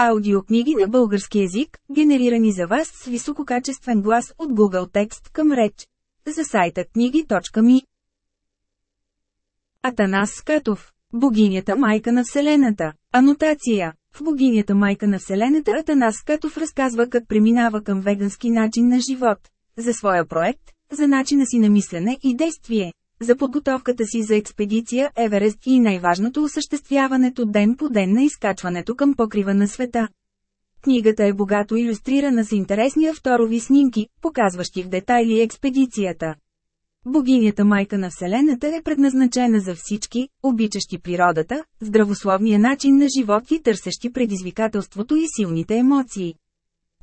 Аудиокниги на български език, генерирани за вас с висококачествен глас от Google Текст към реч. За сайта книги.ми Атанас Скатов Богинята майка на Вселената Анотация В Богинята майка на Вселената Атанас Скатов разказва как преминава към вегански начин на живот. За своя проект, за начина си на мислене и действие за подготовката си за експедиция Еверест и най-важното осъществяването ден по ден на изкачването към покрива на света. Книгата е богато иллюстрирана с интересни авторови снимки, показващи в детайли експедицията. Богинята майка на Вселената е предназначена за всички, обичащи природата, здравословния начин на живот и търсещи предизвикателството и силните емоции.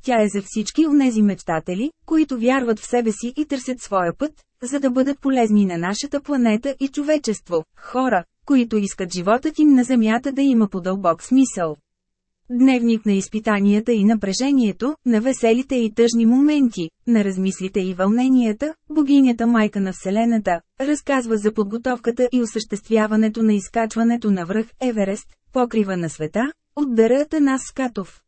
Тя е за всички онези мечтатели, които вярват в себе си и търсят своя път, за да бъдат полезни на нашата планета и човечество, хора, които искат животът им на Земята да има по-дълбок смисъл. Дневник на изпитанията и напрежението, на веселите и тъжни моменти, на размислите и вълненията, богинята майка на Вселената, разказва за подготовката и осъществяването на изкачването на връх Еверест, покрива на света, от дърата на Скатов.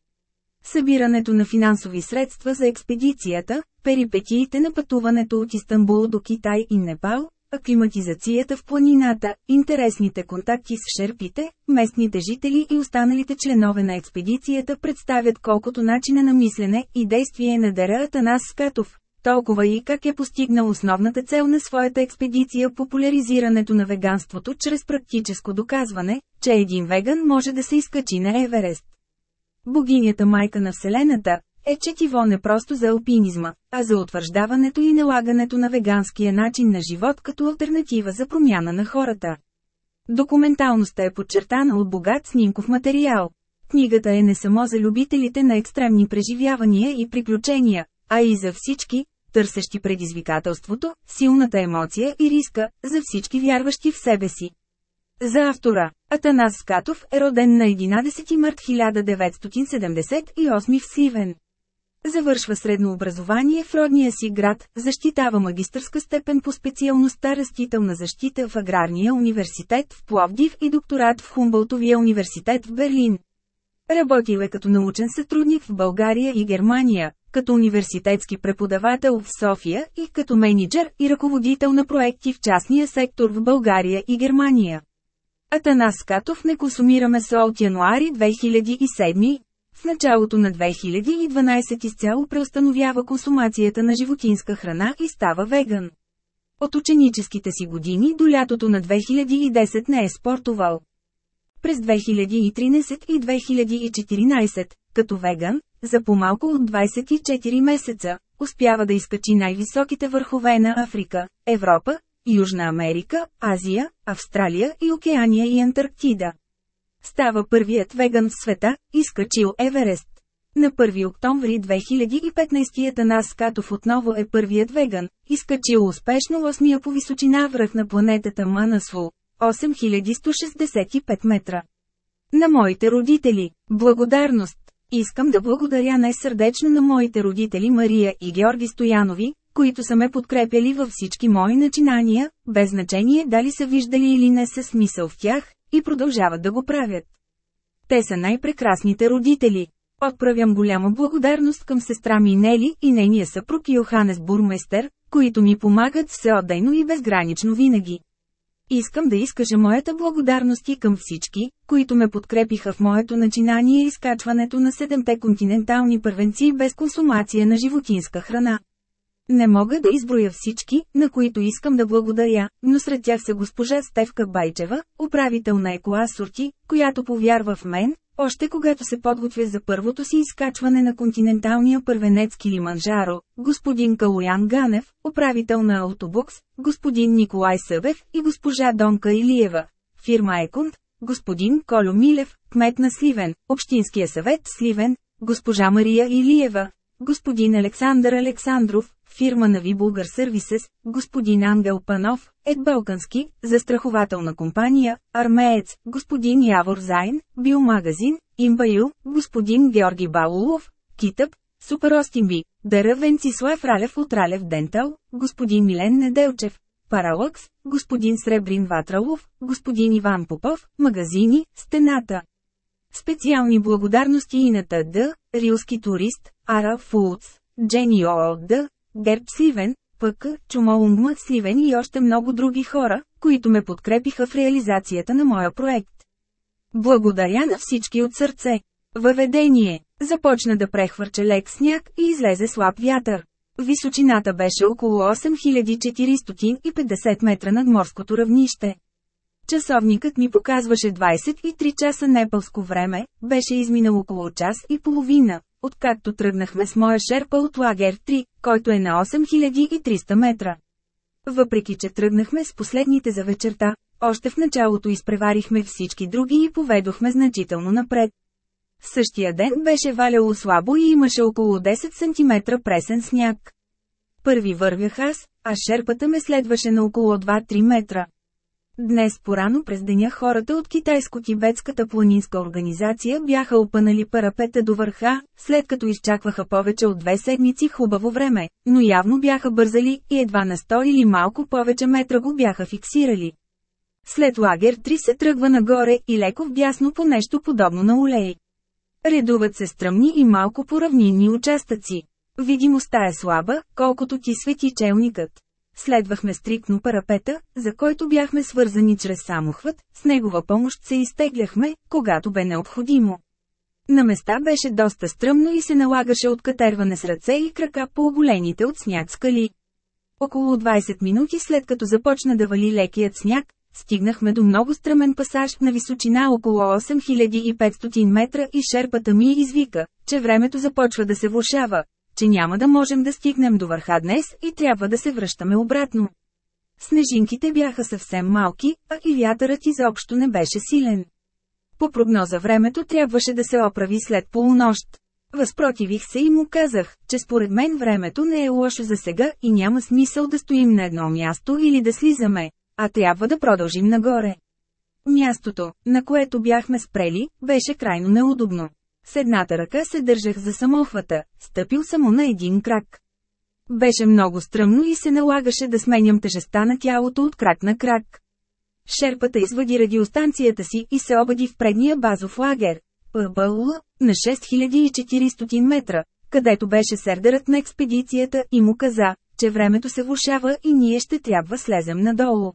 Събирането на финансови средства за експедицията, перипетиите на пътуването от Истанбул до Китай и Непал, аклиматизацията в планината, интересните контакти с шерпите, местните жители и останалите членове на експедицията представят колкото начина на мислене и действие на Дера Атанас Скатов. Толкова и как е постигнал основната цел на своята експедиция популяризирането на веганството чрез практическо доказване, че един веган може да се изкачи на Еверест. Богинята майка на Вселената, е четиво не просто за алпинизма, а за утвърждаването и налагането на веганския начин на живот като альтернатива за промяна на хората. Документалността е подчертана от богат снимков материал. Книгата е не само за любителите на екстремни преживявания и приключения, а и за всички, търсещи предизвикателството, силната емоция и риска, за всички вярващи в себе си. За автора, Атанас Скатов е роден на 11 март 1978 в Сивен. Завършва средно образование в родния си град, защитава магистърска степен по специалността растителна защита в Аграрния университет в Пловдив и докторат в Хумболтовия университет в Берлин. Работил е като научен сътрудник в България и Германия, като университетски преподавател в София и като менеджер и ръководител на проекти в частния сектор в България и Германия. Атанас Катов не консумира месо от януари 2007. В началото на 2012 изцяло преустановява консумацията на животинска храна и става веган. От ученическите си години до лятото на 2010 не е спортувал. През 2013 и 2014, като веган, за по-малко от 24 месеца, успява да изкачи най-високите върхове на Африка, Европа, Южна Америка, Азия, Австралия и Океания и Антарктида. Става първият веган в света, изкачил Еверест. На 1 октомври 2015 Танас Катов отново е първият веган, изкачил успешно 8 по височина връх на планетата Манасвол, 8165 метра. На моите родители, благодарност! Искам да благодаря най-сърдечно на моите родители Мария и Георги Стоянови, които са ме подкрепяли във всички мои начинания, без значение дали са виждали или не са смисъл в тях, и продължават да го правят. Те са най-прекрасните родители. Отправям голяма благодарност към сестра ми Нели и нейния съпруг Йоханес Бурместер, които ми помагат всеотдайно и безгранично винаги. Искам да изкажа моята благодарност и към всички, които ме подкрепиха в моето начинание и изкачването на седемте континентални първенци без консумация на животинска храна. Не мога да изброя всички, на които искам да благодаря, но сред тях са госпожа Стевка Байчева, управител на Екоасорти, която повярва в мен, още когато се подготвя за първото си изкачване на континенталния първенец Килиманджаро, господин Калуян Ганев, управител на Аутобукс, господин Николай Събев и госпожа Донка Илиева, фирма Еконт, господин Колю Милев, кмет на Сливен, Общинския съвет Сливен, госпожа Мария Илиева, господин Александър Александров, фирма на Вибулгар Сървисес, господин Ангел Панов, Ед Балкански, застрахователна компания, Армеец, господин Явор Зайн, Биомагазин, Имбаю, господин Георги Балулов, Китъп, Суперостимби, Дъра Венцислав Ралев от Ралев Дентал, господин Милен Неделчев, Паралъкс, господин Сребрин Ватралов, господин Иван Попов, магазини, стената. Специални благодарности и на ТД, Рилски турист, Ара Фулц, Джени ООД, Герб Сивен, ПК, Чумолунгма Сивен и още много други хора, които ме подкрепиха в реализацията на моя проект. Благодаря на всички от сърце. Въведение. Започна да прехвърча лек сняг и излезе слаб вятър. Височината беше около 8450 метра над морското равнище. Часовникът ми показваше 23 часа непълско време, беше изминал около час и половина, откакто тръгнахме с моя шерпа от лагер 3, който е на 8300 метра. Въпреки че тръгнахме с последните за вечерта, още в началото изпреварихме всички други и поведохме значително напред. Същия ден беше валяло слабо и имаше около 10 см пресен сняг. Първи вървях аз, а шерпата ме следваше на около 2-3 метра. Днес порано през деня хората от китайско-тибетската планинска организация бяха опънали парапета до върха, след като изчакваха повече от две седмици хубаво време, но явно бяха бързали и едва на 100 или малко повече метра го бяха фиксирали. След лагер 3 се тръгва нагоре и леко в бясно по нещо подобно на улей. Редуват се стръмни и малко поравнинни участъци. Видимостта е слаба, колкото ти свети челникът. Следвахме стрикно парапета, за който бяхме свързани чрез самохват, с негова помощ се изтегляхме, когато бе необходимо. На места беше доста стръмно и се налагаше откатерване с ръце и крака по оголените от сняг скали. Около 20 минути след като започна да вали лекият сняг, стигнахме до много стръмен пасаж на височина около 8500 метра и шерпата ми извика, че времето започва да се влушава, че няма да можем да стигнем до върха днес и трябва да се връщаме обратно. Снежинките бяха съвсем малки, а и вятърът изобщо не беше силен. По прогноза времето трябваше да се оправи след полунощ. Възпротивих се и му казах, че според мен времето не е лошо за сега и няма смисъл да стоим на едно място или да слизаме, а трябва да продължим нагоре. Мястото, на което бяхме спрели, беше крайно неудобно. С едната ръка се държах за самохвата, стъпил само на един крак. Беше много стръмно и се налагаше да сменям тежестта на тялото от крак на крак. Шерпата извади радиостанцията си и се обади в предния базов лагер, ПБЛ, на 6400 метра, където беше сердерът на експедицията и му каза, че времето се влушава и ние ще трябва слезем надолу.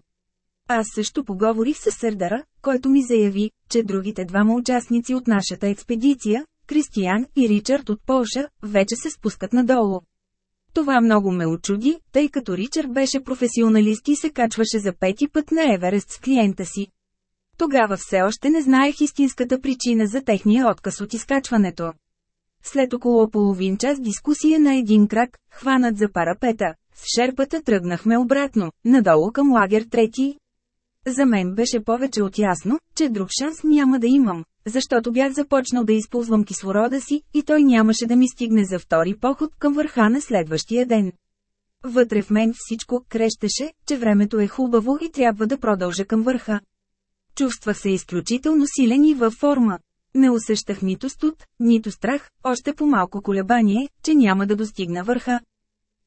Аз също поговорих с Сърдара, който ми заяви, че другите двама участници от нашата експедиция, Кристиян и Ричард от Полша, вече се спускат надолу. Това много ме очуди, тъй като Ричард беше професионалист и се качваше за пети път на Еверест с клиента си. Тогава все още не знаех истинската причина за техния отказ от изкачването. След около половин час дискусия на един крак, хванат за парапета, с шерпата тръгнахме обратно, надолу към лагер трети, за мен беше повече от ясно, че друг шанс няма да имам, защото бях започнал да използвам кислорода си, и той нямаше да ми стигне за втори поход към върха на следващия ден. Вътре в мен всичко крещеше, че времето е хубаво и трябва да продължа към върха. Чувствах се изключително силен и във форма. Не усещах нито студ, нито страх, още по-малко колебание, че няма да достигна върха.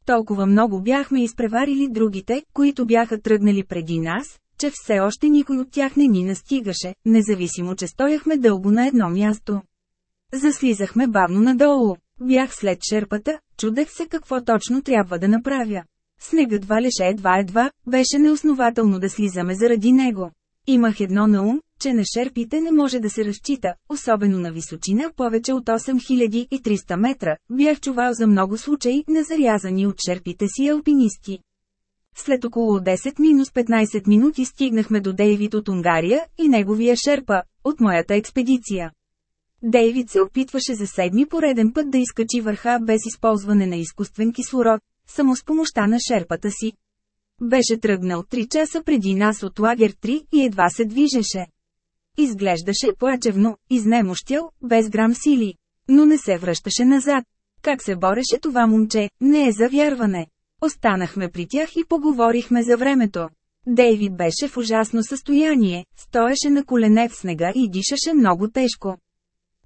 Толкова много бяхме изпреварили другите, които бяха тръгнали преди нас, че все още никой от тях не ни настигаше, независимо че стояхме дълго на едно място. Заслизахме бавно надолу. Бях след шерпата, чудех се какво точно трябва да направя. Снегът валеше едва-едва, беше неоснователно да слизаме заради него. Имах едно на ум, че на шерпите не може да се разчита, особено на височина повече от 8300 метра. Бях чувал за много случаи на зарязани от шерпите си алпинисти. След около 10-15 минути стигнахме до Дейвид от Унгария и неговия шерпа, от моята експедиция. Дейвид се опитваше за седми пореден път да изкачи върха без използване на изкуствен кислород, само с помощта на шерпата си. Беше тръгнал 3 часа преди нас от лагер 3 и едва се движеше. Изглеждаше плачевно, изнемощял, без грам сили. Но не се връщаше назад. Как се бореше това момче, не е за вярване. Останахме при тях и поговорихме за времето. Дейвид беше в ужасно състояние, стоеше на колене в снега и дишаше много тежко.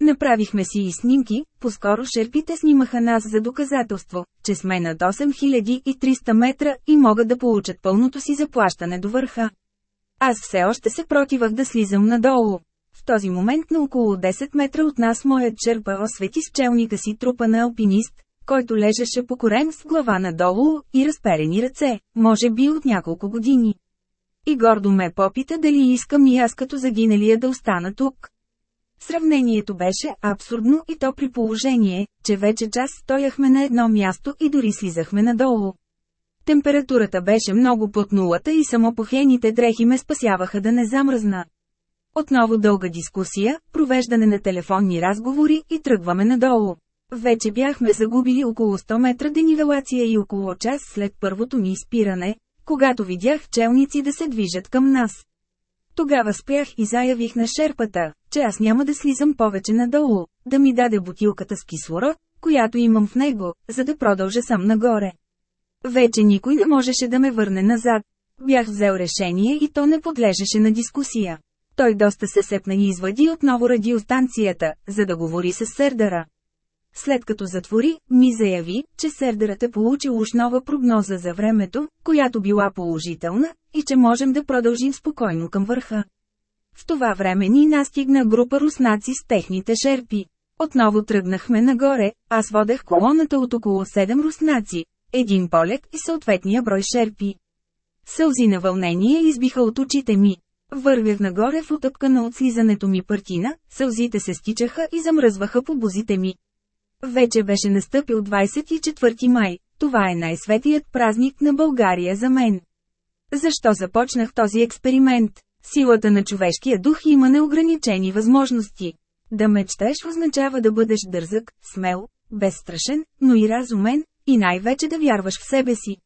Направихме си и снимки, поскоро шерпите снимаха нас за доказателство, че сме над 8300 метра и могат да получат пълното си заплащане до върха. Аз все още се противах да слизам надолу. В този момент на около 10 метра от нас моят черпа освети с челника си трупа на алпинист, който лежеше покорен с глава надолу и разперени ръце, може би от няколко години. И гордо ме попита дали искам и аз като загиналия да остана тук. Сравнението беше абсурдно и то при положение, че вече час стояхме на едно място и дори слизахме надолу. Температурата беше много под нулата и само похените дрехи ме спасяваха да не замръзна. Отново дълга дискусия, провеждане на телефонни разговори и тръгваме надолу. Вече бяхме загубили около 100 метра денивелация и около час след първото ми изпиране, когато видях челници да се движат към нас. Тогава спрях и заявих на шерпата, че аз няма да слизам повече надолу, да ми даде бутилката с кислород, която имам в него, за да продължа сам нагоре. Вече никой не можеше да ме върне назад. Бях взел решение и то не подлежеше на дискусия. Той доста се сепна и извади отново радиостанцията, за да говори с Сердара. След като затвори, ми заяви, че Сердърът е получил уж нова прогноза за времето, която била положителна, и че можем да продължим спокойно към върха. В това време ни настигна група руснаци с техните шерпи. Отново тръгнахме нагоре, аз водех колоната от около 7 руснаци, един полет и съответния брой шерпи. Сълзи на вълнение избиха от очите ми. Вървях нагоре в утъпкана от слизането ми партина, сълзите се стичаха и замръзваха по бузите ми. Вече беше настъпил 24 май, това е най-светият празник на България за мен. Защо започнах този експеримент? Силата на човешкия дух има неограничени възможности. Да мечтаеш означава да бъдеш дързък, смел, безстрашен, но и разумен, и най-вече да вярваш в себе си.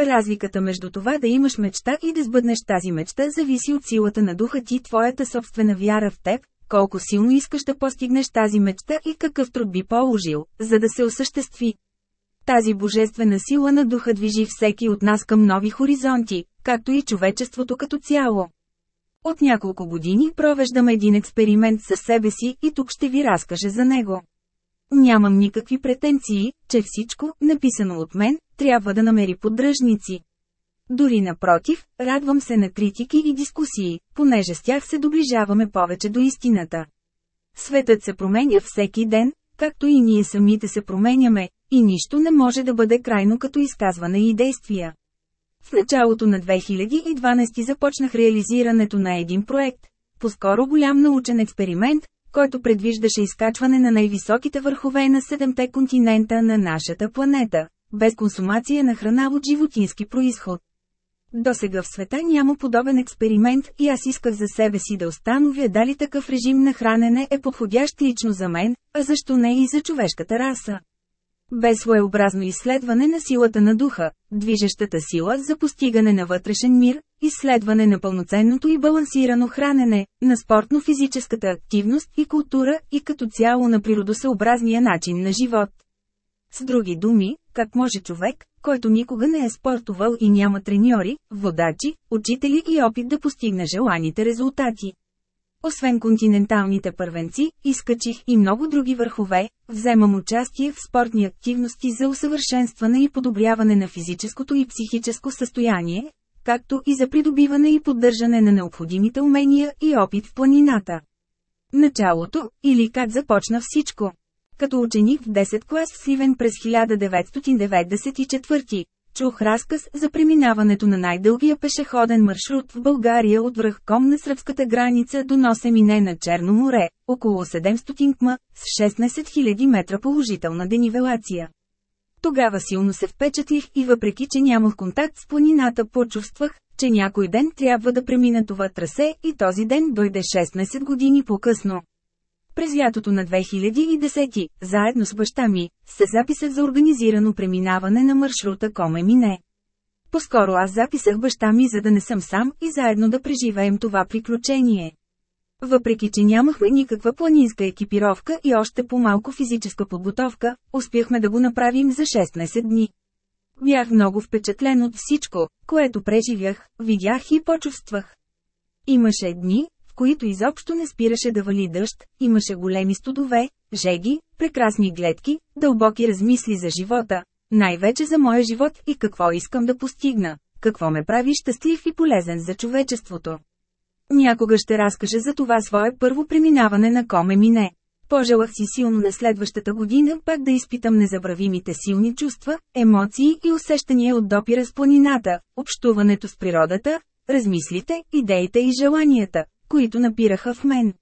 Разликата между това да имаш мечта и да сбъднеш тази мечта зависи от силата на духа ти, твоята собствена вяра в теб, колко силно искаш да постигнеш тази мечта и какъв труд би положил, за да се осъществи. Тази божествена сила на духа движи всеки от нас към нови хоризонти, както и човечеството като цяло. От няколко години провеждам един експеримент със себе си и тук ще ви разкажа за него. Нямам никакви претенции, че всичко, написано от мен, трябва да намери поддръжници. Дори напротив, радвам се на критики и дискусии, понеже с тях се доближаваме повече до истината. Светът се променя всеки ден, както и ние самите се променяме, и нищо не може да бъде крайно като изказване и действия. В началото на 2012 започнах реализирането на един проект, по-скоро голям научен експеримент, който предвиждаше изкачване на най-високите върхове на седемте континента на нашата планета, без консумация на храна от животински происход. До сега в света няма подобен експеримент и аз исках за себе си да установя дали такъв режим на хранене е подходящ лично за мен, а защо не и за човешката раса. Без своеобразно изследване на силата на духа, движещата сила за постигане на вътрешен мир, изследване на пълноценното и балансирано хранене, на спортно-физическата активност и култура и като цяло на природосъобразния начин на живот. С други думи, как може човек, който никога не е спортувал и няма треньори, водачи, учители и опит да постигне желаните резултати. Освен континенталните първенци, изкачих и много други върхове, вземам участие в спортни активности за усъвършенстване и подобряване на физическото и психическо състояние, както и за придобиване и поддържане на необходимите умения и опит в планината. Началото, или как започна всичко. Като ученик в 10 клас в Сливен през 1994, чух разказ за преминаването на най-дългия пешеходен маршрут в България от връх Ком на сръбската граница до Носемине на Черно море, около 700 км, с 16 000 метра положителна денивелация. Тогава силно се впечатлих и въпреки, че нямах контакт с планината, почувствах, че някой ден трябва да премина това трасе и този ден дойде 16 години по-късно. През лятото на 2010, заедно с баща ми, се записах за организирано преминаване на маршрута Коме Мине. Поскоро аз записах баща ми за да не съм сам и заедно да преживеем това приключение. Въпреки, че нямахме никаква планинска екипировка и още по-малко физическа подготовка, успяхме да го направим за 16 дни. Бях много впечатлен от всичко, което преживях, видях и почувствах. Имаше дни, които изобщо не спираше да вали дъжд, имаше големи студове, жеги, прекрасни гледки, дълбоки размисли за живота, най-вече за моя живот и какво искам да постигна, какво ме прави щастлив и полезен за човечеството. Някога ще разкажа за това свое първо преминаване на Коме Мине. Пожелах си силно на следващата година пак да изпитам незабравимите силни чувства, емоции и усещания от допира с планината, общуването с природата, размислите, идеите и желанията, които напираха в мен.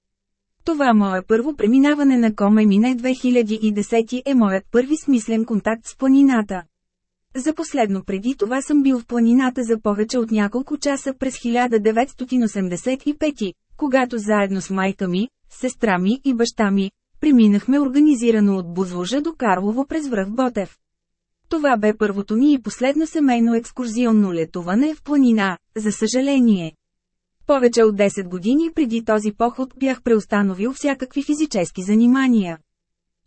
Това мое първо преминаване на Коме Мине 2010 е моят първи смислен контакт с планината. За последно преди това съм бил в планината за повече от няколко часа през 1985, когато заедно с майка ми, сестра ми и баща ми, преминахме организирано от Бузлужа до Карлово през връх Ботев. Това бе първото ни и последно семейно екскурзионно летуване в планина, за съжаление. Повече от 10 години преди този поход бях преустановил всякакви физически занимания.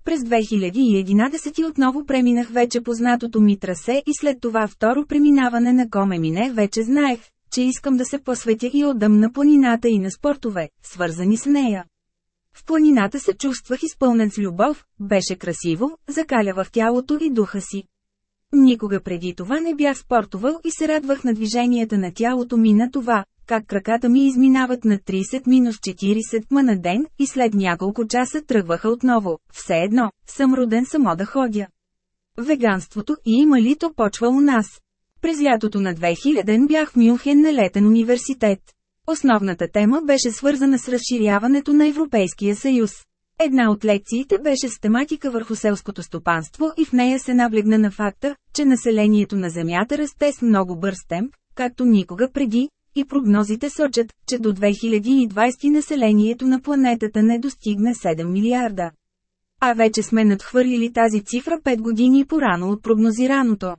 През 2011 отново преминах вече познатото ми трасе и след това второ преминаване на Комемине вече знаех, че искам да се посветя и отдам на планината и на спортове, свързани с нея. В планината се чувствах изпълнен с любов, беше красиво, закалявах тялото и духа си. Никога преди това не бях спортувал и се радвах на движенията на тялото ми на това, как краката ми изминават на 30-40 ма на ден и след няколко часа тръгваха отново, все едно, съм роден само да ходя. Веганството и има ли то почва у нас? През лятото на 2000 бях в Мюнхен на летен университет. Основната тема беше свързана с разширяването на Европейския съюз. Една от лекциите беше с тематика върху селското стопанство и в нея се наблегна на факта, че населението на Земята расте с много бърз темп, както никога преди, и прогнозите сочат, че до 2020 населението на планетата не достигне 7 милиарда. А вече сме надхвърлили тази цифра 5 години по-рано от прогнозираното.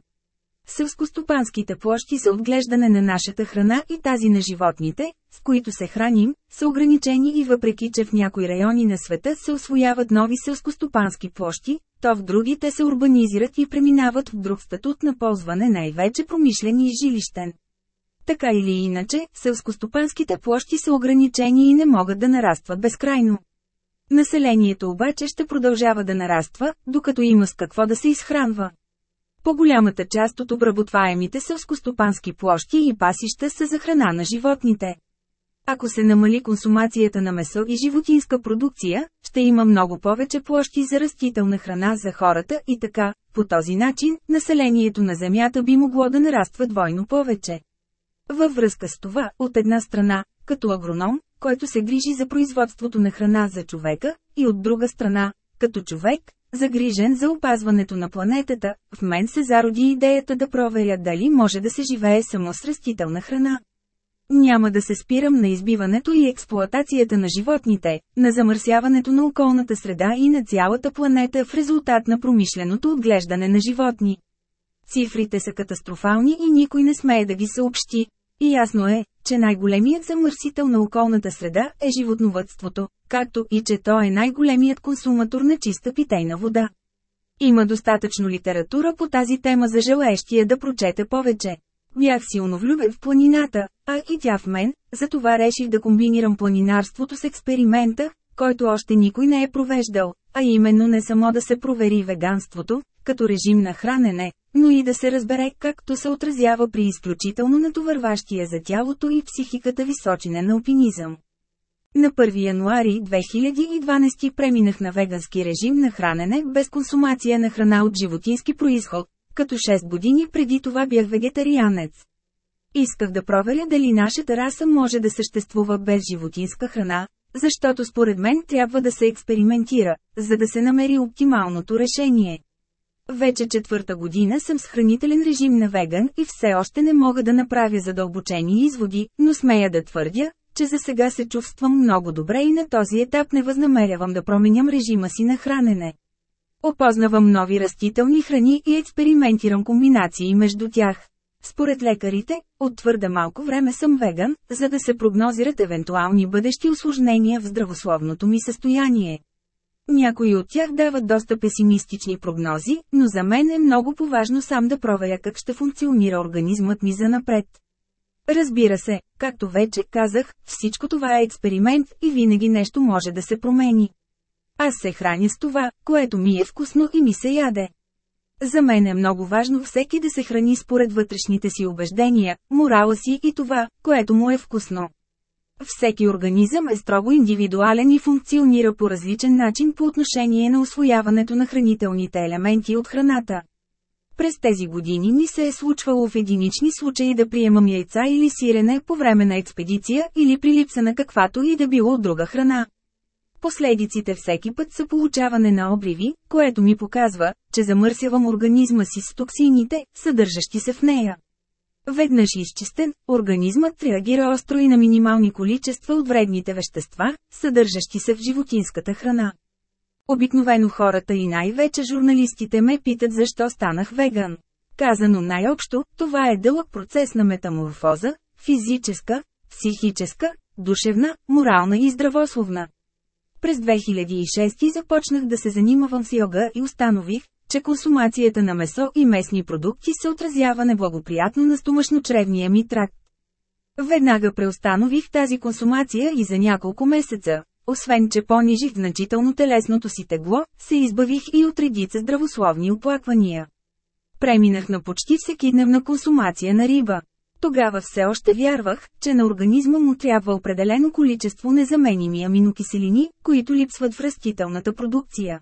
Селскостопанските площи за отглеждане на нашата храна и тази на животните, с които се храним, са ограничени и въпреки че в някои райони на света се освояват нови селскостопански площи, то в други те се урбанизират и преминават в друг статут на ползване най-вече промишлен и жилищен. Така или иначе, селскостопанските площи са ограничени и не могат да нарастват безкрайно. Населението обаче ще продължава да нараства, докато има с какво да се изхранва. По-голямата част от обработваемите селскостопански площи и пасища са за храна на животните. Ако се намали консумацията на месо и животинска продукция, ще има много повече площи за растителна храна за хората и така, по този начин, населението на Земята би могло да нараства двойно повече. Във връзка с това, от една страна, като агроном, който се грижи за производството на храна за човека, и от друга страна, като човек, загрижен за опазването на планетата, в мен се зароди идеята да проверя дали може да се живее само с растителна храна. Няма да се спирам на избиването и експлоатацията на животните, на замърсяването на околната среда и на цялата планета в резултат на промишленото отглеждане на животни. Цифрите са катастрофални и никой не смее да ги съобщи. И ясно е, че най-големият замърсител на околната среда е животновътството, както и че то е най-големият консуматор на чиста питейна вода. Има достатъчно литература по тази тема за желаещия да прочете повече. Бях силно влюбен в планината, а и тя в мен, затова реших да комбинирам планинарството с експеримента, който още никой не е провеждал, а именно не само да се провери веганството, като режим на хранене, но и да се разбере както се отразява при изключително натовърващия за тялото и психиката височинен алпинизъм. На 1 януари 2012 преминах на вегански режим на хранене без консумация на храна от животински происход, като 6 години преди това бях вегетарианец. Исках да проверя дали нашата раса може да съществува без животинска храна, защото според мен трябва да се експериментира, за да се намери оптималното решение. Вече четвърта година съм с хранителен режим на веган и все още не мога да направя задълбочени изводи, но смея да твърдя, че за сега се чувствам много добре и на този етап не възнамерявам да променям режима си на хранене. Опознавам нови растителни храни и експериментирам комбинации между тях. Според лекарите, от твърде малко време съм веган, за да се прогнозират евентуални бъдещи осложнения в здравословното ми състояние. Някои от тях дават доста песимистични прогнози, но за мен е много поважно сам да проверя как ще функционира организмът ми за напред. Разбира се, както вече казах, всичко това е експеримент и винаги нещо може да се промени. Аз се храня с това, което ми е вкусно и ми се яде. За мен е много важно всеки да се храни според вътрешните си убеждения, морала си и това, което му е вкусно. Всеки организъм е строго индивидуален и функционира по различен начин по отношение на освояването на хранителните елементи от храната. През тези години ми се е случвало в единични случаи да приемам яйца или сирене по време на експедиция или при липса на каквато и да било друга храна. Последиците всеки път са получаване на обриви, което ми показва, че замърсявам организма си с токсините, съдържащи се в нея. Веднъж изчистен, организмът реагира остро и на минимални количества от вредните вещества, съдържащи се в животинската храна. Обикновено хората и най-вече журналистите ме питат защо станах веган. Казано най-общо, това е дълъг процес на метаморфоза, физическа, психическа, душевна, морална и здравословна. През 2006 започнах да се занимавам с йога и установих, че консумацията на месо и местни продукти се отразява неблагоприятно на стомашно-чревния ми тракт. Веднага преустанових тази консумация и за няколко месеца, освен че понижих значително телесното си тегло, се избавих и от редица здравословни оплаквания. Преминах на почти всекидневна консумация на риба. Тогава все още вярвах, че на организма му трябва определено количество незаменими аминокиселини, които липсват в растителната продукция.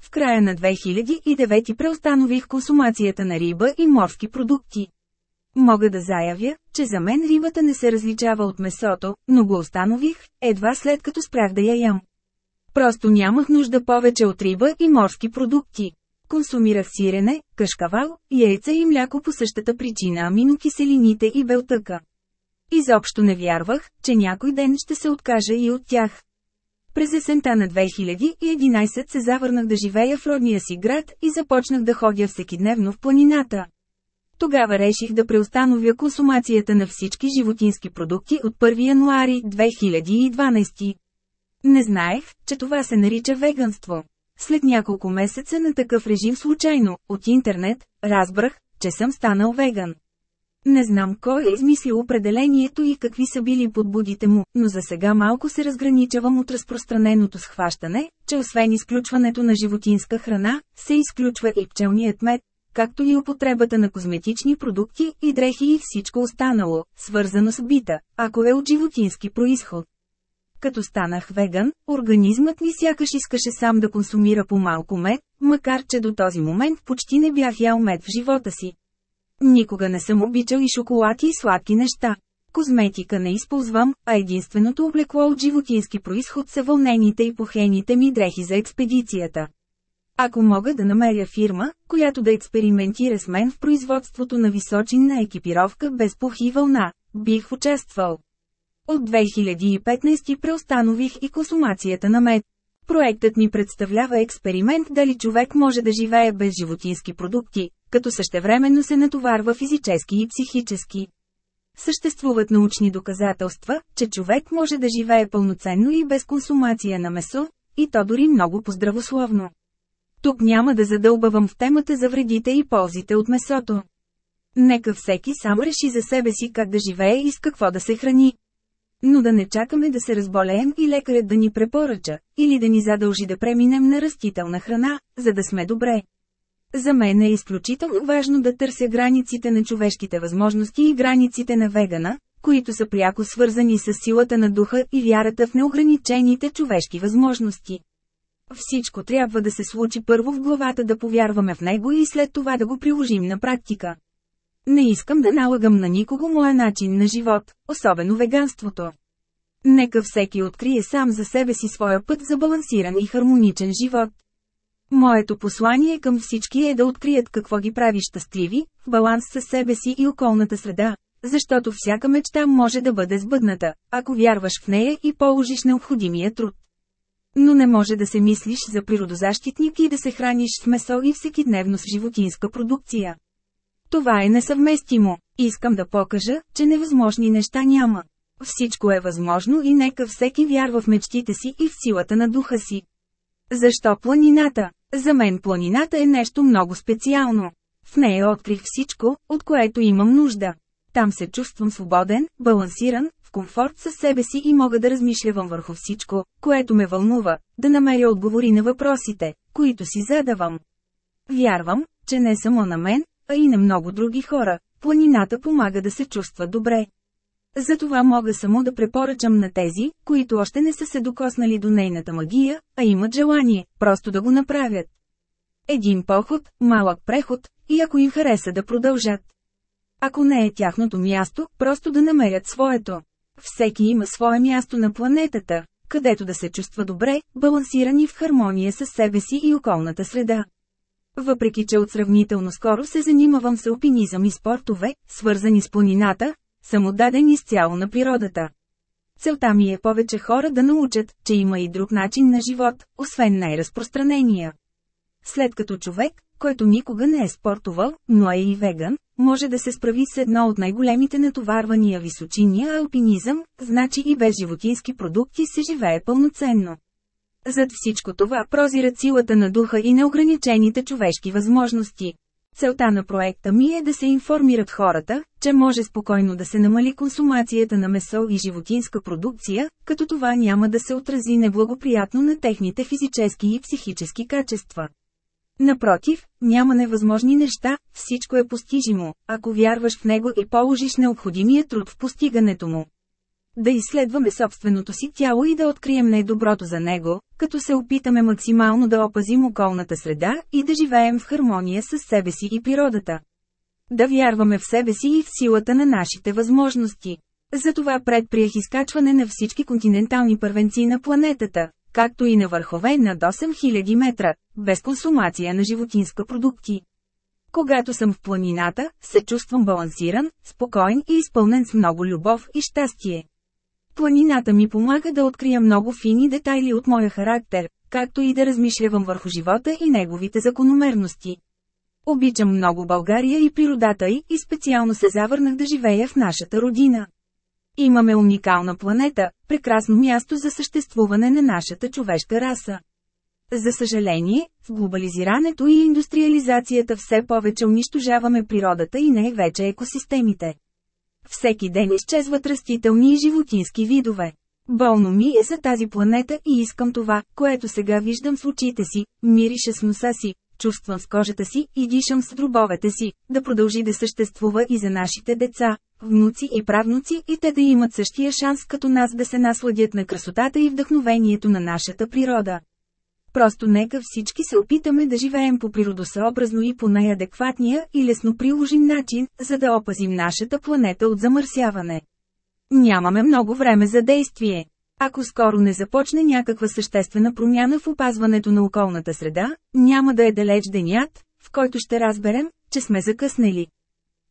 В края на 2009 преустанових консумацията на риба и морски продукти. Мога да заявя, че за мен рибата не се различава от месото, но го установих, едва след като спрях да я ям. Просто нямах нужда повече от риба и морски продукти. Консумирах сирене, кашкавал, яйца и мляко по същата причина аминокиселините и белтъка. Изобщо не вярвах, че някой ден ще се откажа и от тях. През есента на 2011 се завърнах да живея в родния си град и започнах да ходя всекидневно в планината. Тогава реших да преустановя консумацията на всички животински продукти от 1 януари 2012. Не знаех, че това се нарича веганство. След няколко месеца на такъв режим случайно, от интернет, разбрах, че съм станал веган. Не знам кой е измислил определението и какви са били подбудите му, но за сега малко се разграничавам от разпространеното схващане, че освен изключването на животинска храна, се изключва и пчелният мед, както и употребата на козметични продукти и дрехи и всичко останало, свързано с бита, ако е от животински происход. Като станах веган, организмът ми сякаш искаше сам да консумира по малко мед, макар че до този момент почти не бях ял мед в живота си. Никога не съм обичал и шоколад и сладки неща. Козметика не използвам, а единственото облекло от животински происход са вълнените и похените ми дрехи за експедицията. Ако мога да намеря фирма, която да експериментира с мен в производството на височинна екипировка без пух и вълна, бих участвал. От 2015 преустанових и консумацията на мед. Проектът ми представлява експеримент дали човек може да живее без животински продукти, като същевременно се натоварва физически и психически. Съществуват научни доказателства, че човек може да живее пълноценно и без консумация на месо, и то дори много поздравословно. Тук няма да задълбавам в темата за вредите и ползите от месото. Нека всеки сам реши за себе си как да живее и с какво да се храни. Но да не чакаме да се разболеем и лекарят да ни препоръча, или да ни задължи да преминем на растителна храна, за да сме добре. За мен е изключително важно да търся границите на човешките възможности и границите на вегана, които са пряко свързани с силата на духа и вярата в неограничените човешки възможности. Всичко трябва да се случи първо в главата да повярваме в него и след това да го приложим на практика. Не искам да налагам на никого моя начин на живот, особено веганството. Нека всеки открие сам за себе си своя път за балансиран и хармоничен живот. Моето послание към всички е да открият какво ги прави щастливи, в баланс с себе си и околната среда, защото всяка мечта може да бъде сбъдната, ако вярваш в нея и положиш необходимия труд. Но не може да се мислиш за природозащитник и да се храниш с месо и всекидневно с животинска продукция. Това е несъвместимо. Искам да покажа, че невъзможни неща няма. Всичко е възможно и нека всеки вярва в мечтите си и в силата на духа си. Защо планината? За мен планината е нещо много специално. В нея открих всичко, от което имам нужда. Там се чувствам свободен, балансиран, в комфорт със себе си и мога да размишлявам върху всичко, което ме вълнува, да намеря отговори на въпросите, които си задавам. Вярвам, че не само на мен, а и на много други хора, планината помага да се чувства добре. Затова мога само да препоръчам на тези, които още не са се докоснали до нейната магия, а имат желание, просто да го направят. Един поход, малък преход, и ако им хареса да продължат. Ако не е тяхното място, просто да намерят своето. Всеки има свое място на планетата, където да се чувства добре, балансиран и в хармония с себе си и околната среда. Въпреки че от сравнително скоро се занимавам с алпинизъм и спортове, свързани с планината, съм отдаден изцяло на природата. Целта ми е повече хора да научат, че има и друг начин на живот, освен най-разпространения. След като човек, който никога не е спортувал, но е и веган, може да се справи с едно от най-големите натоварвания височиния алпинизъм, значи и без животински продукти се живее пълноценно. Зад всичко това прозират силата на духа и неограничените човешки възможности. Целта на проекта ми е да се информират хората, че може спокойно да се намали консумацията на месо и животинска продукция, като това няма да се отрази неблагоприятно на техните физически и психически качества. Напротив, няма невъзможни неща, всичко е постижимо, ако вярваш в него и положиш необходимия труд в постигането му. Да изследваме собственото си тяло и да открием най-доброто за него, като се опитаме максимално да опазим околната среда и да живеем в хармония с себе си и природата. Да вярваме в себе си и в силата на нашите възможности. Затова предприех изкачване на всички континентални първенци на планетата, както и на върхове над 8000 метра, без консумация на животинска продукти. Когато съм в планината, се чувствам балансиран, спокоен и изпълнен с много любов и щастие. Планината ми помага да открия много фини детайли от моя характер, както и да размишлявам върху живота и неговите закономерности. Обичам много България и природата й и специално се завърнах да живея в нашата родина. Имаме уникална планета, прекрасно място за съществуване на нашата човешка раса. За съжаление, в глобализирането и индустриализацията все повече унищожаваме природата и най-вече екосистемите. Всеки ден изчезват растителни и животински видове. Болно ми е за тази планета и искам това, което сега виждам с очите си, мирише с носа си, чувствам с кожата си и дишам с дробовете си, да продължи да съществува и за нашите деца, внуци и правнуци и те да имат същия шанс като нас да се насладят на красотата и вдъхновението на нашата природа. Просто нека всички се опитаме да живеем по природосъобразно и по най-адекватния и лесно приложим начин, за да опазим нашата планета от замърсяване. Нямаме много време за действие. Ако скоро не започне някаква съществена промяна в опазването на околната среда, няма да е далеч денят, в който ще разберем, че сме закъснели.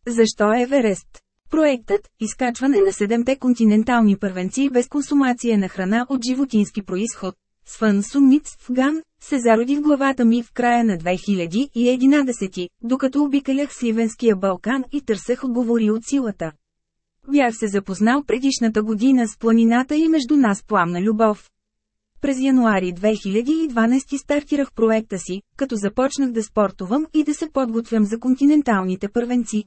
Защо Еверест? Проектът – изкачване на седемте континентални първенци без консумация на храна от животински происход, Свън Сумиц в Ган, се зароди в главата ми в края на 2011, докато обикалях Сливенския Балкан и търсех отговори от силата. Бях се запознал предишната година с планината и между нас пламна любов. През януари 2012 стартирах проекта си, като започнах да спортувам и да се подготвям за континенталните първенци.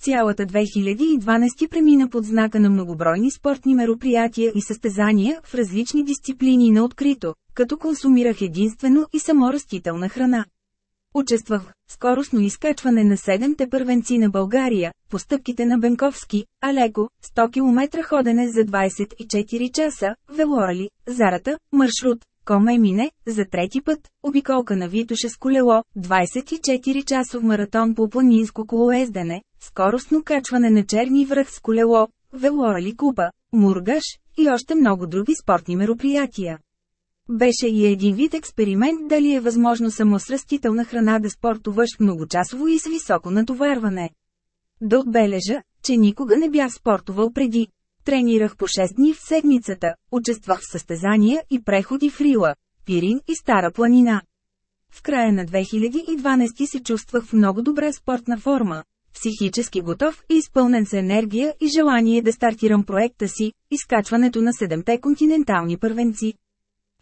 Цялата 2012 премина под знака на многобройни спортни мероприятия и състезания в различни дисциплини на открито, като консумирах единствено и само растителна храна. Участвах в скоростно изкачване на седемте първенци на България, по стъпките на Бенковски, Алеко, 100 км ходене за 24 часа, Велорали, Зарата, маршрут, Коме мине, за трети път, обиколка на Витоше с колело, 24-часов маратон по планинско колоездене, скоростно качване на черни връх с колело, велорали купа, мургаш и още много други спортни мероприятия. Беше и един вид експеримент дали е възможно само с растителна храна да спортуваш многочасово и с високо натоварване. Да отбележа, че никога не бях спортувал преди. Тренирах по 6 дни в седмицата, участвах в състезания и преходи в Рила, Пирин и Стара планина. В края на 2012 се чувствах в много добра спортна форма, психически готов и изпълнен с енергия и желание да стартирам проекта си, изкачването на седемте континентални първенци.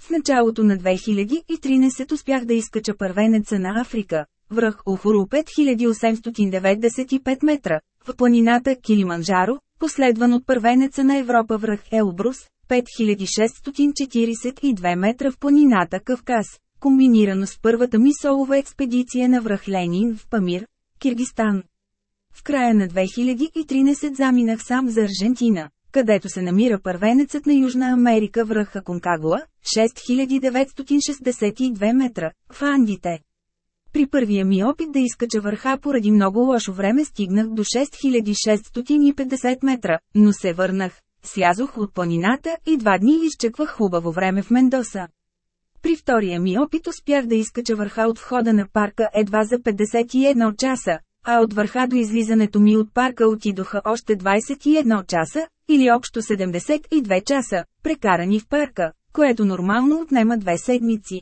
В началото на 2013 успях да изкача първенеца на Африка, връх Ухуру 5895 метра, в планината Килиманджаро, последван от първенеца на Европа връх Елбрус, 5642 метра в планината Кавказ, комбинирано с първата ми солова експедиция на връх Ленин в Памир, Киргистан. В края на 2013 заминах сам за Аржентина, където се намира първенецът на Южна Америка връх Аконкагуа, 6962 метра, в Андите. При първия ми опит да изкача върха поради много лошо време стигнах до 6650 метра, но се върнах. Слязох от планината и два дни изчеквах хубаво време в Мендоса. При втория ми опит успях да изкача върха от входа на парка едва за 51 часа, а от върха до излизането ми от парка отидоха още 21 часа, или общо 72 часа, прекарани в парка, което нормално отнема две седмици.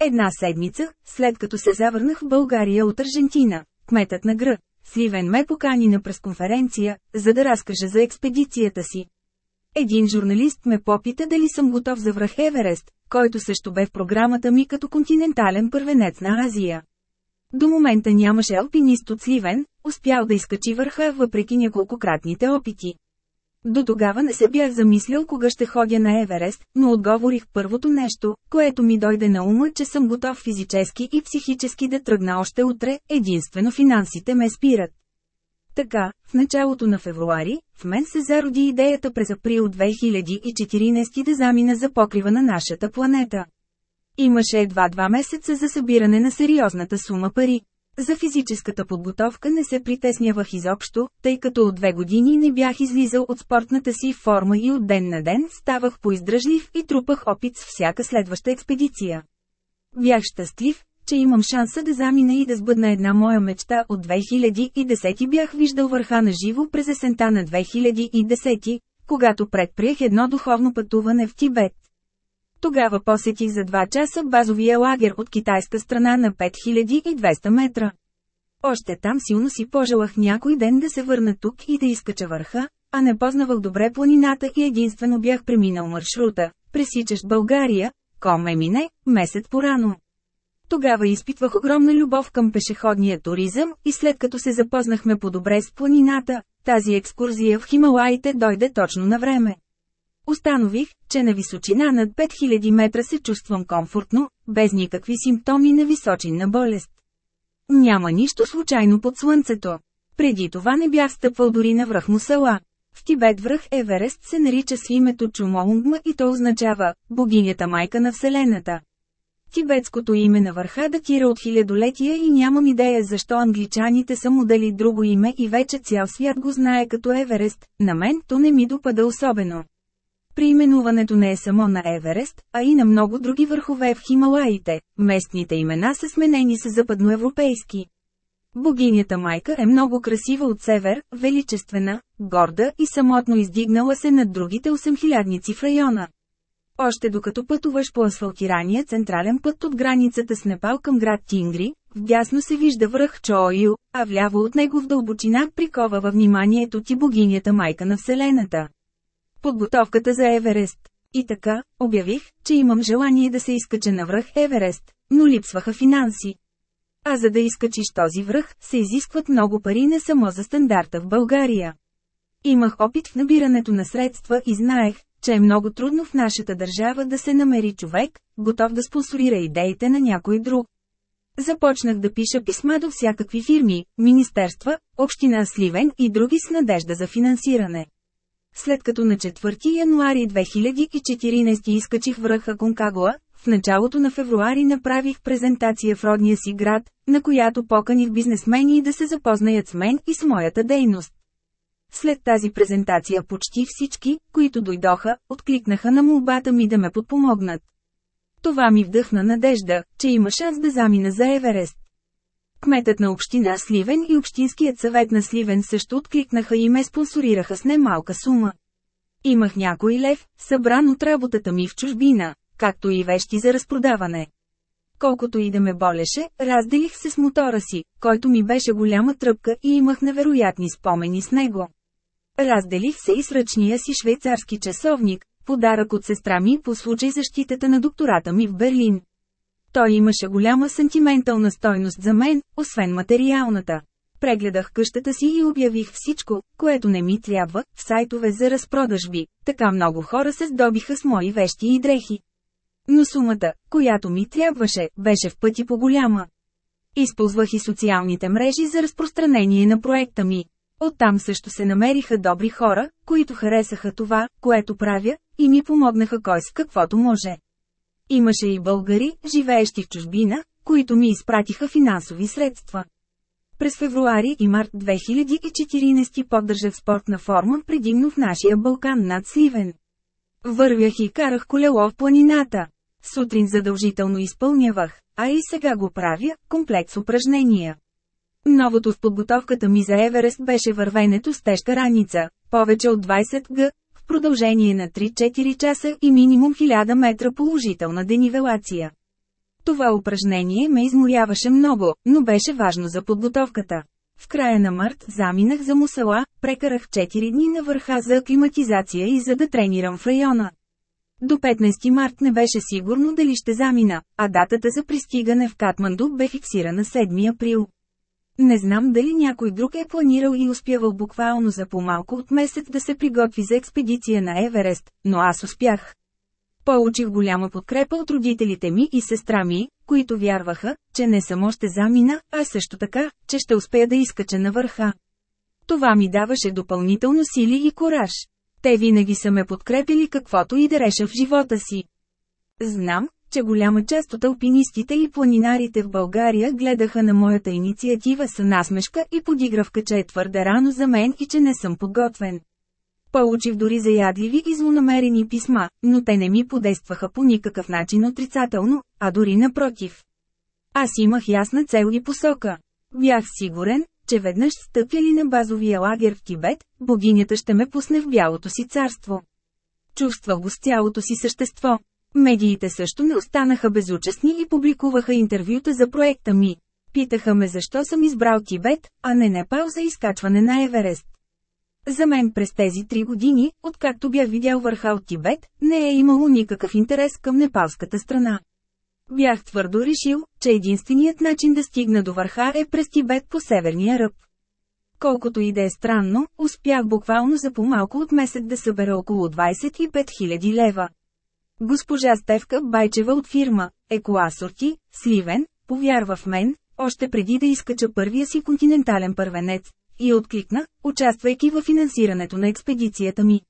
Една седмица, след като се завърнах в България от Аржентина, кметът на Гръ, Сливен ме покани на пресконференция, за да разкажа за експедицията си. Един журналист ме попита дали съм готов за връх Еверест, който също бе в програмата ми като континентален първенец на Азия. До момента нямаше алпинист от Сливен, успял да изкачи върха въпреки няколкократните опити. До тогава не се бях замислил кога ще ходя на Еверест, но отговорих първото нещо, което ми дойде на ума, че съм готов физически и психически да тръгна още утре, единствено финансите ме спират. Така, в началото на февруари, в мен се зароди идеята през април 2014 да замина за покрива на нашата планета. Имаше едва два месеца за събиране на сериозната сума пари. За физическата подготовка не се притеснявах изобщо, тъй като от две години не бях излизал от спортната си форма и от ден на ден ставах поиздръжлив и трупах опит с всяка следваща експедиция. Бях щастлив, че имам шанса да замина и да сбъдна една моя мечта от 2010 бях виждал върха на живо през есента на 2010, когато предприех едно духовно пътуване в Тибет. Тогава посетих за 2 часа базовия лагер от китайска страна на 5200 метра. Още там силно си пожелах някой ден да се върна тук и да изкача върха, а не познавах добре планината и единствено бях преминал маршрута, пресичащ България, коме мине, месец порано. Тогава изпитвах огромна любов към пешеходния туризъм и след като се запознахме по-добре с планината, тази екскурзия в Хималаите дойде точно на време. Установих, че на височина над 5000 метра се чувствам комфортно, без никакви симптоми на височинна болест. Няма нищо случайно под слънцето. Преди това не бях стъпвал дори на връх Мусала. В Тибет връх Еверест се нарича с името Чумоунгма и то означава «богинята майка на Вселената». Тибетското име на върха датира от хилядолетия и нямам идея защо англичаните са му дали друго име и вече цял свят го знае като Еверест, на мен то не ми допада особено. Приименуването не е само на Еверест, а и на много други върхове в Хималаите, местните имена са сменени с западноевропейски. Богинята майка е много красива от север, величествена, горда и самотно издигнала се над другите осемхилядници в района. Още докато пътуваш по асфалтирания централен път от границата с Непал към град Тингри, вдясно се вижда връх Чоою, а вляво от него в дълбочина прикова във вниманието ти богинята майка на Вселената. Подготовката за Еверест. И така, обявих, че имам желание да се изкача на връх Еверест, но липсваха финанси. А за да изкачиш този връх, се изискват много пари не само за стандарта в България. Имах опит в набирането на средства и знаех, че е много трудно в нашата държава да се намери човек, готов да спонсорира идеите на някой друг. Започнах да пиша писма до всякакви фирми, министерства, община Сливен и други с надежда за финансиране. След като на 4 януари 2014 изкачих връха Конкагуа, в началото на февруари направих презентация в родния си град, на която поканих бизнесмени да се запознаят с мен и с моята дейност. След тази презентация почти всички, които дойдоха, откликнаха на молбата ми да ме подпомогнат. Това ми вдъхна надежда, че има шанс да замина за Еверест. Кметът на община Сливен и Общинският съвет на Сливен също откликнаха и ме спонсорираха с немалка сума. Имах някой лев, събран от работата ми в чужбина, както и вещи за разпродаване. Колкото и да ме болеше, разделих се с мотора си, който ми беше голяма тръпка и имах невероятни спомени с него. Разделих се и с ръчния си швейцарски часовник, подарък от сестра ми по случай защитата на доктората ми в Берлин. Той имаше голяма сантиментална стойност за мен, освен материалната. Прегледах къщата си и обявих всичко, което не ми трябва, в сайтове за разпродажби. Така много хора се здобиха с мои вещи и дрехи. Но сумата, която ми трябваше, беше в пъти по-голяма. Използвах и социалните мрежи за разпространение на проекта ми. Оттам също се намериха добри хора, които харесаха това, което правя, и ми помогнаха кой с каквото може. Имаше и българи, живеещи в чужбина, които ми изпратиха финансови средства. През февруари и март 2014 поддържах спортна форма предимно в нашия Балкан над Сливен. Вървях и карах колело в планината. Сутрин задължително изпълнявах, а и сега го правя, комплекс упражнения. Новото в подготовката ми за Еверест беше вървенето с тежка раница, повече от 20 г, продължение на 3-4 часа и минимум 1000 метра положителна денивелация. Това упражнение ме изморяваше много, но беше важно за подготовката. В края на март заминах за Мусала, прекарах 4 дни на върха за аклиматизация и за да тренирам в района. До 15 март не беше сигурно дали ще замина, а датата за пристигане в Катманду бе фиксирана 7 април. Не знам дали някой друг е планирал и успявал буквално за по-малко от месец да се приготви за експедиция на Еверест, но аз успях. Получих голяма подкрепа от родителите ми и сестра ми, които вярваха, че не само ще замина, а също така, че ще успея да изкача на върха. Това ми даваше допълнително сили и кораж. Те винаги са ме подкрепили каквото и да реша в живота си. Знам, че голяма част от алпинистите и планинарите в България гледаха на моята инициатива с насмешка и подигравка, че е твърде рано за мен и че не съм подготвен. Получих дори заядливи и злонамерени писма, но те не ми подействаха по никакъв начин отрицателно, а дори напротив. Аз имах ясна цел и посока. Бях сигурен, че веднъж стъпили на базовия лагер в Тибет, богинята ще ме пусне в бялото си царство. Чувствах го с цялото си същество. Медиите също не останаха безучастни и публикуваха интервюта за проекта ми. Питаха ме защо съм избрал Тибет, а не Непал за изкачване на Еверест. За мен през тези три години, откакто бях видял върха от Тибет, не е имало никакъв интерес към непалската страна. Бях твърдо решил, че единственият начин да стигна до върха е през Тибет по северния ръб. Колкото и да е странно, успях буквално за по-малко от месец да събера около 25 000 лева. Госпожа Стевка Байчева от фирма Екоасорти, Сливен, повярва в мен, още преди да изкача първия си континентален първенец, и откликна, участвайки в финансирането на експедицията ми.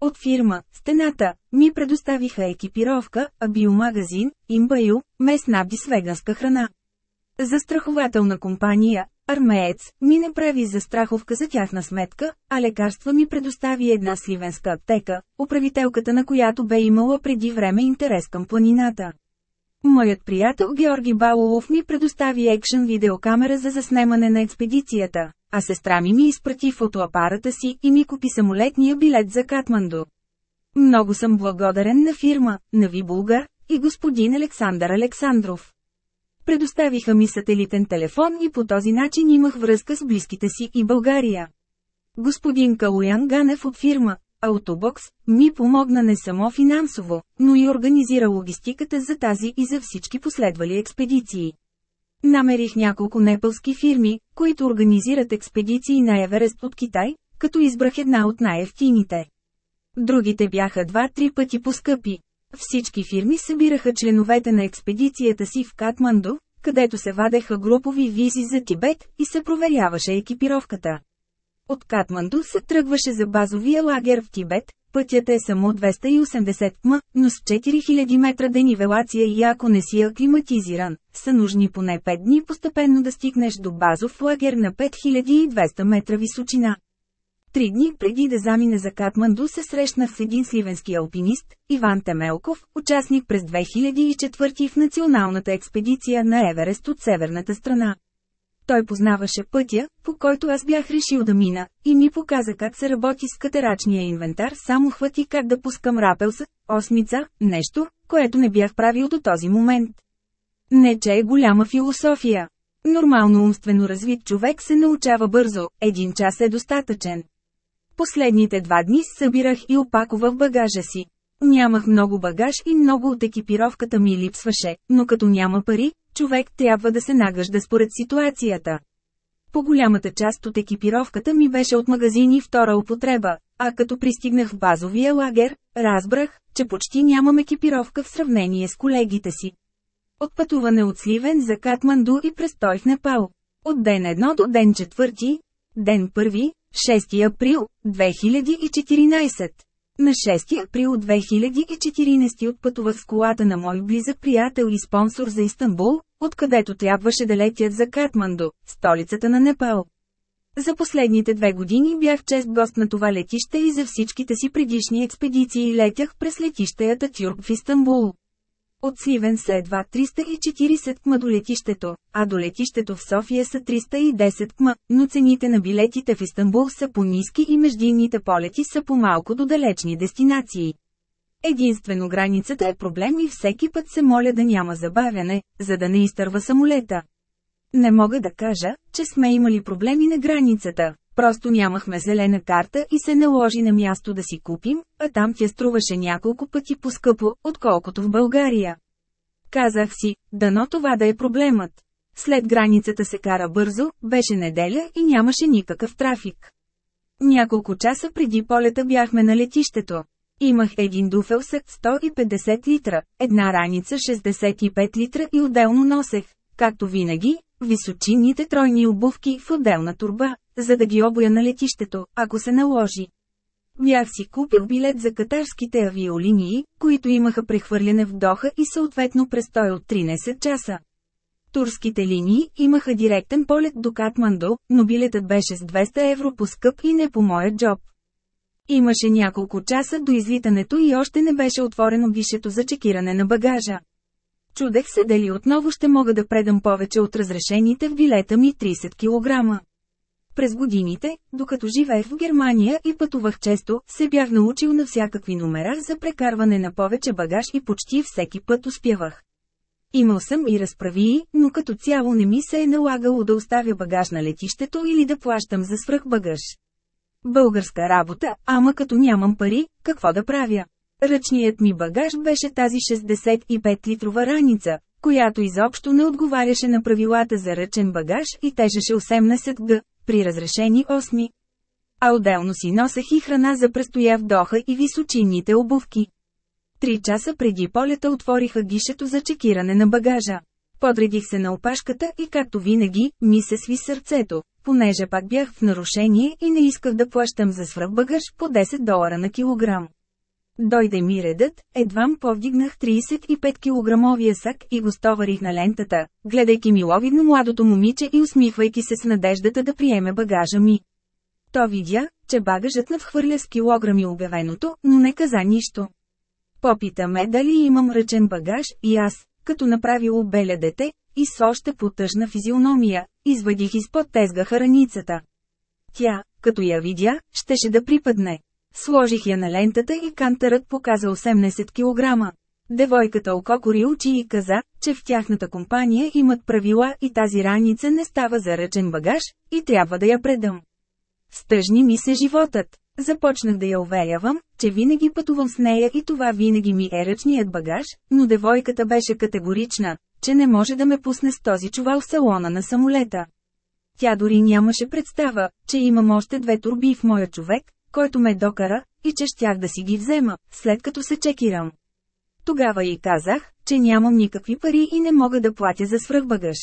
От фирма «Стената» ми предоставиха екипировка, а биомагазин, имбаю, ме снабди с веганска храна. Застрахователна компания, Армеец, ми не прави застраховка за тяхна сметка, а лекарства ми предостави една сливенска аптека, управителката на която бе имала преди време интерес към планината. Моят приятел Георги Балолов ми предостави екшен видеокамера за заснемане на експедицията, а сестра ми ми изпрати фотоапарата си и ми купи самолетния билет за Катманду. Много съм благодарен на фирма, на Вибулгар и господин Александър Александров. Предоставиха ми сателитен телефон и по този начин имах връзка с близките си и България. Господин Калуян Ганев от фирма Аутобокс ми помогна не само финансово, но и организира логистиката за тази и за всички последвали експедиции. Намерих няколко непълски фирми, които организират експедиции на Еверест от Китай, като избрах една от най-ефтините. Другите бяха два-три пъти по-скъпи. Всички фирми събираха членовете на експедицията си в Катманду, където се вадеха групови визи за Тибет и се проверяваше екипировката. От Катманду се тръгваше за базовия лагер в Тибет, пътят е само 280 км, но с 4000 метра денивелация и ако не си аклиматизиран, са нужни поне 5 дни постепенно да стигнеш до базов лагер на 5200 метра височина. Три дни преди да замине за Катманду се срещнах с един сливенски алпинист, Иван Темелков, участник през 2004 в националната експедиция на Еверест от северната страна. Той познаваше пътя, по който аз бях решил да мина, и ми показа как се работи с катерачния инвентар, само хвати как да пускам рапелса, осмица, нещо, което не бях правил до този момент. Не че е голяма философия. Нормално умствено развит човек се научава бързо, един час е достатъчен. Последните два дни събирах и опаковах багажа си. Нямах много багаж и много от екипировката ми липсваше, но като няма пари, човек трябва да се нагажда според ситуацията. По голямата част от екипировката ми беше от магазини втора употреба, а като пристигнах в базовия лагер, разбрах, че почти нямам екипировка в сравнение с колегите си. От пътуване от Сливен за Катманду и престой в Непал. От ден едно до ден четвърти, ден първи, 6 април, 2014 На 6 април 2014 отпътувах с колата на мой близък приятел и спонсор за Истанбул, откъдето трябваше да летят за Катманду, столицата на Непал. За последните две години бях чест гост на това летище и за всичките си предишни експедиции летях през летище Ататюрк в Истанбул. От Сливен са едва 340 км до летището, а до летището в София са 310 км, но цените на билетите в Истанбул са по-низки и междинните полети са по-малко до далечни дестинации. Единствено границата е проблем и всеки път се моля да няма забавяне, за да не изтърва самолета. Не мога да кажа, че сме имали проблеми на границата, просто нямахме зелена карта и се наложи на място да си купим, а там тя струваше няколко пъти по-скъпо, отколкото в България. Казах си, дано това да е проблемът. След границата се кара бързо, беше неделя и нямаше никакъв трафик. Няколко часа преди полета бяхме на летището. Имах един дуфел с 150 литра, една раница 65 литра и отделно носех, както винаги, височинните тройни обувки в отделна турба, за да ги обоя на летището, ако се наложи. Бях си купил билет за катарските авиолинии, които имаха прехвърляне в Доха и съответно престой от 13 часа. Турските линии имаха директен полет до Катманду, но билетът беше с 200 евро по-скъп и не по моя джоб. Имаше няколко часа до излитането и още не беше отворено гишето за чекиране на багажа. Чудех се дали отново ще мога да предам повече от разрешените в билета ми 30 кг. През годините, докато живеех в Германия и пътувах често, се бях научил на всякакви номера за прекарване на повече багаж и почти всеки път успявах. Имал съм и разправии, но като цяло не ми се е налагало да оставя багаж на летището или да плащам за свръхбагаж. Българска работа, ама като нямам пари, какво да правя? Ръчният ми багаж беше тази 65-литрова раница, която изобщо не отговаряше на правилата за ръчен багаж и тежеше 18 г, при разрешени 8. А отделно си носех и храна за престоя в Доха и височинните обувки. Три часа преди полета отвориха гишето за чекиране на багажа. Подредих се на опашката и както винаги, ми се сви сърцето, понеже пак бях в нарушение и не исках да плащам за свръхбагаж по 10 долара на килограм. Дойде ми редът, едвам повдигнах 35 килограмовия сак и го стоварих на лентата, гледайки миловидно младото момиче и усмихвайки се с надеждата да приеме багажа ми. То видя, че багажът надхвърля с килограми обявеното, но не каза нищо. Попита ме дали имам ръчен багаж и аз, като направило беля дете, и с още потъжна физиономия, извадих изпод тезга храницата. Тя, като я видя, щеше да припадне. Сложих я на лентата и кантърът показа 18 кг. Девойката ококори очи и каза, че в тяхната компания имат правила и тази раница не става за ръчен багаж, и трябва да я предам. Стъжни ми се животът. Започнах да я уверявам, че винаги пътувам с нея и това винаги ми е ръчният багаж, но девойката беше категорична, че не може да ме пусне с този чувал в салона на самолета. Тя дори нямаше представа, че имам още две турби в моя човек, който ме докара, и че щях да си ги взема, след като се чекирам. Тогава и казах, че нямам никакви пари и не мога да платя за свръхбагаж.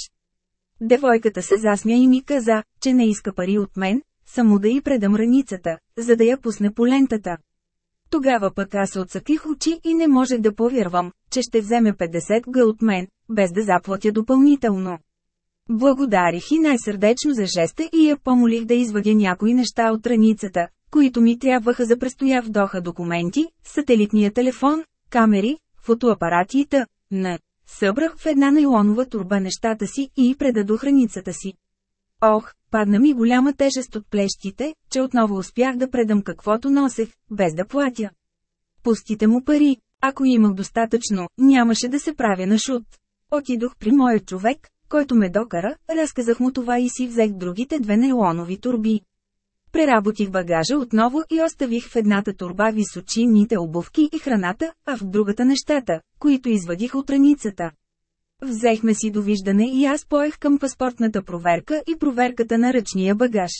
Девойката се засмя и ми каза, че не иска пари от мен, само да й предам раницата, за да я пусне по лентата. Тогава пък аз отсъких очи и не може да повярвам, че ще вземе 50 г от мен, без да заплатя допълнително. Благодарих и най-сърдечно за жеста и я помолих да извадя някои неща от раницата, които ми трябваха за престоя в Доха документи, сателитния телефон, камери, фотоапарати и. Събрах в една найлонова турба нещата си и предадох храницата си. Ох, падна ми голяма тежест от плещите, че отново успях да предам каквото носех, без да платя. Пустите му пари, ако имах достатъчно, нямаше да се правя на шут. Отидох при моя човек, който ме докара, разказах му това и си взех другите две нейлонови турби. Преработих багажа отново и оставих в едната турба височинните обувки и храната, а в другата нещата, които извадих от раницата. Взехме си довиждане и аз поех към паспортната проверка и проверката на ръчния багаж.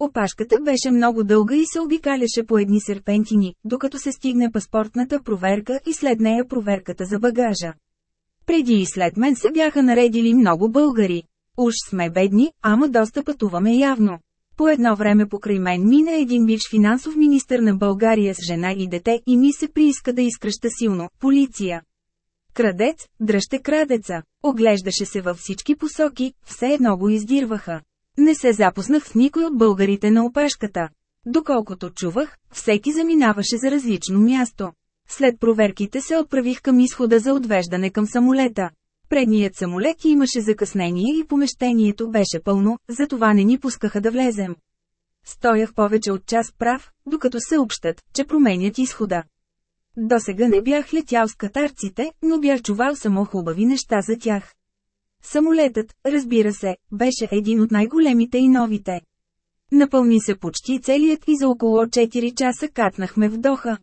Опашката беше много дълга и се обикаляше по едни серпентини, докато се стигне паспортната проверка и след нея проверката за багажа. Преди и след мен се бяха наредили много българи. Уж сме бедни, ама доста пътуваме явно. По едно време покрай мен мина един бивш финансов министър на България с жена и дете и ми се прииска да изкръща силно – полиция. Крадец, дръжте крадеца. Оглеждаше се във всички посоки, все едно го издирваха. Не се запознах с никой от българите на опашката. Доколкото чувах, всеки заминаваше за различно място. След проверките се отправих към изхода за отвеждане към самолета. Предният самолет имаше закъснение и помещението беше пълно, затова не ни пускаха да влезем. Стоях повече от час прав, докато съобщат, че променят изхода. До сега не бях летял с катарците, но бях чувал само хубави неща за тях. Самолетът, разбира се, беше един от най-големите и новите. Напълни се почти целият и за около 4 часа катнахме в Доха.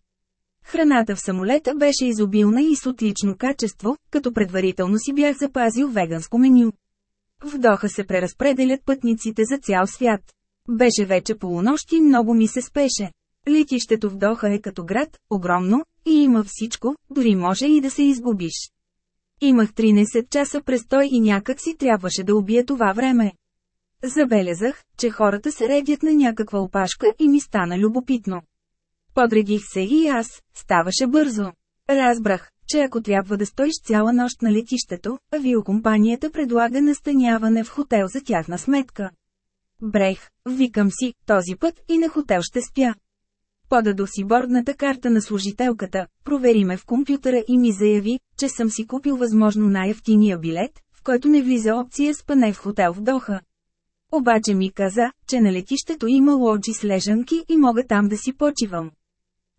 Храната в самолета беше изобилна и с отлично качество, като предварително си бях запазил веганско меню. В Доха се преразпределят пътниците за цял свят. Беше вече полунощ и много ми се спеше. Летището в Доха е като град, огромно, и има всичко, дори може и да се изгубиш. Имах 13 часа престой и някак си трябваше да убия това време. Забелязах, че хората се редят на някаква опашка и ми стана любопитно. Подредих се и аз, ставаше бързо. Разбрах, че ако трябва да стоиш цяла нощ на летището, авиокомпанията предлага настаняване в хотел за тяхна сметка. Брех, викам си, този път и на хотел ще спя. Подадох си бордната карта на служителката, провери ме в компютъра и ми заяви, че съм си купил възможно най-ефтиния билет, в който не влиза опция спане в хотел в Доха. Обаче ми каза, че на летището има лоджи с лежанки и мога там да си почивам.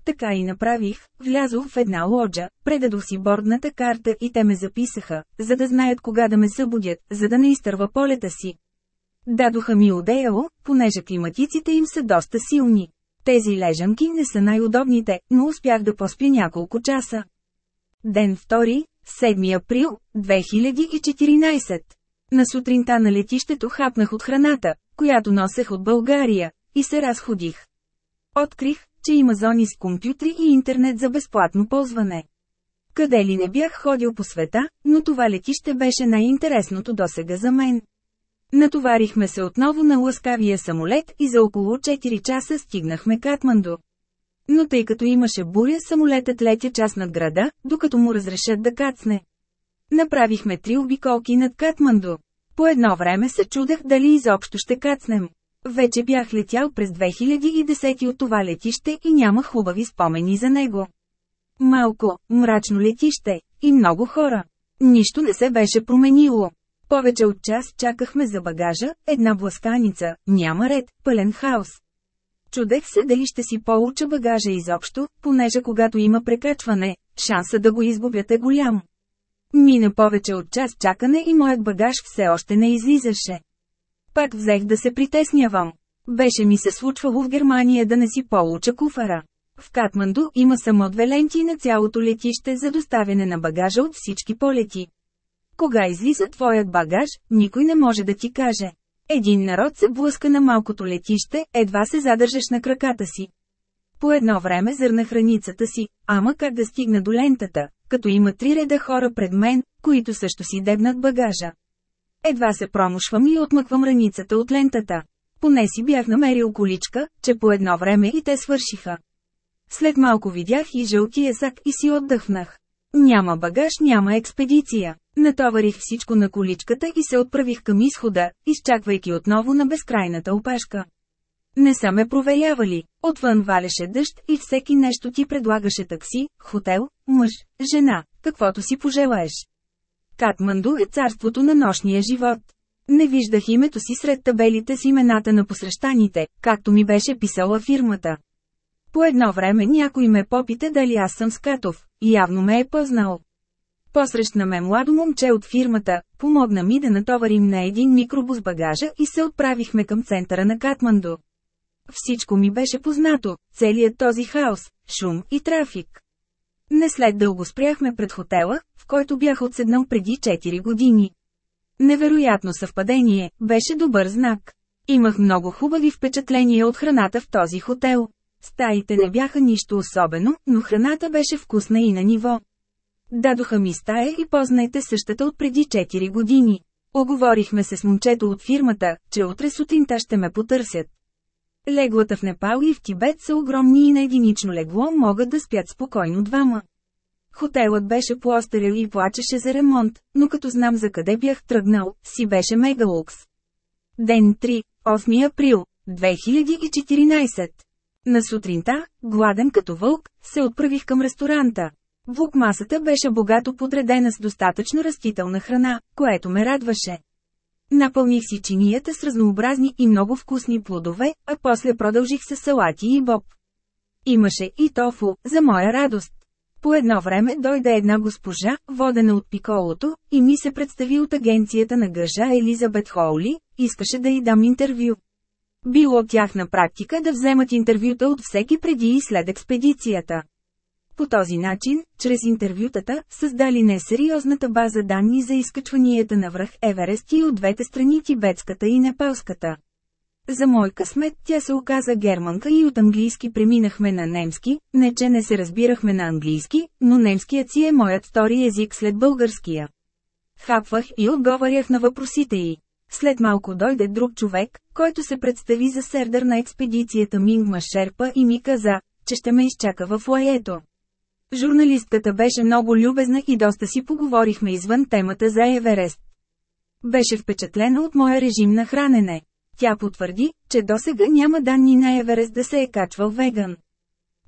Така и направих, влязох в една лоджа, предадох си бордната карта и те ме записаха, за да знаят кога да ме събудят, за да не изтърва полета си. Дадоха ми одеяло, понеже климатиците им са доста силни. Тези лежанки не са най-удобните, но успях да поспя няколко часа. Ден 2, 7 април, 2014. На сутринта на летището хапнах от храната, която носех от България, и се разходих. Открих, че има зони с компютри и интернет за безплатно ползване. Къде ли не бях ходил по света, но това летище беше най-интересното досега за мен. Натоварихме се отново на ласкавия самолет и за около 4 часа стигнахме Катманду. Но тъй като имаше буря, самолетът летя част над града, докато му разрешат да кацне. Направихме три обиколки над Катманду. По едно време се чудех дали изобщо ще кацнем. Вече бях летял през 2010 от това летище и няма хубави спомени за него. Малко, мрачно летище, и много хора. Нищо не се беше променило. Повече от час чакахме за багажа, една бласканица, няма ред, пълен хаос. Чудех се дали ще си получа багажа изобщо, понеже когато има прекачване, шанса да го изгубят е голям. Мина повече от час чакане и моят багаж все още не излизаше. Пак взех да се притеснявам. Беше ми се случвало в Германия да не си получа куфара. В Катманду има само две ленти на цялото летище за доставяне на багажа от всички полети. Кога излиза твоят багаж, никой не може да ти каже. Един народ се блъска на малкото летище, едва се задържаш на краката си. По едно време зърнах раницата си, ама как да стигна до лентата, като има три реда хора пред мен, които също си дебнат багажа. Едва се промушвам и отмъквам раницата от лентата. Поне си бях намерил количка, че по едно време и те свършиха. След малко видях и жълтия сак и си отдъхнах. Няма багаж, няма експедиция. Натоварих всичко на количката и се отправих към изхода, изчаквайки отново на безкрайната опашка. Не са ме проверявали. Отвън валеше дъжд и всеки нещо ти предлагаше такси, хотел, мъж, жена, каквото си пожелаеш. Катманду е царството на нощния живот. Не виждах името си сред табелите с имената на посрещаните, както ми беше писала фирмата. По едно време някой ме попита дали аз съм Скатов, и явно ме е познал. Посрещна ме младо момче от фирмата, помогна ми да натоварим на един микробус багажа и се отправихме към центъра на Катманду. Всичко ми беше познато, целият този хаос, шум и трафик. Не след дълго спряхме пред хотела, в който бях отседнал преди 4 години. Невероятно съвпадение, беше добър знак. Имах много хубави впечатления от храната в този хотел. Стаите не бяха нищо особено, но храната беше вкусна и на ниво. Дадоха ми стая и познайте същата от преди 4 години. Оговорихме се с момчето от фирмата, че утре сутринта ще ме потърсят. Леглата в Непал и в Тибет са огромни и на единично легло могат да спят спокойно двама. Хотелът беше поостарел и плачеше за ремонт, но като знам за къде бях тръгнал, си беше мегалукс. Ден 3, 8 април, 2014 На сутринта, гладен като вълк, се отправих към ресторанта. Вукмасата беше богато подредена с достатъчно растителна храна, което ме радваше. Напълних си чинията с разнообразни и много вкусни плодове, а после продължих с салати и боб. Имаше и тофу, за моя радост. По едно време дойде една госпожа, водена от пиколото, и ми се представи от агенцията на гъжа Елизабет Хоули, искаше да й дам интервю. Било тяхна практика да вземат интервюта от всеки преди и след експедицията. По този начин, чрез интервютата, създали несериозната база данни за изкачванията на връх Еверест и от двете страни тибетската и непалската. За мой късмет тя се оказа германка и от английски преминахме на немски, не че не се разбирахме на английски, но немският си е моят втори език след българския. Хапвах и отговарях на въпросите й. След малко дойде друг човек, който се представи за сердър на експедицията Мингма Шерпа и ми каза, че ще ме изчака в лаето. Журналистката беше много любезна и доста си поговорихме извън темата за Еверест. Беше впечатлена от моя режим на хранене. Тя потвърди, че досега няма данни на Еверест да се е качвал веган.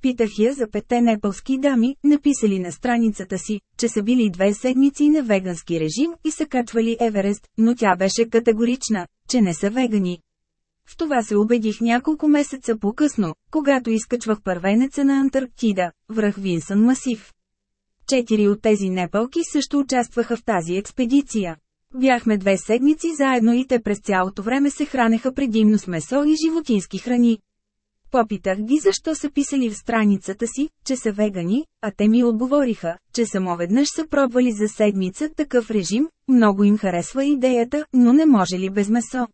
Питах я за пете непалски дами, написали на страницата си, че са били две седмици на вегански режим и са качвали Еверест, но тя беше категорична, че не са вегани. В това се убедих няколко месеца по-късно, когато изкачвах първенеца на Антарктида, връх Винсън Масив. Четири от тези непалки също участваха в тази експедиция. Бяхме две седмици заедно и те през цялото време се хранеха предимно с месо и животински храни. Попитах ги защо са писали в страницата си, че са вегани, а те ми отговориха, че само веднъж са пробвали за седмица такъв режим, много им харесва идеята, но не може ли без месо.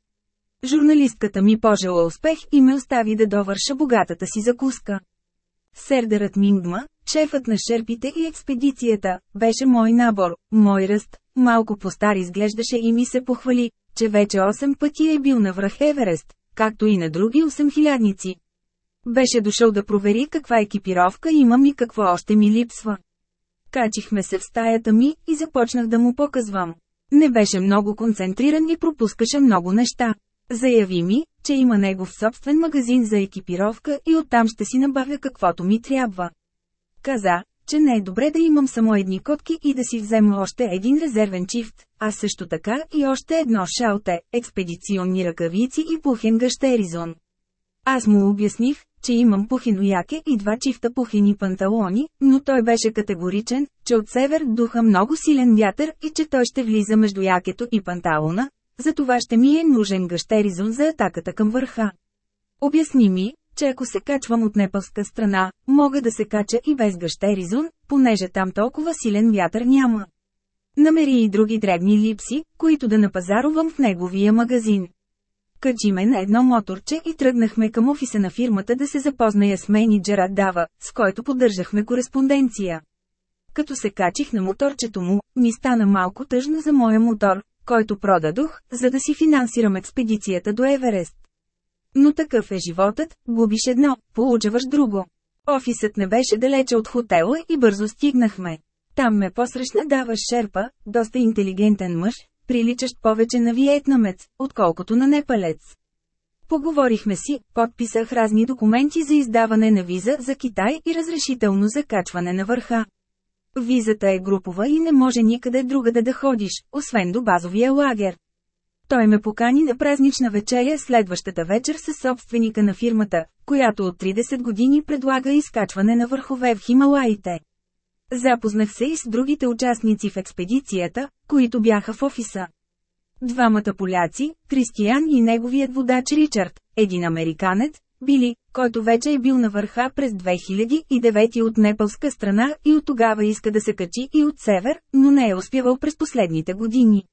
Журналистката ми пожела успех и ме остави да довърша богатата си закуска. Сердерът Мингма, шефът на шерпите и експедицията, беше мой набор, мой ръст, малко по-стар изглеждаше и ми се похвали, че вече 8 пъти е бил на връх Еверест, както и на други 8 хилядници. Беше дошъл да провери каква екипировка имам и какво още ми липсва. Качихме се в стаята ми и започнах да му показвам. Не беше много концентриран и пропускаше много неща. Заяви ми, че има негов собствен магазин за екипировка и оттам ще си набавя каквото ми трябва. Каза, че не е добре да имам само едни котки и да си взема още един резервен чифт, а също така и още едно шалте, експедиционни ръкавици и пухен гъщеризон. Аз му обясних, че имам пухено яке и два чифта пухени панталони, но той беше категоричен, че от север духа много силен вятър и че той ще влиза между якето и панталона, затова ще ми е нужен гъщеризон за атаката към върха. Обясни ми, че ако се качвам от непалска страна, мога да се кача и без гъщеризон, понеже там толкова силен вятър няма. Намери и други дребни липси, които да напазарувам в неговия магазин. Качихме на едно моторче и тръгнахме към офиса на фирмата да се запозная с менеджера Дава, с който поддържахме кореспонденция. Като се качих на моторчето му, ми стана малко тъжно за моя мотор, който продадох, за да си финансирам експедицията до Еверест. Но такъв е животът, губиш едно, получаваш друго. Офисът не беше далече от хотела и бързо стигнахме. Там ме посрещна Дава Шерпа, доста интелигентен мъж, приличащ повече на виетнамец, отколкото на непалец. Поговорихме си, подписах разни документи за издаване на виза за Китай и разрешително за качване на върха. Визата е групова и не може никъде другаде да ходиш, освен до базовия лагер. Той ме покани на празнична вечеря следващата вечер със собственика на фирмата, която от 30 години предлага изкачване на върхове в Хималаите. Запознах се и с другите участници в експедицията, които бяха в офиса. Двамата поляци, Кристиян и неговият водач Ричард, един американец, Били, който вече е бил на върха през 2009 от непалска страна и от тогава иска да се качи и от север, но не е успявал през последните години.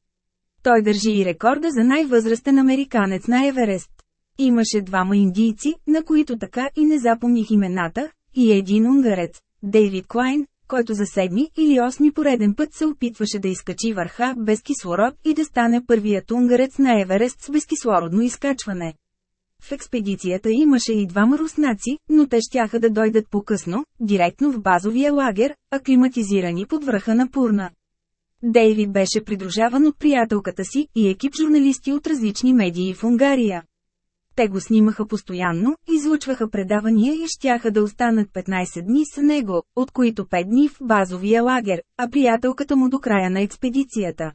Той държи и рекорда за най-възрастен американец на Еверест. Имаше двама индийци, на които така и не запомних имената, и един унгарец, Дейвид Клайн, който за седми или осми пореден път се опитваше да изкачи върха без кислород и да стане първият унгарец на Еверест с безкислородно изкачване. В експедицията имаше и двама руснаци, но те щяха да дойдат по-късно, директно в базовия лагер, аклиматизирани под връха на Пурна. Дейвид беше придружаван от приятелката си и екип журналисти от различни медии в Унгария. Те го снимаха постоянно, излучваха предавания и щяха да останат 15 дни с него, от които 5 дни в базовия лагер, а приятелката му до края на експедицията.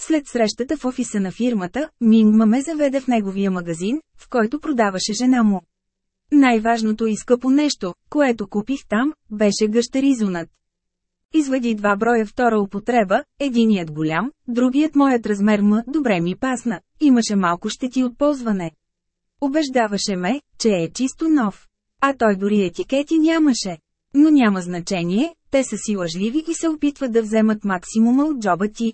След срещата в офиса на фирмата, Мингма ме заведе в неговия магазин, в който продаваше жена му. Най-важното и скъпо нещо, което купих там, беше гъщеризонът. Извади два броя втора употреба, единият голям, другият моят размер м добре ми пасна, имаше малко щети от ползване. Обеждаваше ме, че е чисто нов. А той дори етикети нямаше. Но няма значение, те са си лъжливи и се опитват да вземат максимума от джоба ти.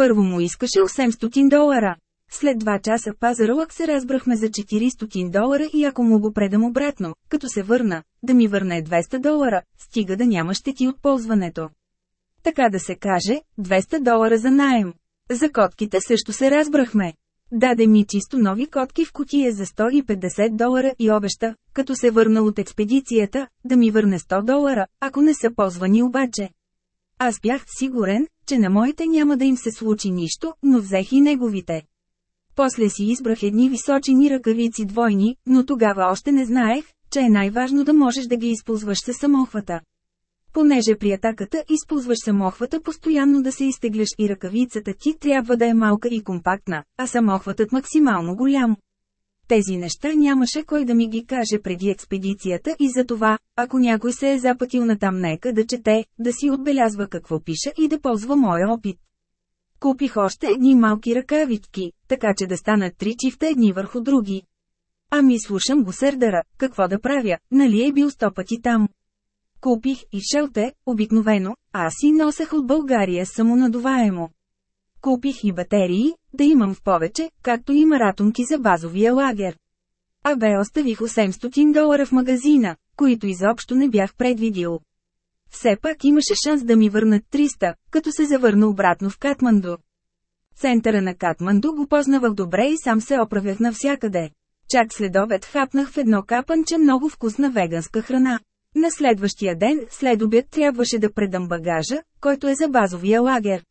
Първо му искаше 800 долара. След два часа пазарлък се разбрахме за 400 долара и ако му го предам обратно, като се върна, да ми върне 200 долара, стига да няма щети от ползването. Така да се каже, 200 долара за найем. За котките също се разбрахме. Даде ми чисто нови котки в кутия за 150 долара и обеща, като се върна от експедицията, да ми върне 100 долара, ако не са ползвани обаче. Аз бях сигурен, че на моите няма да им се случи нищо, но взех и неговите. После си избрах едни височини ръкавици двойни, но тогава още не знаех, че е най-важно да можеш да ги използваш със самохвата. Понеже при атаката използваш самохвата постоянно да се изтегляш и ръкавицата ти трябва да е малка и компактна, а самохватът максимално голям. Тези неща нямаше кой да ми ги каже преди експедицията и за това, ако някой се е запътил натам нека да чете, да си отбелязва какво пише и да ползва моя опит. Купих още едни малки ръкавички, така че да станат три чифта едни върху други. Ами слушам го сърдара, какво да правя, нали е бил сто пъти там. Купих и шелте, обикновено, аз си носех от България самонадуваемо. Купих и батерии, да имам в повече, както и маратонки за базовия лагер. А бе оставих 800 долара в магазина, които изобщо не бях предвидил. Все пак имаше шанс да ми върнат 300, като се завърна обратно в Катманду. Центъра на Катманду го познавах добре и сам се оправях навсякъде. Чак след обед хапнах в едно капанче много вкусна веганска храна. На следващия ден, след обяд трябваше да предам багажа, който е за базовия лагер.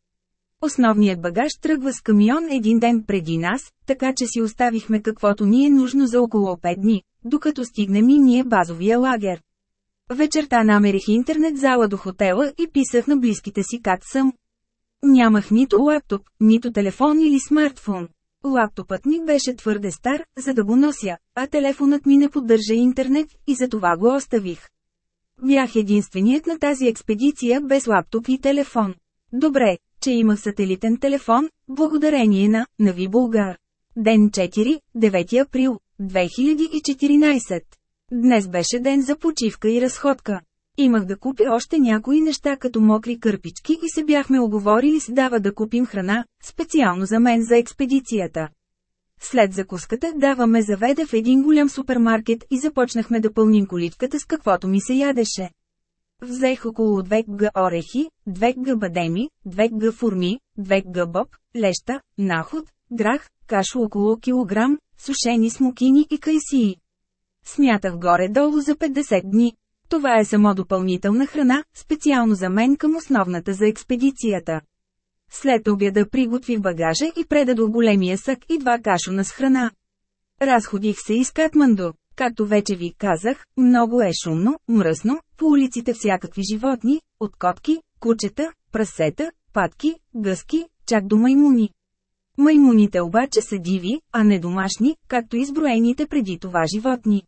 Основният багаж тръгва с камион един ден преди нас, така че си оставихме каквото ни е нужно за около 5 дни, докато стигнем и ние базовия лагер. Вечерта намерих интернет зала до хотела и писах на близките си как съм. Нямах нито лаптоп, нито телефон или смартфон. Лаптопът ми беше твърде стар, за да го нося, а телефонът ми не поддържа интернет и за това го оставих. Бях единственият на тази експедиция без лаптоп и телефон. Добре, че има сателитен телефон, благодарение на Нави Булгар. Ден 4, 9 април, 2014. Днес беше ден за почивка и разходка. Имах да купя още някои неща като мокри кърпички и се бяхме оговорили с Дава да купим храна, специално за мен за експедицията. След закуската Дава ме заведе в един голям супермаркет и започнахме да пълним количката с каквото ми се ядеше. Взех около 2 г орехи, 2 г бадеми, 2 г фурми, 2 г боб, леща, наход, грах, каша около килограм, сушени смокини и кайсии. Смятах горе-долу за 50 дни. Това е само допълнителна храна, специално за мен към основната за експедицията. След обяда приготвих багажа и предадох големия сък и два кашона с храна. Разходих се из Катманду. Както вече ви казах, много е шумно, мръсно, по улиците всякакви животни, от котки, кучета, прасета, патки, гъски, чак до маймуни. Маймуните обаче са диви, а не домашни, както изброените преди това животни.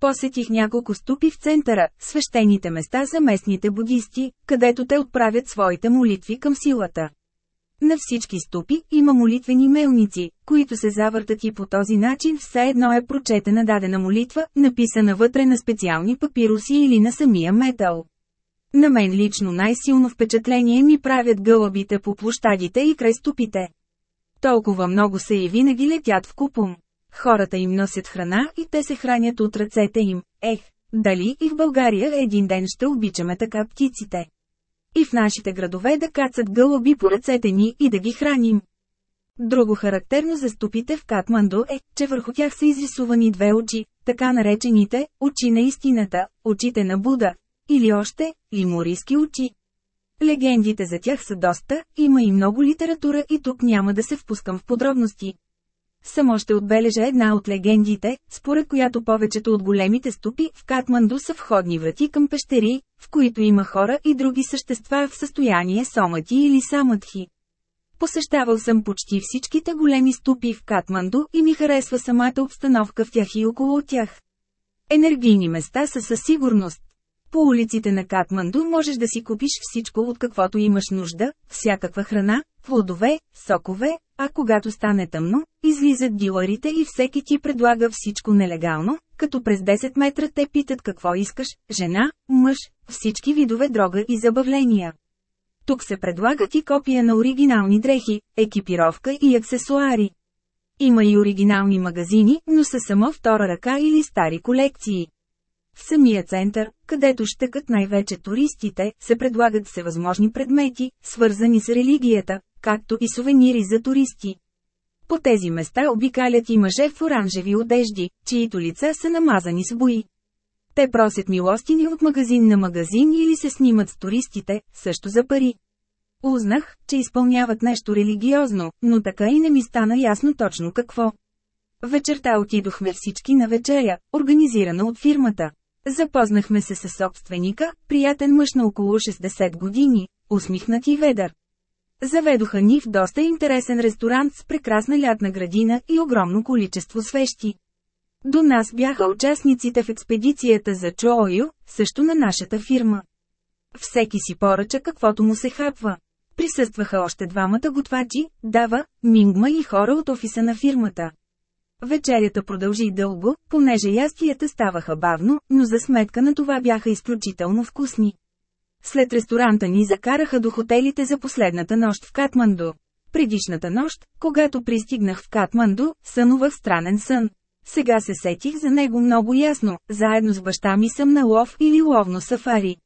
Посетих няколко ступи в центъра, свещените места за местните будисти, където те отправят своите молитви към силата. На всички ступи има молитвени мелници, които се завъртат и по този начин все едно е прочетена дадена молитва, написана вътре на специални папируси или на самия метал. На мен лично най-силно впечатление ми правят гълъбите по площадите и край ступите. Толкова много са и винаги летят в купум. Хората им носят храна и те се хранят от ръцете им. Ех, дали и в България един ден ще обичаме така птиците. И в нашите градове да кацат гълъби по ръцете ни и да ги храним. Друго характерно за стопите в Катманду е, че върху тях са изрисувани две очи, така наречените «очи на истината», «очите на Буда», или още «лиморийски очи». Легендите за тях са доста, има и много литература и тук няма да се впускам в подробности. Само ще отбележа една от легендите, според която повечето от големите ступи в Катманду са входни врати към пещери, в които има хора и други същества в състояние сомати или самадхи. Посещавал съм почти всичките големи ступи в Катманду и ми харесва самата обстановка в тях и около тях. Енергийни места са със сигурност. По улиците на Катманду можеш да си купиш всичко от каквото имаш нужда, всякаква храна, плодове, сокове, а когато стане тъмно, излизат диларите и всеки ти предлага всичко нелегално, като през 10 метра те питат какво искаш, жена, мъж, всички видове дрога и забавления. Тук се предлагат и копия на оригинални дрехи, екипировка и аксесуари. Има и оригинални магазини, но са само втора ръка или стари колекции. В самия център, където щъкат най-вече туристите, се предлагат всевъзможни предмети, свързани с религията, както и сувенири за туристи. По тези места обикалят и мъже в оранжеви одежди, чието лица са намазани с бои. Те просят милостини от магазин на магазин или се снимат с туристите, също за пари. Узнах, че изпълняват нещо религиозно, но така и не ми стана ясно точно какво. Вечерта отидохме всички на вечеря, организирана от фирмата. Запознахме се с собственика, приятен мъж на около 60 години, усмихнат и ведър. Заведоха ни в доста интересен ресторант с прекрасна лятна градина и огромно количество свещи. До нас бяха участниците в експедицията за Чоою, също на нашата фирма. Всеки си поръча каквото му се хапва. Присъстваха още двамата готвачи, Дава, Мингма и хора от офиса на фирмата. Вечерята продължи дълго, понеже ястията ставаха бавно, но за сметка на това бяха изключително вкусни. След ресторанта ни закараха до хотелите за последната нощ в Катманду. Предишната нощ, когато пристигнах в Катманду, сънувах странен сън. Сега се сетих за него много ясно, заедно с баща ми съм на лов или ловно сафари.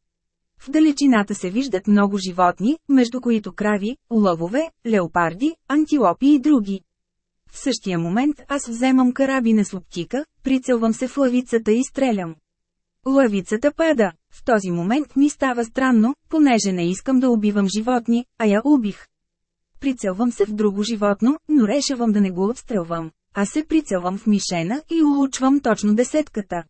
В далечината се виждат много животни, между които крави, лъвове, леопарди, антилопи и други. В същия момент аз вземам карабина с оптика, прицелвам се в лавицата и стрелям. Лавицата пада. В този момент ми става странно, понеже не искам да убивам животни, а я убих. Прицелвам се в друго животно, но решавам да не го отстрелвам. Аз се прицелвам в мишена и улучвам точно десетката.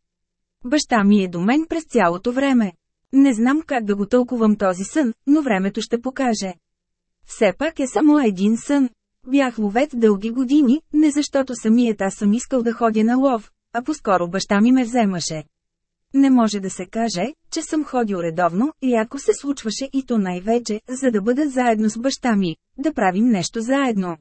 Баща ми е до мен през цялото време. Не знам как да го тълкувам този сън, но времето ще покаже. Все пак е само един сън. Бях ловец дълги години, не защото самият аз съм искал да ходя на лов, а по-скоро баща ми ме вземаше. Не може да се каже, че съм ходил редовно, и ако се случваше и то най-вече, за да бъда заедно с баща ми, да правим нещо заедно.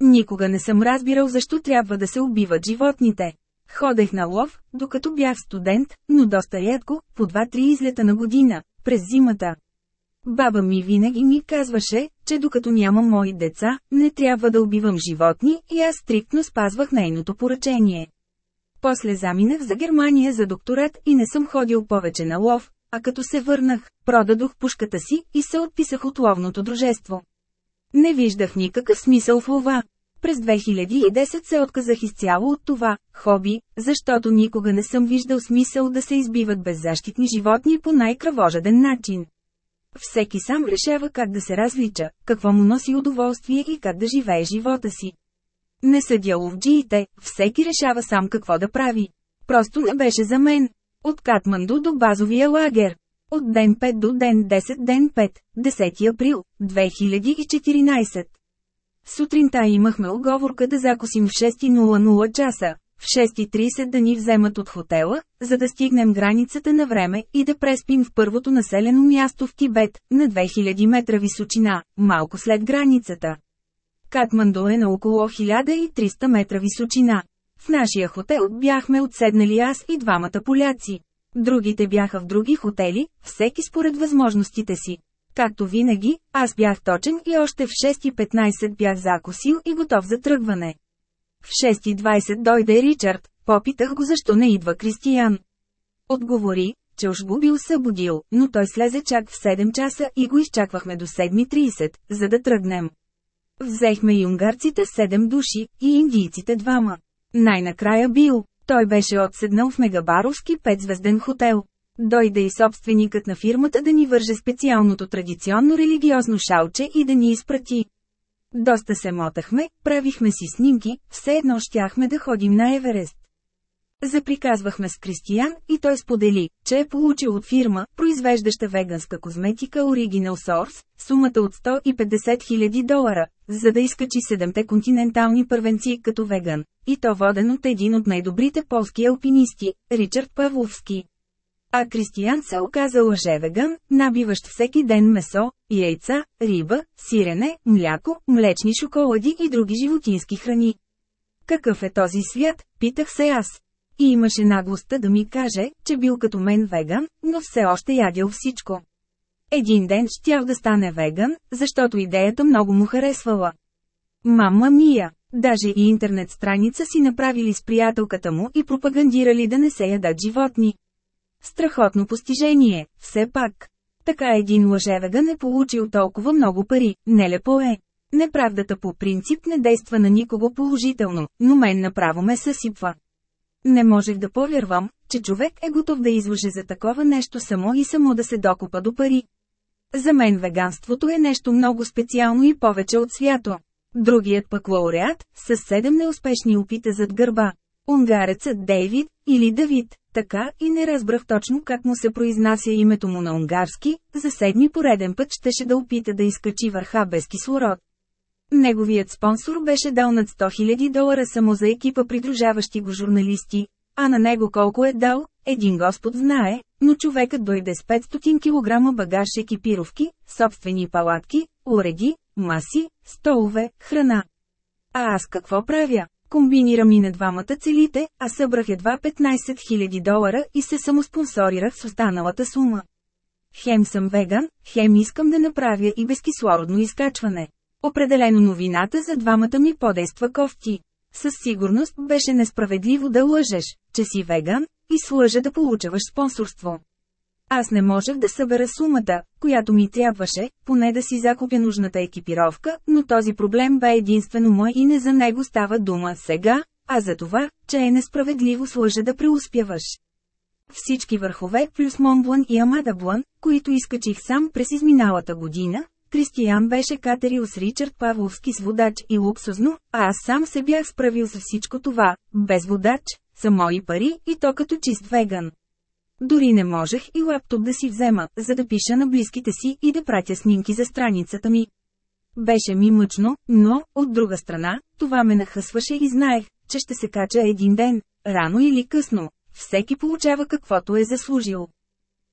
Никога не съм разбирал защо трябва да се убиват животните. Ходех на лов, докато бях студент, но доста рядко, по 2-3 излета на година, през зимата. Баба ми винаги ми казваше, че докато нямам мои деца, не трябва да убивам животни и аз стриктно спазвах нейното поръчение. После заминах за Германия за докторат и не съм ходил повече на лов, а като се върнах, продадох пушката си и се отписах от ловното дружество. Не виждах никакъв смисъл в лова. През 2010 се отказах изцяло от това хоби, защото никога не съм виждал смисъл да се избиват беззащитни животни по най-кръвожаден начин. Всеки сам решава как да се различа, какво му носи удоволствие и как да живее живота си. Не съдя ловджиите, всеки решава сам какво да прави. Просто не беше за мен. От Катманду до базовия лагер. От ден 5 до ден 10 ден 5, 10 април, 2014. Сутринта имахме оговорка да закусим в 6.00 часа, в 6.30 да ни вземат от хотела, за да стигнем границата на време и да преспим в първото населено място в Тибет, на 2000 метра височина, малко след границата. Катманду е на около 1300 метра височина. В нашия хотел бяхме отседнали аз и двамата поляци. Другите бяха в други хотели, всеки според възможностите си. Както винаги, аз бях точен и още в 6.15 бях закусил и готов за тръгване. В 6.20 дойде Ричард, попитах го защо не идва Кристиян. Отговори, че уж го бил събудил, но той слезе чак в 7 часа и го изчаквахме до 7.30, за да тръгнем. Взехме и унгарците 7 души, и индийците двама. Най-накрая бил, той беше отседнал в Мегабаровски петзвезден хотел. Дойде и собственикът на фирмата да ни върже специалното традиционно религиозно шалче и да ни изпрати. Доста се мотахме, правихме си снимки, все едно щяхме да ходим на Еверест. Заприказвахме с Кристиян и той сподели, че е получил от фирма, произвеждаща веганска козметика Original Source, сумата от 150 000 долара, за да изкачи седемте континентални първенци като веган, и то воден от един от най-добрите полски алпинисти, Ричард Павловски. А Кристиян се оказа лъжевеган, набиващ всеки ден месо, яйца, риба, сирене, мляко, млечни шоколади и други животински храни. Какъв е този свят, питах се аз. И имаше наглостта да ми каже, че бил като мен веган, но все още ядял всичко. Един ден щял да стане веган, защото идеята много му харесвала. Мама мия, даже и интернет страница си направили с приятелката му и пропагандирали да не се ядат животни. Страхотно постижение, все пак. Така един лъжевеган е получил толкова много пари, нелепо е. Неправдата по принцип не действа на никого положително, но мен направо ме съсипва. Не можех да повярвам, че човек е готов да излъже за такова нещо само и само да се докопа до пари. За мен веганството е нещо много специално и повече от свято. Другият пък лауреат, с седем неуспешни опита зад гърба. Унгарецът Дейвид, или Давид, така и не разбрах точно как му се произнася името му на унгарски, за седми пореден път щеше да опита да изкачи върха без кислород. Неговият спонсор беше дал над 100 000 долара само за екипа придружаващи го журналисти, а на него колко е дал, един господ знае, но човекът дойде с 500 кг багаж екипировки, собствени палатки, уреди, маси, столове, храна. А аз какво правя? Комбинирам и на двамата целите, а събрах едва 15 000 долара и се самоспонсорирах с останалата сума. Хем съм веган, хем искам да направя и безкислородно изкачване. Определено новината за двамата ми подейства кофти. Със сигурност беше несправедливо да лъжеш, че си веган, и с лъжа да получаваш спонсорство. Аз не можех да събера сумата, която ми трябваше, поне да си закупя нужната екипировка, но този проблем бе единствено мой и не за него става дума сега, а за това, че е несправедливо с лъжа да преуспяваш. Всички върхове плюс Монблан и Амадаблан, които изкачих сам през изминалата година, Кристиян беше катерил с Ричард Павловски с водач и луксозно, а аз сам се бях справил с всичко това, без водач, са мои пари и то като чист веган. Дори не можех и лаптоп да си взема, за да пиша на близките си и да пратя снимки за страницата ми. Беше ми мъчно, но, от друга страна, това ме нахъсваше и знаех, че ще се кача един ден, рано или късно. Всеки получава каквото е заслужил.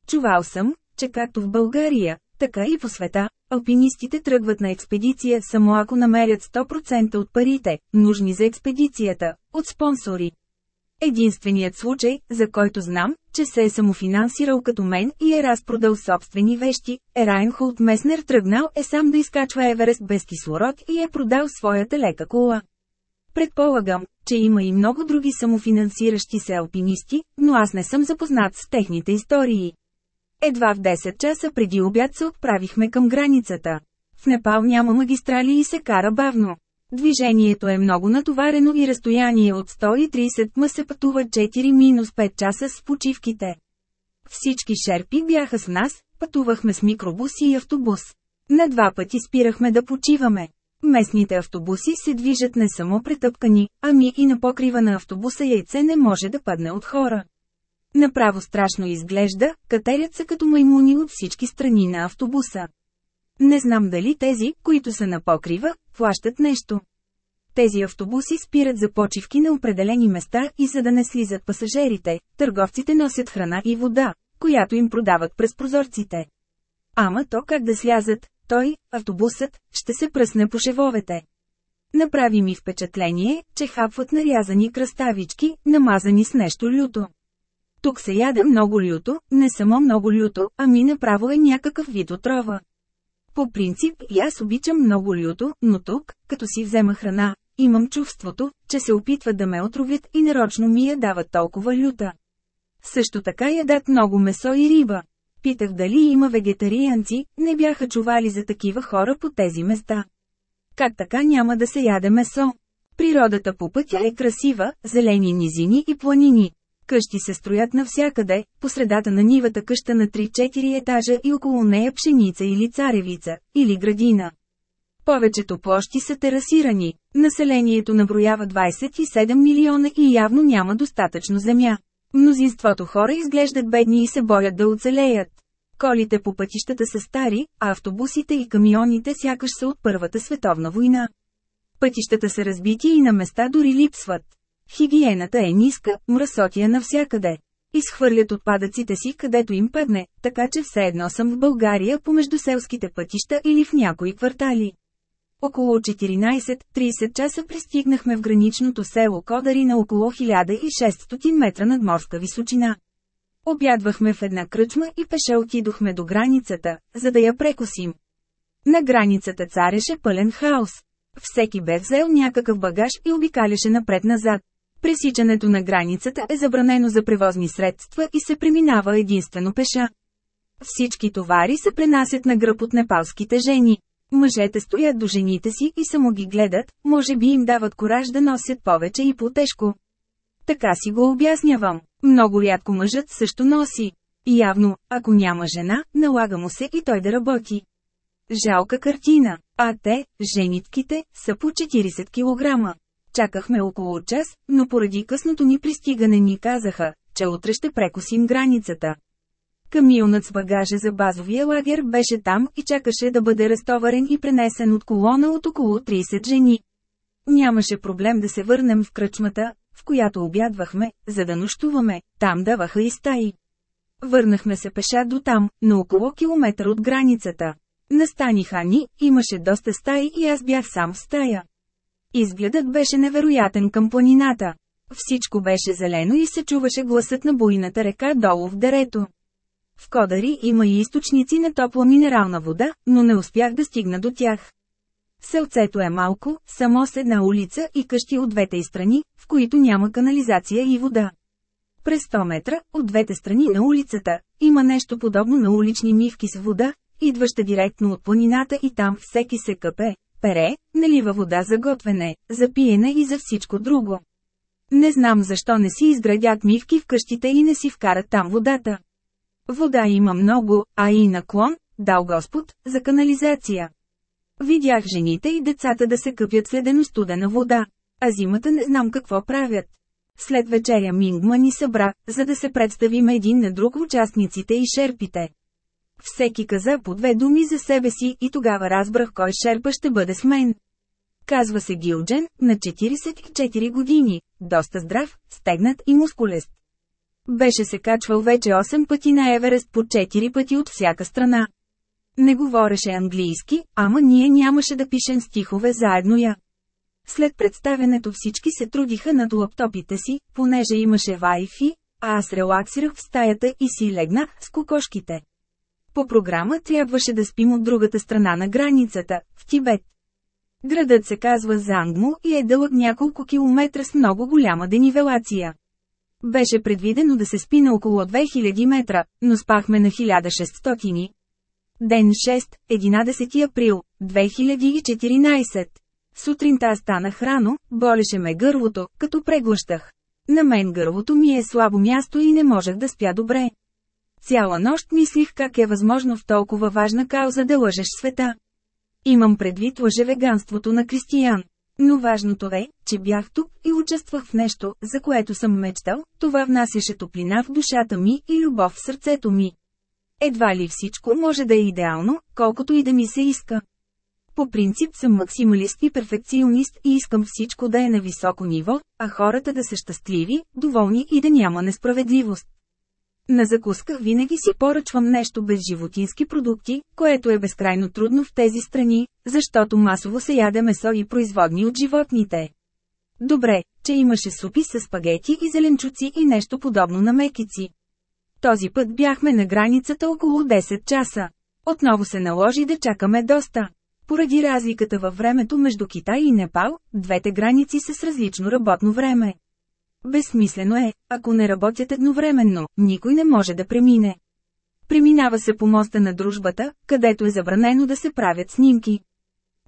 Чувал съм, че както в България, така и по света, алпинистите тръгват на експедиция само ако намерят 100% от парите, нужни за експедицията, от спонсори. Единственият случай, за който знам, че се е самофинансирал като мен и е разпродал собствени вещи, е Райнхолд Меснер тръгнал е сам да изкачва Еверест без кислород и е продал своята лека кола. Предполагам, че има и много други самофинансиращи се алпинисти, но аз не съм запознат с техните истории. Едва в 10 часа преди обяд се отправихме към границата. В Непал няма магистрали и се кара бавно. Движението е много натоварено и разстояние от 130 м се пътува 4-5 часа с почивките. Всички шерпи бяха с нас, пътувахме с микробус и автобус. На два пъти спирахме да почиваме. Местните автобуси се движат не само претъпкани, ами и на покрива на автобуса яйце не може да падне от хора. Направо страшно изглежда, катерят се като маймуни от всички страни на автобуса. Не знам дали тези, които са на покрива, плащат нещо. Тези автобуси спират за почивки на определени места и за да не слизат пасажирите, търговците носят храна и вода, която им продават през прозорците. Ама то как да слязат, той, автобусът, ще се пръсне по шевовете. Направи ми впечатление, че хапват нарязани кръставички, намазани с нещо люто. Тук се яде много люто, не само много люто, ами направо е някакъв вид отрова. По принцип и аз обичам много люто, но тук, като си взема храна, имам чувството, че се опитват да ме отровят и нарочно ми я дават толкова люта. Също така ядат много месо и риба. Питах дали има вегетарианци, не бяха чували за такива хора по тези места. Как така няма да се яде месо? Природата по пътя е красива, зелени низини и планини. Къщи се строят навсякъде, по средата на нивата къща на 3-4 етажа и около нея пшеница или царевица, или градина. Повечето площи са терасирани. Населението наброява 27 милиона и явно няма достатъчно земя. Мнозинството хора изглеждат бедни и се боят да оцелеят. Колите по пътищата са стари, автобусите и камионите сякаш са от Първата световна война. Пътищата са разбити и на места дори липсват. Хигиената е ниска, мръсотия навсякъде. Изхвърлят отпадъците си където им падне, така че все едно съм в България помежду селските пътища или в някои квартали. Около 14-30 часа пристигнахме в граничното село Кодари на около 1600 метра над морска височина. Обядвахме в една кръчма и пеше отидохме до границата, за да я прекосим. На границата цареше пълен хаос. Всеки бе взел някакъв багаж и обикаляше напред-назад. Пресичането на границата е забранено за превозни средства и се преминава единствено пеша. Всички товари се пренасят на гръб от непалските жени. Мъжете стоят до жените си и само ги гледат, може би им дават кораж да носят повече и по-тежко. Така си го обяснявам. Много рядко мъжът също носи. Явно, ако няма жена, налага му се и той да работи. Жалка картина. А те, женитките, са по 40 кг. Чакахме около час, но поради късното ни пристигане ни казаха, че утре ще прекусим границата. Камионът с багажа за базовия лагер беше там и чакаше да бъде разтоварен и пренесен от колона от около 30 жени. Нямаше проблем да се върнем в кръчмата, в която обядвахме, за да нощуваме, там даваха и стаи. Върнахме се пеша до там, на около километър от границата. Настаниха ни, имаше доста стаи и аз бях сам в стая. Изгледът беше невероятен към планината. Всичко беше зелено и се чуваше гласът на буйната река долу в дерето. В Кодари има и източници на топла минерална вода, но не успях да стигна до тях. Селцето е малко, само с една улица и къщи от двете страни, в които няма канализация и вода. През 100 метра, от двете страни на улицата, има нещо подобно на улични мивки с вода, идваща директно от планината и там всеки се къпе, пере, налива вода за готвене, за пиене и за всичко друго. Не знам защо не си изградят мивки в къщите и не си вкарат там водата. Вода има много, а и наклон, дал Господ, за канализация. Видях жените и децата да се къпят следено студена вода, а зимата не знам какво правят. След вечеря Мингма ни събра, за да се представим един на друг участниците и шерпите. Всеки каза по две думи за себе си и тогава разбрах кой шерпа ще бъде с мен. Казва се Гилджен, на 44 години, доста здрав, стегнат и мускулест. Беше се качвал вече 8 пъти на Еверест по 4 пъти от всяка страна. Не говореше английски, ама ние нямаше да пишем стихове заедно я. След представенето всички се трудиха над лаптопите си, понеже имаше Wi-Fi, а аз релаксирах в стаята и си легнах с кокошките. По програма трябваше да спим от другата страна на границата, в Тибет. Градът се казва Зангму и е дълъг няколко километра с много голяма денивелация. Беше предвидено да се спи на около 2000 метра, но спахме на 1600. Ден 6, 11 април, 2014. Сутринта станах рано, болеше ме гърлото, като преглъщах. На мен гърлото ми е слабо място и не можех да спя добре. Цяла нощ мислих как е възможно в толкова важна кауза да лъжеш света. Имам предвид лъжевеганството на Кристиян. Но важното е, че бях тук и участвах в нещо, за което съм мечтал, това внасяше топлина в душата ми и любов в сърцето ми. Едва ли всичко може да е идеално, колкото и да ми се иска. По принцип съм максималист и перфекционист и искам всичко да е на високо ниво, а хората да са щастливи, доволни и да няма несправедливост. На закуска винаги си поръчвам нещо без животински продукти, което е безкрайно трудно в тези страни, защото масово се яде месо и производни от животните. Добре, че имаше супи с спагети и зеленчуци и нещо подобно на мекици. Този път бяхме на границата около 10 часа. Отново се наложи да чакаме доста. Поради разликата във времето между Китай и Непал, двете граници са с различно работно време. Безсмислено е, ако не работят едновременно, никой не може да премине. Преминава се по моста на дружбата, където е забранено да се правят снимки.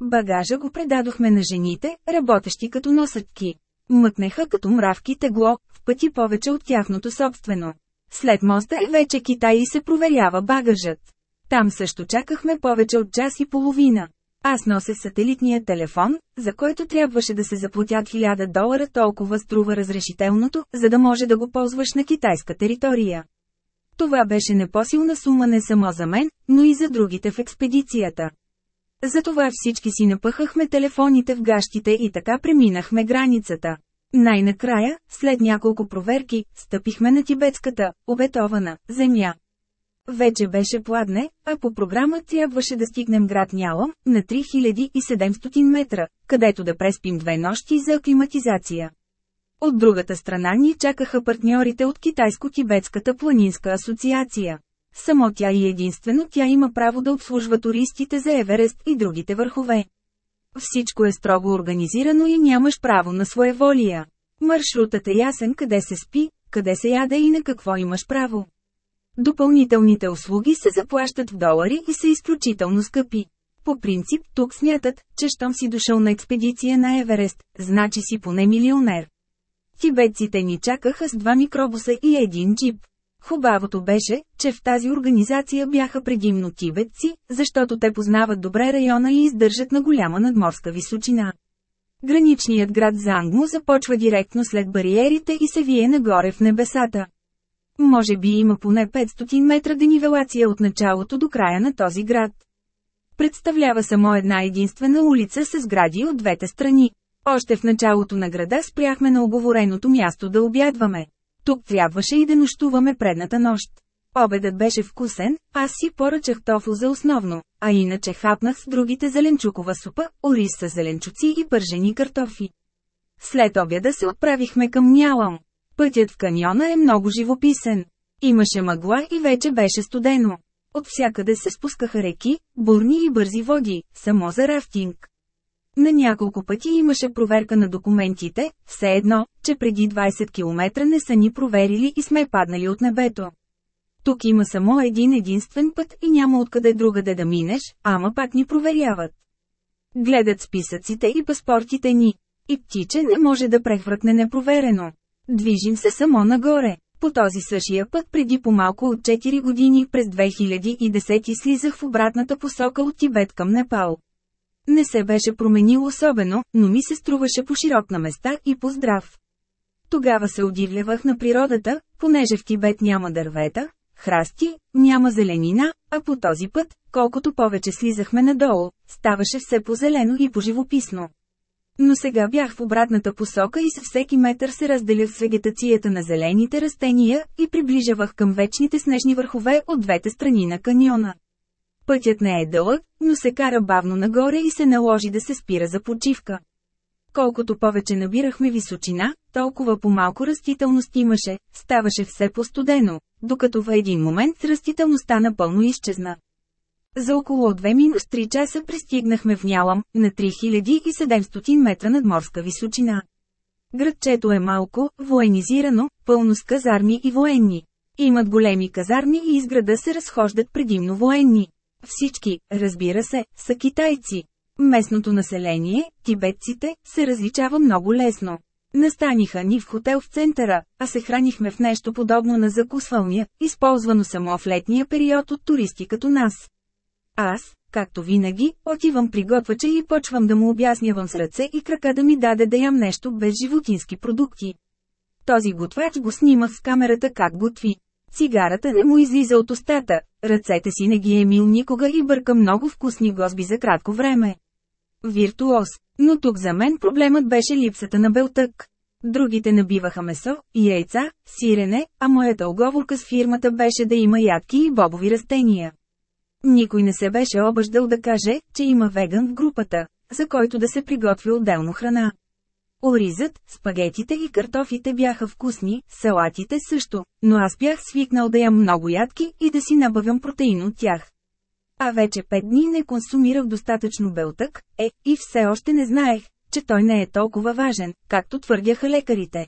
Багажа го предадохме на жените, работещи като носътки. Мъкнеха като мравки тегло, в пъти повече от тяхното собствено. След моста е вече Китай и се проверява багажът. Там също чакахме повече от час и половина. Аз нося сателитния телефон, за който трябваше да се заплатят 1000 долара толкова струва разрешителното, за да може да го ползваш на китайска територия. Това беше непосилна сума не само за мен, но и за другите в експедицията. Затова всички си напъхахме телефоните в гащите и така преминахме границата. Най-накрая, след няколко проверки, стъпихме на тибетската, обетована, земя. Вече беше пладне, а по програма трябваше да стигнем град Нялам, на 3700 метра, където да преспим две нощи за аклиматизация. От другата страна ни чакаха партньорите от Китайско-Тибетската планинска асоциация. Само тя и единствено тя има право да обслужва туристите за Еверест и другите върхове. Всичко е строго организирано и нямаш право на своеволия. Маршрутът е ясен къде се спи, къде се яде и на какво имаш право. Допълнителните услуги се заплащат в долари и са изключително скъпи. По принцип, тук смятат, че щом си дошъл на експедиция на Еверест, значи си поне милионер. Тибетците ни чакаха с два микробуса и един джип. Хубавото беше, че в тази организация бяха предимно тибетци, защото те познават добре района и издържат на голяма надморска височина. Граничният град Зангмо започва директно след бариерите и се вие нагоре в небесата. Може би има поне 500 метра денивелация от началото до края на този град. Представлява само една единствена улица с сгради от двете страни. Още в началото на града спряхме на оговореното място да обядваме. Тук трябваше и да нощуваме предната нощ. Обедът беше вкусен, аз си поръчах тофу за основно, а иначе хапнах с другите зеленчукова супа, ориз с зеленчуци и пържени картофи. След обяда се отправихме към Нялам. Пътят в каньона е много живописен. Имаше мъгла и вече беше студено. От всякъде се спускаха реки, бурни и бързи води, само за рафтинг. На няколко пъти имаше проверка на документите, все едно, че преди 20 км не са ни проверили и сме паднали от небето. Тук има само един единствен път и няма откъде другаде да минеш, ама пак ни проверяват. Гледат списъците и паспортите ни. И птиче не може да прехвъркне непроверено. Движим се само нагоре. По този същия път преди по-малко от 4 години през 2010 слизах в обратната посока от Тибет към Непал. Не се беше променил особено, но ми се струваше по-широк на места и по-здрав. Тогава се удивлявах на природата, понеже в Тибет няма дървета, храсти, няма зеленина, а по този път, колкото повече слизахме надолу, ставаше все по-зелено и по-живописно. Но сега бях в обратната посока и с всеки метър се разделях с вегетацията на зелените растения и приближавах към вечните снежни върхове от двете страни на каньона. Пътят не е дълъг, но се кара бавно нагоре и се наложи да се спира за почивка. Колкото повече набирахме височина, толкова по-малко растителност имаше, ставаше все по-студено, докато в един момент растителността напълно изчезна. За около 2-3 часа пристигнахме в Нялам, на 3700 метра над морска височина. Градчето е малко, военизирано, пълно с казарми и военни. Имат големи казарми и изграда се разхождат предимно военни. Всички, разбира се, са китайци. Местното население, тибетците, се различава много лесно. Настаниха ни в хотел в центъра, а се хранихме в нещо подобно на закусвалния, използвано само в летния период от туристи като нас. Аз, както винаги, отивам при готвача и почвам да му обяснявам с ръце и крака да ми даде да ям нещо без животински продукти. Този готвач го снимах с камерата как готви. Цигарата не му излиза от устата, ръцете си не ги е мил никога и бърка много вкусни гозби за кратко време. Виртуоз. Но тук за мен проблемът беше липсата на белтък. Другите набиваха месо, яйца, сирене, а моята оговорка с фирмата беше да има ядки и бобови растения. Никой не се беше обаждал да каже, че има веган в групата, за който да се приготви отделно храна. Оризът, спагетите и картофите бяха вкусни, салатите също, но аз бях свикнал да ям много ядки и да си набавям протеин от тях. А вече пет дни не консумирах достатъчно белтък, е, и все още не знаех, че той не е толкова важен, както твърдяха лекарите.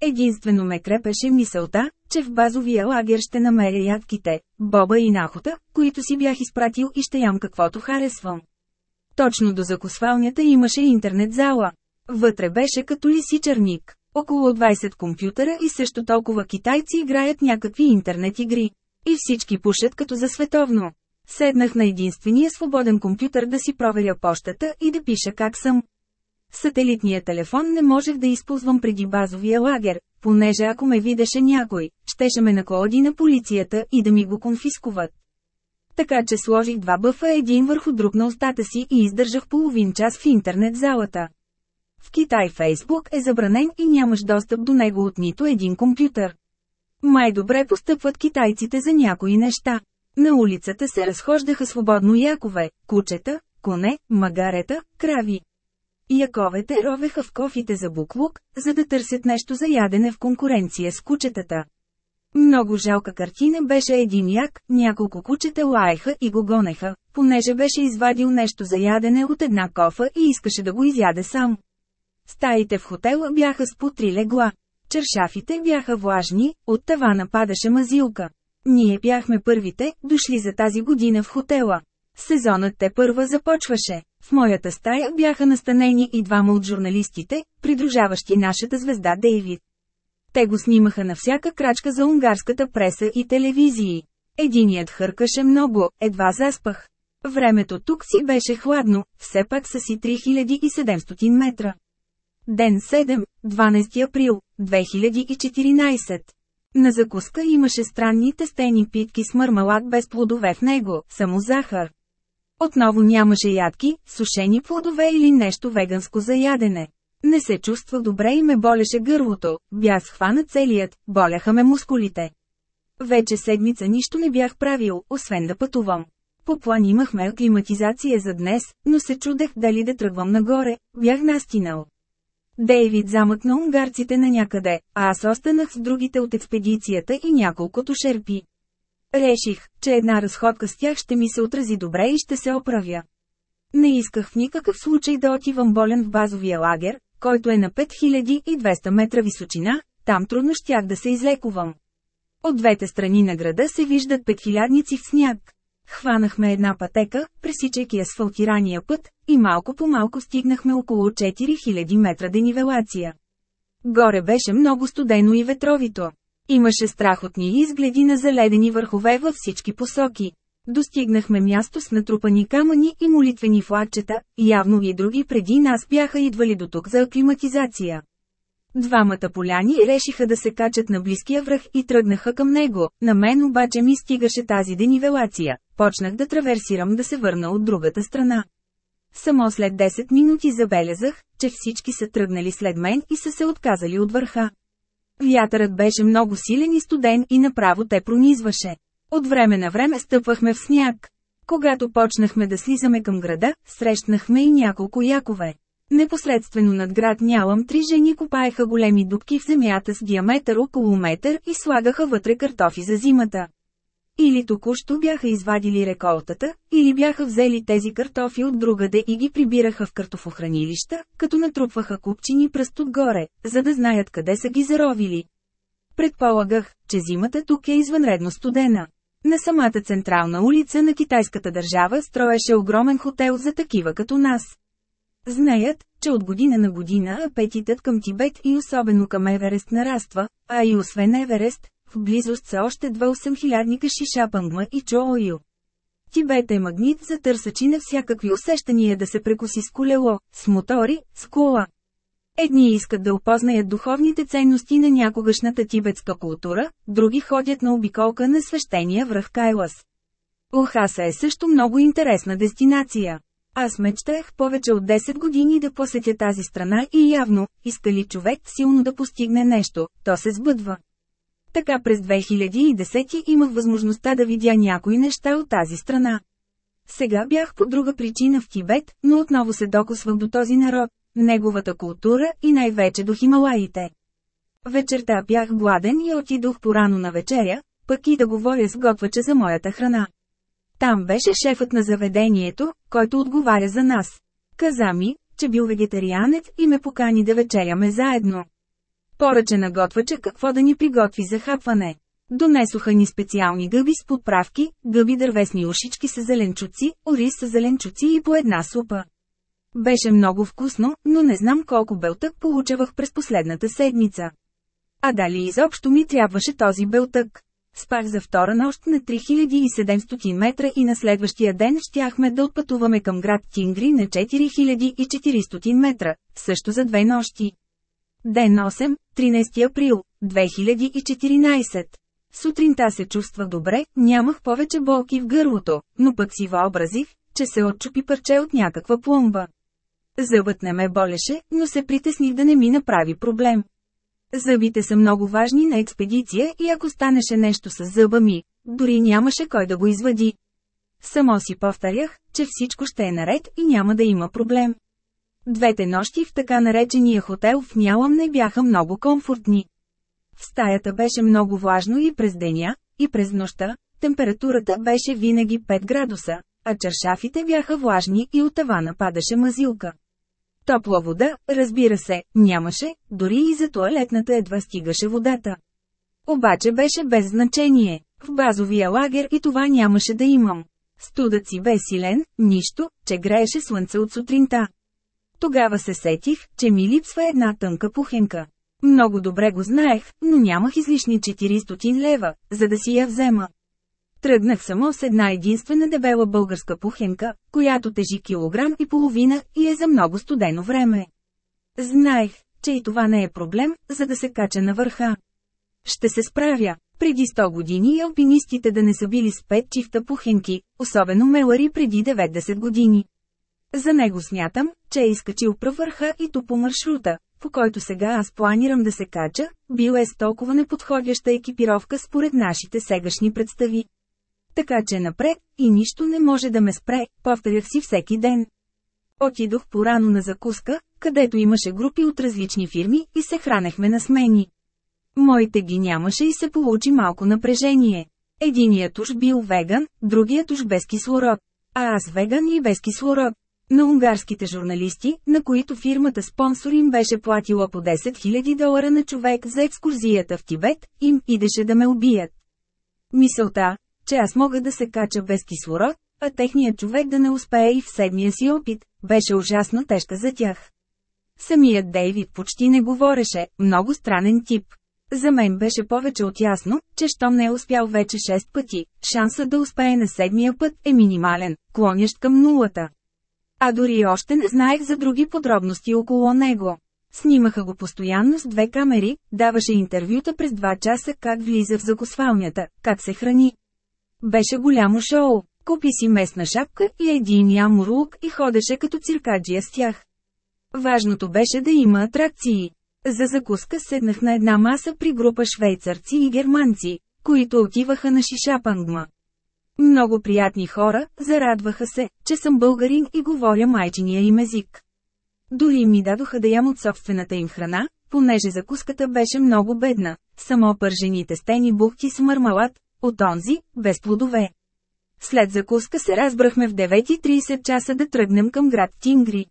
Единствено ме крепеше мисълта, че в базовия лагер ще намеря ядките, боба и нахота, които си бях изпратил и ще ям каквото харесвам. Точно до закусвалнята имаше интернет зала. Вътре беше като лисичарник. Около 20 компютъра и също толкова китайци играят някакви интернет игри. И всички пушат като за световно. Седнах на единствения свободен компютър да си проверя почтата и да пиша как съм. Сателитния телефон не можех да използвам преди базовия лагер, понеже ако ме видеше някой, щеше ме накоди на полицията и да ми го конфискуват. Така че сложих два бъфа един върху друг на устата си и издържах половин час в интернет залата. В Китай Фейсбук е забранен и нямаш достъп до него от нито един компютър. Май добре постъпват китайците за някои неща. На улицата се разхождаха свободно якове, кучета, коне, магарета, крави. Яковете ровеха в кофите за буклук, за да търсят нещо за ядене в конкуренция с кучетата. Много жалка картина беше един як, няколко кучета лаеха и го гонеха, понеже беше извадил нещо за ядене от една кофа и искаше да го изяде сам. Стаите в хотела бяха с по три легла. Чершафите бяха влажни, от тавана падаше мазилка. Ние бяхме първите, дошли за тази година в хотела. Сезонът те първа започваше. В моята стая бяха настанени и двама от журналистите, придружаващи нашата звезда Дейвид. Те го снимаха на всяка крачка за унгарската преса и телевизии. Единият хъркаше много, едва заспах. Времето тук си беше хладно, все пак са си 3700 метра. Ден 7, 12 април, 2014. На закуска имаше странни тестени питки с мармалад без плодове в него, само захар. Отново нямаше ядки, сушени плодове или нещо веганско за ядене. Не се чувствах добре и ме болеше гърлото, бях схвана целият, боляха ме мускулите. Вече седмица нищо не бях правил, освен да пътувам. По план имахме аклиматизация за днес, но се чудех дали да тръгвам нагоре, бях настинал. Дейвид замъкна унгарците на някъде, а аз останах с другите от експедицията и няколкото шерпи. Реших, че една разходка с тях ще ми се отрази добре и ще се оправя. Не исках в никакъв случай да отивам болен в базовия лагер, който е на 5200 метра височина, там трудно щях да се излекувам. От двете страни на града се виждат петхилядници в сняг. Хванахме една пътека, пресичайки асфалтирания път, и малко по малко стигнахме около 4000 метра денивелация. Горе беше много студено и ветровито. Имаше страхотни изгледи на заледени върхове във всички посоки. Достигнахме място с натрупани камъни и молитвени флагчета, явно и други преди нас бяха идвали до тук за аклиматизация. Двамата поляни решиха да се качат на близкия връх и тръгнаха към него, на мен обаче ми стигаше тази денивелация, почнах да траверсирам да се върна от другата страна. Само след 10 минути забелязах, че всички са тръгнали след мен и са се отказали от върха. Вятърът беше много силен и студен и направо те пронизваше. От време на време стъпвахме в сняг. Когато почнахме да слизаме към града, срещнахме и няколко якове. Непосредствено над град Нялам три жени копаеха големи дубки в земята с диаметър около метър и слагаха вътре картофи за зимата. Или току-що бяха извадили реколтата, или бяха взели тези картофи от другаде и ги прибираха в картофохранилища, като натрупваха купчини пръст отгоре, за да знаят къде са ги заровили. Предполагах, че зимата тук е извънредно студена. На самата централна улица на китайската държава строеше огромен хотел за такива като нас. Знаят, че от година на година апетитът към Тибет и особено към Еверест нараства, а и освен Еверест, в близост са още два 8000 Шишапангма и Чоою. Тибет е магнит за търсачи на всякакви усещания да се прекоси с колело, с мотори, с кола. Едни искат да опознаят духовните ценности на някогашната тибетска култура, други ходят на обиколка на свещения връх Кайлас. Лхаса е също много интересна дестинация. Аз мечтах повече от 10 години да посетя тази страна и явно, иска ли човек силно да постигне нещо, то се сбъдва. Така през 2010 имах възможността да видя някои неща от тази страна. Сега бях по друга причина в Тибет, но отново се докосвах до този народ, неговата култура и най-вече до Хималаите. Вечерта бях гладен и отидох порано на вечеря, пък и да говоря с готвача за моята храна. Там беше шефът на заведението, който отговаря за нас. Каза ми, че бил вегетарианец и ме покани да вечеряме заедно. Поръча на готвача какво да ни приготви за хапване. Донесоха ни специални гъби с подправки, гъби дървесни ушички с зеленчуци, ориз с зеленчуци и по една супа. Беше много вкусно, но не знам колко белтък получавах през последната седмица. А дали изобщо ми трябваше този белтък? Спах за втора нощ на 3700 метра и на следващия ден щяхме да отпътуваме към град Тингри на 4400 метра, също за две нощи. Ден 8, 13 април, 2014. Сутринта се чувствах добре, нямах повече болки в гърлото, но пък си въобразих, че се отчупи парче от някаква пломба. Зъбът не ме болеше, но се притесних да не ми направи проблем. Зъбите са много важни на експедиция и ако станеше нещо с зъба ми, дори нямаше кой да го извади. Само си повторях, че всичко ще е наред и няма да има проблем. Двете нощи в така наречения хотел в Нялам не бяха много комфортни. В стаята беше много влажно и през деня, и през нощта, температурата беше винаги 5 градуса, а чершафите бяха влажни и от тавана падаше мазилка. Топла вода, разбира се, нямаше, дори и за туалетната едва стигаше водата. Обаче беше без значение. В базовия лагер и това нямаше да имам. Студът си бе силен, нищо, че грееше слънце от сутринта. Тогава се сетих, че ми липсва една тънка пухенка. Много добре го знаех, но нямах излишни 400 лева, за да си я взема. Тръгнах само с една единствена дебела българска пухенка, която тежи килограм и половина и е за много студено време. Знаех, че и това не е проблем, за да се кача на върха. Ще се справя. Преди 100 години алпинистите да не са били с 5 чифта пухенки, особено мелари преди 90 години. За него смятам, че е изкачил пръв върха и то по маршрута, по който сега аз планирам да се кача, бил е с толкова неподходяща екипировка според нашите сегашни представи. Така че напред, и нищо не може да ме спре, повторях си всеки ден. Отидох порано на закуска, където имаше групи от различни фирми и се хранехме на смени. Моите ги нямаше и се получи малко напрежение. Единият уж бил веган, другият уж без кислород. А аз веган и без кислород. На унгарските журналисти, на които фирмата спонсор им беше платила по 10 000 долара на човек за екскурзията в Тибет, им идеше да ме убият. Мисълта, че аз мога да се кача без кислород, а техният човек да не успее и в седмия си опит, беше ужасно тежка за тях. Самият Дейвид почти не говореше, много странен тип. За мен беше повече от ясно, че щом не е успял вече 6 пъти, шансът да успее на седмия път е минимален, клонящ към нулата. А дори още не знаех за други подробности около него. Снимаха го постоянно с две камери, даваше интервюта през два часа как влиза в закосвалнята, как се храни. Беше голямо шоу. Купи си местна шапка и един ямурлук и ходеше като циркаджия с тях. Важното беше да има атракции. За закуска седнах на една маса при група швейцарци и германци, които отиваха на шишапангма. Много приятни хора, зарадваха се, че съм българин и говоря майчиния им език. Дори ми дадоха да ям от собствената им храна, понеже закуската беше много бедна, само пържените стени бухти с мармалат, от онзи, без плодове. След закуска се разбрахме в 9.30 часа да тръгнем към град Тингри.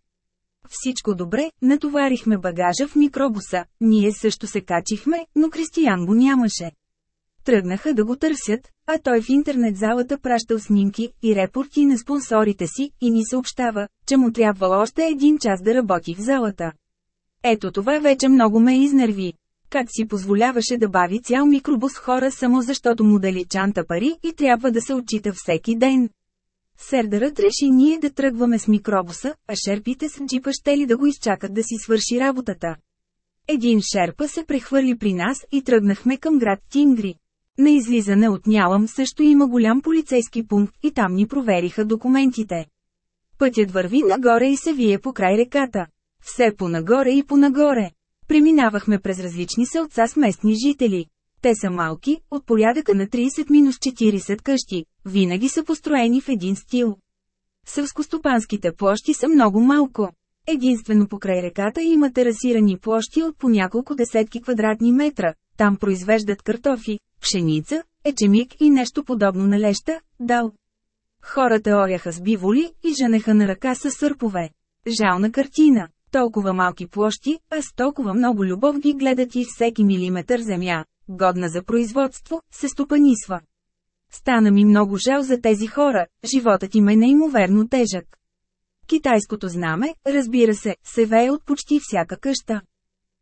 Всичко добре, натоварихме багажа в микробуса, ние също се качихме, но Кристиян го нямаше. Тръгнаха да го търсят, а той в интернет залата пращал снимки и репорти на спонсорите си и ни съобщава, че му трябвало още един час да работи в залата. Ето това вече много ме изнерви. Как си позволяваше да бави цял микробус хора само защото му дали чанта пари и трябва да се отчита всеки ден. Сердърът реши ние да тръгваме с микробуса, а шерпите с джипа ще ли да го изчакат да си свърши работата. Един шерпа се прехвърли при нас и тръгнахме към град Тингри. На излизане от Нялам също има голям полицейски пункт и там ни провериха документите. Пътят върви нагоре и се вие по край реката. Все по-нагоре и по-нагоре. Преминавахме през различни селца с местни жители. Те са малки, от порядъка на 30-40 къщи, винаги са построени в един стил. Селскостопанските площи са много малко. Единствено покрай реката има терасирани площи от по няколко десетки квадратни метра, там произвеждат картофи, пшеница, ечемик и нещо подобно на леща, дал. Хората оряха с биволи и женеха на ръка с сърпове. Жална картина. Толкова малки площи, а с толкова много любов ги гледат и всеки милиметър земя, годна за производство, се стопанисва. Стана ми много жал за тези хора, животът им е неимоверно тежък. Китайското знаме, разбира се, се вее от почти всяка къща.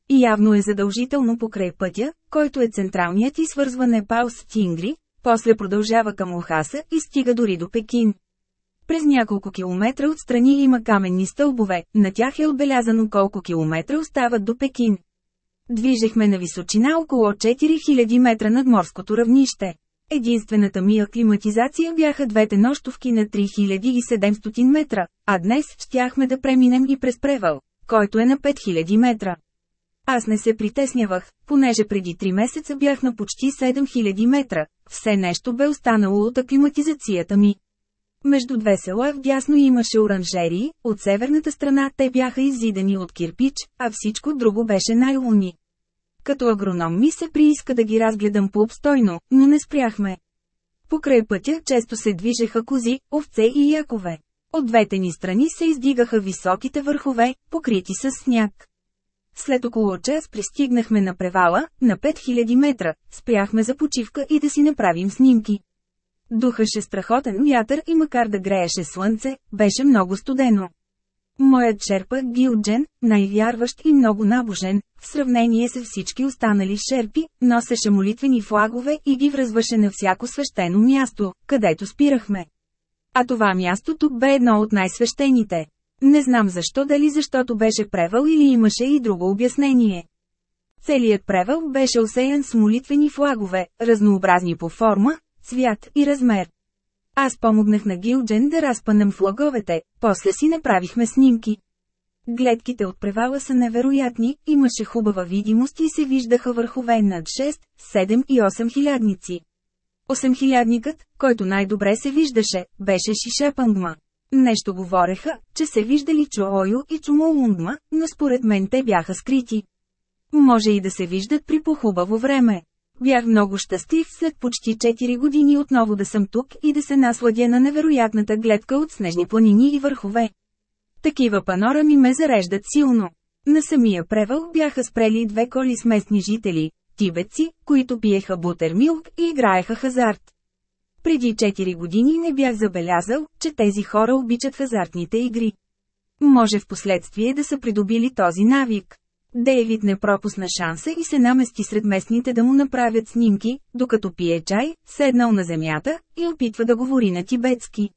И явно е задължително покрай пътя, който е централният и свързва Непал с Тингри, после продължава към Охаса и стига дори до Пекин. През няколко километра отстрани има каменни стълбове, на тях е отбелязано колко километра остават до Пекин. Движехме на височина около 4000 метра над морското равнище. Единствената ми аклиматизация бяха двете нощовки на 3700 метра, а днес щяхме да преминем и през превал, който е на 5000 метра. Аз не се притеснявах, понеже преди 3 месеца бях на почти 7000 метра, все нещо бе останало от аклиматизацията ми. Между две села вдясно имаше оранжерии, от северната страна те бяха иззидани от кирпич, а всичко друго беше найлони. Като агроном ми се прииска да ги разгледам по-обстойно, но не спряхме. Покрай пътя често се движеха кози, овце и якове. От двете ни страни се издигаха високите върхове, покрити с сняг. След около час пристигнахме на превала, на 5000 метра, спряхме за почивка и да си направим снимки. Духаше страхотен вятър и макар да грееше слънце, беше много студено. Моят шерпа Гилджен, най-вярващ и много набожен, в сравнение с всички останали шерпи, носеше молитвени флагове и ги връзваше на всяко свещено място, където спирахме. А това място тук бе едно от най-свещените. Не знам защо дали защото беше превал или имаше и друго обяснение. Целият превал беше осеян с молитвени флагове, разнообразни по форма, цвят и размер. Аз помогнах на Гилджен да разпънем флаговете, после си направихме снимки. Гледките от превала са невероятни, имаше хубава видимост и се виждаха върхове над 6, 7 и 8 хилядници. Осемхилядникът, който най-добре се виждаше, беше Шишапангма. Нещо говореха, че се виждали Чоойо и Чумолунгма, но според мен те бяха скрити. Може и да се виждат при похубаво време. Бях много щастлив след почти 4 години отново да съм тук и да се насладя на невероятната гледка от снежни планини и върхове. Такива панорами ме зареждат силно. На самия превал бяха спрели две коли с местни жители, тибетци, които пиеха бутермилк и играеха хазарт. Преди 4 години не бях забелязал, че тези хора обичат хазартните игри. Може в последствие да са придобили този навик. Дейвид не пропусна шанса и се намести сред местните да му направят снимки, докато пие чай, седнал на земята и опитва да говори на тибетски.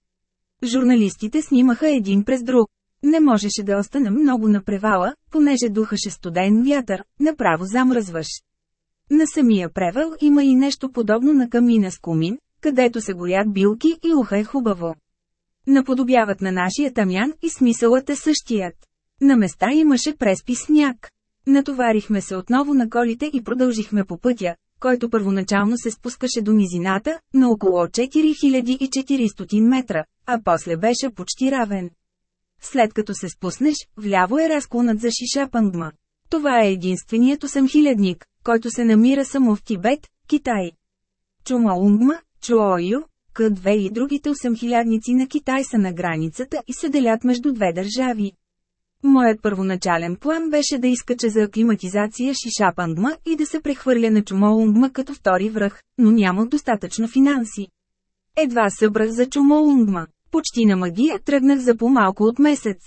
Журналистите снимаха един през друг. Не можеше да остана много на превала, понеже духаше студен вятър, направо замръзваш. На самия превал има и нещо подобно на камина с кумин, където се горят билки и уха е хубаво. Наподобяват на нашия тамян и смисълът е същият. На места имаше преспи сняг. Натоварихме се отново на колите и продължихме по пътя, който първоначално се спускаше до низината, на около 4400 метра, а после беше почти равен. След като се спуснеш, вляво е разклонът за Шишапангма. Това е единственият осемхилядник, който се намира само в Тибет, Китай. Чумаунгма, Чуойо, К2 и другите осемхилядници на Китай са на границата и се делят между две държави. Моят първоначален план беше да изкача за аклиматизация Шишапангма и да се прехвърля на Чумолунгма като втори връх, но нямах достатъчно финанси. Едва събрах за Чумолунгма. Почти на магия тръгнах за по-малко от месец.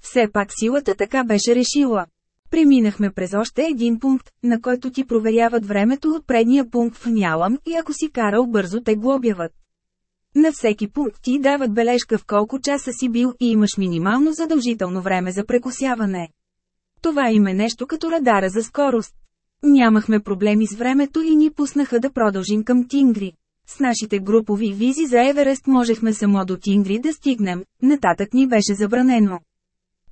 Все пак силата така беше решила. Преминахме през още един пункт, на който ти проверяват времето от предния пункт в Нялам и ако си карал бързо те глобяват. На всеки пункт ти дават бележка в колко часа си бил и имаш минимално задължително време за прекосяване. Това им е нещо като радара за скорост. Нямахме проблеми с времето и ни пуснаха да продължим към Тингри. С нашите групови визи за Еверест можехме само до Тингри да стигнем, нататък ни беше забранено.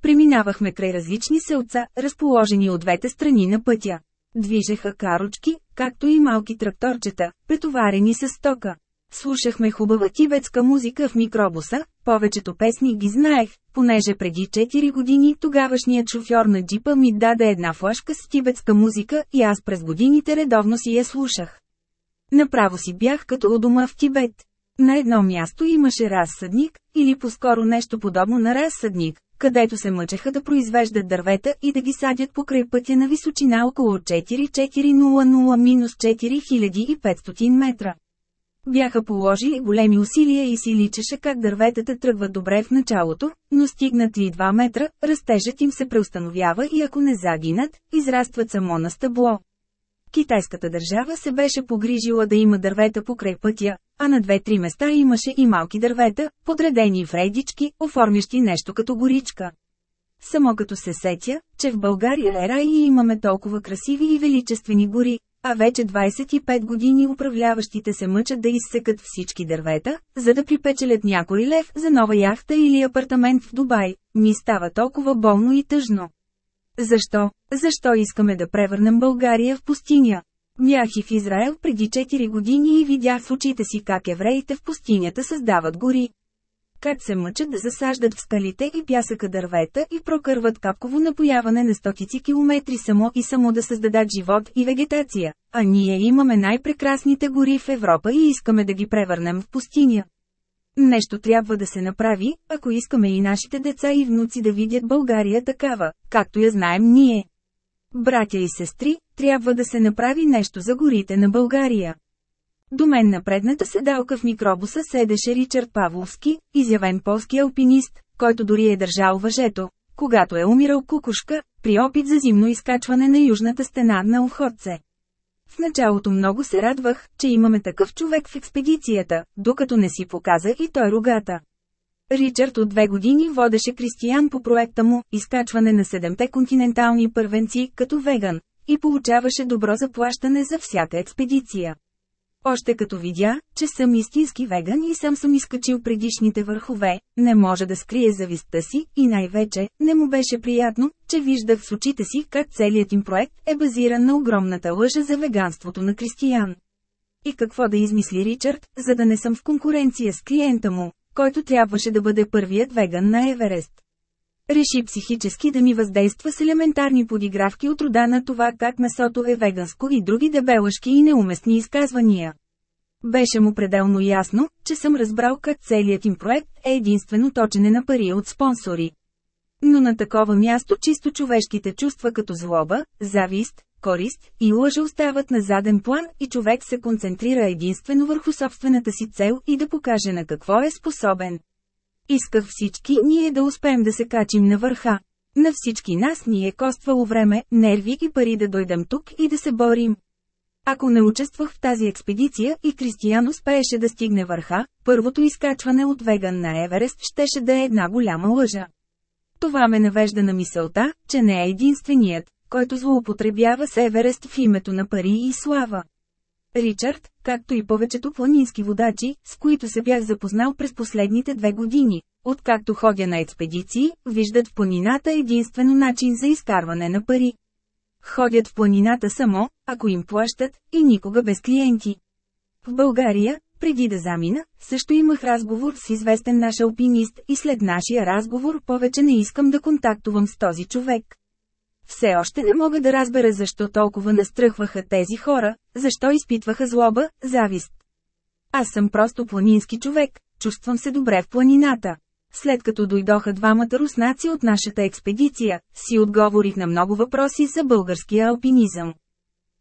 Преминавахме край различни селца, разположени от двете страни на пътя. Движеха карочки, както и малки тракторчета, претоварени с стока. Слушахме хубава тибетска музика в микробуса, повечето песни ги знаех, понеже преди 4 години тогавашният шофьор на джипа ми даде една флашка с тибетска музика и аз през годините редовно си я слушах. Направо си бях като у дома в Тибет. На едно място имаше разсъдник, или по-скоро нещо подобно на разсъдник, където се мъчеха да произвеждат дървета и да ги садят покрай пътя на височина около 4400-4500 метра. Бяха положили големи усилия и си личеше как дърветата тръгват добре в началото, но стигнат ли 2 метра, растежът им се преустановява и ако не загинат, израстват само на стъбло. Китайската държава се беше погрижила да има дървета покрай пътя, а на две-три места имаше и малки дървета, подредени в редички, оформящи нещо като горичка. Само като се сетя, че в България е рай и имаме толкова красиви и величествени гори, а вече 25 години управляващите се мъчат да изсекат всички дървета, за да припечелят някой лев за нова яхта или апартамент в Дубай, ми става толкова болно и тъжно. Защо? Защо искаме да превърнем България в пустиня? Бях и в Израел преди 4 години и видях с очите си как евреите в пустинята създават гори. Как се мъчат да засаждат в скалите и пясъка дървета и прокърват капково напояване на стотици километри само и само да създадат живот и вегетация, а ние имаме най-прекрасните гори в Европа и искаме да ги превърнем в пустиня. Нещо трябва да се направи, ако искаме и нашите деца и внуци да видят България такава, както я знаем ние. Братя и сестри, трябва да се направи нещо за горите на България. До мен на предната седалка в микробуса седеше Ричард Павловски, изявен полски алпинист, който дори е държал въжето, когато е умирал кукушка, при опит за зимно изкачване на южната стена на Охотце. В началото много се радвах, че имаме такъв човек в експедицията, докато не си показа и той рогата. Ричард от две години водеше Кристиян по проекта му «Изкачване на седемте континентални първенци» като веган, и получаваше добро заплащане за всяка експедиция. Още като видя, че съм истински веган и сам съм изкачил предишните върхове, не може да скрие завистта си и най-вече, не му беше приятно, че виждах с очите си как целият им проект е базиран на огромната лъжа за веганството на Кристиян. И какво да измисли Ричард, за да не съм в конкуренция с клиента му, който трябваше да бъде първият веган на Еверест. Реши психически да ми въздейства с елементарни подигравки от рода на това как месото е веганско и други дебелъшки и неуместни изказвания. Беше му пределно ясно, че съм разбрал как целият им проект е единствено точене на пари от спонсори. Но на такова място чисто човешките чувства като злоба, завист, корист и лъжа остават на заден план и човек се концентрира единствено върху собствената си цел и да покаже на какво е способен. Исках всички ние да успеем да се качим на върха. На всички нас ни е коствало време, нерви и пари да дойдем тук и да се борим. Ако не участвах в тази експедиция и Кристиян успееше да стигне върха, първото изкачване от Веган на Еверест щеше да е една голяма лъжа. Това ме навежда на мисълта, че не е единственият, който злоупотребява с Еверест в името на пари и слава. Ричард, както и повечето планински водачи, с които се бях запознал през последните две години, откакто ходя на експедиции, виждат в планината единствено начин за изкарване на пари. Ходят в планината само, ако им плащат, и никога без клиенти. В България, преди да замина, също имах разговор с известен наш алпинист и след нашия разговор повече не искам да контактувам с този човек. Все още не мога да разбера защо толкова настръхваха тези хора, защо изпитваха злоба, завист. Аз съм просто планински човек, чувствам се добре в планината. След като дойдоха двамата руснаци от нашата експедиция, си отговорих на много въпроси за българския алпинизъм.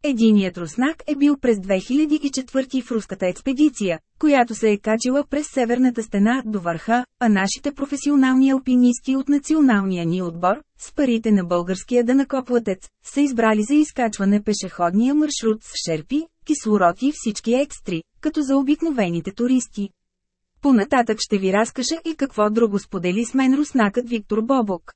Единият руснак е бил през 2004 в руската експедиция, която се е качила през северната стена до върха, а нашите професионални алпинисти от националния ни отбор, с парите на българския дънакоплатец, са избрали за изкачване пешеходния маршрут с шерпи, кислород и всички екстри, като за обикновените туристи. Понататък ще ви разкажа и какво друго сподели с мен руснакът Виктор Бобок.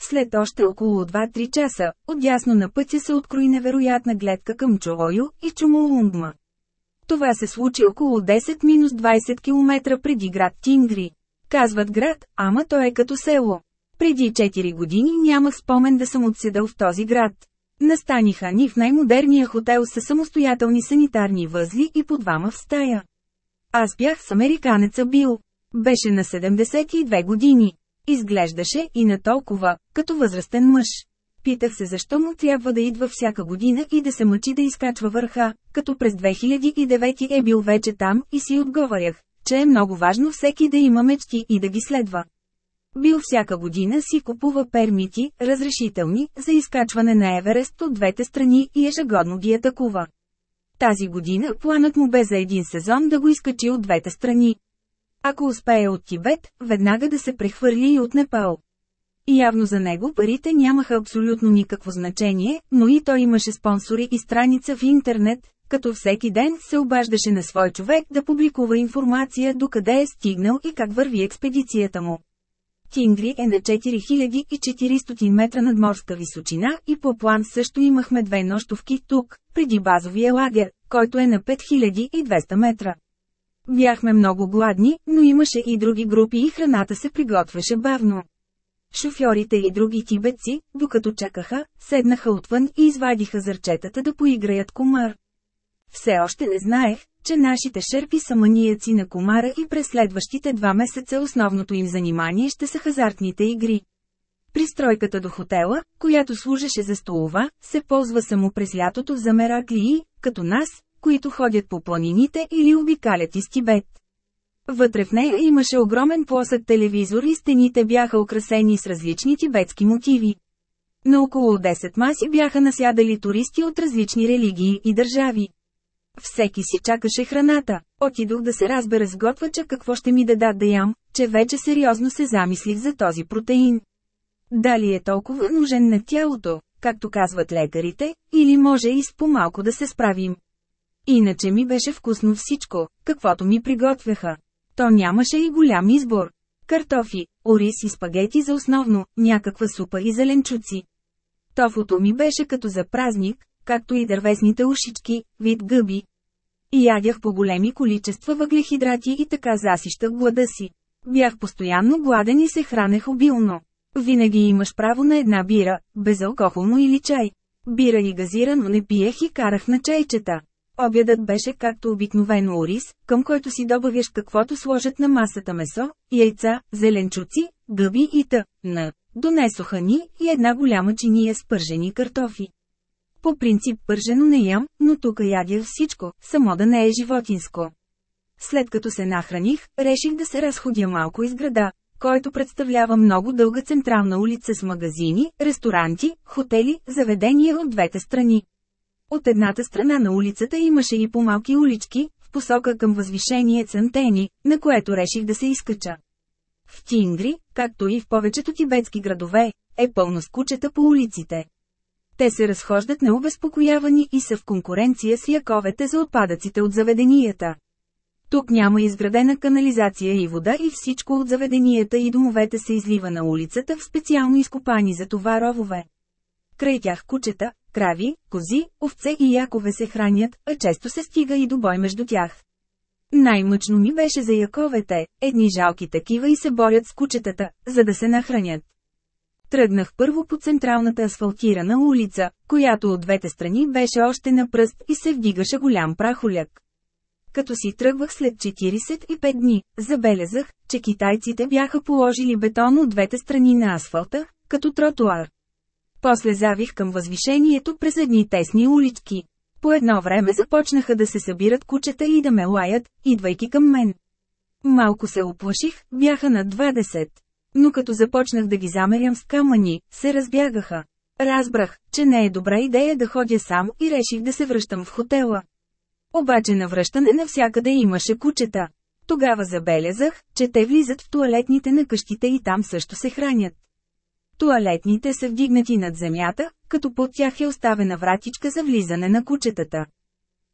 След още около 2-3 часа, отясно на пътя се открои невероятна гледка към Чолою и Чумолунгма. Това се случи около 10-20 км преди град Тингри. Казват град, ама той е като село. Преди 4 години нямах спомен да съм отседал в този град. Настаниха ни в най-модерния хотел с самостоятелни санитарни възли и по двама в стая. Аз бях с американеца Бил. Беше на 72 години. Изглеждаше и на толкова, като възрастен мъж. Питах се защо му трябва да идва всяка година и да се мъчи да изкачва върха, като през 2009 е бил вече там и си отговарях, че е много важно всеки да има мечти и да ги следва. Бил всяка година си купува пермити, разрешителни, за изкачване на Еверест от двете страни и ежегодно ги атакува. Тази година планът му бе за един сезон да го изкачи от двете страни. Ако успее от Тибет, веднага да се прехвърли и от Непал. Явно за него парите нямаха абсолютно никакво значение, но и той имаше спонсори и страница в интернет, като всеки ден се обаждаше на свой човек да публикува информация докъде е стигнал и как върви експедицията му. Тингри е на 4400 метра над морска височина и по план също имахме две нощовки тук, преди базовия лагер, който е на 5200 метра. Бяхме много гладни, но имаше и други групи и храната се приготвяше бавно. Шофьорите и други тибетци, докато чакаха, седнаха отвън и извадиха зърчетата да поиграят комар. Все още не знаех, че нашите шерпи са манияци на комара и през следващите два месеца основното им занимание ще са хазартните игри. Пристройката до хотела, която служеше за столова, се ползва само през лятото за мераклии, като нас, които ходят по планините или обикалят из Тибет. Вътре в нея имаше огромен плосък телевизор и стените бяха украсени с различни тибетски мотиви. На около 10 маси бяха насядали туристи от различни религии и държави. Всеки си чакаше храната. Отидох да се разбера с готвача какво ще ми дадат да ям, че вече сериозно се замислих за този протеин. Дали е толкова нужен на тялото, както казват лекарите, или може и с по-малко да се справим. Иначе ми беше вкусно всичко, каквото ми приготвяха. То нямаше и голям избор. Картофи, ориз и спагети за основно, някаква супа и зеленчуци. Тофото ми беше като за празник, както и дървесните ушички, вид гъби. И ядях по големи количества въглехидрати и така засищах глада си. Бях постоянно гладен и се хранех обилно. Винаги имаш право на една бира, безалкохолно или чай. Бира и газирано не пиех и карах на чайчета. Обядът беше както обикновено ориз, към който си добавяш каквото сложат на масата месо, яйца, зеленчуци, гъби и т.н. Донесоха ни и една голяма чиния с пържени картофи. По принцип пържено не ям, но тук ядя всичко, само да не е животинско. След като се нахраних, реших да се разходя малко из града, който представлява много дълга централна улица с магазини, ресторанти, хотели, заведения от двете страни. От едната страна на улицата имаше и по-малки улички, в посока към възвишение Цантени, на което реших да се изкача. В Тингри, както и в повечето тибетски градове, е пълно с кучета по улиците. Те се разхождат необезпокоявани и са в конкуренция с яковете за отпадъците от заведенията. Тук няма изградена канализация и вода и всичко от заведенията и домовете се излива на улицата в специално изкопани за това ровове. Край тях кучета, крави, кози, овце и якове се хранят, а често се стига и до бой между тях. Най-мъчно ми беше за яковете, едни жалки такива и се борят с кучетата, за да се нахранят. Тръгнах първо по централната асфалтирана улица, която от двете страни беше още на пръст и се вдигаше голям прахоляк. Като си тръгвах след 45 дни, забелязах, че китайците бяха положили бетон от двете страни на асфалта, като тротуар. После завих към възвишението през едни тесни улички. По едно време започнаха да се събират кучета и да ме лаят, идвайки към мен. Малко се оплаших, бяха на 20. Но като започнах да ги замерям с камъни, се разбягаха. Разбрах, че не е добра идея да ходя сам и реших да се връщам в хотела. Обаче на връщане навсякъде имаше кучета. Тогава забелязах, че те влизат в туалетните на къщите и там също се хранят. Туалетните са вдигнати над земята, като под тях е оставена вратичка за влизане на кучетата.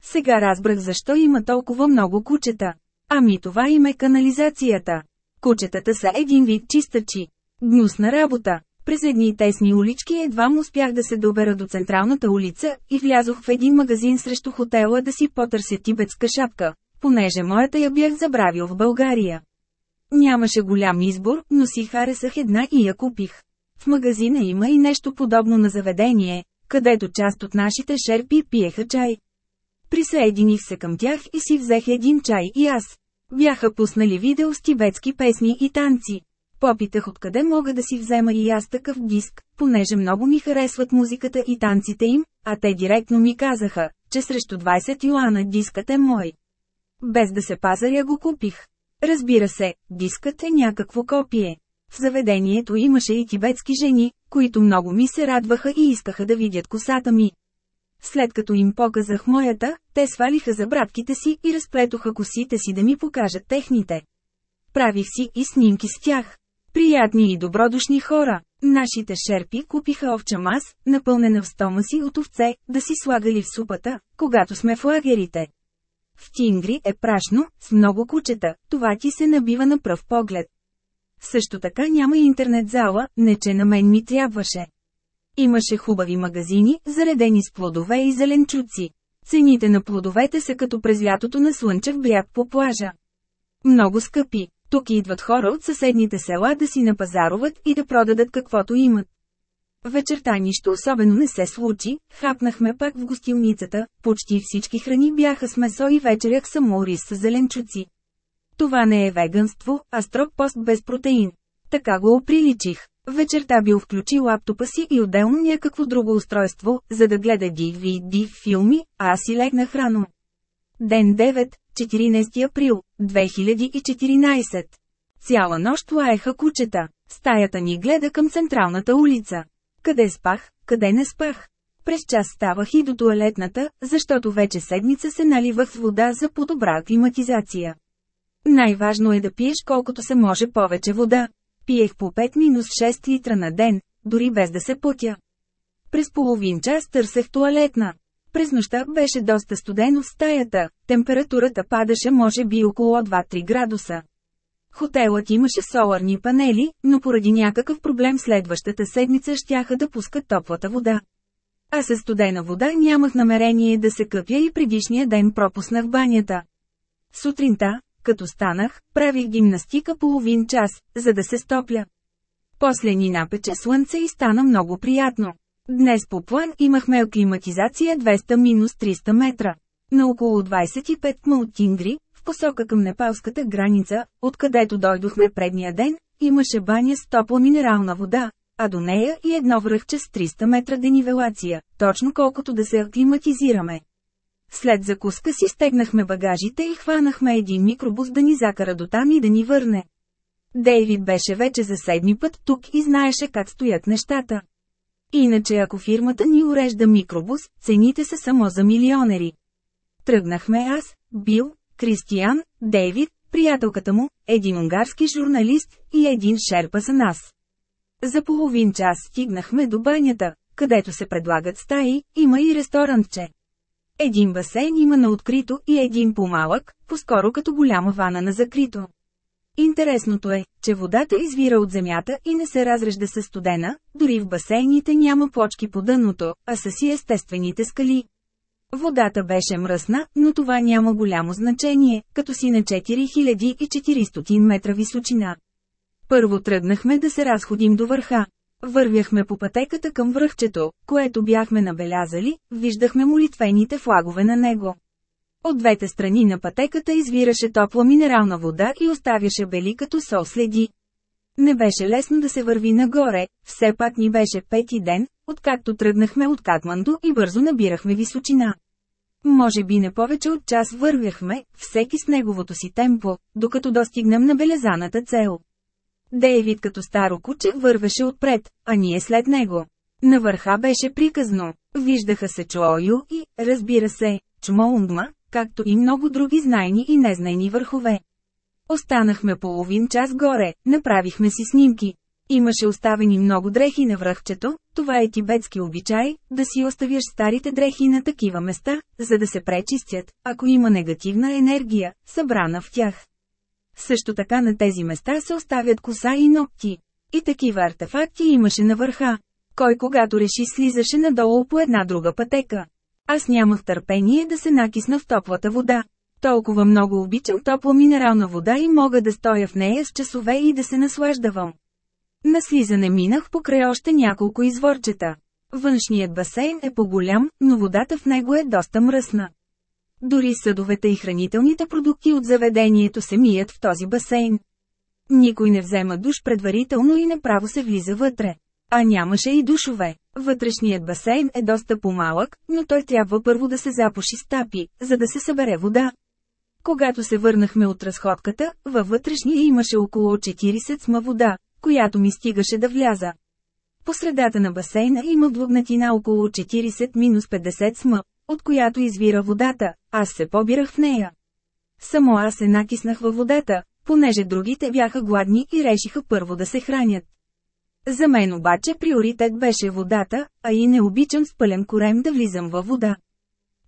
Сега разбрах защо има толкова много кучета. Ами това им е канализацията. Кучетата са един вид чистачи. Гнусна работа. През едни тесни улички едва му успях да се добера до централната улица и влязох в един магазин срещу хотела да си потърся тибетска шапка, понеже моята я бях забравил в България. Нямаше голям избор, но си харесах една и я купих. В магазина има и нещо подобно на заведение, където част от нашите шерпи пиеха чай. Присъединих се към тях и си взех един чай и аз. Бяха пуснали видео с тибетски песни и танци. Попитах откъде мога да си взема и аз такъв диск, понеже много ми харесват музиката и танците им, а те директно ми казаха, че срещу 20 юана дискът е мой. Без да се пазаря го купих. Разбира се, дискът е някакво копие. В заведението имаше и тибетски жени, които много ми се радваха и искаха да видят косата ми. След като им показах моята, те свалиха за братките си и разплетоха косите си да ми покажат техните. Правих си и снимки с тях. Приятни и добродушни хора. Нашите шерпи купиха овча мас, напълнена в стома си от овце, да си слагали в супата, когато сме в лагерите. В Тингри е прашно, с много кучета, това ти се набива на пръв поглед. Също така няма интернет зала, не че на мен ми трябваше. Имаше хубави магазини, заредени с плодове и зеленчуци. Цените на плодовете са като през лятото на слънчев бряг по плажа. Много скъпи. Тук идват хора от съседните села да си напазаруват и да продадат каквото имат. Вечерта нищо особено не се случи, хапнахме пак в гостилницата, почти всички храни бяха с месо и вечерях само рис с зеленчуци. Това не е веганство, а строг пост без протеин. Така го оприличих. Вечерта бил включи лаптопа си и отделно някакво друго устройство, за да гледа DVD филми, а аз си легнах рано. Ден 9, 14 април, 2014. Цяла нощ лаеха кучета. Стаята ни гледа към централната улица. Къде спах, къде не спах. През час ставах и до туалетната, защото вече седмица се наливах с вода за по-добра аклиматизация. Най-важно е да пиеш колкото се може повече вода. Пиех по 5-6 литра на ден, дори без да се путя. През половин час търсех туалетна. През нощта беше доста студено в стаята, температурата падаше може би около 2-3 градуса. Хотелът имаше соларни панели, но поради някакъв проблем следващата седмица щяха да пускат топлата вода. А със студена вода нямах намерение да се къпя и предишния ден пропуснах банята. Сутринта, като станах, правих гимнастика половин час, за да се стопля. После ни напече слънце и стана много приятно. Днес по план имахме аклиматизация 200-300 метра. На около 25 км от Тингри, в посока към непалската граница, откъдето дойдохме предния ден, имаше баня с топла минерална вода, а до нея и едно връхче с 300 метра денивелация, точно колкото да се аклиматизираме. След закуска си стегнахме багажите и хванахме един микробус да ни закара до там и да ни върне. Дейвид беше вече за седми път тук и знаеше как стоят нещата. Иначе ако фирмата ни урежда микробус, цените са само за милионери. Тръгнахме аз, Бил, Кристиян, Дейвид, приятелката му, един унгарски журналист и един шерпа за нас. За половин час стигнахме до банята, където се предлагат стаи, има и ресторантче. Един басейн има на открито и един по-малък, по-скоро като голяма вана на закрито. Интересното е, че водата извира от земята и не се разрежда със студена, дори в басейните няма плочки по дъното, а са си естествените скали. Водата беше мръсна, но това няма голямо значение, като си на 4400 метра височина. Първо тръгнахме да се разходим до върха. Вървяхме по пътеката към връхчето, което бяхме набелязали, виждахме молитвените флагове на него. От двете страни на пътеката извираше топла минерална вода и оставяше бели като сол следи. Не беше лесно да се върви нагоре, все пак ни беше пети ден, откакто тръгнахме от Катманду и бързо набирахме височина. Може би не повече от час вървяхме, всеки с неговото си темпо, докато достигнем на белезаната цел. Дейвид като старо куче вървеше отпред, а ние след него. На върха беше приказно. Виждаха се Чуою и, разбира се, Чмоундма, както и много други знайни и незнайни върхове. Останахме половин час горе, направихме си снимки. Имаше оставени много дрехи на връхчето, това е тибетски обичай, да си оставяш старите дрехи на такива места, за да се пречистят, ако има негативна енергия, събрана в тях. Също така на тези места се оставят коса и ногти. И такива артефакти имаше на върха. Кой когато реши слизаше надолу по една друга пътека. Аз нямах търпение да се накисна в топлата вода. Толкова много обичам топла минерална вода и мога да стоя в нея с часове и да се наслаждавам. На слизане минах покрай още няколко изворчета. Външният басейн е по-голям, но водата в него е доста мръсна. Дори съдовете и хранителните продукти от заведението се мият в този басейн. Никой не взема душ предварително и направо се влиза вътре. А нямаше и душове. Вътрешният басейн е доста по-малък, но той трябва първо да се запуши с тапи, за да се събере вода. Когато се върнахме от разходката, във вътрешния имаше около 40 сма вода, която ми стигаше да вляза. По средата на басейна има влогнатина около 40-50 см, от която извира водата, аз се побирах в нея. Само аз се накиснах във водата, понеже другите бяха гладни и решиха първо да се хранят. За мен обаче приоритет беше водата, а и не обичам с пълен корем да влизам във вода.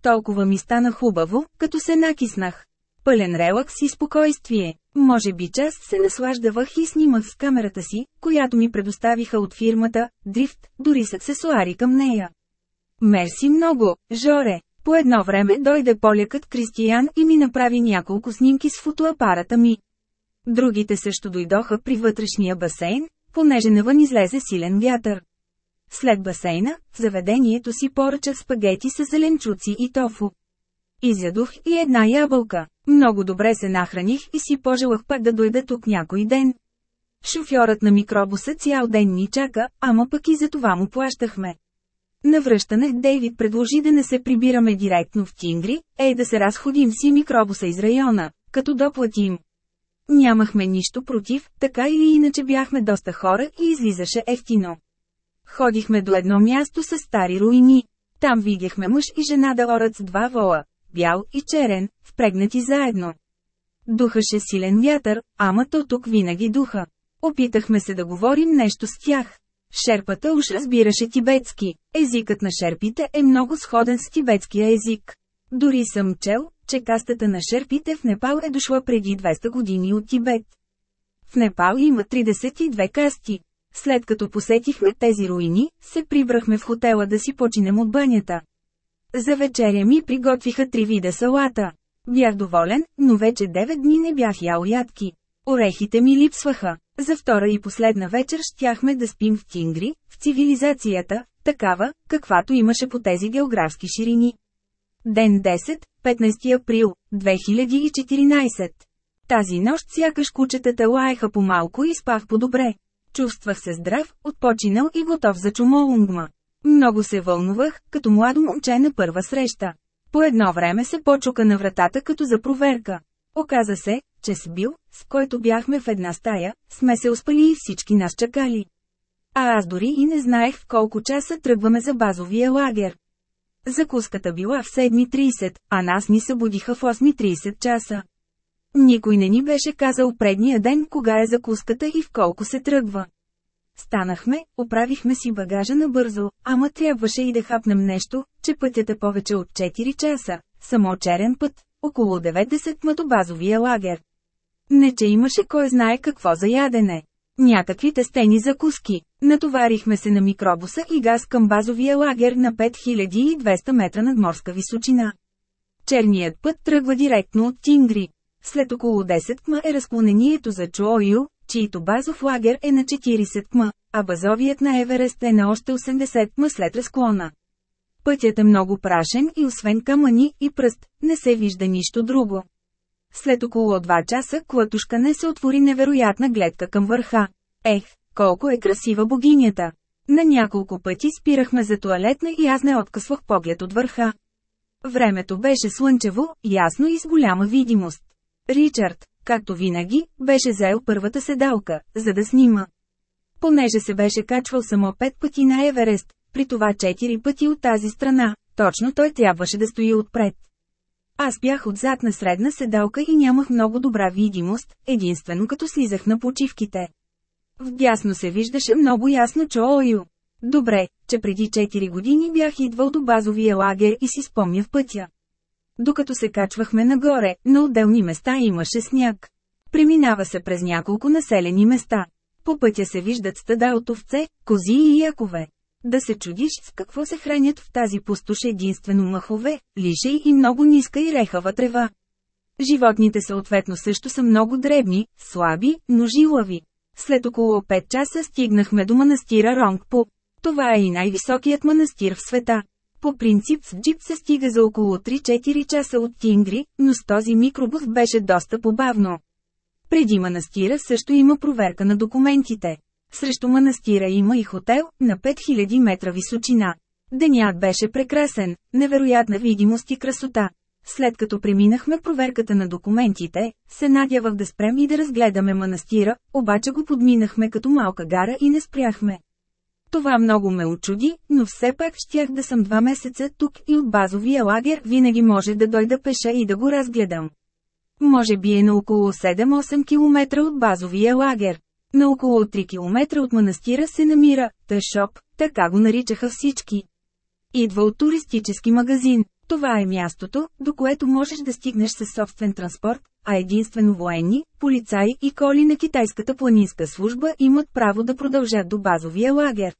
Толкова ми стана хубаво, като се накиснах. Пълен релакс и спокойствие. Може би част се наслаждавах и снимах с камерата си, която ми предоставиха от фирмата, Дрифт, дори с аксесуари към нея. Мерси много, Жоре. По едно време дойде полякът Кристиян и ми направи няколко снимки с фотоапарата ми. Другите също дойдоха при вътрешния басейн, понеже навън излезе силен вятър. След басейна, в заведението си поръчах спагети с зеленчуци и тофу. Изядох и една ябълка. Много добре се нахраних и си пожелах пак да дойда тук някой ден. Шофьорът на микробуса цял ден ни чака, ама пък и за това му плащахме. На връщане Дейвид предложи да не се прибираме директно в Тингри, ей да се разходим си микробуса из района, като доплатим. Нямахме нищо против, така или иначе бяхме доста хора и излизаше ефтино. Ходихме до едно място с стари руини. Там видяхме мъж и жена да орат с два вола, бял и черен, впрегнати заедно. Духаше силен вятър, ама то тук винаги духа. Опитахме се да говорим нещо с тях. Шерпата уж разбираше тибетски. Езикът на шерпите е много сходен с тибетския език. Дори съм чел, че кастата на шерпите в Непал е дошла преди 200 години от Тибет. В Непал има 32 касти. След като посетихме тези руини, се прибрахме в хотела да си починем от банята. За вечеря ми приготвиха три вида салата. Бях доволен, но вече 9 дни не бях ял ядки. Орехите ми липсваха. За втора и последна вечер щяхме да спим в Тингри, в цивилизацията, такава, каквато имаше по тези географски ширини. Ден 10, 15 април, 2014. Тази нощ сякаш кучетата лаеха по-малко и спах по-добре. Чувствах се здрав, отпочинал и готов за чумолунгма. Много се вълнувах, като младо момче на първа среща. По едно време се почука на вратата като за проверка. Оказа се, че с Бил, с който бяхме в една стая, сме се успали и всички нас чакали. А аз дори и не знаех в колко часа тръгваме за базовия лагер. Закуската била в 7.30, а нас ни събудиха в 8.30 часа. Никой не ни беше казал предния ден кога е закуската и в колко се тръгва. Станахме, оправихме си багажа набързо, ама трябваше и да хапнем нещо, че пътят е повече от 4 часа, само черен път, около 90 ма базовия лагер. Не че имаше кой знае какво за ядене. Някакви тестени закуски. Натоварихме се на микробуса и газ към базовия лагер на 5200 метра над морска височина. Черният път тръгва директно от Тингри. След около 10 км е разклонението за Чуою, чието базов лагер е на 40 км, а базовият на Еверест е на още 80 км след разклона. Пътят е много прашен и освен камъни и пръст, не се вижда нищо друго. След около 2 часа клатушкане се отвори невероятна гледка към върха. Ех, колко е красива богинята! На няколко пъти спирахме за туалетна и аз не откъсвах поглед от върха. Времето беше слънчево, ясно и с голяма видимост. Ричард, както винаги, беше заел първата седалка, за да снима. Понеже се беше качвал само пет пъти на Еверест, при това четири пъти от тази страна, точно той трябваше да стои отпред. Аз бях отзад на средна седалка и нямах много добра видимост, единствено като слизах на почивките. Вдясно се виждаше много ясно Чоою. Добре, че преди 4 години бях идвал до базовия лагер и си спомня в пътя. Докато се качвахме нагоре, на отделни места имаше сняг. Преминава се през няколко населени места. По пътя се виждат стада от овце, кози и якове. Да се чудиш с какво се хранят в тази пустош единствено мъхове, лишей и много ниска и рехава трева. Животните съответно също са много дребни, слаби, но жилави. След около 5 часа стигнахме до манастира Ронгпо. Това е и най-високият манастир в света. По принцип с джип се стига за около 3-4 часа от Тингри, но с този микробус беше доста побавно. Преди манастира също има проверка на документите. Срещу манастира има и хотел, на 5000 метра височина. Денят беше прекрасен, невероятна видимост и красота. След като преминахме проверката на документите, се надявах да спрем и да разгледаме манастира, обаче го подминахме като малка гара и не спряхме. Това много ме очуди, но все пак щях да съм два месеца тук и от базовия лагер винаги може да дойда пеша и да го разгледам. Може би е на около 7-8 км от базовия лагер. На около 3 км от манастира се намира Тъшоп, така го наричаха всички. Идва от туристически магазин. Това е мястото, до което можеш да стигнеш със собствен транспорт, а единствено военни, полицаи и коли на китайската планинска служба имат право да продължат до базовия лагер.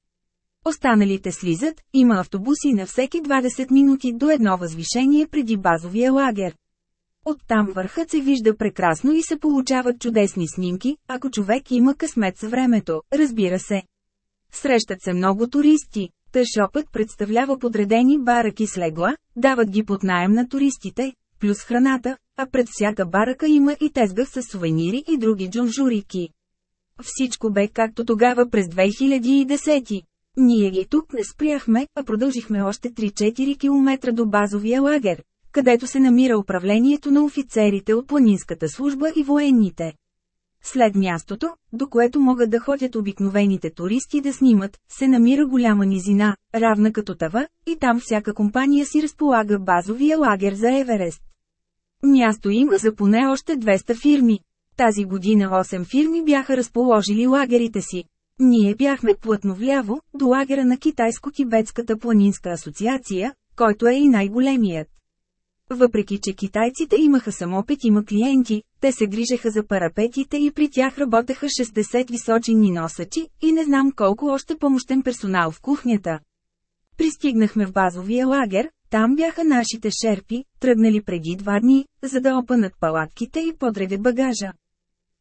Останалите слизат, има автобуси на всеки 20 минути до едно възвишение преди базовия лагер. Оттам върхът се вижда прекрасно и се получават чудесни снимки, ако човек има късмет с времето, разбира се. Срещат се много туристи. Тъшопът представлява подредени бараки с легла, дават ги под найем на туристите, плюс храната, а пред всяка барака има и тезгах с сувенири и други джунжурики. Всичко бе както тогава през 2010. Ние ги тук не спряхме, а продължихме още 3-4 км до базовия лагер, където се намира управлението на офицерите от планинската служба и военните. След мястото, до което могат да ходят обикновените туристи да снимат, се намира голяма низина, равна като тава, и там всяка компания си разполага базовия лагер за Еверест. Място има за поне още 200 фирми. Тази година 8 фирми бяха разположили лагерите си. Ние бяхме плътно вляво, до лагера на Китайско-Тибетската планинска асоциация, който е и най-големият. Въпреки че китайците имаха само петима клиенти, те се грижеха за парапетите и при тях работеха 60 височини носачи и не знам колко още помощен персонал в кухнята. Пристигнахме в базовия лагер, там бяха нашите шерпи, тръгнали преди два дни, за да опънат палатките и подредят багажа.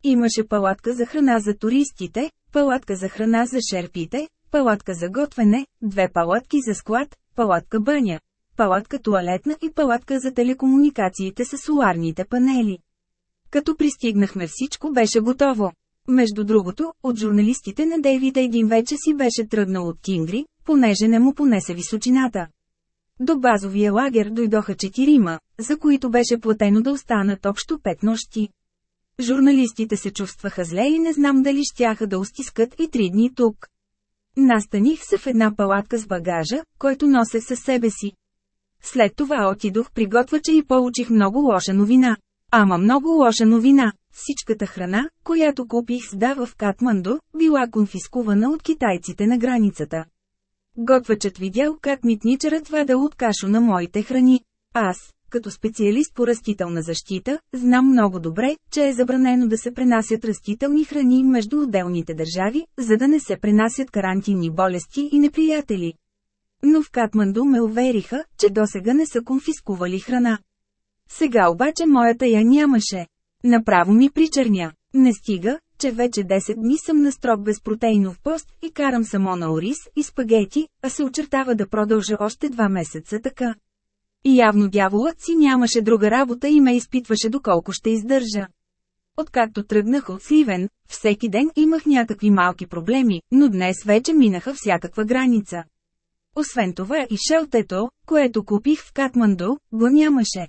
Имаше палатка за храна за туристите, палатка за храна за шерпите, палатка за готвене, две палатки за склад, палатка баня, палатка туалетна и палатка за телекомуникациите с соларните панели. Като пристигнахме всичко беше готово. Между другото, от журналистите на Дейвид един вече си беше тръгнал от Кингри, понеже не му понесе височината. До базовия лагер дойдоха четирима, за които беше платено да останат общо пет нощи. Журналистите се чувстваха зле и не знам дали щяха да устискат и три дни тук. Настаних се в една палатка с багажа, който носех със себе си. След това отидох при готвача и получих много лоша новина. Ама много лоша новина. Всичката храна, която купих с Дава в Катманду, била конфискувана от китайците на границата. Готвачът видял как митничарът вадал от кашо на моите храни. Аз, като специалист по растителна защита, знам много добре, че е забранено да се пренасят растителни храни между отделните държави, за да не се пренасят карантинни болести и неприятели. Но в Катманду ме увериха, че досега не са конфискували храна. Сега обаче моята я нямаше. Направо ми причерня. Не стига, че вече 10 дни съм на строг безпротеинов пост и карам само на ориз и спагети, а се очертава да продължа още два месеца така. И явно дяволът си нямаше друга работа и ме изпитваше доколко ще издържа. Откакто тръгнах от Сливен, всеки ден имах някакви малки проблеми, но днес вече минаха всякаква граница. Освен това и шелтето, което купих в Катманду, го нямаше.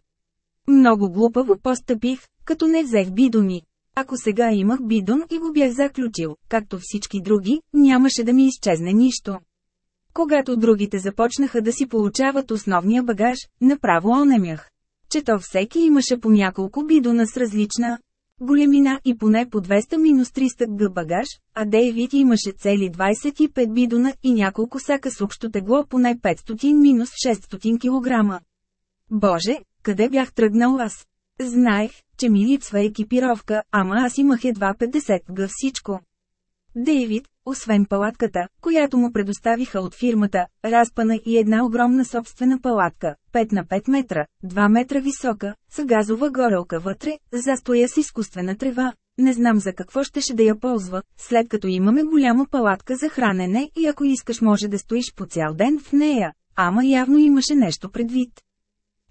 Много глупаво постъпих, като не взех бидони. Ако сега имах бидон и го бях заключил, както всички други, нямаше да ми изчезне нищо. Когато другите започнаха да си получават основния багаж, направо онемях. Че то всеки имаше по няколко бидона с различна големина и поне по 200-300 г багаж, а Дейвид имаше цели 25 бидона и няколко сака с общо тегло поне 500-600 кг. Боже, къде бях тръгнал аз? Знаех, че ми липсва екипировка, ама аз имах едва 50 г всичко. Дейвид, освен палатката, която му предоставиха от фирмата, разпана и една огромна собствена палатка, 5 на 5 метра, 2 метра висока, с газова горелка вътре, застоя с изкуствена трева. Не знам за какво щеше да я ползва, след като имаме голяма палатка за хранене и ако искаш може да стоиш по цял ден в нея, ама явно имаше нещо предвид.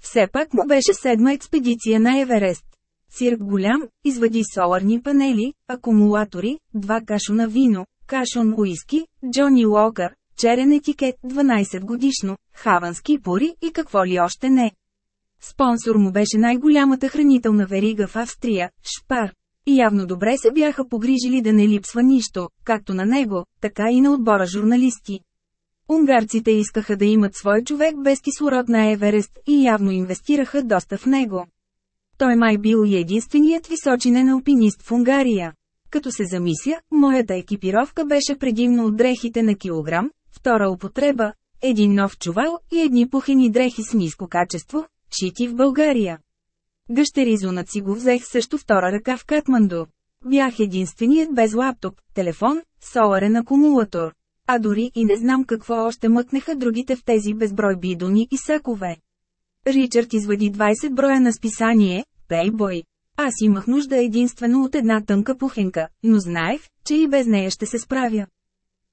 Все пак му беше седма експедиция на Еверест. Цирк голям, извади соларни панели, акумулатори, два кашона вино, кашон уиски, Джони Уокър, черен етикет 12 годишно, хавански пори и какво ли още не. Спонсор му беше най-голямата хранителна верига в Австрия – Шпар. И явно добре се бяха погрижили да не липсва нищо, както на него, така и на отбора журналисти. Унгарците искаха да имат свой човек без кислород на Еверест и явно инвестираха доста в него. Той май бил и единственият височинен алпинист в Унгария. Като се замисля, моята екипировка беше предимно от дрехите на килограм, втора употреба, един нов чувал и едни пухени дрехи с ниско качество, шити в България. Гъщеризонът си го взех също втора ръка в Катманду. Бях единственият без лаптоп, телефон, соларен акумулатор. А дори и не знам какво още мъкнеха другите в тези безброй бидони и сакове. Ричард извади 20 броя на списание, Playboy. Аз имах нужда единствено от една тънка пухенка, но знаех, че и без нея ще се справя.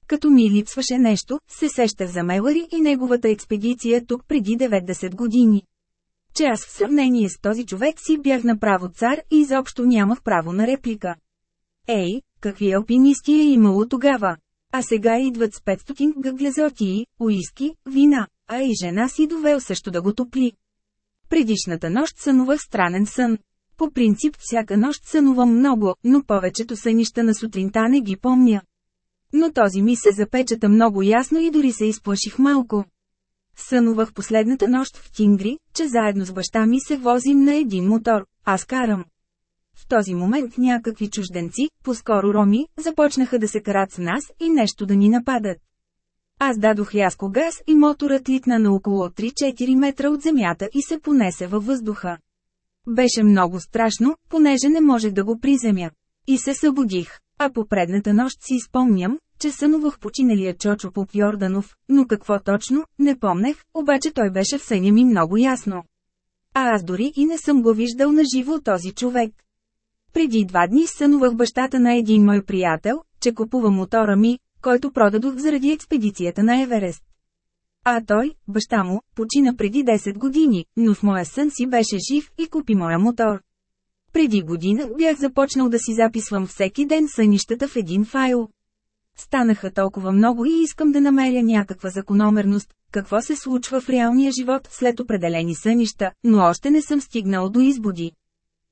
Като ми липсваше нещо, се сещах за Мелари и неговата експедиция тук преди 90 години. Че аз в сравнение с този човек си бях направо цар и изобщо нямах право на реплика. Ей, какви алпинисти е имало тогава? А сега идват с 500 гъглезотии, уиски, вина, а и жена си довел също да го топли. Предишната нощ сънувах странен сън. По принцип всяка нощ сънувам много, но повечето сънища на сутринта не ги помня. Но този ми се запечата много ясно и дори се изплаших малко. Сънувах последната нощ в Тингри, че заедно с баща ми се возим на един мотор, аз карам. В този момент някакви чужденци, по-скоро роми, започнаха да се карат с нас и нещо да ни нападат. Аз дадох рязко газ и моторът литна на около 3-4 метра от земята и се понесе във въздуха. Беше много страшно, понеже не можех да го приземя. И се събудих. А по предната нощ си спомням, че сънувах починалия Чочо Поп Йорданов, но какво точно, не помнех, обаче той беше в съня ми много ясно. А аз дори и не съм го виждал на живо този човек. Преди два дни сънувах бащата на един мой приятел, че купува мотора ми, който продадох заради експедицията на Еверест. А той, баща му, почина преди 10 години, но в моя сън си беше жив и купи моя мотор. Преди година бях започнал да си записвам всеки ден сънищата в един файл. Станаха толкова много и искам да намеря някаква закономерност, какво се случва в реалния живот след определени сънища, но още не съм стигнал до избуди.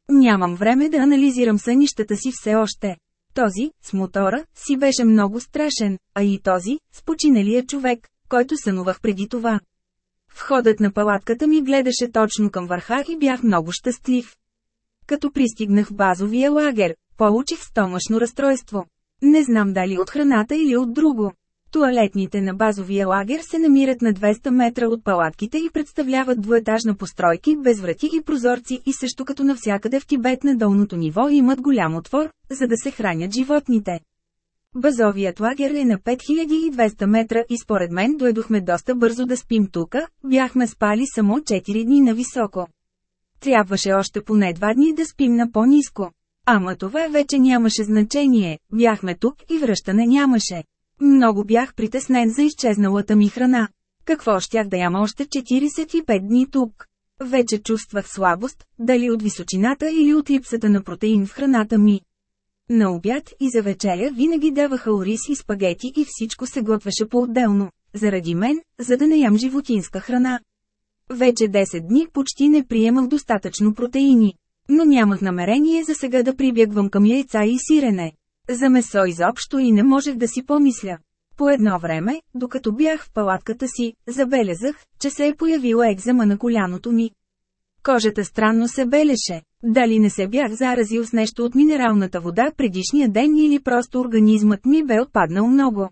Нямам време да анализирам сънищата си все още. Този, с мотора, си беше много страшен, а и този, с починалия човек, който сънувах преди това. Входът на палатката ми гледаше точно към върха и бях много щастлив. Като пристигнах в базовия лагер, получих стомашно разстройство. Не знам дали от храната или от друго. Туалетните на базовия лагер се намират на 200 метра от палатките и представляват двуетажна постройки без врати и прозорци и също като навсякъде в Тибет на долното ниво имат голям отвор, за да се хранят животните. Базовият лагер е на 5200 метра и според мен дойдохме доста бързо да спим тука, бяхме спали само 4 дни на високо. Трябваше още поне 2 дни да спим на по-низко. Ама това вече нямаше значение, бяхме тук и връщане нямаше. Много бях притеснен за изчезналата ми храна. Какво щях да ям още 45 дни тук? Вече чувствах слабост, дали от височината или от липсата на протеин в храната ми. На обяд и за вечеря винаги даваха ориз и спагети и всичко се готвеше по-отделно, заради мен, за да не ям животинска храна. Вече 10 дни почти не приемах достатъчно протеини. Но нямах намерение за сега да прибягвам към яйца и сирене. За месо изобщо и не можех да си помисля. По едно време, докато бях в палатката си, забелязах, че се е появила екзема на коляното ми. Кожата странно се белеше. Дали не се бях заразил с нещо от минералната вода предишния ден или просто организмът ми бе отпаднал много.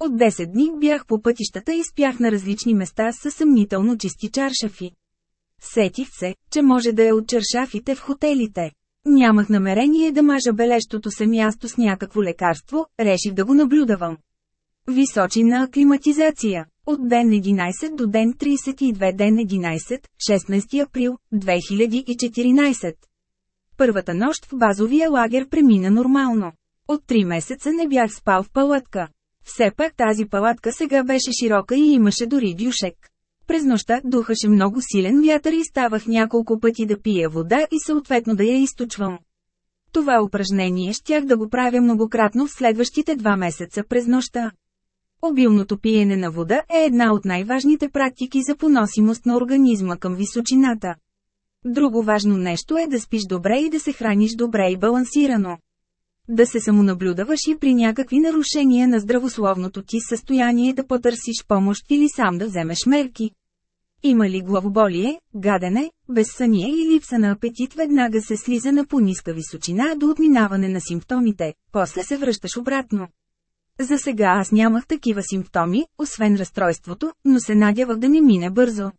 От 10 дни бях по пътищата и спях на различни места с съмнително чисти чаршафи. Сетих се, че може да е от чершафите в хотелите. Нямах намерение да мажа белещото се място с някакво лекарство, реших да го наблюдавам. Височина аклиматизация. От ден 11 до ден 32 ден 11, 16 април, 2014. Първата нощ в базовия лагер премина нормално. От три месеца не бях спал в палатка. Все пак тази палатка сега беше широка и имаше дори дюшек. През нощта духаше много силен вятър и ставах няколко пъти да пия вода и съответно да я източвам. Това упражнение щях да го правя многократно в следващите два месеца през нощта. Обилното пиене на вода е една от най-важните практики за поносимост на организма към височината. Друго важно нещо е да спиш добре и да се храниш добре и балансирано. Да се самонаблюдаваш и при някакви нарушения на здравословното ти състояние да потърсиш помощ или сам да вземеш мерки. Има ли главоболие, гадене, безсъние и липса на апетит веднага се слиза на по-ниска височина до отминаване на симптомите, после се връщаш обратно. За сега аз нямах такива симптоми, освен разстройството, но се надявах да не мине бързо.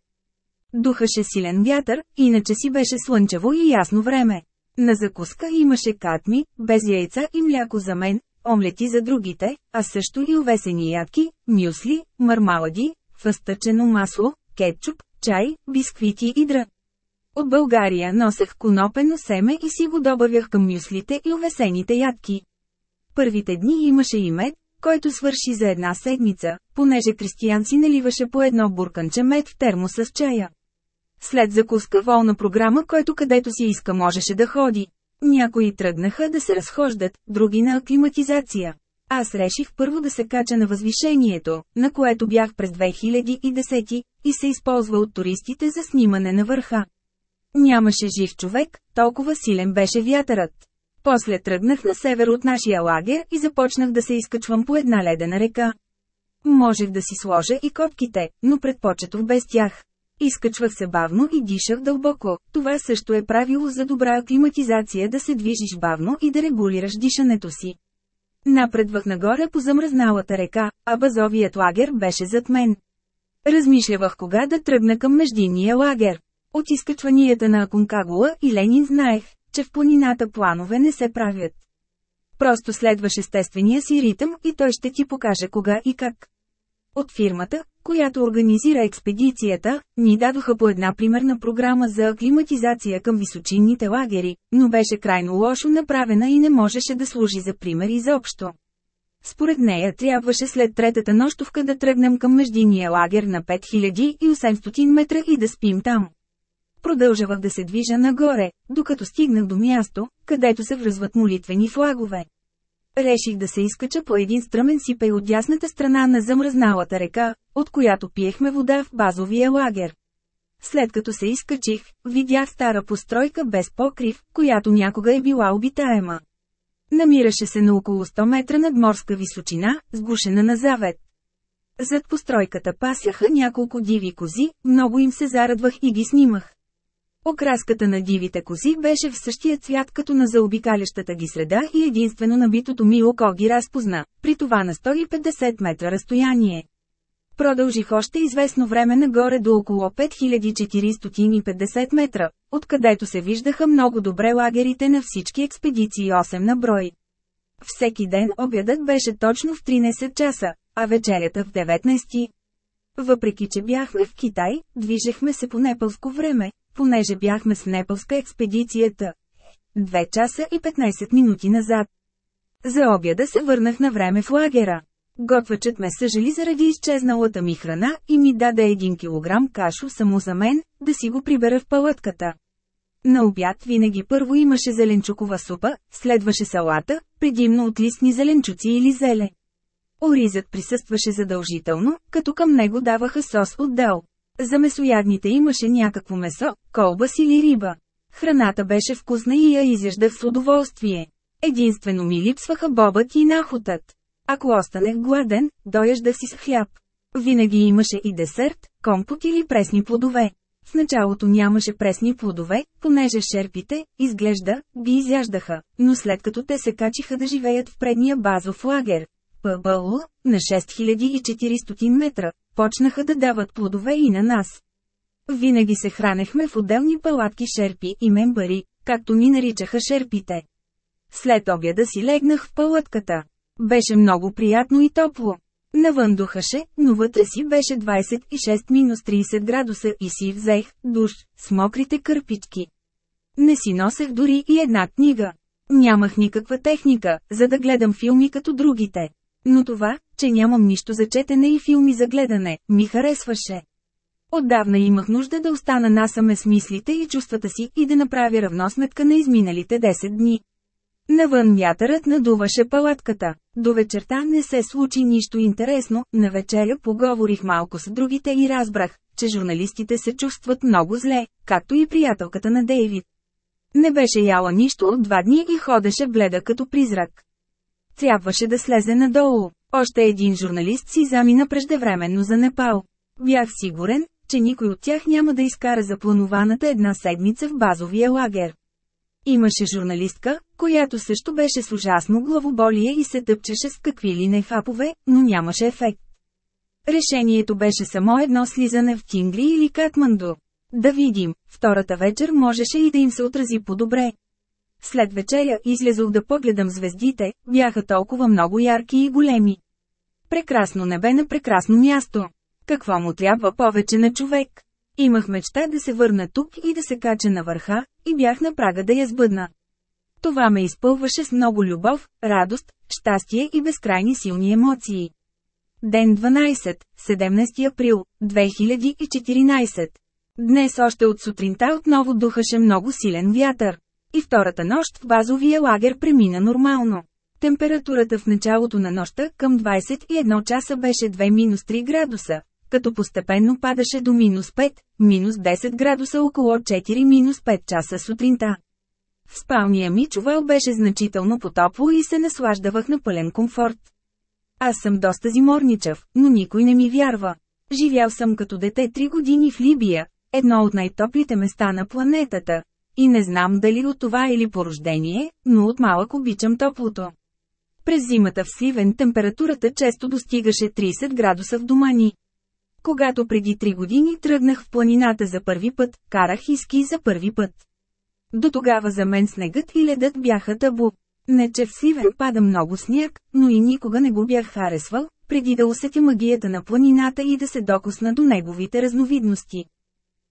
Духаше силен вятър, иначе си беше слънчево и ясно време. На закуска имаше катми, без яйца и мляко за мен, омлети за другите, а също и овесени ядки, мюсли, мармалади, фъстъчено масло, кетчуп, чай, бисквити и дра. От България носех конопено семе и си го добавях към мюслите и овесените ядки. Първите дни имаше и мед, който свърши за една седмица, понеже Кристиян си наливаше по едно бурканче мед в термоса с чая. След закуска волна програма, който където си иска можеше да ходи. Някои тръгнаха да се разхождат, други на аклиматизация. Аз реших първо да се кача на възвишението, на което бях през 2010, и се използва от туристите за снимане на върха. Нямаше жив човек, толкова силен беше вятърът. После тръгнах на север от нашия лагер и започнах да се изкачвам по една ледена река. Можех да си сложа и копките, но предпочетох без тях. Изкачвах се бавно и дишах дълбоко. Това също е правило за добра аклиматизация да се движиш бавно и да регулираш дишането си. Напредвах нагоре по замръзналата река, а базовият лагер беше зад мен. Размишлявах кога да тръгна към междинния лагер. От изкачванията на Аконкагула и Ленин знаех, че в планината планове не се правят. Просто следваш естествения си ритъм и той ще ти покаже кога и как. От фирмата, която организира експедицията, ни дадоха по една примерна програма за аклиматизация към височинните лагери, но беше крайно лошо направена и не можеше да служи за пример изобщо. Според нея трябваше след третата нощовка да тръгнем към междинния лагер на 5800 метра и да спим там. Продължавах да се движа нагоре, докато стигнах до място, където се връзват молитвени флагове. Реших да се изкача по един стръмен сипей от дясната страна на замръзналата река, от която пиехме вода в базовия лагер. След като се изкачих, видях стара постройка без покрив, която някога е била обитаема. Намираше се на около 100 метра над морска височина, сгушена на завет. Зад постройката пасяха няколко диви кози, много им се зарадвах и ги снимах. Окраската на дивите кози беше в същия цвят като на заобикалящата ги среда и единствено набитото ми око ги разпозна, при това на 150 метра разстояние. Продължих още известно време нагоре до около 5450 метра, откъдето се виждаха много добре лагерите на всички експедиции 8 на брой. Всеки ден обядът беше точно в 13 часа, а вечерята в 19. Въпреки че бяхме в Китай, движехме се по непълско време, понеже бяхме с непълска експедицията. 2 часа и 15 минути назад. За обяда се върнах на време в лагера. Готвачът ме съжали заради изчезналата ми храна и ми даде 1 кг кашо само за мен, да си го прибера в палатката. На обяд винаги първо имаше зеленчукова супа, следваше салата, предимно от листни зеленчуци или зеле. Оризът присъстваше задължително, като към него даваха сос от дел. За месоядните имаше някакво месо, колбас или риба. Храната беше вкусна и я изяждах с удоволствие. Единствено ми липсваха бобът и нахотът. Ако останех гладен, дояждах си с хляб. Винаги имаше и десерт, компот или пресни плодове. В началото нямаше пресни плодове, понеже шерпите, изглежда, ги изяждаха, но след като те се качиха да живеят в предния базов лагер, ПБЛ, на 6400 метра, почнаха да дават плодове и на нас. Винаги се хранехме в отделни палатки шерпи и мембари, както ни наричаха шерпите. След обяда си легнах в палатката. Беше много приятно и топло. Навън духаше, но вътре си беше 26-30 градуса и си взех душ с мокрите кърпички. Не си носех дори и една книга. Нямах никаква техника, за да гледам филми като другите. Но това, че нямам нищо за четене и филми за гледане, ми харесваше. Отдавна имах нужда да остана насаме с мислите и чувствата си и да направя равносметка на изминалите 10 дни. Навън вятърът надуваше палатката. До вечерта не се случи нищо интересно, на вечеря поговорих малко с другите и разбрах, че журналистите се чувстват много зле, както и приятелката на Дейвид. Не беше яла нищо от два дни и ходеше бледа като призрак. Трябваше да слезе надолу. Още един журналист си замина преждевременно за Непал. Бях сигурен, че никой от тях няма да изкара запланованата една седмица в базовия лагер. Имаше журналистка, която също беше с ужасно главоболие и се тъпчеше с какви ли не фапове, но нямаше ефект. Решението беше само едно слизане в Тингри или Катманду. Да видим, втората вечер можеше и да им се отрази по-добре. След вечеря излезох да погледам звездите, бяха толкова много ярки и големи. Прекрасно небе на прекрасно място. Какво му трябва повече на човек? Имах мечта да се върна тук и да се кача на върха, и бях на прага да я сбъдна. Това ме изпълваше с много любов, радост, щастие и безкрайни силни емоции. Ден 12, 17 април, 2014. Днес още от сутринта отново духаше много силен вятър. И втората нощ в базовия лагер премина нормално. Температурата в началото на нощта към 21 часа беше 2-3 градуса, като постепенно падаше до минус 5, минус 10 градуса около 4 минус 5 часа сутринта. В спалния ми чувал беше значително потопло и се наслаждавах на пълен комфорт. Аз съм доста зиморничав, но никой не ми вярва. Живял съм като дете 3 години в Либия, едно от най-топлите места на планетата. И не знам дали от това или по рождение, но от малък обичам топлото. През зимата в Сливен температурата често достигаше 30 градуса в дома ни. Когато преди 3 години тръгнах в планината за първи път, карах и ски за първи път. До тогава за мен снегът и ледът бяха табу. Не че в Сливен пада много сняг, но и никога не го бях харесвал, преди да усетя магията на планината и да се докосна до неговите разновидности.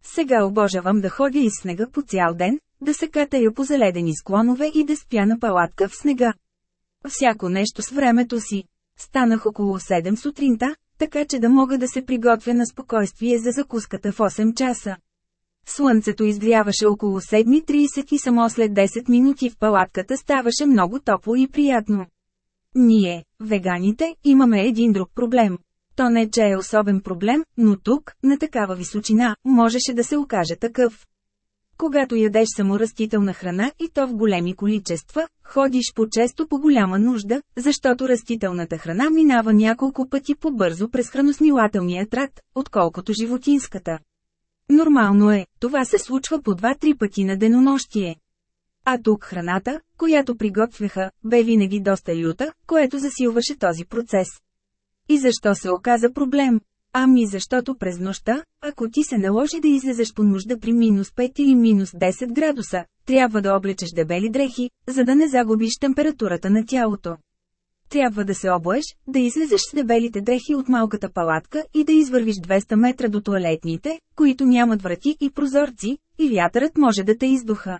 Сега обожавам да ходя из снега по цял ден, да се катая по заледени склонове и да спя на палатка в снега. Всяко нещо с времето си. Станах около 7 сутринта, така че да мога да се приготвя на спокойствие за закуската в 8 часа. Слънцето изгряваше около 7.30 и само след 10 минути в палатката ставаше много топло и приятно. Ние, веганите, имаме един друг проблем. То не че е особен проблем, но тук, на такава височина, можеше да се окаже такъв. Когато ядеш само растителна храна и то в големи количества, ходиш по-често по голяма нужда, защото растителната храна минава няколко пъти по-бързо през храносмилателния тракт, отколкото животинската. Нормално е, това се случва по 2-3 пъти на денонощие. А тук храната, която приготвяха, бе винаги доста люта, което засилваше този процес. И защо се оказа проблем? Ами защото през нощта, ако ти се наложи да излезеш по нужда при минус 5 или минус 10 градуса, трябва да облечеш дебели дрехи, за да не загубиш температурата на тялото. Трябва да се обуеш, да излезеш с дебелите дрехи от малката палатка и да извървиш 200 метра до туалетните, които нямат врати и прозорци, и вятърът може да те издуха.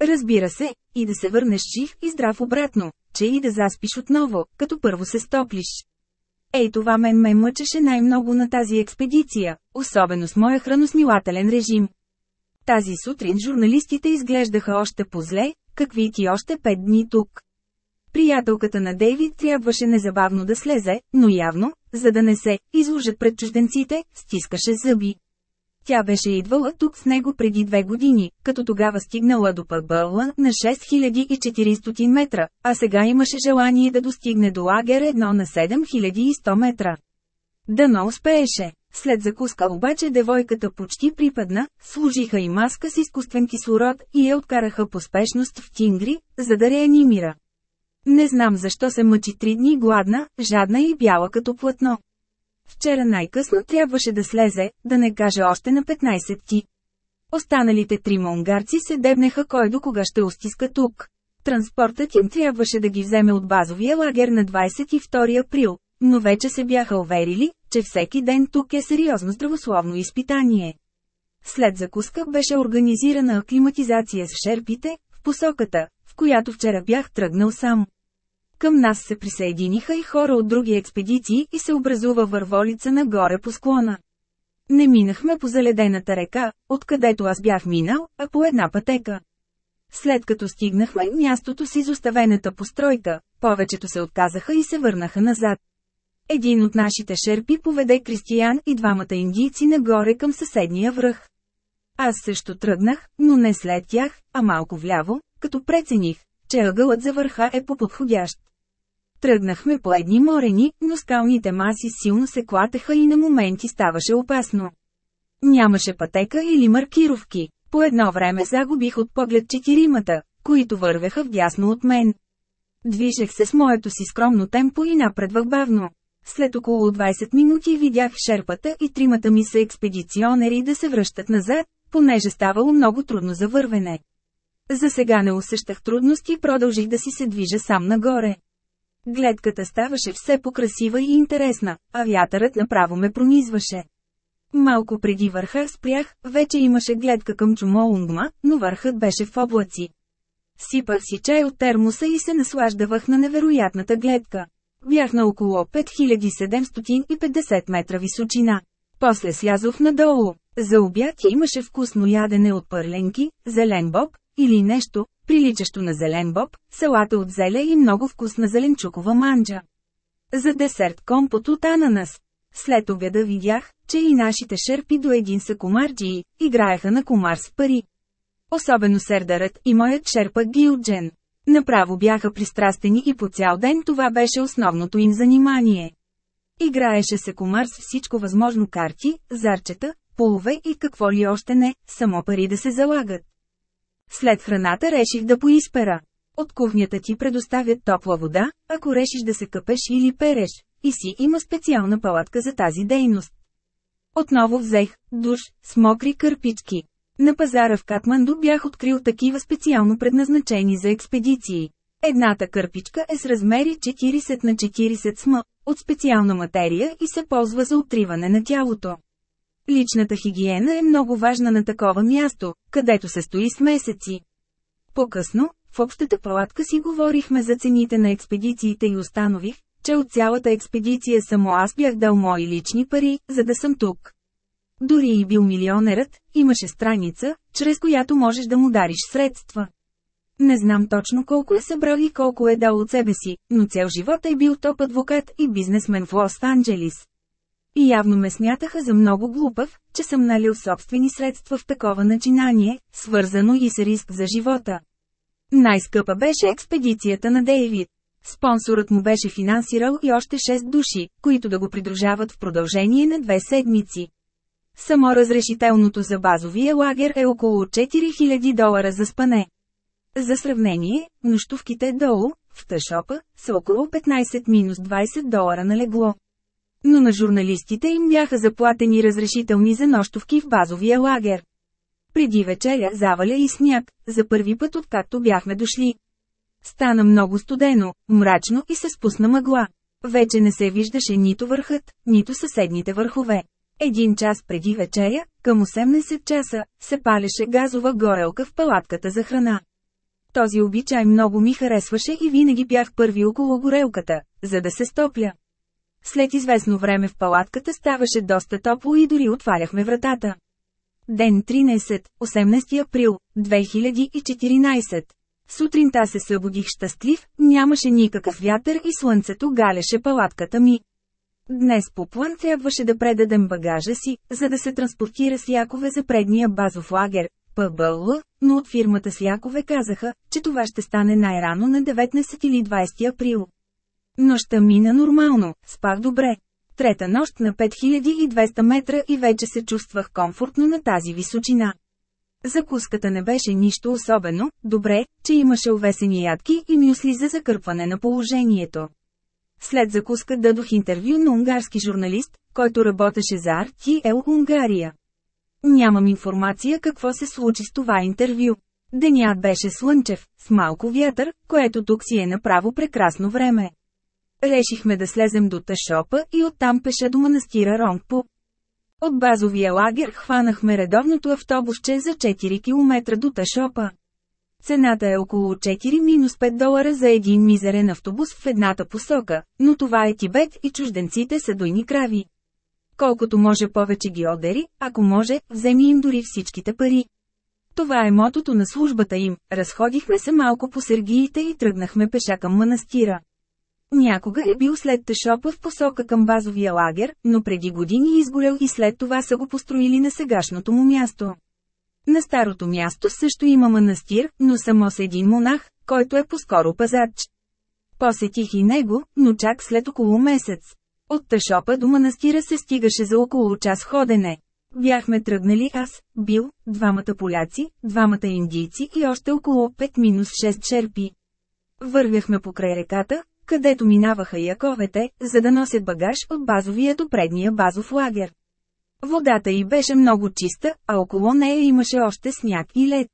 Разбира се, и да се върнеш жив и здрав обратно, че и да заспиш отново, като първо се стоплиш. Ей това мен ме мъчеше най-много на тази експедиция, особено с моя храносмилателен режим. Тази сутрин журналистите изглеждаха още по-зле, какви ти още пет дни тук. Приятелката на Дейвид трябваше незабавно да слезе, но явно, за да не се изложат пред чужденците, стискаше зъби. Тя беше идвала тук с него преди две години, като тогава стигнала до Пърбълла на 6400 метра, а сега имаше желание да достигне до лагер едно на 7100 метра. Дано успееше. След закуска обаче девойката почти припадна, служиха и маска с изкуствен кислород и я откараха по спешност в Тингри, за да реанимира. Не знам защо се мъчи три дни гладна, жадна и бяла като платно. Вчера най-късно трябваше да слезе, да не каже още на 15 ти. Останалите три унгарци се дебнеха кой до кога ще устиска тук. Транспортът им трябваше да ги вземе от базовия лагер на 22 април, но вече се бяха уверили, че всеки ден тук е сериозно здравословно изпитание. След закуска беше организирана аклиматизация с шерпите, в посоката, в която вчера бях тръгнал сам. Към нас се присъединиха и хора от други експедиции и се образува върволица нагоре по склона. Не минахме по заледената река, откъдето аз бях минал, а по една пътека. След като стигнахме мястото с изоставената постройка, повечето се отказаха и се върнаха назад. Един от нашите шерпи поведе Кристиян и двамата индийци нагоре към съседния връх. Аз също тръгнах, но не след тях, а малко вляво, като прецених, че ъгълът за върха е по-подходящ. Тръгнахме по едни морени, но скалните маси силно се клатеха и на моменти ставаше опасно. Нямаше пътека или маркировки. По едно време загубих от поглед четиримата, които вървеха вдясно от мен. Движех се с моето си скромно темпо и напредвах бавно. След около 20 минути видях шерпата и тримата ми са експедиционери да се връщат назад, понеже ставало много трудно за вървене. За сега не усещах трудности и продължих да си се движа сам нагоре. Гледката ставаше все по-красива и интересна, а вятърът направо ме пронизваше. Малко преди върха спрях, вече имаше гледка към Чумоунгма, но върхът беше в облаци. Сипах си чай от термоса и се наслаждавах на невероятната гледка. Бях на около 5750 метра височина. После слязох надолу. За обяд имаше вкусно ядене от пърленки, зелен боб, или нещо, приличащо на зелен боб, салата от зеле и много вкусна зеленчукова манджа. За десерт компот от ананас. След обяда видях, че и нашите шерпи до един са комарджии, играеха на комар с пари. Особено сердарът и моят шерпа Гилджен. Направо бяха пристрастени и по цял ден това беше основното им занимание. Играеше се комар с всичко възможно карти, зарчета, полове и какво ли още не, само пари да се залагат. След храната реших да поиспера. От кухнята ти предоставят топла вода, ако решиш да се къпеш или переш, и си има специална палатка за тази дейност. Отново взех душ с мокри кърпички. На пазара в Катманду бях открил такива специално предназначени за експедиции. Едната кърпичка е с размери 40 на 40 см, от специална материя и се ползва за отриване на тялото. Личната хигиена е много важна на такова място, където се стои с месеци. По-късно, в общата палатка си говорихме за цените на експедициите и установих, че от цялата експедиция само аз бях дал мои лични пари, за да съм тук. Дори и бил милионерът, имаше страница, чрез която можеш да му дариш средства. Не знам точно колко е събрал и колко е дал от себе си, но цял живот е бил топ адвокат и бизнесмен в Лос-Анджелис. И явно ме смятаха за много глупав, че съм налил собствени средства в такова начинание, свързано и с риск за живота. Най-скъпа беше експедицията на Дейвид. Спонсорът му беше финансирал и още 6 души, които да го придружават в продължение на две седмици. Само разрешителното за базовия лагер е около 4000 долара за спане. За сравнение, нощувките долу, в Ташопа, са около 15-20 долара на легло. Но на журналистите им бяха заплатени разрешителни за нощувки в базовия лагер. Преди вечеря заваля и сняг, за първи път откакто бяхме дошли. Стана много студено, мрачно и се спусна мъгла. Вече не се виждаше нито върхът, нито съседните върхове. Един час преди вечеря, към 18 часа, се палеше газова горелка в палатката за храна. Този обичай много ми харесваше и винаги бях първи около горелката, за да се стопля. След известно време в палатката ставаше доста топло и дори отваряхме вратата. Ден 13, 18 април, 2014. Сутринта се събудих щастлив, нямаше никакъв вятър и слънцето галеше палатката ми. Днес по план трябваше да предадем багажа си, за да се транспортира с якове за предния базов лагер, ПБЛ, но от фирмата с якове казаха, че това ще стане най-рано на 19 или 20 април. Нощта мина нормално, спах добре. Трета нощ на 5200 метра и вече се чувствах комфортно на тази височина. Закуската не беше нищо особено, добре, че имаше увесени ядки и мюсли за закърпване на положението. След закуска дадох интервю на унгарски журналист, който работеше за RTL Унгария. Нямам информация какво се случи с това интервю. Денят беше слънчев, с малко вятър, което тук си е направо прекрасно време. Решихме да слезем до Ташопа и оттам пеша до манастира Ронгпо. От базовия лагер хванахме редовното автобусче за 4 км до Ташопа. Цената е около 4-5 долара за един мизерен автобус в едната посока, но това е Тибет и чужденците са дойни крави. Колкото може повече ги одери, ако може, вземи им дори всичките пари. Това е мотото на службата им. Разходихме се малко по сергиите и тръгнахме пеша към манастира. Някога е бил след Тешопа в посока към базовия лагер, но преди години изгорел и след това са го построили на сегашното му място. На старото място също има манастир, но само с един монах, който е по-скоро пазач. Посетих и него, но чак след около месец. От Ташопа до манастира се стигаше за около час ходене. Бяхме тръгнали аз, Бил, двамата поляци, двамата индийци и още около 5-6 черпи. Вървяхме покрай реката, където минаваха яковете, за да носят багаж от базовия до предния базов лагер. Водата й беше много чиста, а около нея имаше още сняг и лед.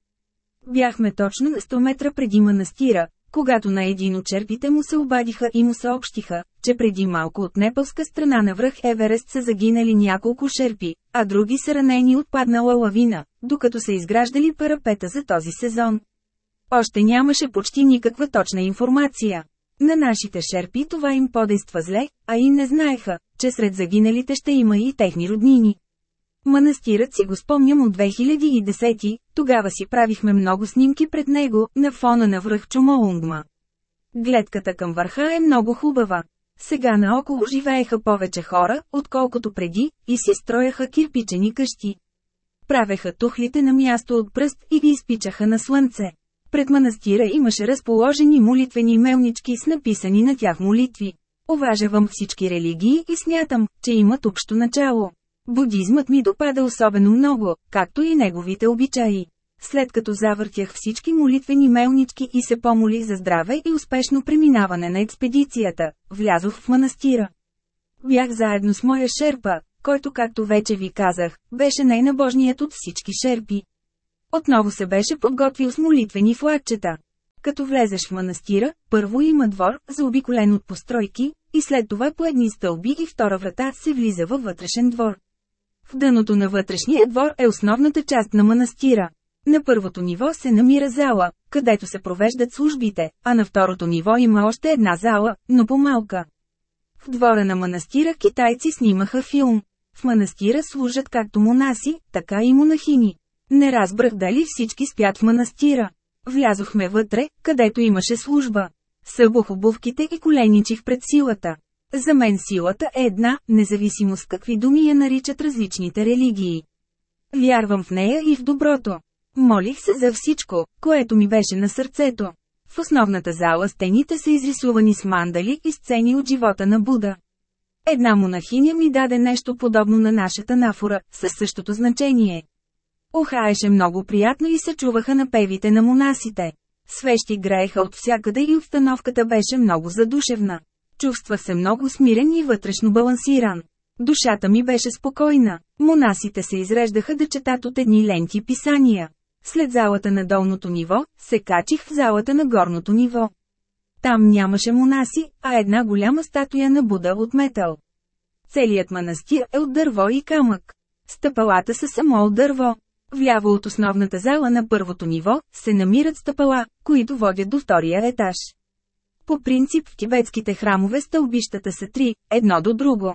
Бяхме точно на 100 метра преди манастира, когато на един от черпите му се обадиха и му съобщиха, че преди малко от непълска страна на връх Еверест са загинали няколко шерпи, а други са ранени от паднала лавина, докато са изграждали парапета за този сезон. Още нямаше почти никаква точна информация. На нашите шерпи това им подейства зле, а и не знаеха, че сред загиналите ще има и техни роднини. Манастирът си го спомням от 2010, тогава си правихме много снимки пред него, на фона на връх Чумоунгма. Гледката към върха е много хубава. Сега наоколо живееха повече хора, отколкото преди, и си строяха кирпичени къщи. Правеха тухлите на място от пръст и ги изпичаха на слънце. Пред манастира имаше разположени молитвени мелнички с написани на тях молитви. Уважавам всички религии и смятам, че имат общо начало. Будизмът ми допада особено много, както и неговите обичаи. След като завъртях всички молитвени мелнички и се помоли за здраве и успешно преминаване на експедицията, влязох в манастира. Бях заедно с моя шерпа, който както вече ви казах, беше най-набожният от всички шерпи. Отново се беше подготвил с молитвени флагчета. Като влезеш в манастира, първо има двор, заобиколен от постройки, и след това по едни стълби и втора врата се влиза във вътрешен двор. В дъното на вътрешния двор е основната част на манастира. На първото ниво се намира зала, където се провеждат службите, а на второто ниво има още една зала, но по-малка. В двора на манастира китайци снимаха филм. В манастира служат както монаси, така и монахини. Не разбрах дали всички спят в манастира. Влязохме вътре, където имаше служба. Събух обувките и коленичих пред силата. За мен силата е една, независимо с какви думи я наричат различните религии. Вярвам в нея и в доброто. Молих се за всичко, което ми беше на сърцето. В основната зала стените са изрисувани с мандали и сцени от живота на Буда. Една монахиня ми даде нещо подобно на нашата нафора, със същото значение. Охаеше много приятно и се чуваха напевите на монасите. Свещи грееха от всякъде и обстановката беше много задушевна. Чувства се много смирен и вътрешно балансиран. Душата ми беше спокойна. Монасите се изреждаха да четат от едни ленти писания. След залата на долното ниво, се качих в залата на горното ниво. Там нямаше монаси, а една голяма статуя на Буда от метал. Целият манастир е от дърво и камък. Стъпалата са само от дърво. Вляво от основната зала на първото ниво, се намират стъпала, които водят до втория етаж. По принцип в тибетските храмове стълбищата са три, едно до друго.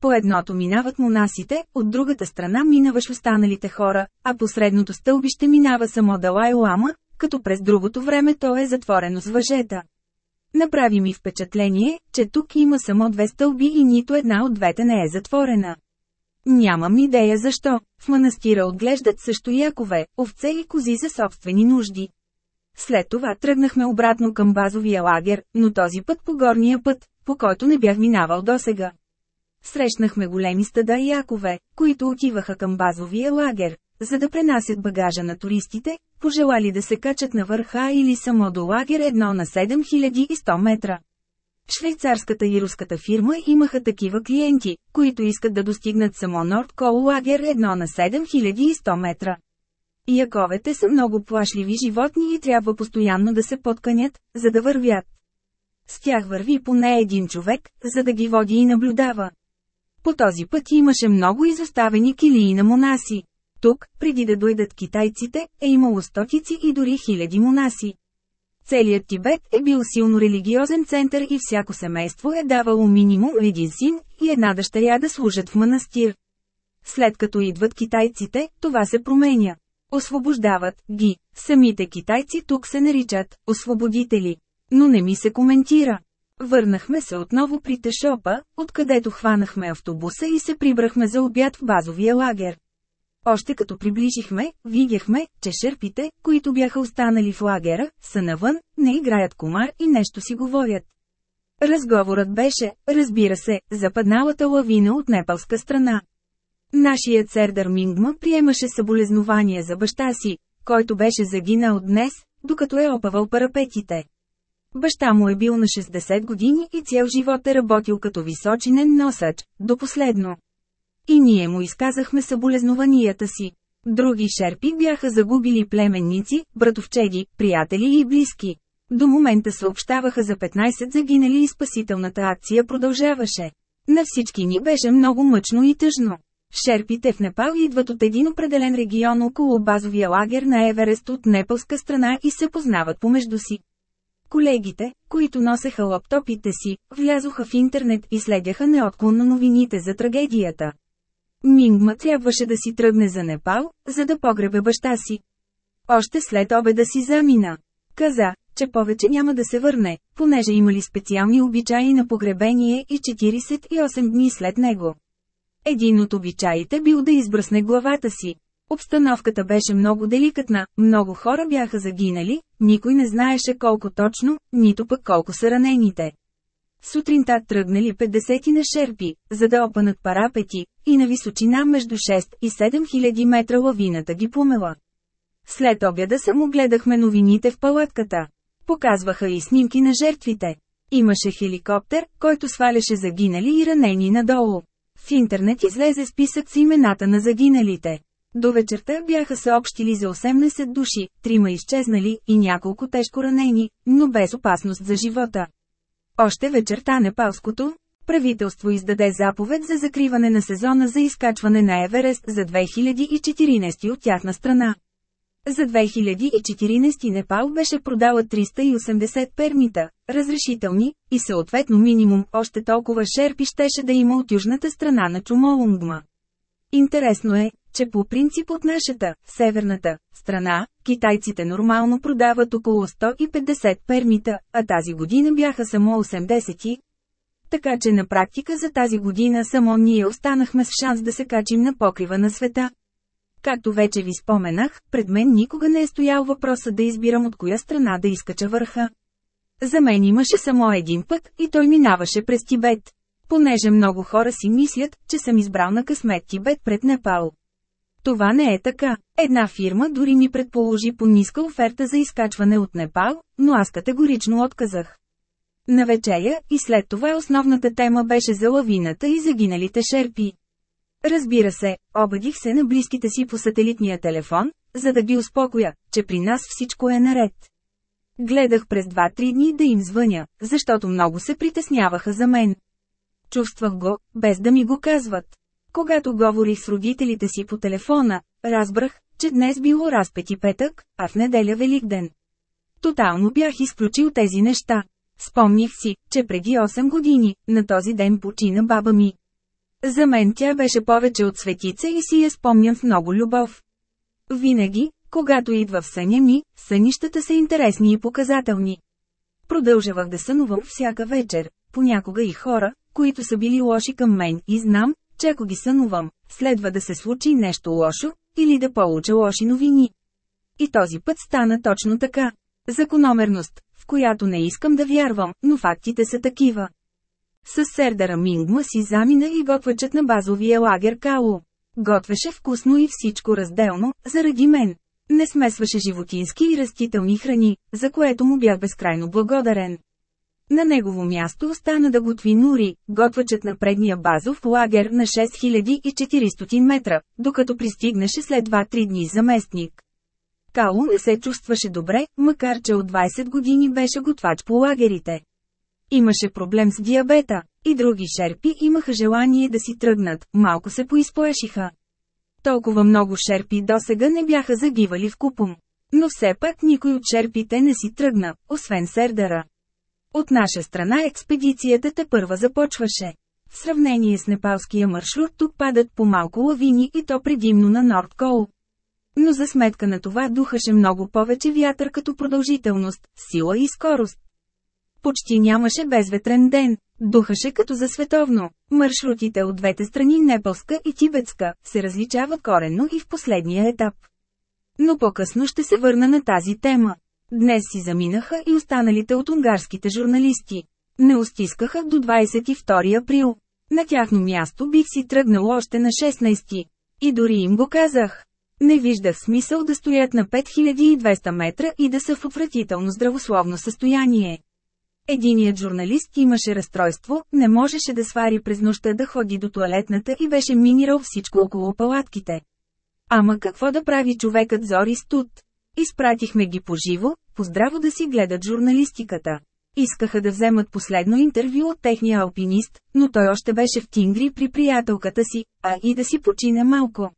По едното минават монасите, от другата страна минаваш останалите хора, а по средното стълбище минава само Далай Лама, като през другото време то е затворено с въжета. Направи ми впечатление, че тук има само две стълби и нито една от двете не е затворена. Нямам идея защо. В манастира отглеждат също якове, овце и кози за собствени нужди. След това тръгнахме обратно към базовия лагер, но този път по горния път, по който не бях минавал досега. Срещнахме големи стада и якове, които отиваха към базовия лагер, за да пренасят багажа на туристите, пожелали да се качат на върха или само до лагер едно на 7100 метра. Швейцарската и руската фирма имаха такива клиенти, които искат да достигнат само Нордкол лагер едно на 7100 метра. Яковете са много плашливи животни и трябва постоянно да се подканят, за да вървят. С тях върви поне един човек, за да ги води и наблюдава. По този път имаше много изоставени килии на монаси. Тук, преди да дойдат китайците, е имало стотици и дори хиляди монаси. Целият Тибет е бил силно религиозен център и всяко семейство е давало минимум един син и една дъщеря да служат в манастир. След като идват китайците, това се променя. Освобождават ги. Самите китайци тук се наричат освободители. Но не ми се коментира. Върнахме се отново при Тешопа, откъдето хванахме автобуса и се прибрахме за обяд в базовия лагер. Още като приближихме, видяхме, че шерпите, които бяха останали в лагера, са навън, не играят комар и нещо си говорят. Разговорът беше, разбира се, западналата лавина от непалска страна. Нашият сердър Мингма приемаше съболезнования за баща си, който беше загинал днес, докато е опавал парапетите. Баща му е бил на 60 години и цял живот е работил като височинен носач, до последно. И ние му изказахме съболезнованията си. Други шерпи бяха загубили племенници, братовчеди, приятели и близки. До момента съобщаваха за 15 загинали и спасителната акция продължаваше. На всички ни беше много мъчно и тъжно. Шерпите в Непал идват от един определен регион около базовия лагер на Еверест от непалска страна и се познават помежду си. Колегите, които носеха лаптопите си, влязоха в интернет и следяха неотклонно новините за трагедията. Мингма трябваше да си тръгне за Непал, за да погребе баща си. Още след обеда си замина. Каза, че повече няма да се върне, понеже имали специални обичаи на погребение и 48 дни след него. Един от обичаите бил да избръсне главата си. Обстановката беше много деликатна, много хора бяха загинали, никой не знаеше колко точно, нито пък колко са ранените. Сутринта тръгнали 50 на шерпи, за да опънат парапети, и на височина между 6 и 7 хиляди метра лавината ги помела. След обяда само гледахме новините в палатката. Показваха и снимки на жертвите. Имаше хеликоптер, който сваляше загинали и ранени надолу. В интернет излезе списък с имената на загиналите. До вечерта бяха съобщили за 18 души, трима изчезнали и няколко тежко ранени, но без опасност за живота. Още вечерта непалското правителство издаде заповед за закриване на сезона за изкачване на Еверест за 2014 от тяхна страна. За 2014 Непал беше продала 380 пермита, разрешителни, и съответно минимум още толкова шерпи щеше да има от южната страна на Чумолунгма. Интересно е, че по принцип от нашата, северната, страна, китайците нормално продават около 150 пермита, а тази година бяха само 80. Така че на практика за тази година само ние останахме с шанс да се качим на покрива на света. Както вече ви споменах, пред мен никога не е стоял въпроса да избирам от коя страна да изкача върха. За мен имаше само един път и той минаваше през Тибет. Понеже много хора си мислят, че съм избрал на късмет Тибет пред Непал. Това не е така. Една фирма дори ми предположи по ниска оферта за изкачване от Непал, но аз категорично отказах. На вечеря и след това основната тема беше за лавината и загиналите шерпи. Разбира се, обадих се на близките си по сателитния телефон, за да ги успокоя, че при нас всичко е наред. Гледах през 2-3 дни да им звъня, защото много се притесняваха за мен. Чувствах го, без да ми го казват. Когато говорих с родителите си по телефона, разбрах, че днес било разпети петък, а в неделя Великден. Тотално бях изключил тези неща. Спомних си, че преди 8 години, на този ден почина баба ми. За мен тя беше повече от светица и си я спомням с много любов. Винаги, когато идва в съня ми, сънищата са интересни и показателни. Продължавах да сънувам всяка вечер, понякога и хора, които са били лоши към мен и знам, че ако ги сънувам, следва да се случи нещо лошо, или да получа лоши новини. И този път стана точно така. Закономерност, в която не искам да вярвам, но фактите са такива. С сердара Мингма си замина и готвачът на базовия лагер Као. Готвеше вкусно и всичко разделно, заради мен. Не смесваше животински и растителни храни, за което му бях безкрайно благодарен. На негово място остана да готви Нури, готвачът на предния базов лагер на 6400 метра, докато пристигнеше след 2-3 дни заместник. Као не се чувстваше добре, макар че от 20 години беше готвач по лагерите. Имаше проблем с диабета, и други шерпи имаха желание да си тръгнат, малко се поизплашиха. Толкова много шерпи досега не бяха загивали в купум. Но все пак никой от шерпите не си тръгна, освен Сердара. От наша страна експедицията те първа започваше. В сравнение с непалския маршрут тук падат по малко лавини и то предимно на Норд Кол. Но за сметка на това духаше много повече вятър като продължителност, сила и скорост. Почти нямаше безветрен ден, духаше като за световно. Маршрутите от двете страни Непалска и Тибетска се различават коренно и в последния етап. Но по-късно ще се върна на тази тема. Днес си заминаха и останалите от унгарските журналисти. Не устискаха до 22 април. На тяхно място бих си тръгнал още на 16. И дори им го казах. Не виждах смисъл да стоят на 5200 метра и да са в отвратително здравословно състояние. Единият журналист имаше разстройство, не можеше да свари през нощта да ходи до туалетната и беше минирал всичко около палатките. Ама какво да прави човекът Зори Студ? Изпратихме ги поживо, поздраво да си гледат журналистиката. Искаха да вземат последно интервю от техния алпинист, но той още беше в Тингри при приятелката си, а и да си почине малко.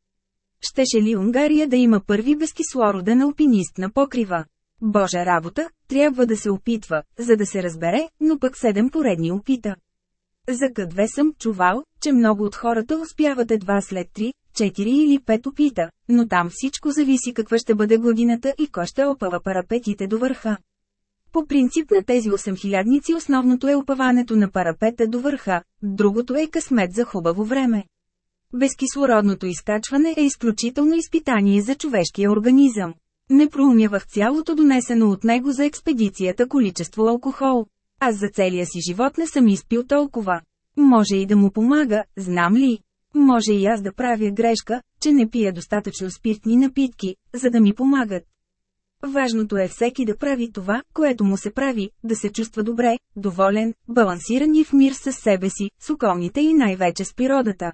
Щеше ли Унгария да има първи безкислороден алпинист на покрива? Божа работа, трябва да се опитва, за да се разбере, но пък седем поредни опита. За къдве съм чувал, че много от хората успяват едва след 3, 4 или 5 опита, но там всичко зависи каква ще бъде годината и кой ще опава парапетите до върха. По принцип на тези 8000ници основното е опаването на парапета до върха, другото е късмет за хубаво време. Безкислородното изкачване е изключително изпитание за човешкия организъм. Не проумявах цялото донесено от него за експедицията количество алкохол. Аз за целия си живот не съм изпил толкова. Може и да му помага, знам ли. Може и аз да правя грешка, че не пия достатъчно спиртни напитки, за да ми помагат. Важното е всеки да прави това, което му се прави, да се чувства добре, доволен, балансиран и в мир с себе си, с околните и най-вече с природата.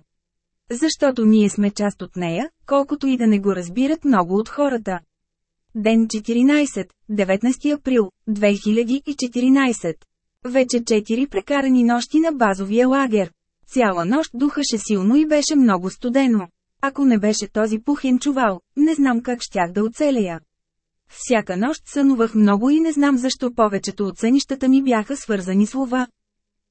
Защото ние сме част от нея, колкото и да не го разбират много от хората. Ден 14, 19 април, 2014. Вече 4 прекарани нощи на базовия лагер. Цяла нощ духаше силно и беше много студено. Ако не беше този пухен чувал, не знам как щях да оцелея. Всяка нощ сънувах много и не знам защо повечето от сънищата ми бяха свързани с лова.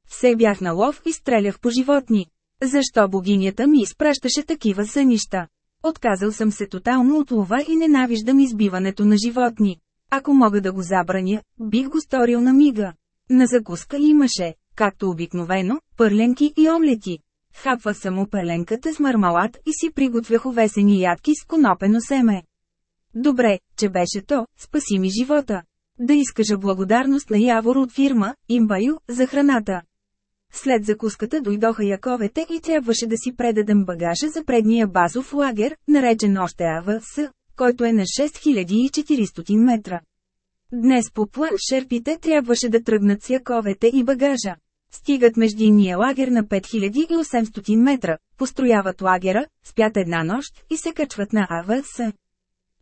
Все бях на лов и стрелях по животни. Защо богинята ми изпращаше такива сънища? Отказал съм се тотално от лова и ненавиждам избиването на животни. Ако мога да го забраня, бих го сторил на мига. На закуска имаше, както обикновено, пърленки и омлети. Хапвах само пърленката с мармалат и си приготвях овесени ядки с конопено семе. Добре, че беше то, спаси ми живота. Да изкажа благодарност на Явор от фирма, Имбаю, за храната. След закуската дойдоха яковете и трябваше да си предадем багажа за предния базов лагер, наречен още АВС, който е на 6400 метра. Днес по план шерпите трябваше да тръгнат с яковете и багажа. Стигат междинния лагер на 5800 метра, построяват лагера, спят една нощ и се качват на АВС.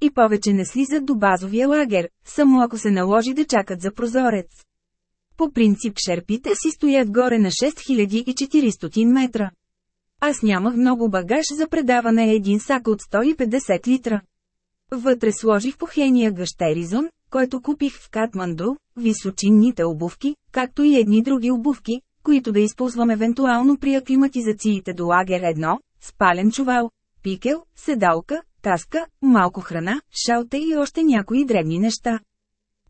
И повече не слизат до базовия лагер, само ако се наложи да чакат за прозорец. По принцип шерпите си стоят горе на 6400 метра. Аз нямах много багаж за предаване един сак от 150 литра. Вътре сложих похения гъщеризон, който купих в Катманду, височинните обувки, както и едни други обувки, които да използвам евентуално при аклиматизациите до лагер 1, спален чувал, пикел, седалка, таска, малко храна, шалте и още някои дребни неща.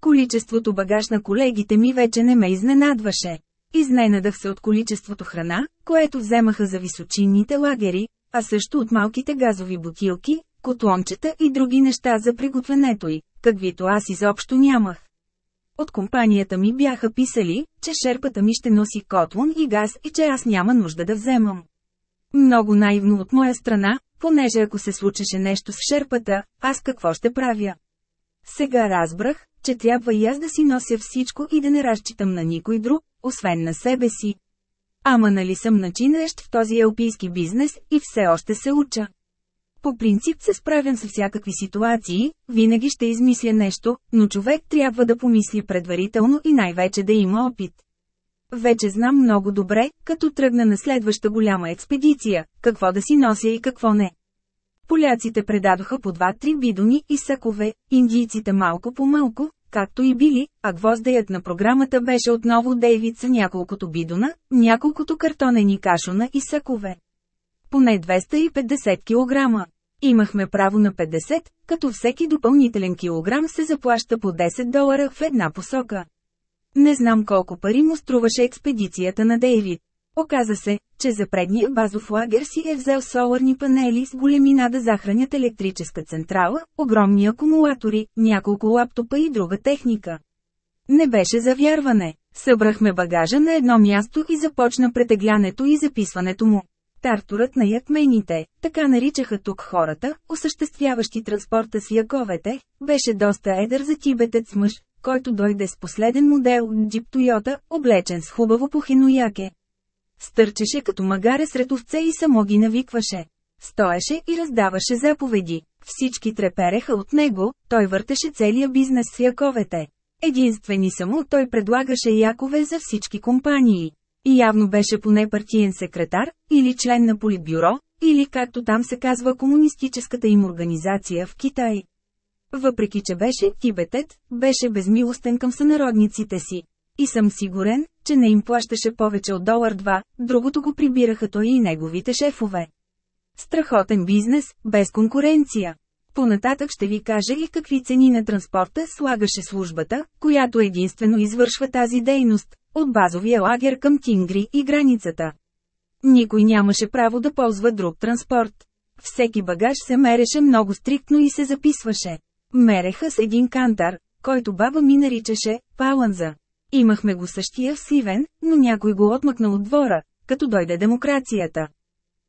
Количеството багаж на колегите ми вече не ме изненадваше. Изненадах се от количеството храна, което вземаха за височинните лагери, а също от малките газови бутилки, котлончета и други неща за приготвянето й, каквито аз изобщо нямах. От компанията ми бяха писали, че шерпата ми ще носи котлон и газ и че аз няма нужда да вземам. Много наивно от моя страна, понеже ако се случеше нещо с шерпата, аз какво ще правя? Сега разбрах, че трябва и аз да си нося всичко и да не разчитам на никой друг, освен на себе си. Ама нали съм начинащ в този елпийски бизнес и все още се уча. По принцип се справям с всякакви ситуации, винаги ще измисля нещо, но човек трябва да помисли предварително и най-вече да има опит. Вече знам много добре, като тръгна на следваща голяма експедиция, какво да си нося и какво не. Поляците предадоха по два-три бидони и сакове, индийците малко по малко, както и били, а гвоздеят на програмата беше отново Дейвид с няколкото бидона, няколкото картонени кашона и сакове. Поне 250 кг. Имахме право на 50, като всеки допълнителен килограм се заплаща по 10 долара в една посока. Не знам колко пари му струваше експедицията на Дейвид. Оказа се, че за предния базов лагер си е взел соларни панели с големина да захранят електрическа централа, огромни акумулатори, няколко лаптопа и друга техника. Не беше за вярване. Събрахме багажа на едно място и започна претеглянето и записването му. Тартурът на ятмените, така наричаха тук хората, осъществяващи транспорта с яковете, беше доста едър за тибетец мъж, който дойде с последен модел джип Тойота, облечен с хубаво похинояке. Стърчеше като магаре сред овце и само ги навикваше. Стоеше и раздаваше заповеди. Всички трепереха от него, той въртеше целия бизнес с яковете. Единствени само той предлагаше якове за всички компании. И явно беше поне партиен секретар, или член на политбюро, или както там се казва комунистическата им организация в Китай. Въпреки че беше тибетет, беше безмилостен към сънародниците си. И съм сигурен, че не им плащаше повече от долар два, другото го прибираха той и неговите шефове. Страхотен бизнес, без конкуренция. Понататък ще ви кажа и какви цени на транспорта слагаше службата, която единствено извършва тази дейност, от базовия лагер към Тингри и границата. Никой нямаше право да ползва друг транспорт. Всеки багаж се мереше много стриктно и се записваше. Мереха с един кантар, който баба ми наричаше «паланза». Имахме го същия в Сивен, но някой го отмъкна от двора, като дойде демокрацията.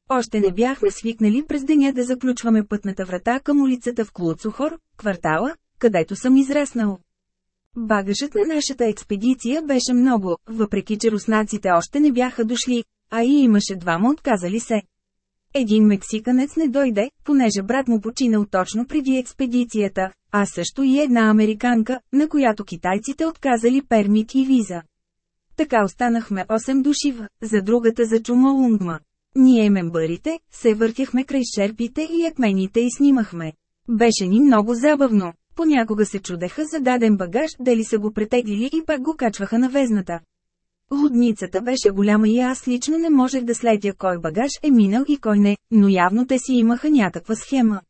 Още не бяхме свикнали през деня да заключваме пътната врата към улицата в Клуцухор, квартала, където съм израснал. Багажът на нашата експедиция беше много, въпреки че руснаците още не бяха дошли, а и имаше двама отказали се. Един мексиканец не дойде, понеже брат му починал точно преди експедицията, а също и една американка, на която китайците отказали пермит и виза. Така останахме 8 души в, за другата за Чумолунгма. Ние мембарите, се въртяхме край шерпите и екмените и снимахме. Беше ни много забавно. Понякога се чудеха за даден багаж, дали са го претеглили и пак го качваха на везната. Лудницата беше голяма и аз лично не можех да следя кой багаж е минал и кой не, но явно те си имаха някаква схема.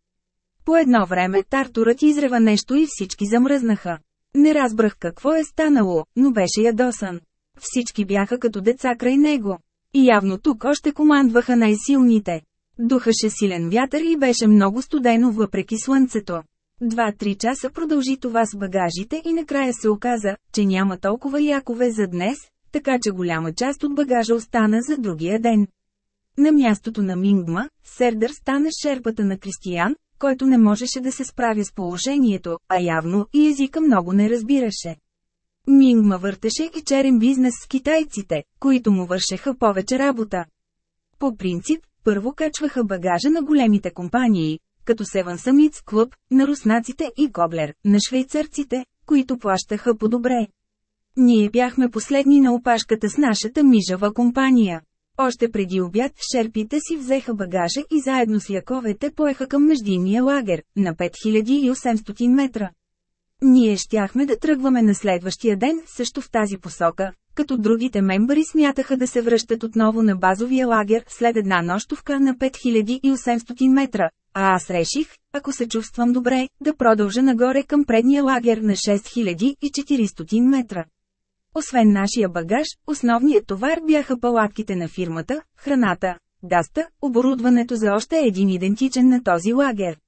По едно време Тартурът изрева нещо и всички замръзнаха. Не разбрах какво е станало, но беше ядосан. Всички бяха като деца край него. И явно тук още командваха най-силните. Духаше силен вятър и беше много студено въпреки слънцето. Два-три часа продължи това с багажите и накрая се оказа, че няма толкова якове за днес, така че голяма част от багажа остана за другия ден. На мястото на Мингма, Сердър стана шерпата на Кристиян, който не можеше да се справя с положението, а явно и езика много не разбираше. Мингма въртеше и черен бизнес с китайците, които му вършеха повече работа. По принцип, първо качваха багажа на големите компании, като Seven Summits Club, на руснаците и Гоблер, на швейцарците, които плащаха по-добре. Ние бяхме последни на опашката с нашата мижава компания. Още преди обяд шерпите си взеха багажа и заедно с яковете поеха към междинния лагер, на 5800 метра. Ние щяхме да тръгваме на следващия ден също в тази посока, като другите мембари смятаха да се връщат отново на базовия лагер след една нощовка на 5800 метра, а аз реших, ако се чувствам добре, да продължа нагоре към предния лагер на 6400 метра. Освен нашия багаж, основният товар бяха палатките на фирмата, храната, гаста, оборудването за още един идентичен на този лагер.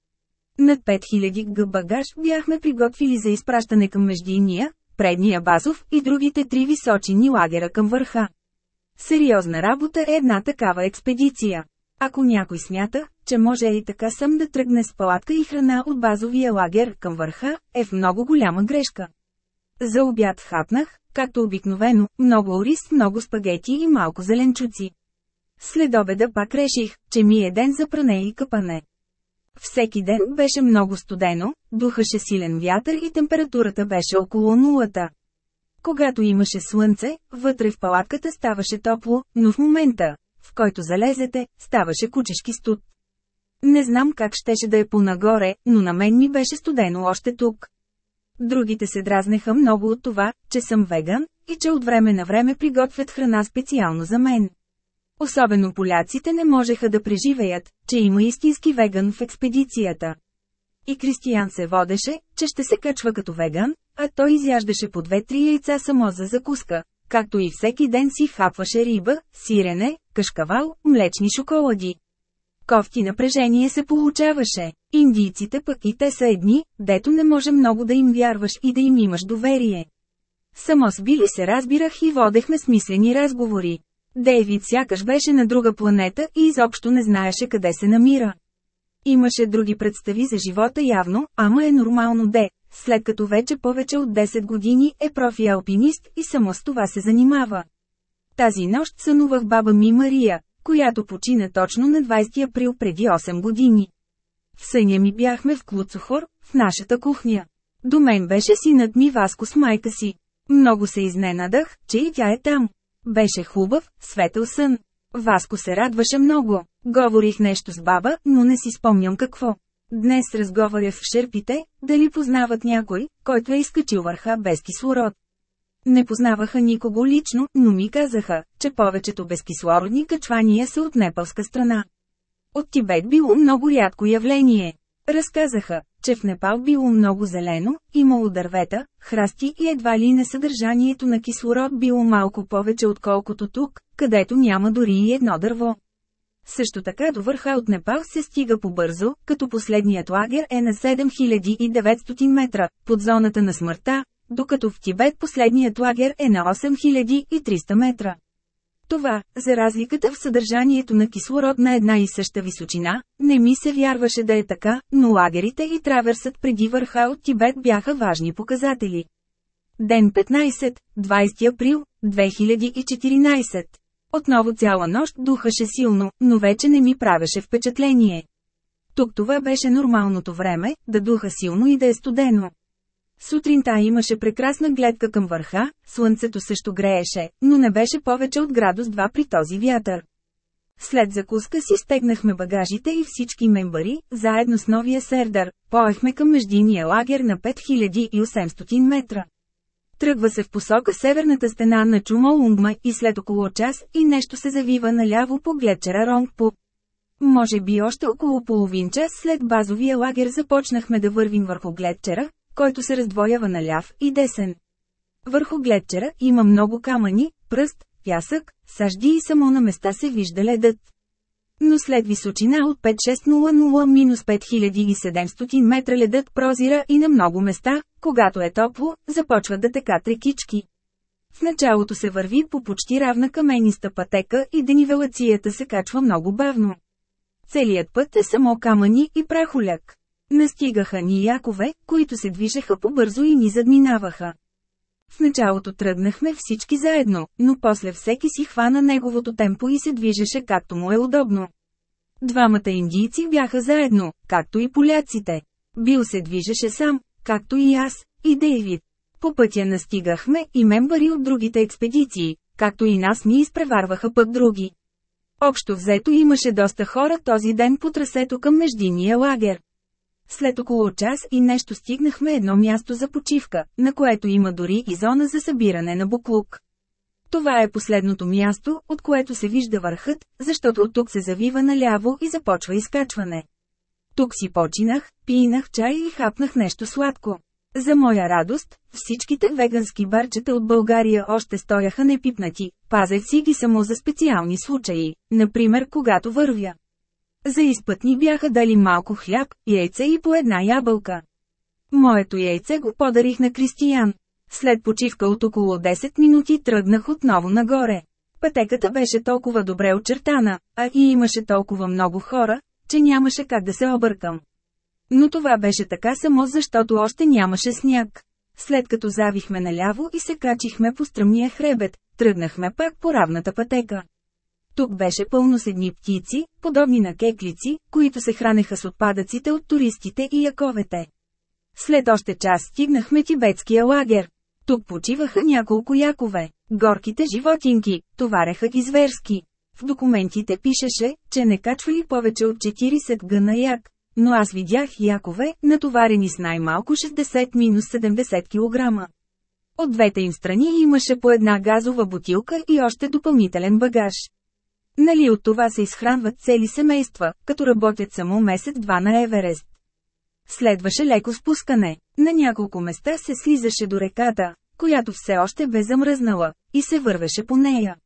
Над 5000 г багаж бяхме приготвили за изпращане към междинния, предния базов и другите три височини лагера към върха. Сериозна работа е една такава експедиция. Ако някой смята, че може и така сам да тръгне с палатка и храна от базовия лагер към върха, е в много голяма грешка. За обяд хапнах, както обикновено, много ориз, много спагети и малко зеленчуци. След обеда пак реших, че ми е ден за пране и къпане. Всеки ден беше много студено, духаше силен вятър и температурата беше около нулата. Когато имаше слънце, вътре в палатката ставаше топло, но в момента, в който залезете, ставаше кучешки студ. Не знам как щеше да е понагоре, но на мен ми беше студено още тук. Другите се дразнеха много от това, че съм веган, и че от време на време приготвят храна специално за мен. Особено поляците не можеха да преживеят, че има истински веган в експедицията. И Кристиян се водеше, че ще се качва като веган, а той изяждаше по две-три яйца само за закуска, както и всеки ден си хапваше риба, сирене, кашкавал, млечни шоколади. Кофти напрежение се получаваше. Индийците пък и те са едни, дето не може много да им вярваш и да им имаш доверие. Само с Били се разбирах и водехме смислени разговори. Дейвид сякаш беше на друга планета и изобщо не знаеше къде се намира. Имаше други представи за живота явно, ама е нормално де, след като вече повече от 10 години е профи-алпинист и само с това се занимава. Тази нощ сънувах баба ми Мария, която почина точно на 20 април преди 8 години. В съня ми бяхме в Клуцохор, в нашата кухня. До мен беше синът ми Васко с майка си. Много се изненадах, че и тя е там. Беше хубав, светъл сън. Васко се радваше много. Говорих нещо с баба, но не си спомням какво. Днес разговаря в шерпите, дали познават някой, който е изкачил върха без кислород. Не познаваха никого лично, но ми казаха, че повечето безкислородни качвания са от непалска страна. От Тибет било много рядко явление. Разказаха, че в Непал било много зелено, имало дървета, храсти и едва ли не съдържанието на кислород било малко повече отколкото тук, където няма дори и едно дърво. Също така до върха от Непал се стига побързо, като последният лагер е на 7900 метра, под зоната на смъртта, докато в Тибет последният лагер е на 8300 метра. Това, за разликата в съдържанието на кислород на една и съща височина, не ми се вярваше да е така, но лагерите и траверсът преди върха от Тибет бяха важни показатели. Ден 15, 20 април, 2014. Отново цяла нощ духаше силно, но вече не ми правеше впечатление. Тук това беше нормалното време, да духа силно и да е студено. Сутринта имаше прекрасна гледка към върха, слънцето също грееше, но не беше повече от градус 2 при този вятър. След закуска си стегнахме багажите и всички мембари, заедно с новия сердар, поехме към междиния лагер на 5800 метра. Тръгва се в посока северната стена на Чумолунгма и след около час и нещо се завива наляво по гледчера Ронгпу. Може би още около половин час след базовия лагер започнахме да вървим върху гледчера, който се раздвоява на ляв и десен. Върху гледчера има много камъни, пръст, пясък, сажди и само на места се вижда ледът. Но след височина от 5600-5700 метра ледът прозира и на много места, когато е топло, започват да текат рекички. В началото се върви по почти равна камениста пътека и денивелацията се качва много бавно. Целият път е само камъни и прахоляк. Настигаха ни якове, които се движеха побързо и ни задминаваха. В началото тръгнахме всички заедно, но после всеки си хвана неговото темпо и се движеше както му е удобно. Двамата индийци бяха заедно, както и поляците. Бил се движеше сам, както и аз, и Дейвид. По пътя настигахме и мембари от другите експедиции, както и нас ни изпреварваха пък други. Общо взето имаше доста хора този ден по трасето към междиния лагер. След около час и нещо стигнахме едно място за почивка, на което има дори и зона за събиране на буклук. Това е последното място, от което се вижда върхът, защото от тук се завива наляво и започва изкачване. Тук си починах, пинах чай и хапнах нещо сладко. За моя радост, всичките вегански барчета от България още стояха непипнати, пазех си ги само за специални случаи, например когато вървя. За изпътни бяха дали малко хляб, яйце и по една ябълка. Моето яйце го подарих на Кристиян. След почивка от около 10 минути тръгнах отново нагоре. Пътеката беше толкова добре очертана, а и имаше толкова много хора, че нямаше как да се объркам. Но това беше така само защото още нямаше сняг. След като завихме наляво и се качихме по стръмния хребет, тръгнахме пак по равната пътека. Тук беше пълно с едни птици, подобни на кеклици, които се хранеха с отпадъците от туристите и яковете. След още час стигнахме тибетския лагер. Тук почиваха няколко якове. Горките животинки, товареха ги зверски. В документите пишеше, че не качвали повече от 40 гъна як, но аз видях якове, натоварени с най-малко 60-70 кг. От двете им страни имаше по една газова бутилка и още допълнителен багаж. Нали от това се изхранват цели семейства, като работят само месец-два на Еверест. Следваше леко спускане. На няколко места се слизаше до реката, която все още бе замръзнала, и се вървеше по нея.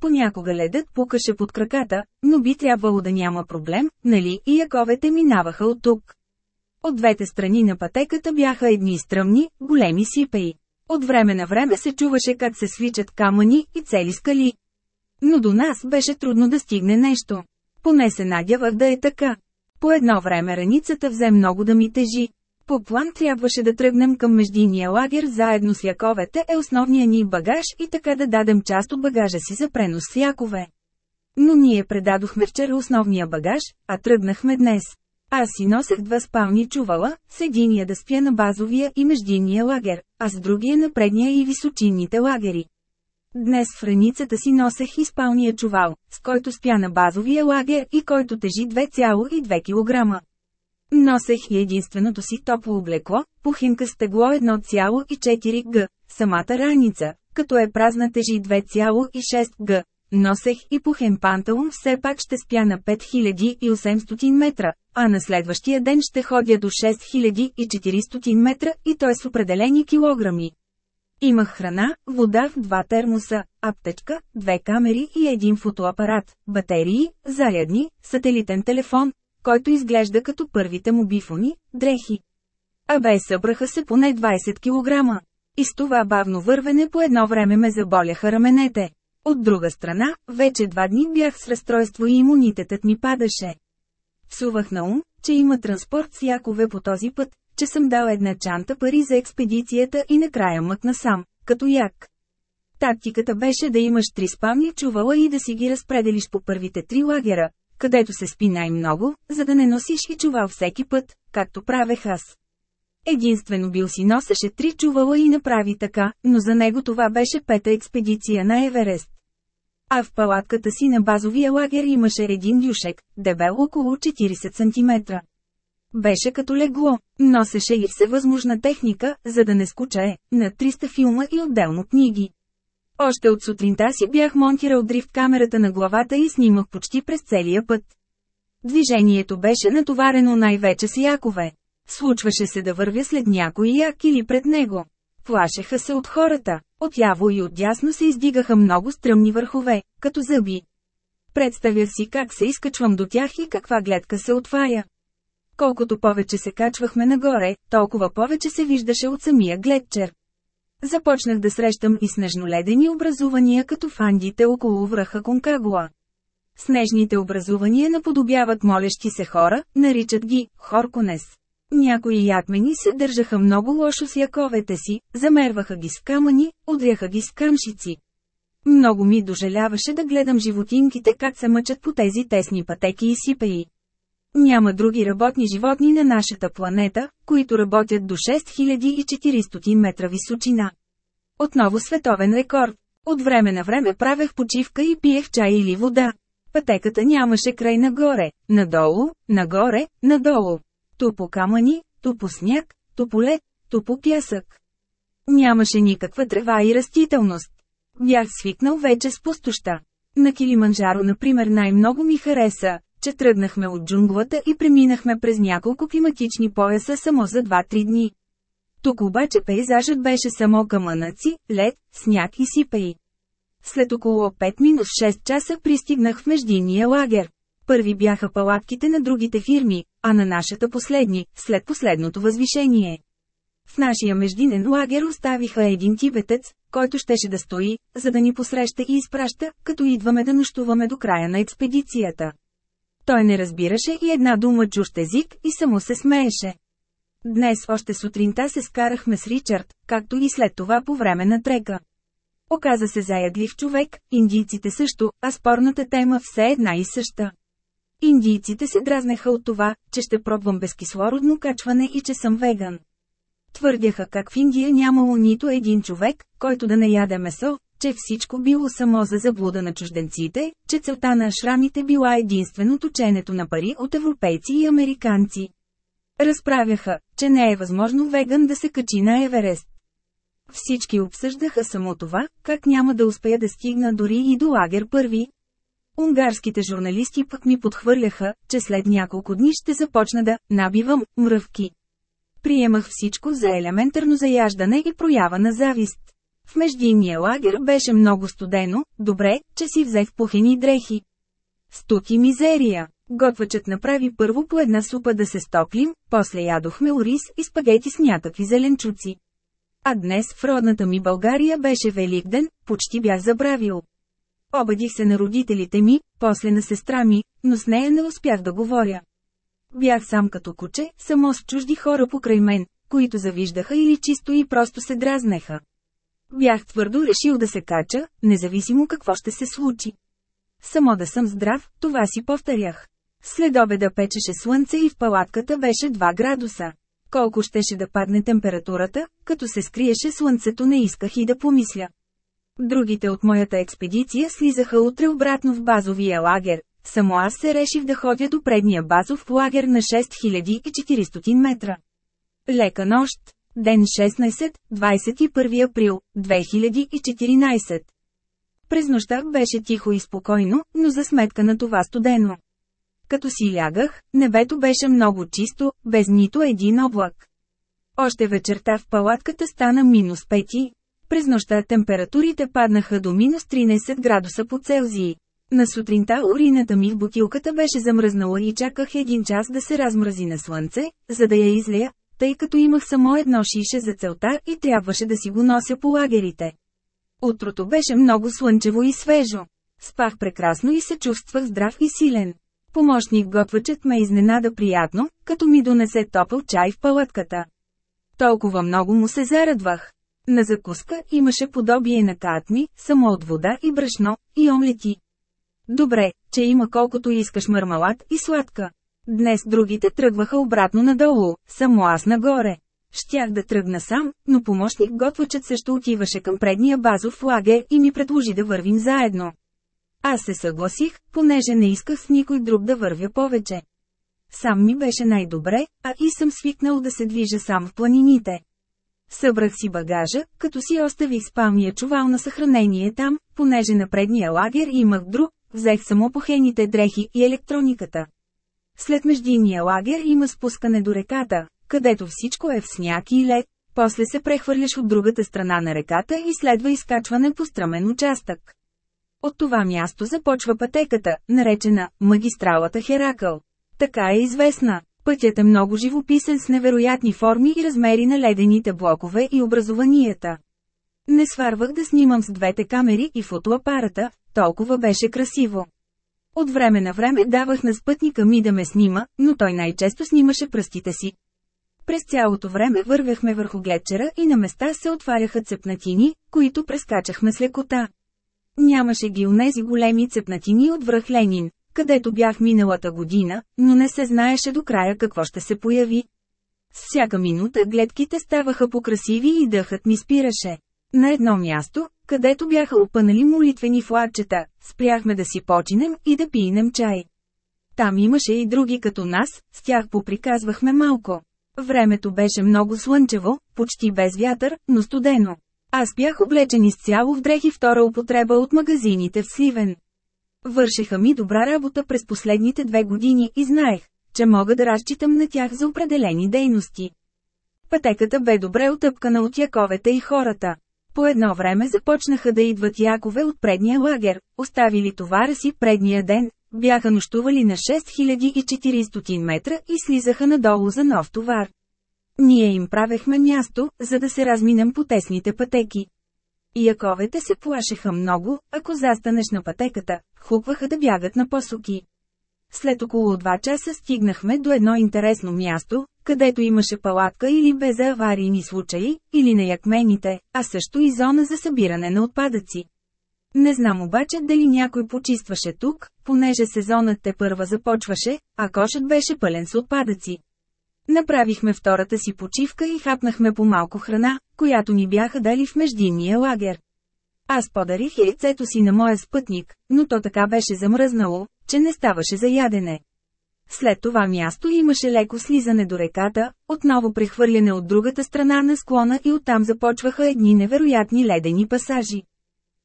Понякога ледът пукаше под краката, но би трябвало да няма проблем, нали и яковете минаваха от тук. От двете страни на пътеката бяха едни стръмни, големи сипеи. От време на време се чуваше как се свичат камъни и цели скали. Но до нас беше трудно да стигне нещо. Поне се надявах да е така. По едно време раницата взе много да ми тежи. По план трябваше да тръгнем към междинния лагер заедно с яковете е основния ни багаж и така да дадем част от багажа си за пренос с якове. Но ние предадохме вчера основния багаж, а тръгнахме днес. Аз си носех два спални чувала, с единия да спя на базовия и междинния лагер, а с другия на предния и височинните лагери. Днес в раницата си носех и спалния чувал, с който спя на базовия лагер и който тежи 2,2 кг. Носех и единственото си топло облекло, пухинка с тегло 1,4 г, самата раница, като е празна тежи 2,6 г. Носех и пухен панталон все пак ще спя на 5800 метра, а на следващия ден ще ходя до 6400 метра и той с определени килограми. Имах храна, вода в два термоса, аптечка, две камери и един фотоапарат, батерии, зарядни, сателитен телефон, който изглежда като първите му бифони, дрехи. Абе събраха се поне 20 кг. И с това бавно вървене по едно време ме заболяха раменете. От друга страна, вече два дни бях с разстройство и имунитетът ми падаше. Псувах на ум, че има транспорт с якове по този път, че съм дал една чанта пари за експедицията и накрая мъкна сам, като як. Тактиката беше да имаш три спални чувала и да си ги разпределиш по първите три лагера, където се спи най-много, за да не носиш и чувал всеки път, както правех аз. Единствено бил си носеше три чувала и направи така, но за него това беше пета експедиция на Еверест. А в палатката си на базовия лагер имаше един дюшек, дебел около 40 см. Беше като легло, носеше и всевъзможна техника, за да не скучае, на 300 филма и отделно книги. Още от сутринта си бях монтирал дрифт камерата на главата и снимах почти през целия път. Движението беше натоварено най-вече с якове. Случваше се да вървя след някой як или пред него. Плашеха се от хората, отяво и отдясно се издигаха много стръмни върхове, като зъби. Представя си как се изкачвам до тях и каква гледка се отвая. Колкото повече се качвахме нагоре, толкова повече се виждаше от самия гледчер. Започнах да срещам и снежноледени образувания като фандите около връха Конкагуа. Снежните образувания наподобяват молещи се хора, наричат ги «хорконес». Някои ятмени се държаха много лошо с яковете си, замерваха ги с камъни, удряха ги с камшици. Много ми дожаляваше да гледам животинките как се мъчат по тези тесни пътеки и сипеи. Няма други работни животни на нашата планета, които работят до 6400 метра височина. Отново световен рекорд. От време на време правех почивка и пиех чай или вода. Пътеката нямаше край нагоре, надолу, нагоре, надолу. Ту по камъни, ту по сняг, ту по лед, ту по пясък. Нямаше никаква трева и растителност. Бях свикнал вече с пустоща. На Килиманджаро, например, най-много ми хареса, че тръгнахме от джунглата и преминахме през няколко климатични пояса само за 2-3 дни. Тук обаче пейзажът беше само камънъци, лед, сняг и сипеи. След около 5-6 часа пристигнах в междинния лагер. Първи бяха палатките на другите фирми, а на нашата последни, след последното възвишение. В нашия междинен лагер оставиха един тибетец, който щеше да стои, за да ни посреща и изпраща, като идваме да нощуваме до края на експедицията. Той не разбираше и една дума чужд език и само се смееше. Днес още сутринта се скарахме с Ричард, както и след това по време на трека. Оказа се заядлив човек, индийците също, а спорната тема все една и съща. Индийците се дразнеха от това, че ще пробвам безкислородно качване и че съм веган. Твърдяха как в Индия нямало нито един човек, който да не яде месо, че всичко било само за заблуда на чужденците, че целта на шрамите била единствено точенето на пари от европейци и американци. Разправяха, че не е възможно веган да се качи на Еверест. Всички обсъждаха само това, как няма да успея да стигна дори и до лагер първи. Унгарските журналисти пък ми подхвърляха, че след няколко дни ще започна да набивам мръвки. Приемах всичко за елементарно заяждане и проява на завист. В междинния лагер беше много студено, добре, че си взех пухени дрехи. Стук и мизерия. Готвачът направи първо по една супа да се стоплим, после ядохме ориз и спагети с някакви зеленчуци. А днес в родната ми България беше Великден, почти бях забравил. Обадих се на родителите ми, после на сестра ми, но с нея не успях да говоря. Бях сам като куче, само с чужди хора покрай мен, които завиждаха или чисто и просто се дразнеха. Бях твърдо решил да се кача, независимо какво ще се случи. Само да съм здрав, това си повторях. След обеда печеше слънце и в палатката беше 2 градуса. Колко щеше да падне температурата, като се скриеше слънцето не исках и да помисля. Другите от моята експедиция слизаха утре обратно в базовия лагер. Само аз се реших да ходя до предния базов лагер на 6400 метра. Лека нощ. Ден 16, 21 април, 2014. През нощта беше тихо и спокойно, но за сметка на това студено. Като си лягах, небето беше много чисто, без нито един облак. Още вечерта в палатката стана минус 5. През нощта температурите паднаха до минус 13 градуса по Целзии. На сутринта урината ми в бутилката беше замръзнала и чаках един час да се размрази на слънце, за да я излея, тъй като имах само едно шише за целта и трябваше да си го нося по лагерите. Утрото беше много слънчево и свежо. Спах прекрасно и се чувствах здрав и силен. Помощник готвачът ме изненада приятно, като ми донесе топъл чай в палатката. Толкова много му се зарадвах. На закуска имаше подобие на катми, само от вода и брашно, и омлети. Добре, че има колкото искаш мармалат и сладка. Днес другите тръгваха обратно надолу, само аз нагоре. Щях да тръгна сам, но помощник готвачът също отиваше към предния базов лагер и ми предложи да вървим заедно. Аз се съгласих, понеже не исках с никой друг да вървя повече. Сам ми беше най-добре, а и съм свикнал да се движа сам в планините. Събрах си багажа, като си оставих спалния чувал на съхранение там, понеже на предния лагер имах друг, взех само похените дрехи и електрониката. След междинния лагер има спускане до реката, където всичко е в сняг и лед, после се прехвърляш от другата страна на реката и следва изкачване по стръмен участък. От това място започва пътеката, наречена магистралата Херакъл. Така е известна. Пътят е много живописен с невероятни форми и размери на ледените блокове и образованията. Не сварвах да снимам с двете камери и фотоапарата, толкова беше красиво. От време на време давах на спътника ми да ме снима, но той най-често снимаше пръстите си. През цялото време вървяхме върху глечера и на места се отваряха цепнатини, които прескачахме с лекота. Нямаше ги унези големи цепнатини от връх Ленин, където бях миналата година, но не се знаеше до края какво ще се появи. С всяка минута гледките ставаха покрасиви и дъхът ми спираше. На едно място, където бяха опънали молитвени флагчета, спряхме да си починем и да пинем чай. Там имаше и други като нас, с тях поприказвахме малко. Времето беше много слънчево, почти без вятър, но студено. Аз бях облечен изцяло в дрехи втора употреба от магазините в Сливен. Вършиха ми добра работа през последните две години и знаех, че мога да разчитам на тях за определени дейности. Пътеката бе добре отъпкана от яковете и хората. По едно време започнаха да идват якове от предния лагер, оставили товара си предния ден, бяха нощували на 6400 метра и слизаха надолу за нов товар. Ние им правехме място, за да се разминем по тесните пътеки. Яковете се плашеха много, ако застанеш на пътеката, хукваха да бягат на посоки. След около 2 часа стигнахме до едно интересно място, където имаше палатка или без аварийни случаи, или на якмените, а също и зона за събиране на отпадъци. Не знам обаче дали някой почистваше тук, понеже сезонът те първа започваше, а кошът беше пълен с отпадъци. Направихме втората си почивка и хапнахме по малко храна, която ни бяха дали в междинния лагер. Аз подарих яйцето си на моя спътник, но то така беше замръзнало, че не ставаше за ядене. След това място имаше леко слизане до реката, отново прехвърляне от другата страна на склона и оттам започваха едни невероятни ледени пасажи.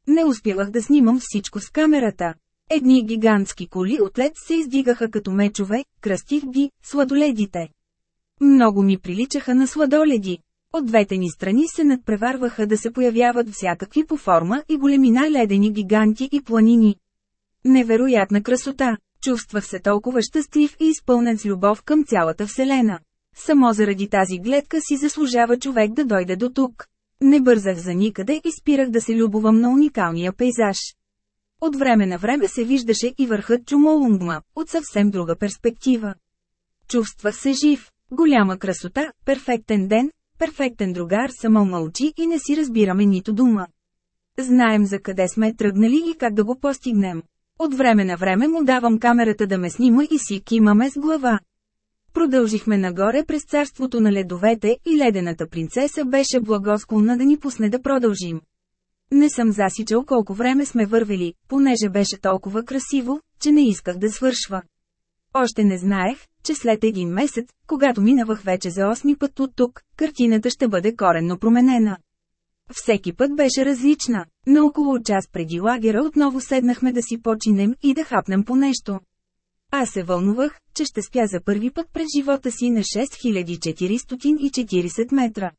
Не успявах да снимам всичко с камерата. Едни гигантски коли от лед се издигаха като мечове, кръстих ги, сладоледите. Много ми приличаха на сладоледи. От двете ни страни се надпреварваха да се появяват всякакви по форма и големина ледени гиганти и планини. Невероятна красота! Чувствах се толкова щастлив и изпълнен с любов към цялата Вселена. Само заради тази гледка си заслужава човек да дойде до тук. Не бързах за никъде и спирах да се любовам на уникалния пейзаж. От време на време се виждаше и върхът Чумолунгма, от съвсем друга перспектива. Чувствах се жив, голяма красота, перфектен ден, перфектен другар само мълчи и не си разбираме нито дума. Знаем за къде сме тръгнали и как да го постигнем. От време на време му давам камерата да ме снима и си кимаме с глава. Продължихме нагоре през царството на ледовете и ледената принцеса беше благосклонна да ни пусне да продължим. Не съм засичал колко време сме вървели, понеже беше толкова красиво, че не исках да свършва. Още не знаех, че след един месец, когато минавах вече за осми път от тук, картината ще бъде коренно променена. Всеки път беше различна. На около час преди лагера отново седнахме да си починем и да хапнем по нещо. Аз се вълнувах, че ще спя за първи път през живота си на 6440 метра.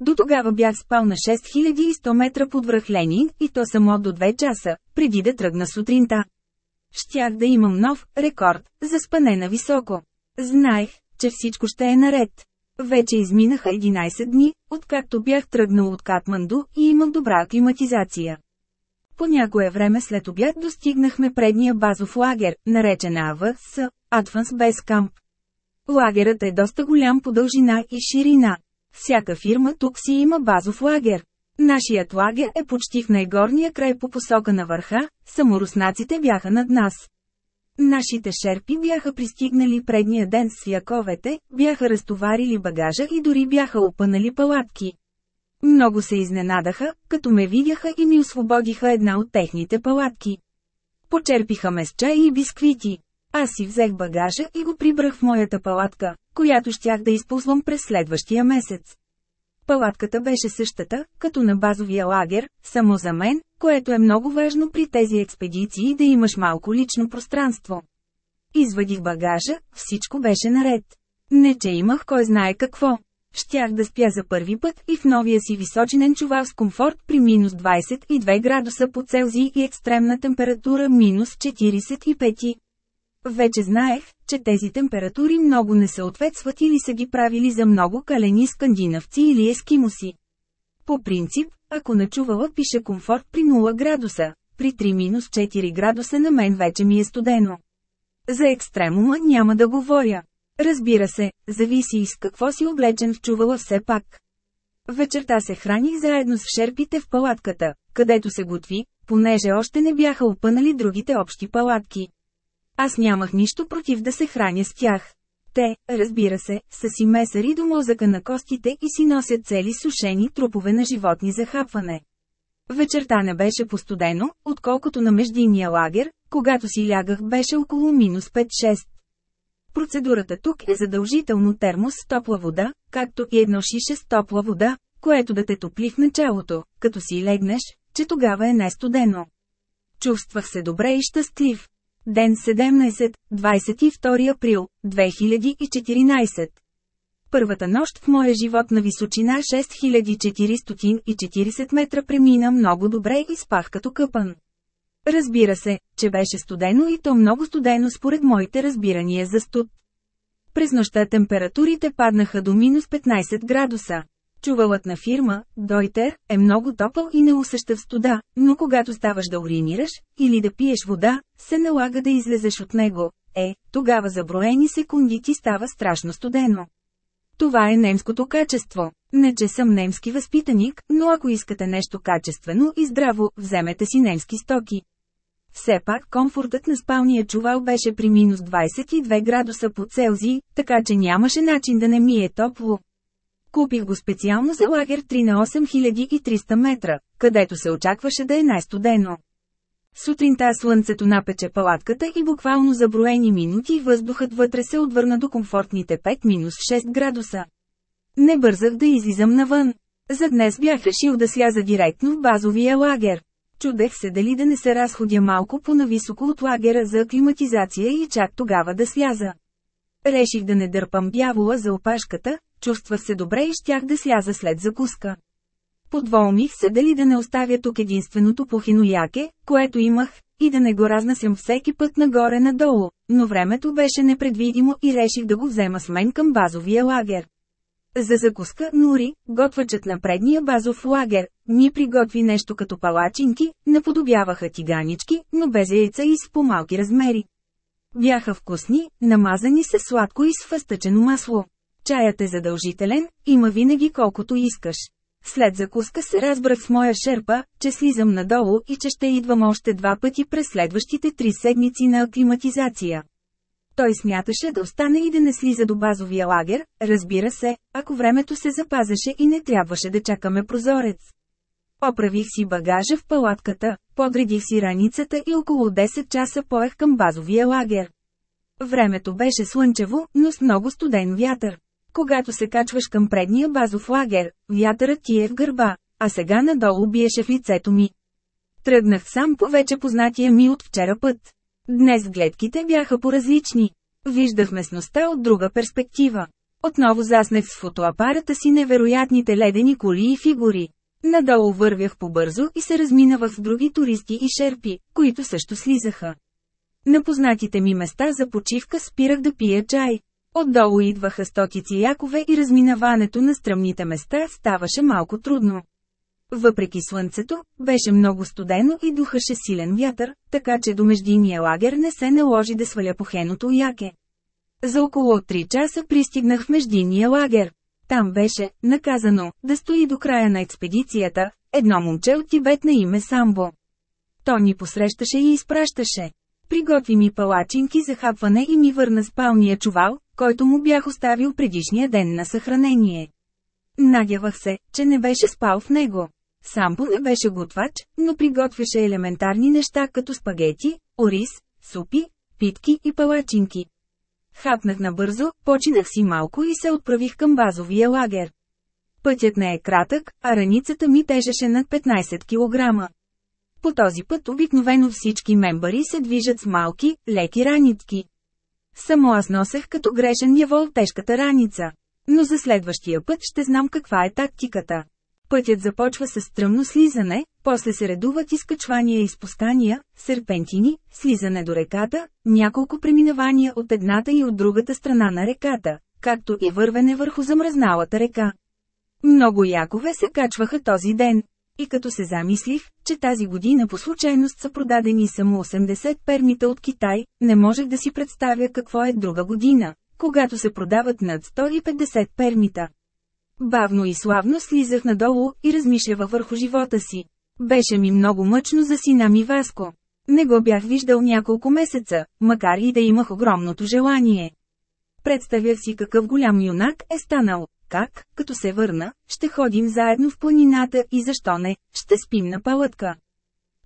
До тогава бях спал на 6100 метра под връх Ленин и то само до 2 часа, преди да тръгна сутринта. Щях да имам нов рекорд за спане на високо. Знаех, че всичко ще е наред. Вече изминаха 11 дни, откакто бях тръгнал от Катманду и имах добра аклиматизация. По някое време след обяд достигнахме предния базов лагер, наречен АВС, Advance Base Camp. Лагерът е доста голям по дължина и ширина. Всяка фирма тук си има базов лагер. Нашият лагер е почти в най-горния край по посока на върха, саморуснаците бяха над нас. Нашите шерпи бяха пристигнали предния ден с яковете, бяха разтоварили багажа и дори бяха опънали палатки. Много се изненадаха, като ме видяха и ми освободиха една от техните палатки. Почерпиха ме с чай и бисквити. Аз си взех багажа и го прибрах в моята палатка, която щях да използвам през следващия месец. Палатката беше същата, като на базовия лагер, само за мен, което е много важно при тези експедиции да имаш малко лично пространство. Извадих багажа, всичко беше наред. Не че имах кой знае какво. Щях да спя за първи път и в новия си височинен чувал с комфорт при минус 22 градуса по Целзий и екстремна температура минус 45. Вече знаех, че тези температури много не съответстват или са ги правили за много калени скандинавци или ескимоси. По принцип, ако на чувала пише комфорт при 0 градуса, при 3-4 градуса на мен вече ми е студено. За екстремума няма да говоря. Разбира се, зависи и с какво си облечен в чувала все пак. Вечерта се храних заедно с шерпите в палатката, където се готви, понеже още не бяха опънали другите общи палатки. Аз нямах нищо против да се храня с тях. Те, разбира се, са си месари до мозъка на костите и си носят цели сушени трупове на животни за хапване. Вечерта не беше постудено, отколкото на междинния лагер, когато си лягах беше около минус 5-6. Процедурата тук е задължително термос с топла вода, както и едно шише с топла вода, което да те топли в началото, като си легнеш, че тогава е не студено. Чувствах се добре и щастлив. Ден 17, 22 април, 2014. Първата нощ в моя живот на височина 6440 метра премина много добре и спах като къпан. Разбира се, че беше студено и то много студено според моите разбирания за студ. През нощта температурите паднаха до минус 15 градуса. Чувалът на фирма, Дойтер, е много топъл и не усеща в студа, но когато ставаш да уринираш, или да пиеш вода, се налага да излезеш от него. Е, тогава за броени секунди ти става страшно студено. Това е немското качество. Не че съм немски възпитаник, но ако искате нещо качествено и здраво, вземете си немски стоки. Все пак комфортът на спалния чувал беше при минус 22 градуса по Целзий, така че нямаше начин да не ми е топло. Купих го специално за лагер 3 на 8300 метра, където се очакваше да е най-студено. Сутринта слънцето напече палатката и буквално за броени минути въздухът вътре се отвърна до комфортните 5-6 градуса. Не бързах да излизам навън. За днес бях решил да сляза директно в базовия лагер. Чудех се дали да не се разходя малко по-нависоко от лагера за аклиматизация и чак тогава да сляза. Реших да не дърпам бявола за опашката, чувствах се добре и щях да сляза след закуска. Подволмих се дали да не оставя тук единственото похинояке, което имах, и да не го разнасям всеки път нагоре-надолу, но времето беше непредвидимо и реших да го взема с мен към базовия лагер. За закуска Нури, готвачът на предния базов лагер, ми приготви нещо като палачинки, наподобяваха тиганички, но без яйца и с по-малки размери. Бяха вкусни, намазани с сладко и с фъстъчено масло. Чаят е задължителен, има винаги колкото искаш. След закуска се разбрах с моя шерпа, че слизам надолу и че ще идвам още два пъти през следващите три седмици на аклиматизация. Той смяташе да остане и да не слиза до базовия лагер, разбира се, ако времето се запазеше и не трябваше да чакаме прозорец. Оправих си багажа в палатката, подредих си раницата и около 10 часа поех към базовия лагер. Времето беше слънчево, но с много студен вятър. Когато се качваш към предния базов лагер, вятърът ти е в гърба, а сега надолу биеше в лицето ми. Тръгнах сам по вече познатия ми от вчера път. Днес гледките бяха по-различни. Виждах местността от друга перспектива. Отново заснех с фотоапарата си невероятните ледени коли и фигури. Надолу вървях побързо и се разминавах с други туристи и шерпи, които също слизаха. На познатите ми места за почивка спирах да пия чай. Отдолу идваха стотици якове и разминаването на стръмните места ставаше малко трудно. Въпреки слънцето, беше много студено и духаше силен вятър, така че до междинния лагер не се наложи да сваля похеното яке. За около 3 часа пристигнах в междинния лагер. Там беше, наказано, да стои до края на експедицията, едно момче от Тибет на име Самбо. То ни посрещаше и изпращаше. Приготви ми палачинки за хапване и ми върна спалния чувал, който му бях оставил предишния ден на съхранение. Надявах се, че не беше спал в него. Самбо не беше готвач, но приготвяше елементарни неща като спагети, ориз, супи, питки и палачинки. Хапнах набързо, починах си малко и се отправих към базовия лагер. Пътят не е кратък, а раницата ми тежеше над 15 кг. По този път обикновено всички мембари се движат с малки, леки раницки. Само аз носех като грешен дявол тежката раница. Но за следващия път ще знам каква е тактиката. Пътят започва с стръмно слизане, после се редуват изкачвания и спускания, серпентини, слизане до реката, няколко преминавания от едната и от другата страна на реката, както и вървене върху замръзналата река. Много якове се качваха този ден. И като се замислих, че тази година по случайност са продадени само 80 пермита от Китай, не можех да си представя какво е друга година, когато се продават над 150 пермита. Бавно и славно слизах надолу и размишлявах върху живота си. Беше ми много мъчно за сина ми Васко. Не го бях виждал няколко месеца, макар и да имах огромното желание. Представях си какъв голям юнак е станал, как, като се върна, ще ходим заедно в планината и защо не, ще спим на палътка.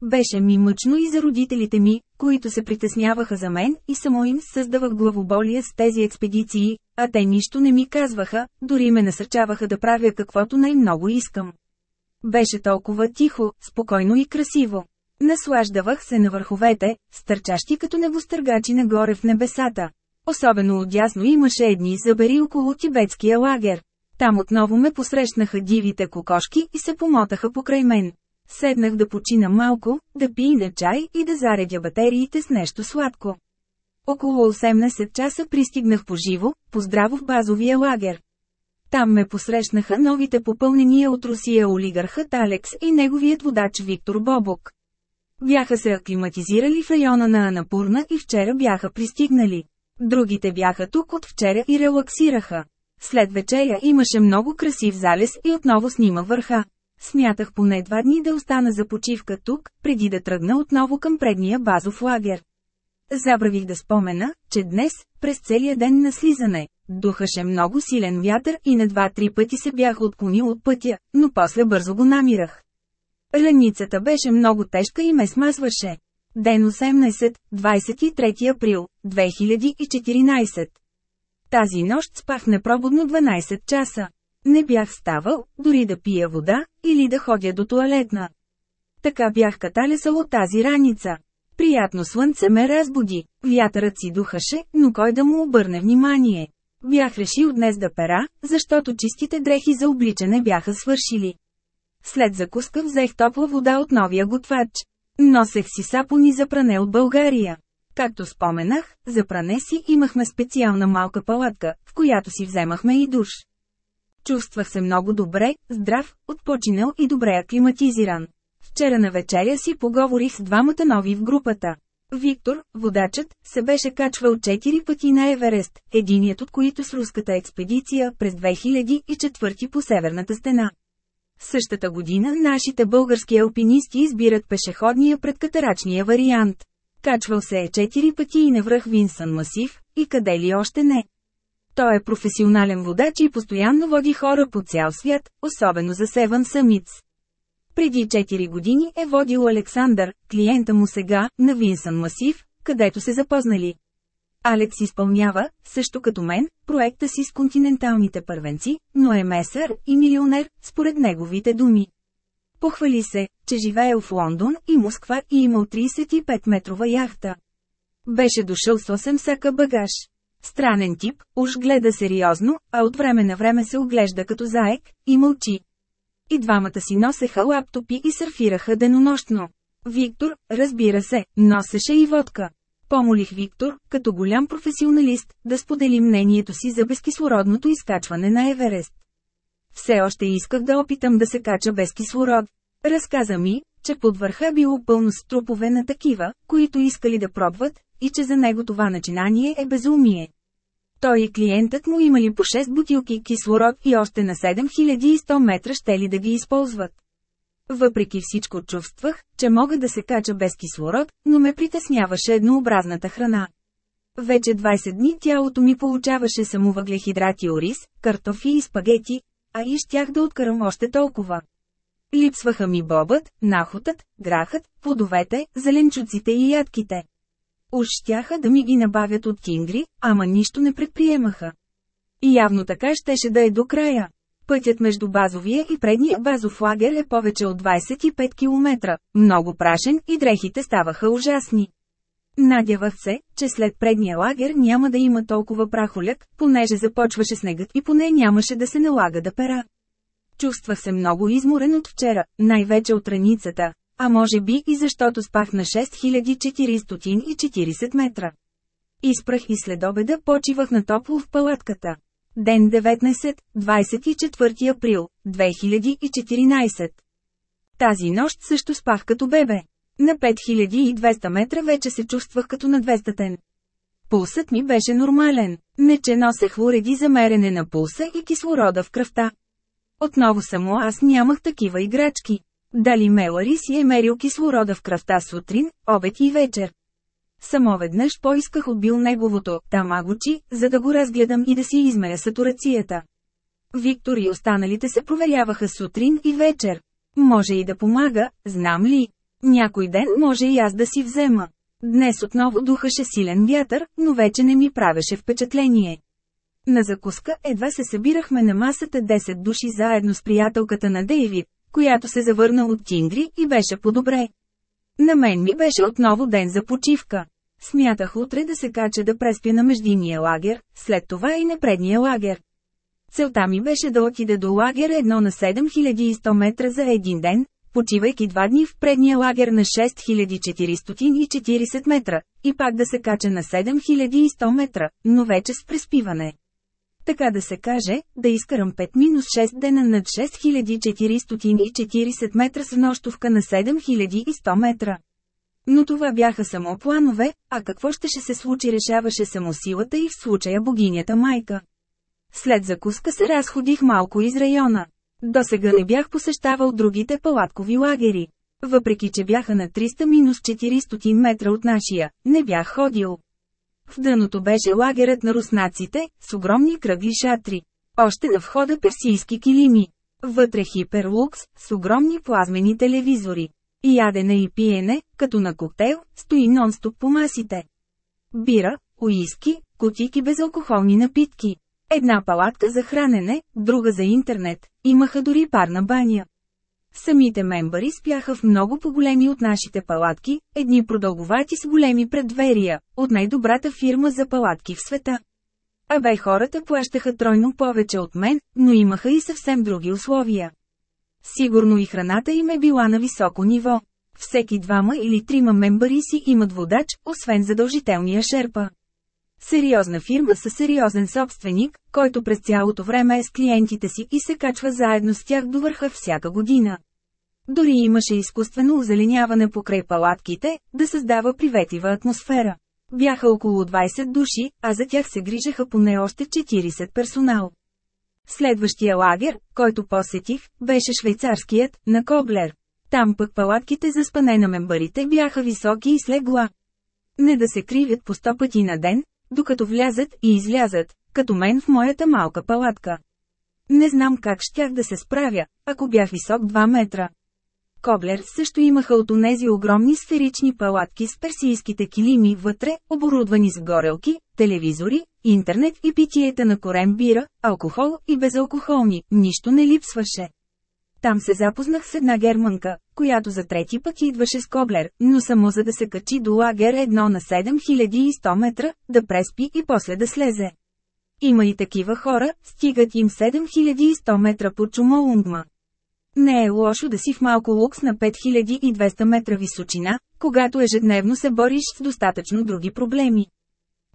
Беше ми мъчно и за родителите ми, които се притесняваха за мен и само им създавах главоболие с тези експедиции, а те нищо не ми казваха, дори ме насърчаваха да правя каквото най-много искам. Беше толкова тихо, спокойно и красиво. Наслаждавах се на върховете, стърчащи като небостъргачи нагоре в небесата. Особено отясно имаше едни забери около тибетския лагер. Там отново ме посрещнаха дивите кокошки и се помотаха покрай мен. Седнах да почина малко, да пия чай и да заредя батериите с нещо сладко. Около 18 часа пристигнах по живо, поздраво в базовия лагер. Там ме посрещнаха новите попълнения от Русия олигархът Алекс и неговият водач Виктор Бобок. Бяха се аклиматизирали в района на Анапурна и вчера бяха пристигнали. Другите бяха тук от вчера и релаксираха. След вечеря имаше много красив залез и отново снима върха. Смятах поне два дни да остана за почивка тук, преди да тръгна отново към предния базов лагер. Забравих да спомена, че днес, през целия ден на слизане, духаше много силен вятър и на два-три пъти се бях отклонил от пътя, но после бързо го намирах. Раницата беше много тежка и ме смазваше. Ден 18, 23 април, 2014. Тази нощ спах непробудно 12 часа. Не бях ставал, дори да пия вода, или да ходя до туалетна. Така бях каталесал от тази раница. Приятно слънце ме разбуди, вятърът си духаше, но кой да му обърне внимание. Бях решил днес да пера, защото чистите дрехи за обличане бяха свършили. След закуска взех топла вода от новия готвач. Носех си сапони за пране от България. Както споменах, за пране си имахме специална малка палатка, в която си вземахме и душ. Чувствах се много добре, здрав, отпочинал и добре аклиматизиран. Вчера на вечеря си поговорих с двамата нови в групата. Виктор, водачът, се беше качвал четири пъти на Еверест, единият от които с руската експедиция през 2004 по Северната стена. Същата година нашите български алпинисти избират пешеходния предкатарачния вариант. Качвал се е четири пъти и на връх Винсън масив, и къде ли още не. Той е професионален водач и постоянно води хора по цял свят, особено за Севън Самиц. Преди 4 години е водил Александър, клиента му сега, на Винсън Масив, където се запознали. Алекс изпълнява, също като мен, проекта си с континенталните първенци, но е месър и милионер, според неговите думи. Похвали се, че живеел в Лондон и Москва и имал 35-метрова яхта. Беше дошъл с 8 сака багаж. Странен тип, уж гледа сериозно, а от време на време се оглежда като заек, и мълчи. И двамата си носеха лаптопи и сърфираха денонощно. Виктор, разбира се, носеше и водка. Помолих Виктор, като голям професионалист, да сподели мнението си за безкислородното изкачване на Еверест. Все още исках да опитам да се кача без кислород. Разказа ми, че под върха било пълно с трупове на такива, които искали да пробват, и че за него това начинание е безумие. Той и клиентът му имали по 6 бутилки кислород и още на 7100 метра ще ли да ги използват. Въпреки всичко чувствах, че мога да се кача без кислород, но ме притесняваше еднообразната храна. Вече 20 дни тялото ми получаваше само въглехидрати ориз, картофи и спагети, а и щях да откарам още толкова. Липсваха ми бобът, нахотът, грахът, плодовете, зеленчуците и ядките. Уж щяха да ми ги набавят от кингри, ама нищо не предприемаха. И явно така щеше да е до края. Пътят между базовия и предния базов лагер е повече от 25 км, много прашен и дрехите ставаха ужасни. Надявах се, че след предния лагер няма да има толкова прахоляк, понеже започваше снегът и поне нямаше да се налага да пера. Чувствах се много изморен от вчера, най-вече от раницата, а може би и защото спах на 6440 метра. Изпрах и след обеда почивах на топло в палатката. Ден 19, 24 април, 2014. Тази нощ също спах като бебе. На 5200 метра вече се чувствах като на 200-тен. Пулсът ми беше нормален, не че носех уреди за мерене на пулса и кислорода в кръвта. Отново само аз нямах такива играчки. Дали Мелари си е мерил кислорода в кръвта сутрин, обед и вечер. Само веднъж поисках от неговото тамагочи, за да го разгледам и да си измеря сатурацията. Виктор и останалите се проверяваха сутрин и вечер. Може и да помага, знам ли. Някой ден може и аз да си взема. Днес отново духаше силен вятър, но вече не ми правеше впечатление. На закуска едва се събирахме на масата 10 души заедно с приятелката на Дейвид, която се завърна от Тингри и беше по-добре. На мен ми беше отново ден за почивка. Смятах утре да се кача да преспя на междинния лагер, след това и на предния лагер. Целта ми беше да отида до лагер едно на 7100 метра за един ден, почивайки два дни в предния лагер на 6440 метра, и пак да се кача на 7100 метра, но вече с преспиване така да се каже, да изкарам 5-6 дена над 6440 метра с нощовка на 7100 метра. Но това бяха само планове, а какво ще се случи решаваше само силата и в случая богинята майка. След закуска се разходих малко из района. До сега не бях посещавал другите палаткови лагери. Въпреки, че бяха на 300-400 метра от нашия, не бях ходил. В дъното беше лагерът на руснаците, с огромни кръгли шатри. Още на входа персийски килими. Вътре хиперлукс, с огромни плазмени телевизори. И ядене и пиене, като на коктейл, стои нон-стоп по масите. Бира, уиски, кутики безалкохолни напитки. Една палатка за хранене, друга за интернет, имаха дори парна баня. Самите мембари спяха в много по-големи от нашите палатки, едни продълговати с големи преддверия, от най-добрата фирма за палатки в света. А бе хората плащаха тройно повече от мен, но имаха и съвсем други условия. Сигурно и храната им е била на високо ниво. Всеки двама или трима мембари си имат водач, освен задължителния шерпа. Сериозна фирма със сериозен собственик, който през цялото време е с клиентите си и се качва заедно с тях до върха всяка година. Дори имаше изкуствено озеленяване покрай палатките, да създава приветлива атмосфера. Бяха около 20 души, а за тях се грижаха поне още 40 персонал. Следващия лагер, който посетих, беше швейцарският, на Коблер. Там пък палатките за спане на мембарите бяха високи и слегла. Не да се кривят по сто пъти на ден, докато влязат и излязат, като мен в моята малка палатка. Не знам как щях да се справя, ако бях висок 2 метра. Коблер също имаха от онези огромни сферични палатки с персийските килими вътре, оборудвани с горелки, телевизори, интернет и питиета на корем бира, алкохол и безалкохолни, нищо не липсваше. Там се запознах с една германка, която за трети път идваше с Коблер, но само за да се качи до лагер едно на 7100 метра, да преспи и после да слезе. Има и такива хора, стигат им 7100 метра по Чумолунгма. Не е лошо да си в малко лукс на 5200 метра височина, когато ежедневно се бориш с достатъчно други проблеми.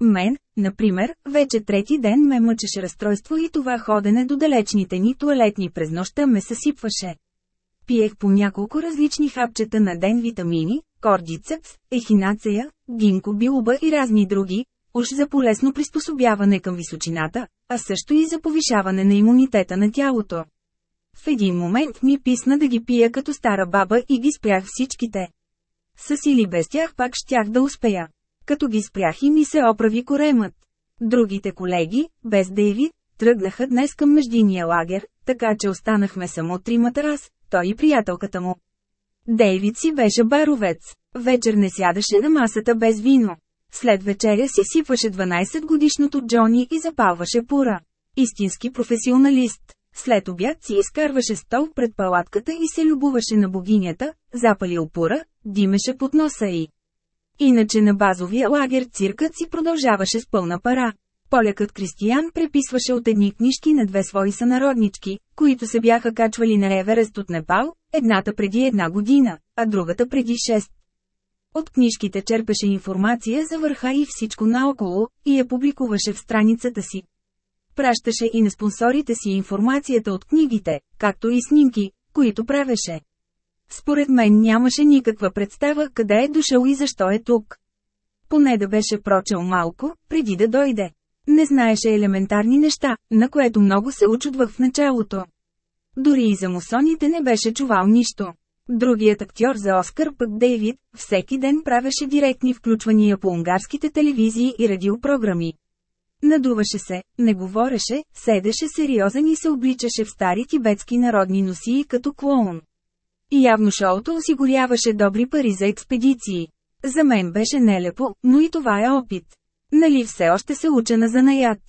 Мен, например, вече трети ден ме мъчеше разстройство и това ходене до далечните ни туалетни през нощта ме съсипваше. Пиех по няколко различни хапчета на ден витамини, кордицепс, ехинацея, гинко билуба и разни други, уж за полезно приспособяване към височината, а също и за повишаване на имунитета на тялото. В един момент ми писна да ги пия като стара баба и ги спрях всичките. С или без тях пак щях да успея. Като ги спрях и ми се оправи коремът. Другите колеги, без Дейвид, тръгнаха днес към междиния лагер, така че останахме само тримата раз, той и приятелката му. Дейвид си беше баровец. Вечер не сядаше на масата без вино. След вечеря си сипваше 12 годишното Джони и запалваше пура. Истински професионалист. След обяд си изкарваше стол пред палатката и се любоваше на богинята, запалил пура, димеше под носа й. Иначе на базовия лагер циркът си продължаваше с пълна пара. Полякът Кристиян преписваше от едни книжки на две свои сънароднички, които се бяха качвали на Еверест от Непал, едната преди една година, а другата преди шест. От книжките черпеше информация за върха и всичко наоколо, и я публикуваше в страницата си. Пращаше и на спонсорите си информацията от книгите, както и снимки, които правеше. Според мен нямаше никаква представа къде е дошъл и защо е тук. Поне да беше прочел малко, преди да дойде. Не знаеше елементарни неща, на което много се очудвах в началото. Дори и за мусоните не беше чувал нищо. Другият актьор за Оскар пък Дейвид, всеки ден правеше директни включвания по унгарските телевизии и радиопрограми. Надуваше се, не говореше, седеше сериозен и се обличаше в стари тибетски народни носии като клоун. Явно шоуто осигуряваше добри пари за експедиции. За мен беше нелепо, но и това е опит. Нали все още се уча на занаят.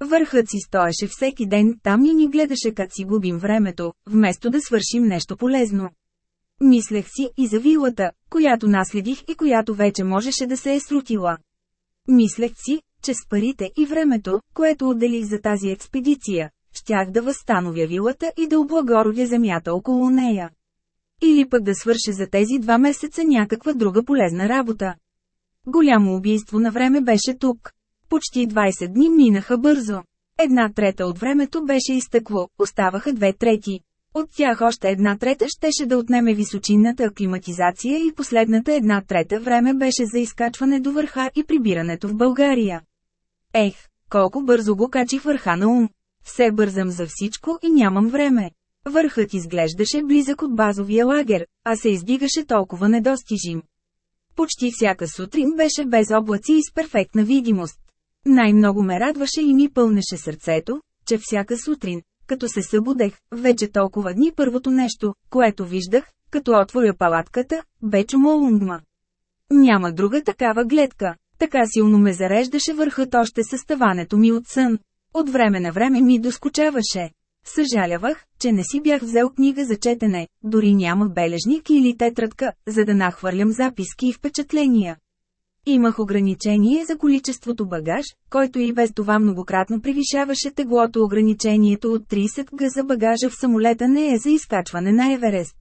Върхът си стоеше всеки ден там и ни гледаше как си губим времето, вместо да свършим нещо полезно. Мислех си и за вилата, която наследих и която вече можеше да се е срутила. Мислех си, че с парите и времето, което отделих за тази експедиция, щях да възстановя вилата и да облагородя земята около нея. Или пък да свърша за тези два месеца някаква друга полезна работа. Голямо убийство на време беше тук. Почти 20 дни минаха бързо. Една трета от времето беше изтъкло, оставаха две трети. От тях още една трета щеше да отнеме височинната аклиматизация и последната една трета време беше за изкачване до върха и прибирането в България. Ех, колко бързо го качих върха на ум. Все бързам за всичко и нямам време. Върхът изглеждаше близък от базовия лагер, а се издигаше толкова недостижим. Почти всяка сутрин беше без облаци и с перфектна видимост. Най-много ме радваше и ми пълнеше сърцето, че всяка сутрин, като се събудех, вече толкова дни първото нещо, което виждах, като отворя палатката, бе чумолунгма. Няма друга такава гледка. Така силно ме зареждаше върхът още съставането ми от сън. От време на време ми доскочаваше. Съжалявах, че не си бях взел книга за четене, дори нямах бележник или тетрадка, за да нахвърлям записки и впечатления. Имах ограничение за количеството багаж, който и без това многократно превишаваше теглото ограничението от 30 г за багажа в самолета не е за изкачване на Еверест.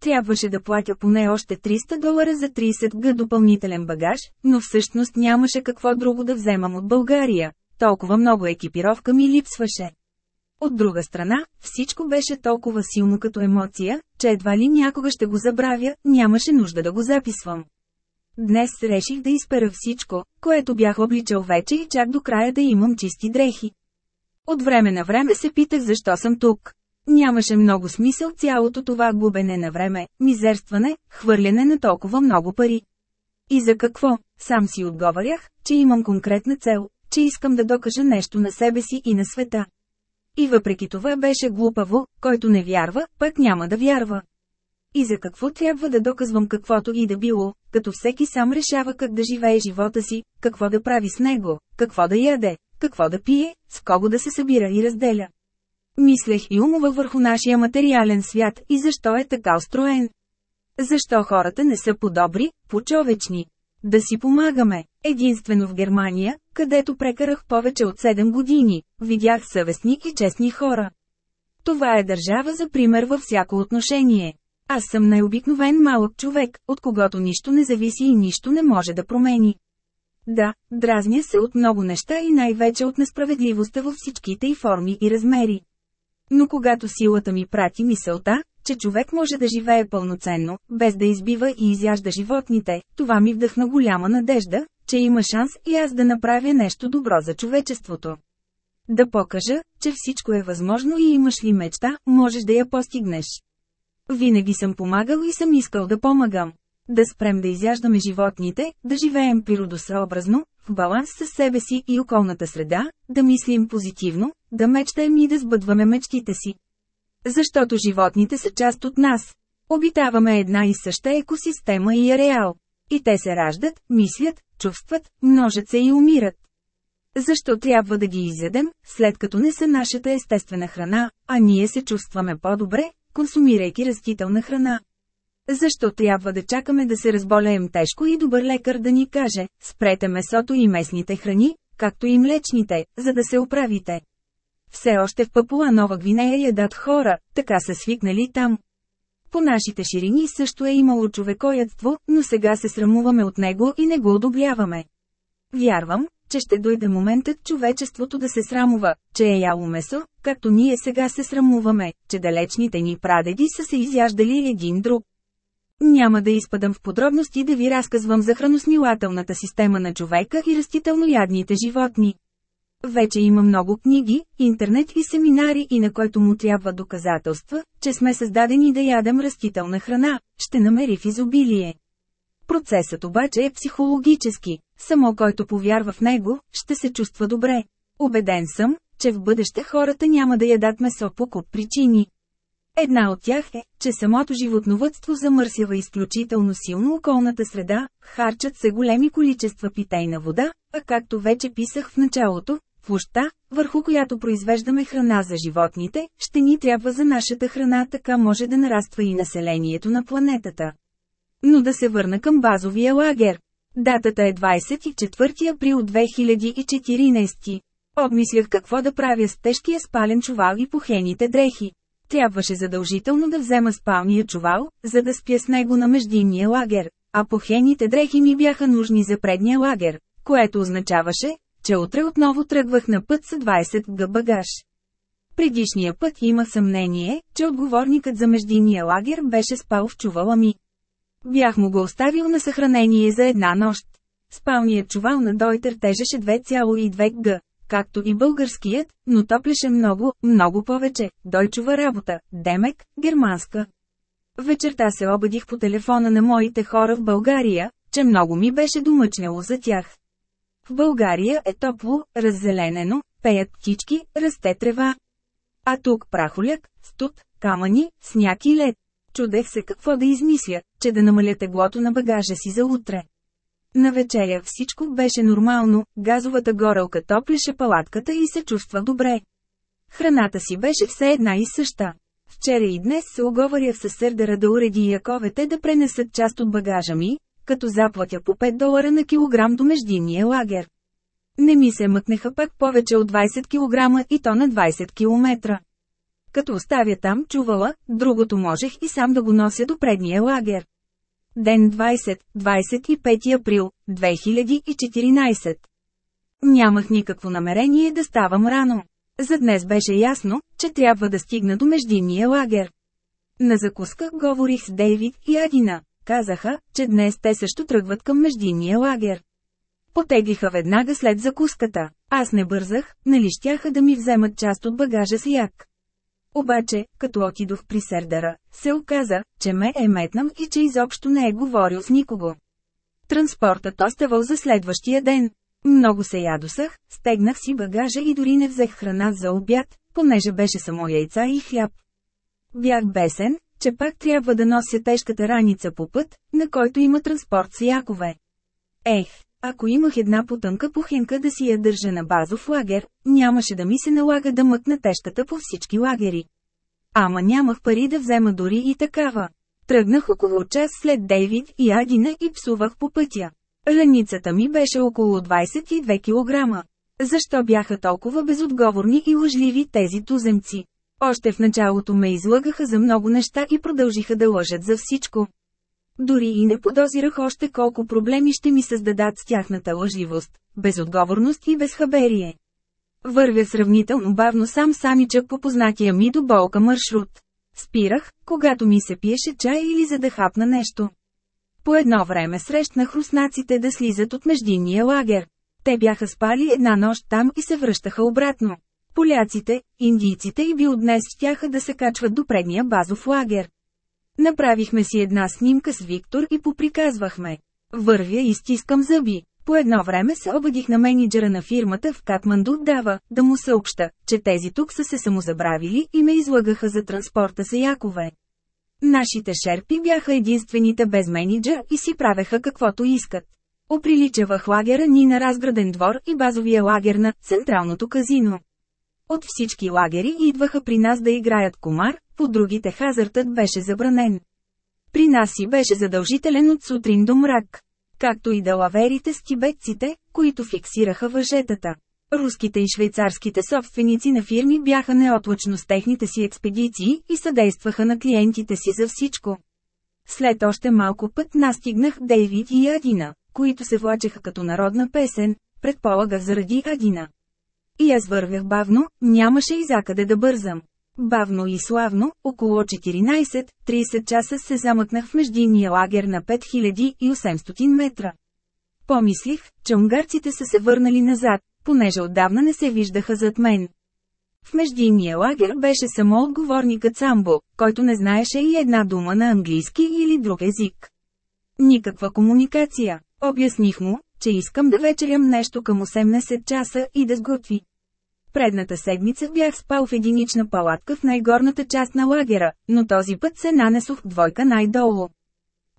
Трябваше да платя поне още 300 долара за 30 г допълнителен багаж, но всъщност нямаше какво друго да вземам от България. Толкова много екипировка ми липсваше. От друга страна, всичко беше толкова силно като емоция, че едва ли някога ще го забравя, нямаше нужда да го записвам. Днес реших да изпера всичко, което бях обличал вече и чак до края да имам чисти дрехи. От време на време се питах защо съм тук. Нямаше много смисъл цялото това губене на време, мизерстване, хвърляне на толкова много пари. И за какво? Сам си отговарях, че имам конкретна цел, че искам да докажа нещо на себе си и на света. И въпреки това беше глупаво, който не вярва, пък няма да вярва. И за какво трябва да доказвам каквото и да било, като всеки сам решава как да живее живота си, какво да прави с него, какво да яде, какво да пие, с кого да се събира и разделя. Мислех и умова върху нашия материален свят и защо е така устроен. Защо хората не са по-добри, по-човечни? Да си помагаме. Единствено в Германия, където прекарах повече от 7 години, видях съвестни и честни хора. Това е държава за пример във всяко отношение. Аз съм най-обикновен малък човек, от когото нищо не зависи и нищо не може да промени. Да, дразня се от много неща и най-вече от несправедливостта във всичките й форми и размери. Но когато силата ми прати мисълта, че човек може да живее пълноценно, без да избива и изяжда животните, това ми вдъхна голяма надежда, че има шанс и аз да направя нещо добро за човечеството. Да покажа, че всичко е възможно и имаш ли мечта, можеш да я постигнеш. Винаги съм помагал и съм искал да помагам. Да спрем да изяждаме животните, да живеем природосъобразно, в баланс с себе си и околната среда, да мислим позитивно, да мечтаем и да сбъдваме мечтите си. Защото животните са част от нас. Обитаваме една и съща екосистема и ареал. И те се раждат, мислят, чувстват, множат се и умират. Защо трябва да ги изядем, след като не са нашата естествена храна, а ние се чувстваме по-добре, консумирайки растителна храна? Защо трябва да чакаме да се разболеем тежко и добър лекар да ни каже, спрете месото и местните храни, както и млечните, за да се оправите? Все още в Папуа Нова Гвинея ядат хора, така са свикнали там. По нашите ширини също е имало човекоядство, но сега се срамуваме от него и не го одобряваме. Вярвам, че ще дойде моментът човечеството да се срамува, че е яло месо, както ние сега се срамуваме, че далечните ни прадеди са се изяждали един друг. Няма да изпадам в подробности да ви разказвам за храносмилателната система на човека и растителноядните животни. Вече има много книги, интернет и семинари и на който му трябва доказателства, че сме създадени да ядем растителна храна, ще намери в изобилие. Процесът обаче е психологически, само който повярва в него, ще се чувства добре. Обеден съм, че в бъдеще хората няма да ядат месо по куп причини. Една от тях е, че самото животновътство замърсява изключително силно околната среда, харчат се големи количества питейна вода, а както вече писах в началото, площта, върху която произвеждаме храна за животните, ще ни трябва за нашата храна, така може да нараства и населението на планетата. Но да се върна към базовия лагер. Датата е 24 април 2014. Обмислях какво да правя с тежкия спален чувал и похените дрехи. Трябваше задължително да взема спалния чувал, за да спя с него на междинния лагер, а похените дрехи ми бяха нужни за предния лагер, което означаваше, че утре отново тръгвах на път с 20 г багаж. Предишния път има съмнение, че отговорникът за междинния лагер беше спал в чувала ми. Бях му го оставил на съхранение за една нощ. Спалният чувал на Дойтер тежеше 2,2 г, както и българският, но топлеше много, много повече, дойчова работа, демек, германска. Вечерта се обадих по телефона на моите хора в България, че много ми беше домъчняло за тях. В България е топло, раззеленено, пеят птички, расте трева. А тук прахоляк, студ, камъни, сняг и лед. Чудех се какво да измисля, че да намаля теглото на багажа си за утре. На вечеря всичко беше нормално, газовата горелка топлеше палатката и се чувства добре. Храната си беше все една и съща. Вчера и днес се оговарях с Сердера да уреди яковете да пренесат част от багажа ми, като заплатя по 5 долара на килограм до междинния лагер. Не ми се мъкнеха пак повече от 20 кг и то на 20 км. Като оставя там чувала, другото можех и сам да го нося до предния лагер. Ден 20, 25 април, 2014 Нямах никакво намерение да ставам рано. За днес беше ясно, че трябва да стигна до междинния лагер. На закуска говорих с Дейвид и Адина. Казаха, че днес те също тръгват към междинния лагер. Потеглиха веднага след закуската. Аз не бързах, нали щяха да ми вземат част от багажа с як. Обаче, като отидох при Сердера, се оказа, че ме е метнам и че изобщо не е говорил с никого. Транспортът оставал за следващия ден. Много се ядосах, стегнах си багажа и дори не взех храна за обяд, понеже беше само яйца и хляб. Бях бесен, че пак трябва да нося тежката раница по път, на който има транспорт с якове. Ех, ако имах една потънка пухенка да си я държа на базов лагер, нямаше да ми се налага да мъкна тежката по всички лагери. Ама нямах пари да взема дори и такава. Тръгнах около час след Дейвид и Адина и псувах по пътя. Раницата ми беше около 22 кг. Защо бяха толкова безотговорни и лъжливи тези туземци? Още в началото ме излъгаха за много неща и продължиха да лъжат за всичко. Дори и не подозирах още колко проблеми ще ми създадат с тяхната лъжливост, безотговорност и безхаберие. Вървя сравнително бавно сам саничък по познатия ми до болка маршрут. Спирах, когато ми се пиеше чай или за да хапна нещо. По едно време срещнах руснаците да слизат от междинния лагер. Те бяха спали една нощ там и се връщаха обратно. Поляците, индийците и бил днес щяха да се качват до предния базов лагер. Направихме си една снимка с Виктор и поприказвахме. Вървя и стискам зъби. По едно време се обадих на менеджера на фирмата в Катманду Дава, да му съобща, че тези тук са се самозабравили и ме излагаха за транспорта с якове. Нашите шерпи бяха единствените без менеджер и си правеха каквото искат. Оприличавах лагера ни на разграден двор и базовия лагер на Централното казино. От всички лагери идваха при нас да играят комар, по другите хазартът беше забранен. При нас си беше задължителен от сутрин до мрак. Както и да лаверите с тибетците, които фиксираха въжетата. Руските и швейцарските собственици на фирми бяха неотлъчно с техните си експедиции и съдействаха на клиентите си за всичко. След още малко път настигнах Дейвид и Адина, които се влачеха като народна песен, предполага заради Адина. И аз вървях бавно, нямаше и закъде да бързам. Бавно и славно, около 14-30 часа се замъкнах в междинния лагер на 5800 метра. Помислих, че унгарците са се върнали назад, понеже отдавна не се виждаха зад мен. В междинния лагер беше само отговорникът Самбо, който не знаеше и една дума на английски или друг език. Никаква комуникация. Обясних му, че искам да вечерям нещо към 18 часа и да сготви. Предната седмица бях спал в единична палатка в най-горната част на лагера, но този път се нанесох двойка най-долу.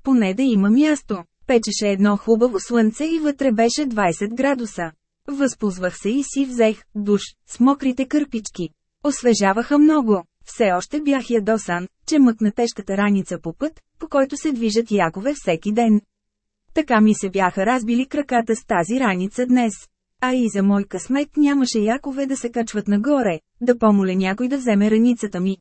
Поне да има място. Печеше едно хубаво слънце и вътре беше 20 градуса. Възползвах се и си взех душ с мокрите кърпички. Освежаваха много. Все още бях ядосан, че мъкна тежката раница по път, по който се движат якове всеки ден. Така ми се бяха разбили краката с тази раница днес. А и за мой късмет нямаше якове да се качват нагоре, да помоля някой да вземе раницата ми.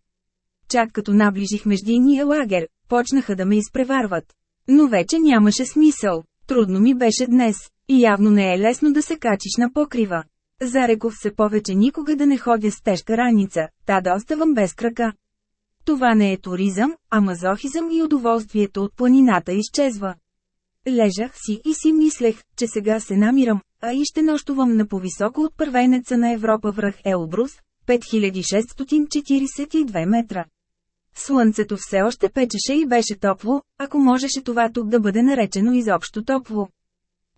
Чак като наближих междинния лагер, почнаха да ме изпреварват. Но вече нямаше смисъл. Трудно ми беше днес, и явно не е лесно да се качиш на покрива. Зареков се повече никога да не ходя с тежка раница, та да оставам без крака. Това не е туризъм, а мазохизъм и удоволствието от планината изчезва. Лежах си и си мислех, че сега се намирам, а и ще нощувам на повисоко от първенеца на Европа връх Елбрус, 5642 метра. Слънцето все още печеше и беше топло, ако можеше това тук да бъде наречено изобщо топло.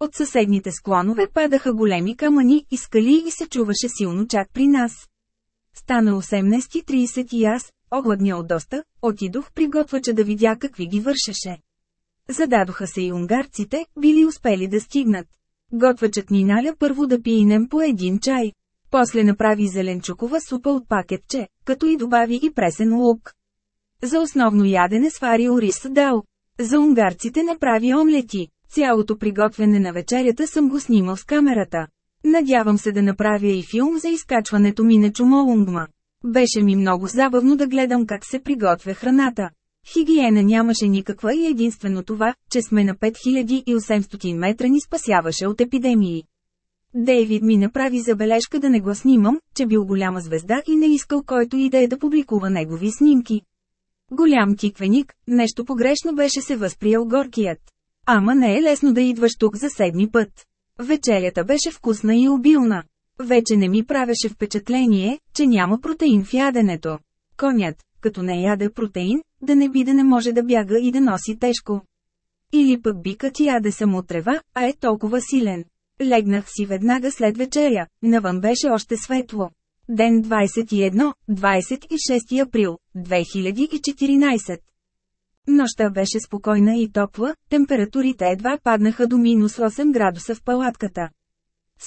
От съседните склонове падаха големи камъни и скали и се чуваше силно чак при нас. Стана 18.30 и аз, огладнял доста, отидох при готвача да видя какви ги вършеше. Зададоха се и унгарците, били успели да стигнат. Готвачът ни наля първо да пиенем по един чай. После направи зеленчукова супа от пакетче, като и добави и пресен лук. За основно ядене свари ориз дал. За унгарците направи омлети. Цялото приготвяне на вечерята съм го снимал с камерата. Надявам се да направя и филм за изкачването ми на Чумолунгма. Беше ми много забавно да гледам как се приготвя храната. Хигиена нямаше никаква и единствено това, че сме на 5800 метра ни спасяваше от епидемии. Дейвид ми направи забележка да не го снимам, че бил голяма звезда и не искал който и да е да публикува негови снимки. Голям тиквеник, нещо погрешно беше се възприел горкият. Ама не е лесно да идваш тук за седми път. Вечерята беше вкусна и обилна. Вече не ми правеше впечатление, че няма протеин в яденето. Конят, като не яде протеин, да не би да не може да бяга и да носи тежко. Или пък бикът яде само трева, а е толкова силен. Легнах си веднага след вечеря, навън беше още светло. Ден 21, 26 април, 2014. Нощта беше спокойна и топла, температурите едва паднаха до минус 8 градуса в палатката.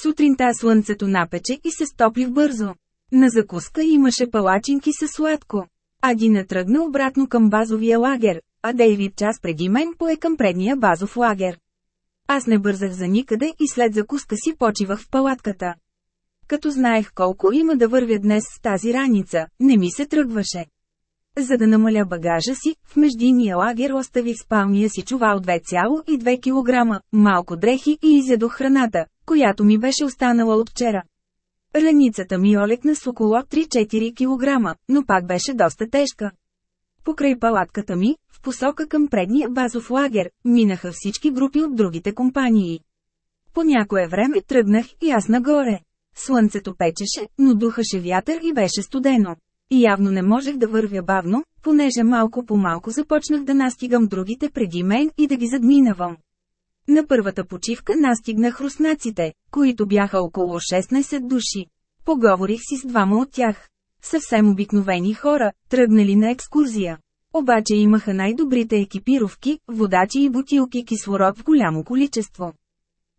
Сутринта слънцето напече и се стопли бързо. На закуска имаше палачинки със сладко. Адина тръгна обратно към базовия лагер, а Дейвид час преди мен пое към предния базов лагер. Аз не бързах за никъде и след закуска си почивах в палатката. Като знаех колко има да вървя днес с тази раница, не ми се тръгваше. За да намаля багажа си, в междинния лагер оставих спалния си чувал 2,2 кг, малко дрехи и изядох храната, която ми беше останала от вчера. Раницата ми олекна с около 3-4 кг, но пак беше доста тежка. Покрай палатката ми, в посока към предния базов лагер, минаха всички групи от другите компании. По някое време тръгнах и аз нагоре. Слънцето печеше, но духаше вятър и беше студено. И явно не можех да вървя бавно, понеже малко по малко започнах да настигам другите преди мен и да ги задминавам. На първата почивка настигнах руснаците, които бяха около 16 души. Поговорих си с двама от тях. Съвсем обикновени хора, тръгнали на екскурзия. Обаче имаха най-добрите екипировки, водачи и бутилки кислород в голямо количество.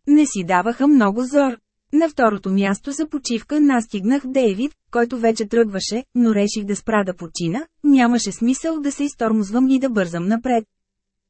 Не си даваха много зор. На второто място за почивка настигнах Дейвид, който вече тръгваше, но реших да спра да почина, нямаше смисъл да се изтормозвам и да бързам напред.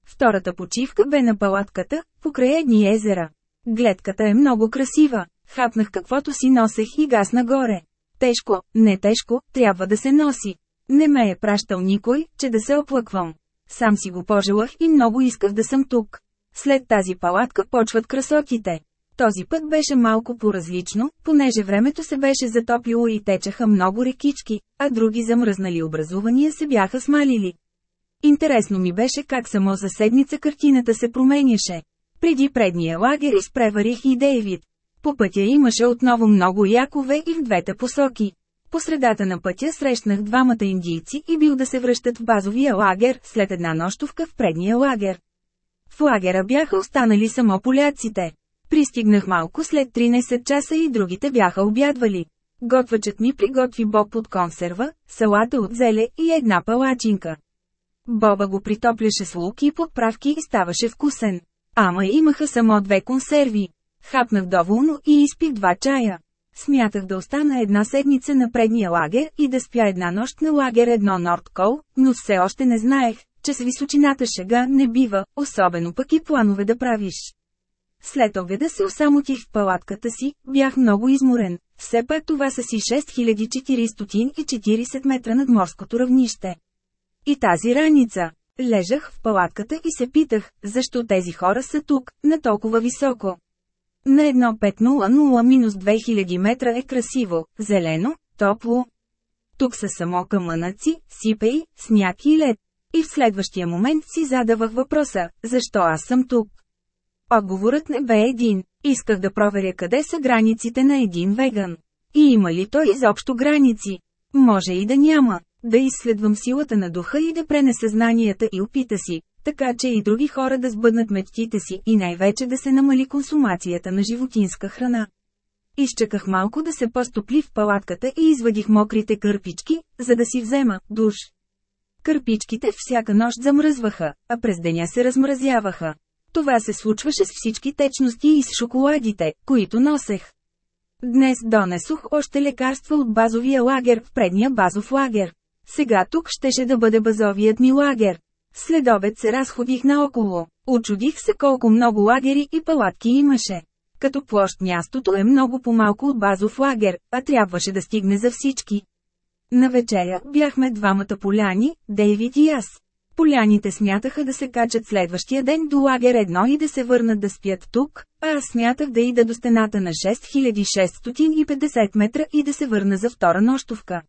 Втората почивка бе на палатката, покрай едни езера. Гледката е много красива. Хапнах каквото си носех и газ нагоре. Тежко, не тежко, трябва да се носи. Не ме е пращал никой, че да се оплъквам. Сам си го пожелах и много исках да съм тук. След тази палатка почват красотите. Този път беше малко по-различно, понеже времето се беше затопило и течаха много рекички, а други замръзнали образувания се бяха смалили. Интересно ми беше как само за седмица картината се променяше. Преди предния лагер изпреварих и Дейвид. По пътя имаше отново много якове и в двете посоки. По средата на пътя срещнах двамата индийци и бил да се връщат в базовия лагер след една нощовка в предния лагер. В лагера бяха останали само поляците. Пристигнах малко след 13 часа и другите бяха обядвали. Готвачът ми приготви боб от консерва, салата от зеле и една палачинка. Боба го притопляше с лук и подправки и ставаше вкусен. Ама имаха само две консерви. Хапнах доволно и изпих два чая. Смятах да остана една седмица на предния лагер и да спя една нощ на лагер едно Нордкол, но все още не знаех, че с височината шега не бива, особено пък и планове да правиш. След обеда се осамотих в палатката си, бях много изморен, все пак това са си 6440 метра над морското равнище. И тази раница. Лежах в палатката и се питах, защо тези хора са тук, на толкова високо. На 1500-2000 метра е красиво, зелено, топло. Тук са само камънаци, сипеи, сняг и лед. И в следващия момент си задавах въпроса, защо аз съм тук. Отговорът не бе един. Исках да проверя къде са границите на един веган. И има ли той изобщо граници? Може и да няма. Да изследвам силата на духа и да пренеса знанията и опита си, така че и други хора да сбъднат мечтите си и най-вече да се намали консумацията на животинска храна. Изчаках малко да се постопли в палатката и извадих мокрите кърпички, за да си взема душ. Кърпичките всяка нощ замръзваха, а през деня се размразяваха. Това се случваше с всички течности и с шоколадите, които носех. Днес донесох още лекарства от базовия лагер в предния базов лагер. Сега тук щеше да бъде базовият ми лагер. След се разходих наоколо. Очудих се колко много лагери и палатки имаше. Като площ мястото е много по-малко от базов лагер, а трябваше да стигне за всички. На вечеря бяхме двамата поляни, Дейвид и аз. Поляните смятаха да се качат следващия ден до лагер едно и да се върнат да спят тук, а аз смятах да ида до стената на 6650 метра и да се върна за втора нощовка.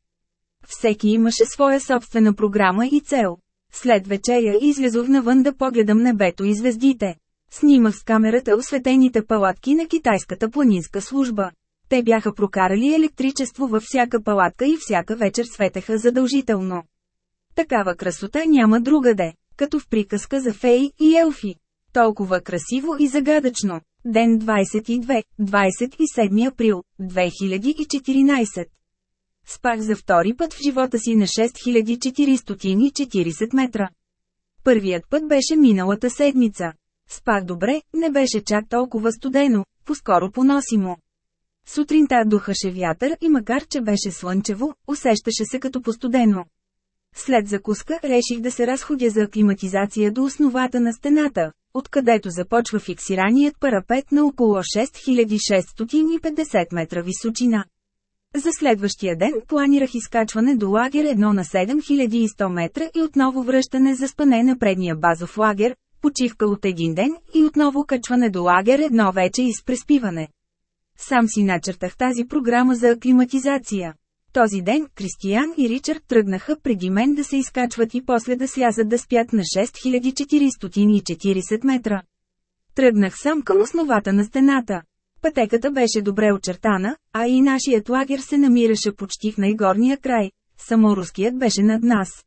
Всеки имаше своя собствена програма и цел. След вечеря излезох навън да погледам небето и звездите. Снимах с камерата осветените палатки на китайската планинска служба. Те бяха прокарали електричество във всяка палатка и всяка вечер светеха задължително. Такава красота няма другаде, като в приказка за феи и елфи. Толкова красиво и загадъчно. Ден 22, 27 април, 2014. Спах за втори път в живота си на 6440 метра. Първият път беше миналата седмица. Спах добре, не беше чак толкова студено, поскоро поносимо. Сутринта духаше вятър и макар че беше слънчево, усещаше се като постудено. След закуска реших да се разходя за аклиматизация до основата на стената, откъдето започва фиксираният парапет на около 6650 метра височина. За следващия ден планирах изкачване до лагер 1 на 7100 метра и отново връщане за спане на предния базов лагер, почивка от един ден и отново качване до лагер едно вече и с преспиване. Сам си начертах тази програма за аклиматизация. Този ден Кристиян и Ричард тръгнаха преди мен да се изкачват и после да слязат да спят на 6440 метра. Тръгнах сам към основата на стената. Пътеката беше добре очертана, а и нашият лагер се намираше почти в най-горния край, само руският беше над нас.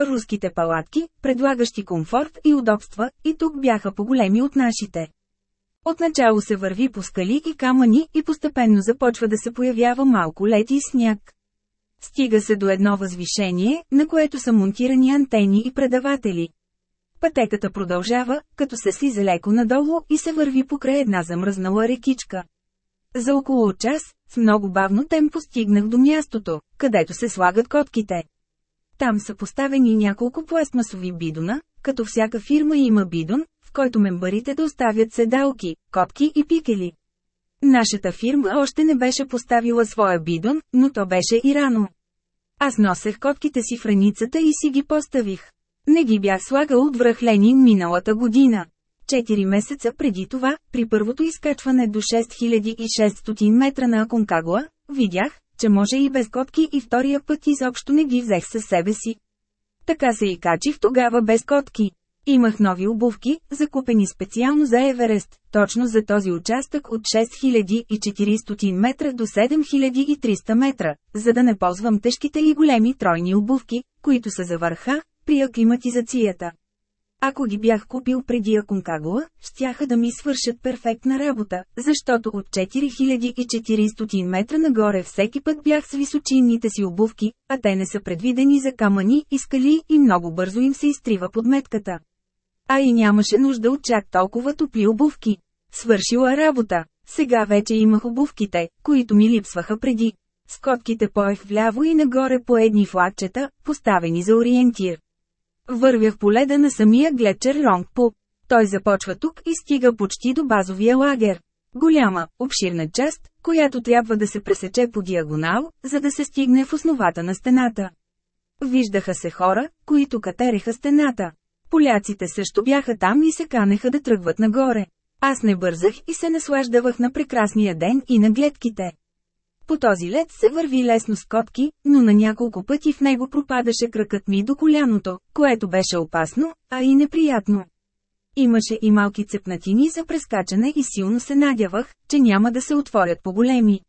Руските палатки, предлагащи комфорт и удобства, и тук бяха по-големи от нашите. Отначало се върви по скали и камъни и постепенно започва да се появява малко лед и сняг. Стига се до едно възвишение, на което са монтирани антени и предаватели. Пътеката продължава, като се слиза леко надолу и се върви покрай една замръзнала рекичка. За около час, с много бавно темпо стигнах до мястото, където се слагат котките. Там са поставени няколко пластмасови бидона, като всяка фирма има бидон, в който мембарите да оставят седалки, котки и пикели. Нашата фирма още не беше поставила своя бидон, но то беше и рано. Аз носех котките си в раницата и си ги поставих. Не ги бях слагал от връхлени миналата година. Четири месеца преди това, при първото изкачване до 6600 метра на Аконкагуа, видях, че може и без котки и втория път изобщо не ги взех със себе си. Така се и качих тогава без котки. Имах нови обувки, закупени специално за Еверест, точно за този участък от 6400 метра до 7300 метра, за да не ползвам тежките и големи тройни обувки, които са за върха, при аклиматизацията. Ако ги бях купил преди Аконкагуа, щяха да ми свършат перфектна работа, защото от 4400 метра нагоре всеки път бях с височинните си обувки, а те не са предвидени за камъни и скали и много бързо им се изтрива подметката. А и нямаше нужда от чак толкова топли обувки. Свършила работа. Сега вече имах обувките, които ми липсваха преди. Скотките поех вляво и нагоре по едни флагчета, поставени за ориентир. Вървях по леда на самия глечер Ронгпо. Той започва тук и стига почти до базовия лагер. Голяма, обширна част, която трябва да се пресече по диагонал, за да се стигне в основата на стената. Виждаха се хора, които катереха стената. Поляците също бяха там и се канеха да тръгват нагоре. Аз не бързах и се наслаждавах на прекрасния ден и на гледките. По този лед се върви лесно с котки, но на няколко пъти в него пропадаше кръкът ми до коляното, което беше опасно, а и неприятно. Имаше и малки цепнатини за прескачане и силно се надявах, че няма да се отворят по-големи.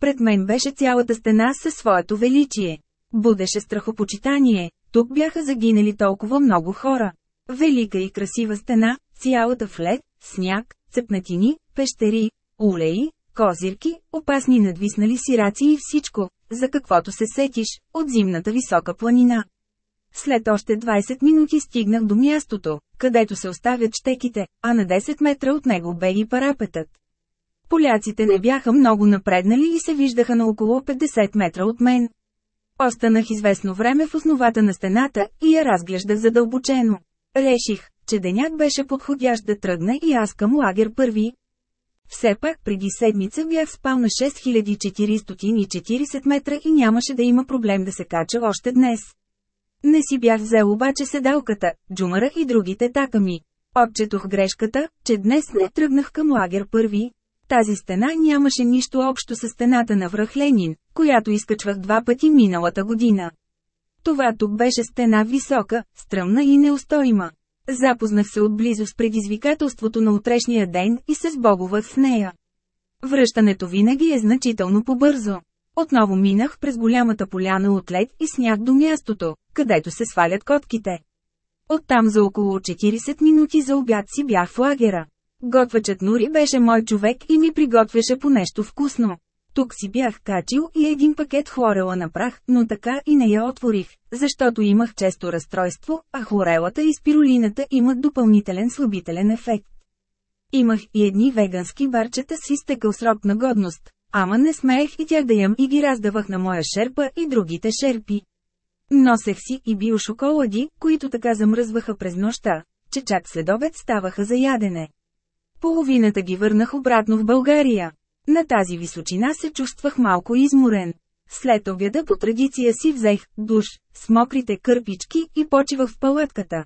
Пред мен беше цялата стена със своето величие. Будеше страхопочитание, тук бяха загинали толкова много хора. Велика и красива стена, цялата в лед, сняг, цепнатини, пещери, улеи, козирки, опасни надвиснали сираци и всичко, за каквото се сетиш, от зимната висока планина. След още 20 минути стигнах до мястото, където се оставят щеките, а на 10 метра от него бе и парапетът. Поляците не бяха много напреднали и се виждаха на около 50 метра от мен. Останах известно време в основата на стената и я разглеждах задълбочено. Реших, че денят беше подходящ да тръгна и аз към лагер първи. Все пак преди седмица бях спал на 6440 метра и нямаше да има проблем да се кача още днес. Не си бях взел обаче седалката, джумара и другите таками. Отчетох грешката, че днес не тръгнах към лагер първи. Тази стена нямаше нищо общо с стената на връх Ленин, която изкачвах два пъти миналата година. Това тук беше стена висока, стръмна и неустоима. Запознах се отблизо с предизвикателството на утрешния ден и се сбогувах с нея. Връщането винаги е значително побързо. Отново минах през голямата поляна от лед и сняг до мястото, където се свалят котките. Оттам за около 40 минути за обяд си бях в лагера. Готвачът Нури беше мой човек и ми приготвяше по нещо вкусно. Тук си бях качил и един пакет хлорела на прах, но така и не я отворих, защото имах често разстройство, а хлорелата и спирулината имат допълнителен слабителен ефект. Имах и едни вегански барчета с изтекал срок на годност, ама не смеех и тях да ям и ги раздавах на моя шерпа и другите шерпи. Носех си и биошоколади, които така замръзваха през нощта, че чак следобед ставаха за ядене. Половината ги върнах обратно в България. На тази височина се чувствах малко изморен. След обяда по традиция си взех душ, с мокрите кърпички и почивах в палатката.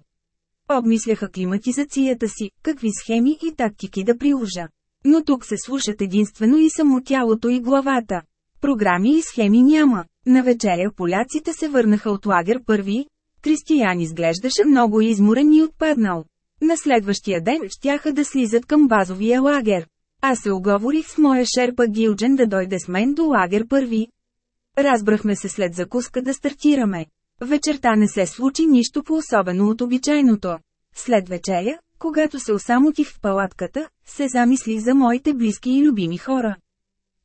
Обмисляха климатизацията си, какви схеми и тактики да приложа. Но тук се слушат единствено и само тялото и главата. Програми и схеми няма. На вечеря поляците се върнаха от лагер първи. Кристиян изглеждаше много изморен и отпаднал. На следващия ден щяха да слизат към базовия лагер. Аз се оговорих с моя шерпа Гилджен да дойде с мен до лагер първи. Разбрахме се след закуска да стартираме. Вечерта не се случи нищо по-особено от обичайното. След вечеря, когато се осамотих в палатката, се замислих за моите близки и любими хора.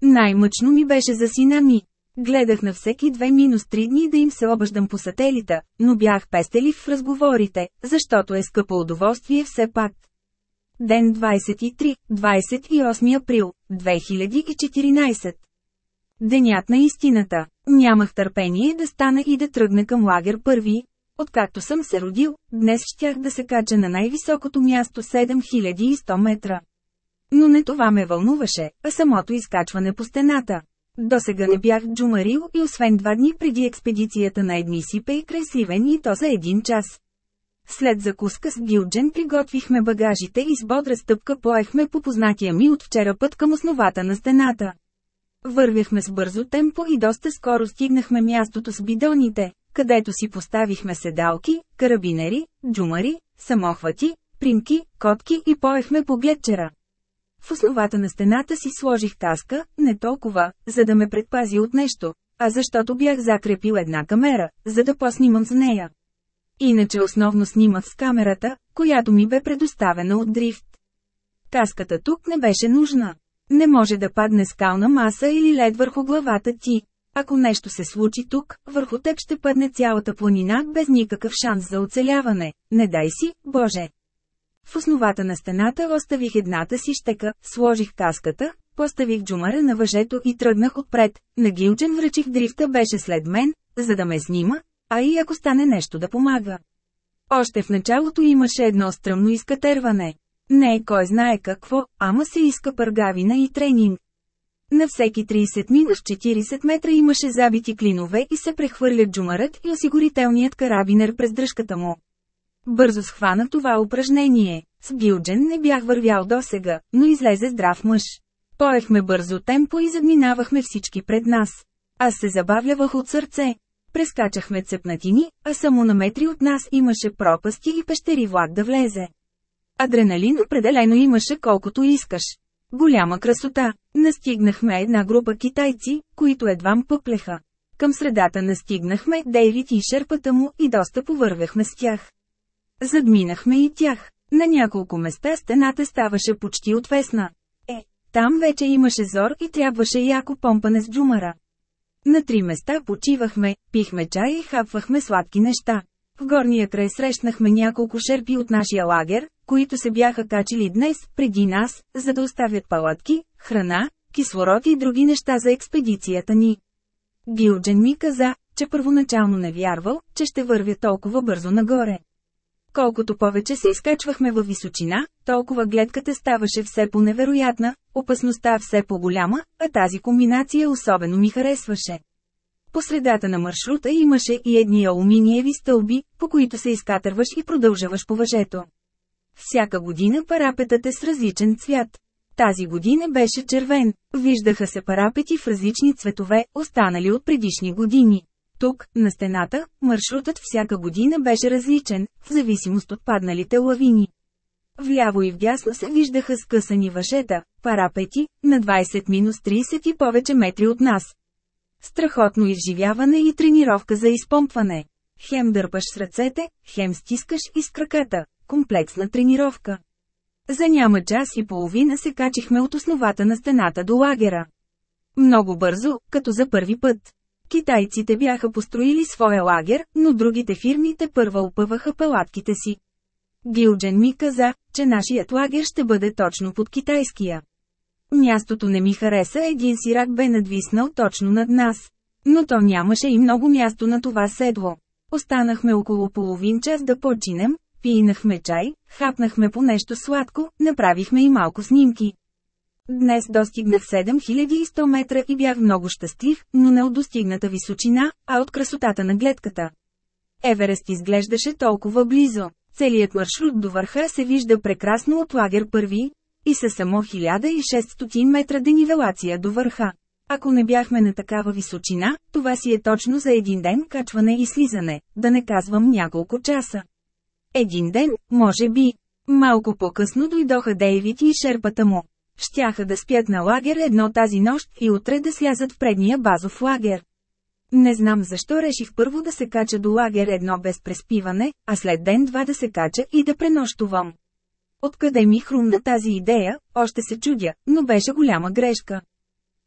Най-мъчно ми беше за сина ми. Гледах на всеки две минус три дни да им се обаждам по сателита, но бях пестелив в разговорите, защото е скъпо удоволствие все пак. Ден 23, 28 април, 2014 Денят на истината. Нямах търпение да стана и да тръгна към лагер първи. Откакто съм се родил, днес щях да се кача на най-високото място 7100 метра. Но не това ме вълнуваше, а самото изкачване по стената. До сега не бях джумарил и освен два дни преди експедицията на едни сипе и край Сливен и то за един час. След закуска с Гилджен приготвихме багажите и с бодра стъпка поехме по познатия ми от вчера път към основата на стената. Вървяхме с бързо темпо и доста скоро стигнахме мястото с бидоните, където си поставихме седалки, карабинери, джумари, самохвати, примки, котки и поехме по гледчера. В основата на стената си сложих каска, не толкова, за да ме предпази от нещо, а защото бях закрепил една камера, за да поснимам с нея. Иначе основно снимах с камерата, която ми бе предоставена от дрифт. Каската тук не беше нужна. Не може да падне скална маса или лед върху главата ти. Ако нещо се случи тук, върху теб ще падне цялата планина без никакъв шанс за оцеляване. Не дай си, Боже! В основата на стената оставих едната си щека, сложих каската, поставих джумара на въжето и тръгнах отпред. На Гилчен връчих дрифта беше след мен, за да ме снима, а и ако стане нещо да помага. Още в началото имаше едно стръмно изкатерване. Не е кой знае какво, ама се иска пъргавина и тренинг. На всеки 30 минус 40 метра имаше забити клинове и се прехвърлят джумарът и осигурителният карабинер през дръжката му. Бързо схвана това упражнение. С Билджен не бях вървял досега, но излезе здрав мъж. Поехме бързо темпо и задминавахме всички пред нас. Аз се забавлявах от сърце. Прескачахме цепнатини, а само на метри от нас имаше пропасти и пещери влак да влезе. Адреналин определено имаше колкото искаш. Голяма красота. Настигнахме една група китайци, които едвам пъплеха. Към средата настигнахме Дейвид и шерпата му и доста повървяхме с тях. Задминахме и тях. На няколко места стената ставаше почти отвесна. Е, там вече имаше зор и трябваше яко помпане с джумара. На три места почивахме, пихме чай и хапвахме сладки неща. В горния край срещнахме няколко шерпи от нашия лагер, които се бяха качили днес, преди нас, за да оставят палатки, храна, кислород и други неща за експедицията ни. Гилджен ми каза, че първоначално не вярвал, че ще вървя толкова бързо нагоре. Колкото повече се изкачвахме във височина, толкова гледката ставаше все по-невероятна, опасността все по-голяма, а тази комбинация особено ми харесваше. По средата на маршрута имаше и едни алуминиеви стълби, по които се изкатърваш и продължаваш по въжето. Всяка година парапетът е с различен цвят. Тази година беше червен, виждаха се парапети в различни цветове, останали от предишни години. Тук, на стената, маршрутът всяка година беше различен, в зависимост от падналите лавини. Вляво и вдясно се виждаха скъсани въжета, парапети, на 20-30 и повече метри от нас. Страхотно изживяване и тренировка за изпомпване. Хем дърпаш с ръцете, хем стискаш и с краката. Комплексна тренировка. За няма час и половина се качихме от основата на стената до лагера. Много бързо, като за първи път. Китайците бяха построили своя лагер, но другите фирми те първа опъваха палатките си. Гилджен ми каза, че нашият лагер ще бъде точно под китайския. Мястото не ми хареса, един сирак бе надвиснал точно над нас. Но то нямаше и много място на това седло. Останахме около половин час да починем, пинахме чай, хапнахме по нещо сладко, направихме и малко снимки. Днес достигнах 7100 метра и бях много щастлив, но не от достигната височина, а от красотата на гледката. Еверест изглеждаше толкова близо. Целият маршрут до върха се вижда прекрасно от лагер първи, и са само 1600 метра денивелация до върха. Ако не бяхме на такава височина, това си е точно за един ден качване и слизане, да не казвам няколко часа. Един ден, може би. Малко по-късно дойдоха Дейвид и шерпата му. Щяха да спят на лагер едно тази нощ и утре да слязат в предния базов лагер. Не знам защо реших първо да се кача до лагер едно без преспиване, а след ден-два да се кача и да пренощувам. Откъде ми хрумна тази идея, още се чудя, но беше голяма грешка.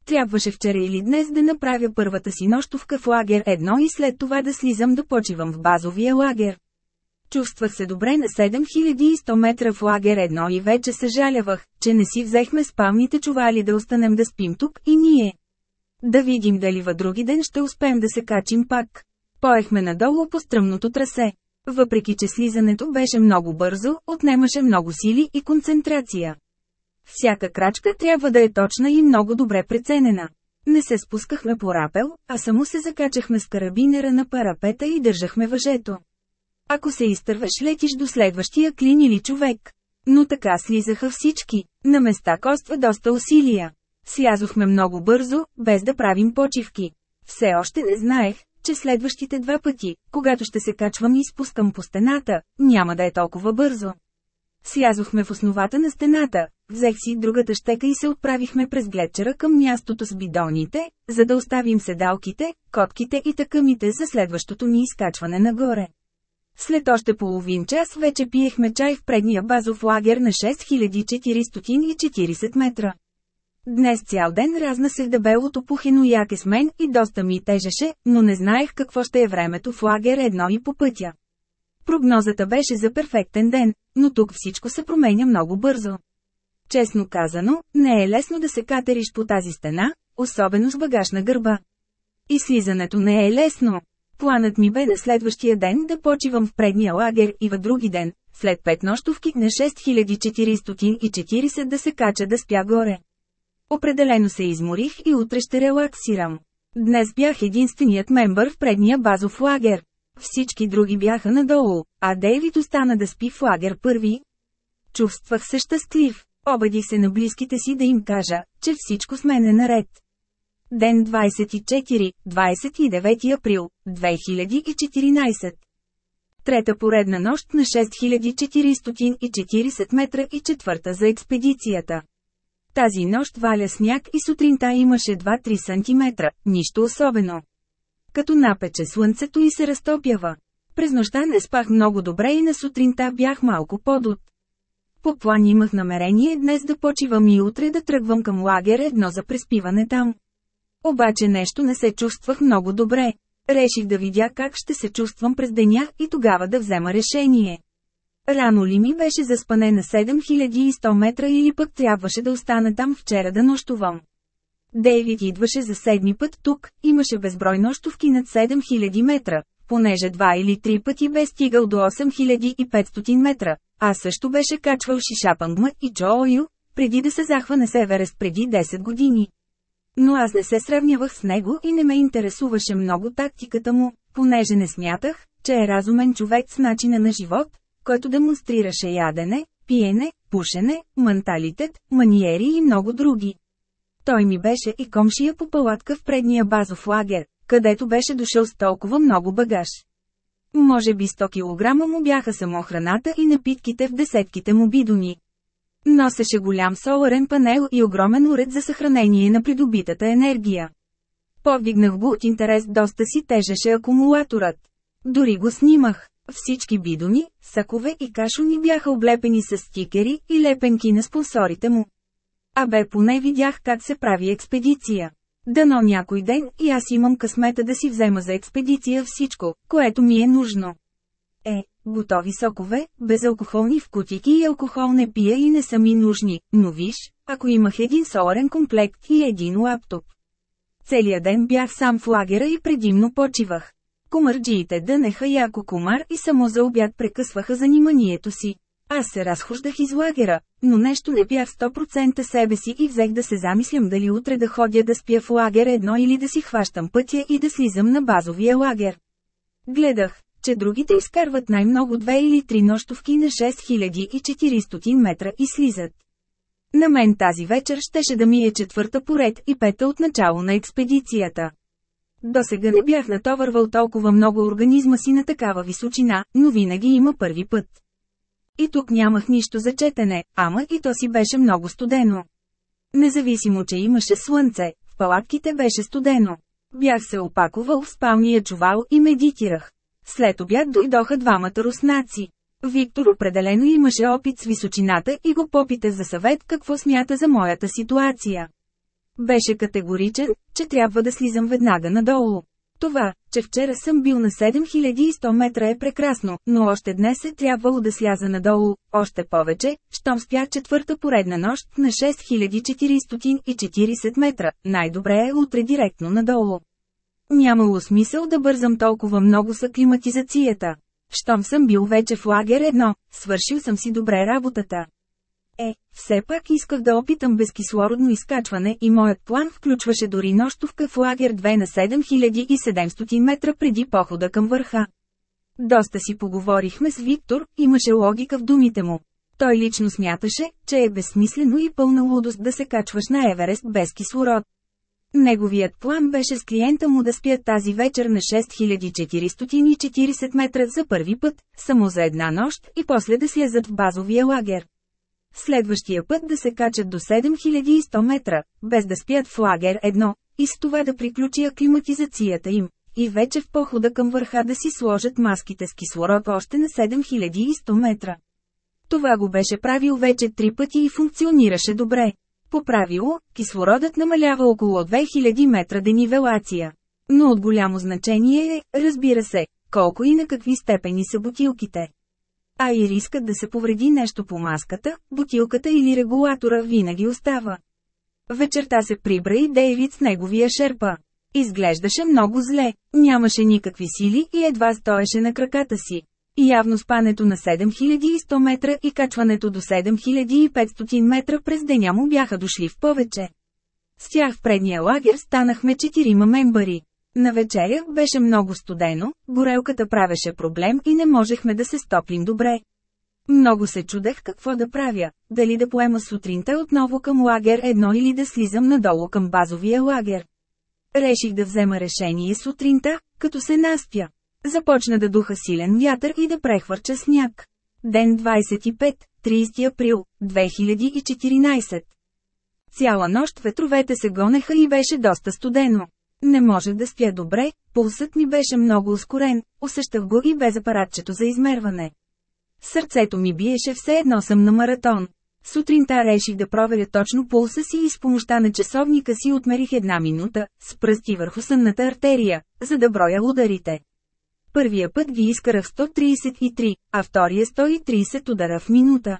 Трябваше вчера или днес да направя първата си нощовка в лагер едно и след това да слизам да почивам в базовия лагер. Чувствах се добре на 7100 метра в лагер едно и вече съжалявах, че не си взехме спалните чували да останем да спим тук и ние. Да видим дали във други ден ще успеем да се качим пак. Поехме надолу по стръмното трасе. Въпреки че слизането беше много бързо, отнемаше много сили и концентрация. Всяка крачка трябва да е точна и много добре преценена. Не се спускахме по рапел, а само се закачахме с карабинера на парапета и държахме въжето. Ако се изтърваш летиш до следващия клин или човек. Но така слизаха всички. На места коства доста усилия. Слязохме много бързо, без да правим почивки. Все още не знаех, че следващите два пъти, когато ще се качвам и спускам по стената, няма да е толкова бързо. Слязохме в основата на стената, взех си другата щека и се отправихме през гледчера към мястото с бидоните, за да оставим седалките, котките и такъмите за следващото ни изкачване нагоре. След още половин час вече пиехме чай в предния базов лагер на 6440 метра. Днес цял ден разна се дебелото пухено яке с мен и доста ми тежеше, но не знаех какво ще е времето в лагер едно и по пътя. Прогнозата беше за перфектен ден, но тук всичко се променя много бързо. Честно казано, не е лесно да се катериш по тази стена, особено с багаж на гърба. И слизането не е лесно. Планът ми бе на следващия ден да почивам в предния лагер и в други ден, след пет нощовки на 6440 да се кача да спя горе. Определено се изморих и утре ще релаксирам. Днес бях единственият мембър в предния базов лагер. Всички други бяха надолу, а Дейвид остана да спи в лагер първи. Чувствах се щастлив. Обадих се на близките си да им кажа, че всичко с мен е наред. Ден 24, 29 април, 2014. Трета поредна нощ на 6440 метра и четвърта за експедицията. Тази нощ валя сняг и сутринта имаше 2-3 см, нищо особено. Като напече слънцето и се разтопява. През нощта не спах много добре и на сутринта бях малко подот. По план имах намерение днес да почивам и утре да тръгвам към лагер едно за преспиване там. Обаче нещо не се чувствах много добре. Реших да видя как ще се чувствам през деня и тогава да взема решение. Рано ли ми беше заспане на 7100 метра или пък трябваше да остана там вчера да нощувам. Дейвид идваше за седми път тук, имаше безброй нощувки над 7000 метра, понеже два или три пъти бе стигал до 8500 метра, а също беше качвал Шишапангма и Джоою, преди да се захване с Еверест преди 10 години. Но аз не се сравнявах с него и не ме интересуваше много тактиката му, понеже не смятах, че е разумен човек с начина на живот, който демонстрираше ядене, пиене, пушене, менталитет, маниери и много други. Той ми беше и комшия по палатка в предния базов лагер, където беше дошъл с толкова много багаж. Може би 100 кг му бяха само храната и напитките в десетките му бидони. Носеше голям соларен панел и огромен уред за съхранение на придобитата енергия. Повдигнах го от интерес доста си тежеше акумулаторът. Дори го снимах. Всички бидони, сакове и кашони бяха облепени с стикери и лепенки на спонсорите му. А бе поне видях как се прави експедиция. Дано някой ден и аз имам късмета да си взема за експедиция всичко, което ми е нужно. Е, готови сокове, безалкохолни в кутики и алкохол не пия и не са ми нужни, но виж, ако имах един соларен комплект и един лаптоп. Целият ден бях сам в лагера и предимно почивах. Комарджиите дънеха яко комар и само за обяд прекъсваха заниманието си. Аз се разхождах из лагера, но нещо не бях 100% себе си и взех да се замислям дали утре да ходя да спя в лагер едно или да си хващам пътя и да слизам на базовия лагер. Гледах, че другите изкарват най-много две или три нощовки на 6400 метра и слизат. На мен тази вечер щеше да ми е четвърта поред и пета от начало на експедицията. До сега не бях натоварвал толкова много организма си на такава височина, но винаги има първи път. И тук нямах нищо за четене, ама и то си беше много студено. Независимо, че имаше слънце, в палатките беше студено. Бях се опаковал в спалния чувал и медитирах. След обяд дойдоха двамата руснаци. Виктор определено имаше опит с височината и го попита за съвет какво смята за моята ситуация. Беше категоричен, че трябва да слизам веднага надолу. Това, че вчера съм бил на 7100 метра е прекрасно, но още днес е трябвало да сляза надолу, още повече, щом спях четвърта поредна нощ на 6440 метра, най-добре е утре директно надолу. Нямало смисъл да бързам толкова много с аклиматизацията. Щом съм бил вече в лагер едно, свършил съм си добре работата. Е, все пак исках да опитам безкислородно изкачване и моят план включваше дори нощовка в лагер 2 на 7700 метра преди похода към върха. Доста си поговорихме с Виктор, имаше логика в думите му. Той лично смяташе, че е безсмислено и пълна лудост да се качваш на Еверест без кислород. Неговият план беше с клиента му да спят тази вечер на 6440 метра за първи път, само за една нощ и после да слезат в базовия лагер. Следващия път да се качат до 7100 метра, без да спят в лагер едно, и с това да приключи аклиматизацията им, и вече в похода към върха да си сложат маските с кислород още на 7100 метра. Това го беше правил вече три пъти и функционираше добре. По правило, кислородът намалява около 2000 метра денивелация. Но от голямо значение е, разбира се, колко и на какви степени са бутилките. А и рискът да се повреди нещо по маската, бутилката или регулатора винаги остава. Вечерта се прибра и Дейвид с неговия шерпа. Изглеждаше много зле, нямаше никакви сили и едва стоеше на краката си. И явно спането на 7100 метра и качването до 7500 метра през деня му бяха дошли в повече. С тях в предния лагер станахме четирима мембари. На вечеря беше много студено, горелката правеше проблем и не можехме да се стоплим добре. Много се чудех какво да правя, дали да поема сутринта отново към лагер едно или да слизам надолу към базовия лагер. Реших да взема решение сутринта, като се наспя. Започна да духа силен вятър и да прехвърча сняг. Ден 25, 30 април, 2014. Цяла нощ ветровете се гонеха и беше доста студено. Не може да спя добре, пулсът ми беше много ускорен, усещах го и без апаратчето за измерване. Сърцето ми биеше все едно съм на маратон. Сутринта реших да проверя точно пулса си и с помощта на часовника си отмерих една минута, с пръсти върху сънната артерия, за да броя ударите. Първия път ги изкарах 133, а втория 130 удара в минута.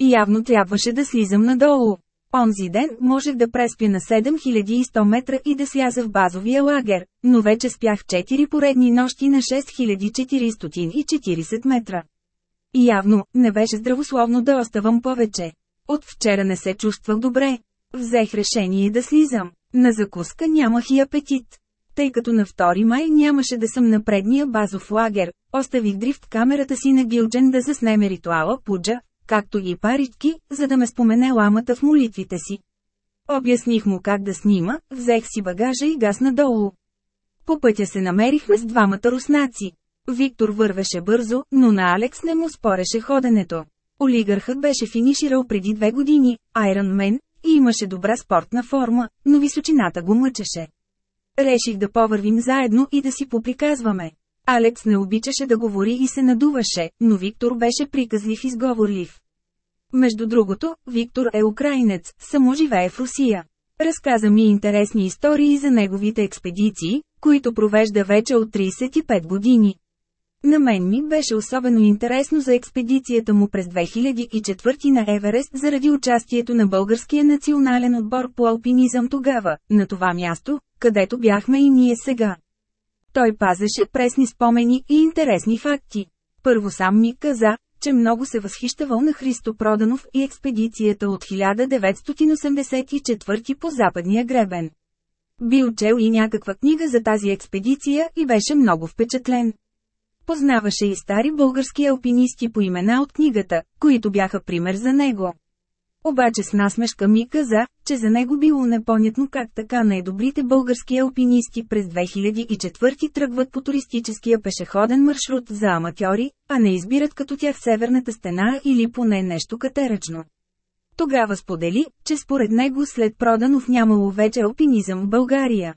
Явно трябваше да слизам надолу. Онзи ден можех да преспя на 7100 метра и да сляза в базовия лагер, но вече спях 4 поредни нощи на 6440 метра. Явно, не беше здравословно да оставам повече. От вчера не се чувствах добре. Взех решение да слизам. На закуска нямах и апетит. Тъй като на 2 май нямаше да съм на предния базов лагер, оставих дрифт камерата си на Гилджен да заснеме ритуала Пуджа, както и парички, за да ме спомене ламата в молитвите си. Обясних му как да снима, взех си багажа и газ надолу. По пътя се намерихме с двамата руснаци. Виктор вървеше бързо, но на Алекс не му спореше ходенето. Олигархът беше финиширал преди две години, Айрон Мен, и имаше добра спортна форма, но височината го мъчеше. Реших да повървим заедно и да си поприказваме. Алекс не обичаше да говори и се надуваше, но Виктор беше приказлив и сговорлив. Между другото, Виктор е украинец, само живее в Русия. Разказа ми интересни истории за неговите експедиции, които провежда вече от 35 години. На мен ми беше особено интересно за експедицията му през 2004 на Еверест заради участието на българския национален отбор по алпинизъм тогава, на това място, където бяхме и ние сега. Той пазеше пресни спомени и интересни факти. Първо сам ми каза, че много се възхищавал на Христо Проданов и експедицията от 1984 по западния гребен. Бил чел и някаква книга за тази експедиция и беше много впечатлен. Познаваше и стари български алпинисти по имена от книгата, които бяха пример за него. Обаче с насмешка ми каза, че за него било непонятно как така най-добрите български алпинисти през 2004 тръгват по туристическия пешеходен маршрут за аматьори, а не избират като тях северната стена или поне нещо катерачно. Тогава сподели, че според него след Проданов нямало вече алпинизъм в България.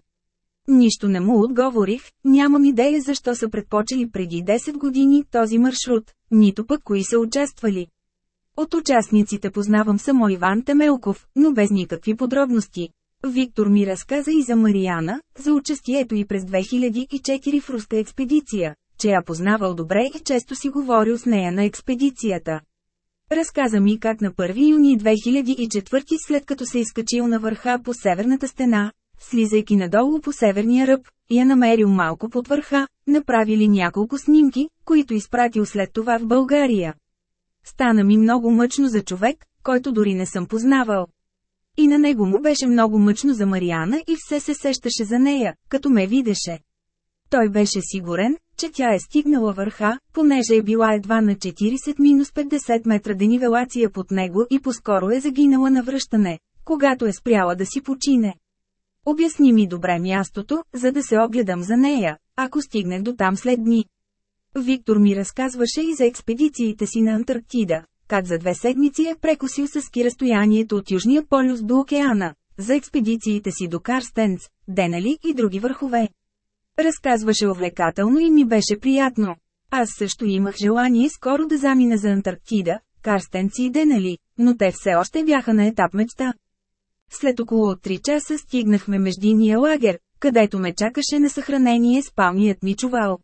Нищо не му отговорих, нямам идея защо са предпочели преди 10 години този маршрут, нито пък кои са участвали. От участниците познавам само Иван Темелков, но без никакви подробности. Виктор ми разказа и за Мариана, за участието и през 2004 в руска експедиция, че я познавал добре и често си говорил с нея на експедицията. Разказа ми как на 1 юни 2004 след като се изкачил на върха по северната стена, слизайки надолу по северния ръб, я намерил малко под върха, направили няколко снимки, които изпратил след това в България. Стана ми много мъчно за човек, който дори не съм познавал. И на него му беше много мъчно за Мариана и все се сещаше за нея, като ме видеше. Той беше сигурен, че тя е стигнала върха, понеже е била едва на 40-50 метра денивелация под него и поскоро е загинала на връщане, когато е спряла да си почине. Обясни ми добре мястото, за да се огледам за нея, ако стигнах до там след дни. Виктор ми разказваше и за експедициите си на Антарктида, как за две седмици е прекосил с ски разстоянието от Южния полюс до океана, за експедициите си до Карстенц, Денали и други върхове. Разказваше увлекателно и ми беше приятно. Аз също имах желание скоро да замина за Антарктида, Карстенци и Денали, но те все още бяха на етап мечта. След около 3 часа стигнахме междиния лагер, където ме чакаше на съхранение спалният ми чувал.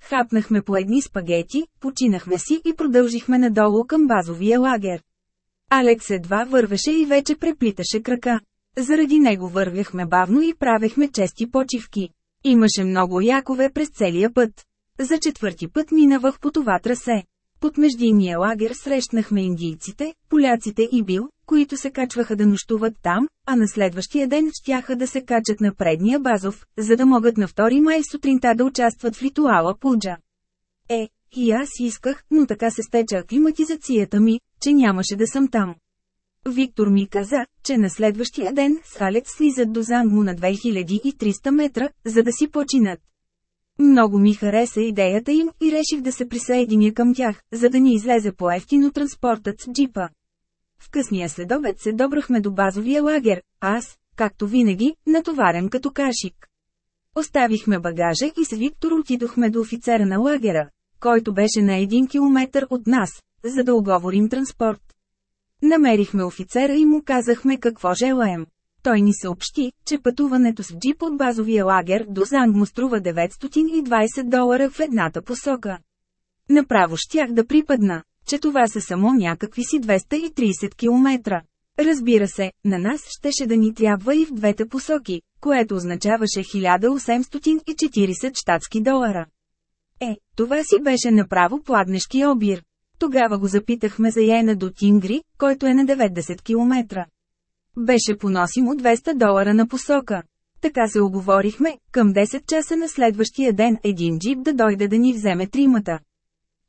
Хапнахме по едни спагети, починахме си и продължихме надолу към базовия лагер. Алекс едва вървеше и вече преплиташе крака. Заради него вървяхме бавно и правехме чести почивки. Имаше много якове през целия път. За четвърти път минавах по това трасе. Под междинния лагер срещнахме индийците, поляците и бил, които се качваха да нощуват там, а на следващия ден щяха да се качат на предния базов, за да могат на 2 май сутринта да участват в ритуала Пуджа. Е, и аз исках, но така се стече аклиматизацията ми, че нямаше да съм там. Виктор ми каза, че на следващия ден с Алекс слизат до Зангму на 2300 метра, за да си починат. Много ми хареса идеята им и реших да се присъединя към тях, за да ни излезе по-ефтино транспортът с джипа. В късния следобед се добрахме до базовия лагер, аз, както винаги, натоварен като кашик. Оставихме багажа и с Виктор отидохме до офицера на лагера, който беше на един километър от нас, за да оговорим транспорт. Намерихме офицера и му казахме какво желаем. Той ни съобщи, че пътуването с джип от базовия лагер до Занг му струва 920 долара в едната посока. Направо щях да припадна, че това са само някакви си 230 км. Разбира се, на нас щеше да ни трябва и в двете посоки, което означаваше 1840 штатски долара. Е, това си беше направо пладнешки обир. Тогава го запитахме за Йена до Тингри, който е на 90 км. Беше поносимо 200 долара на посока. Така се оговорихме, към 10 часа на следващия ден един джип да дойде да ни вземе тримата.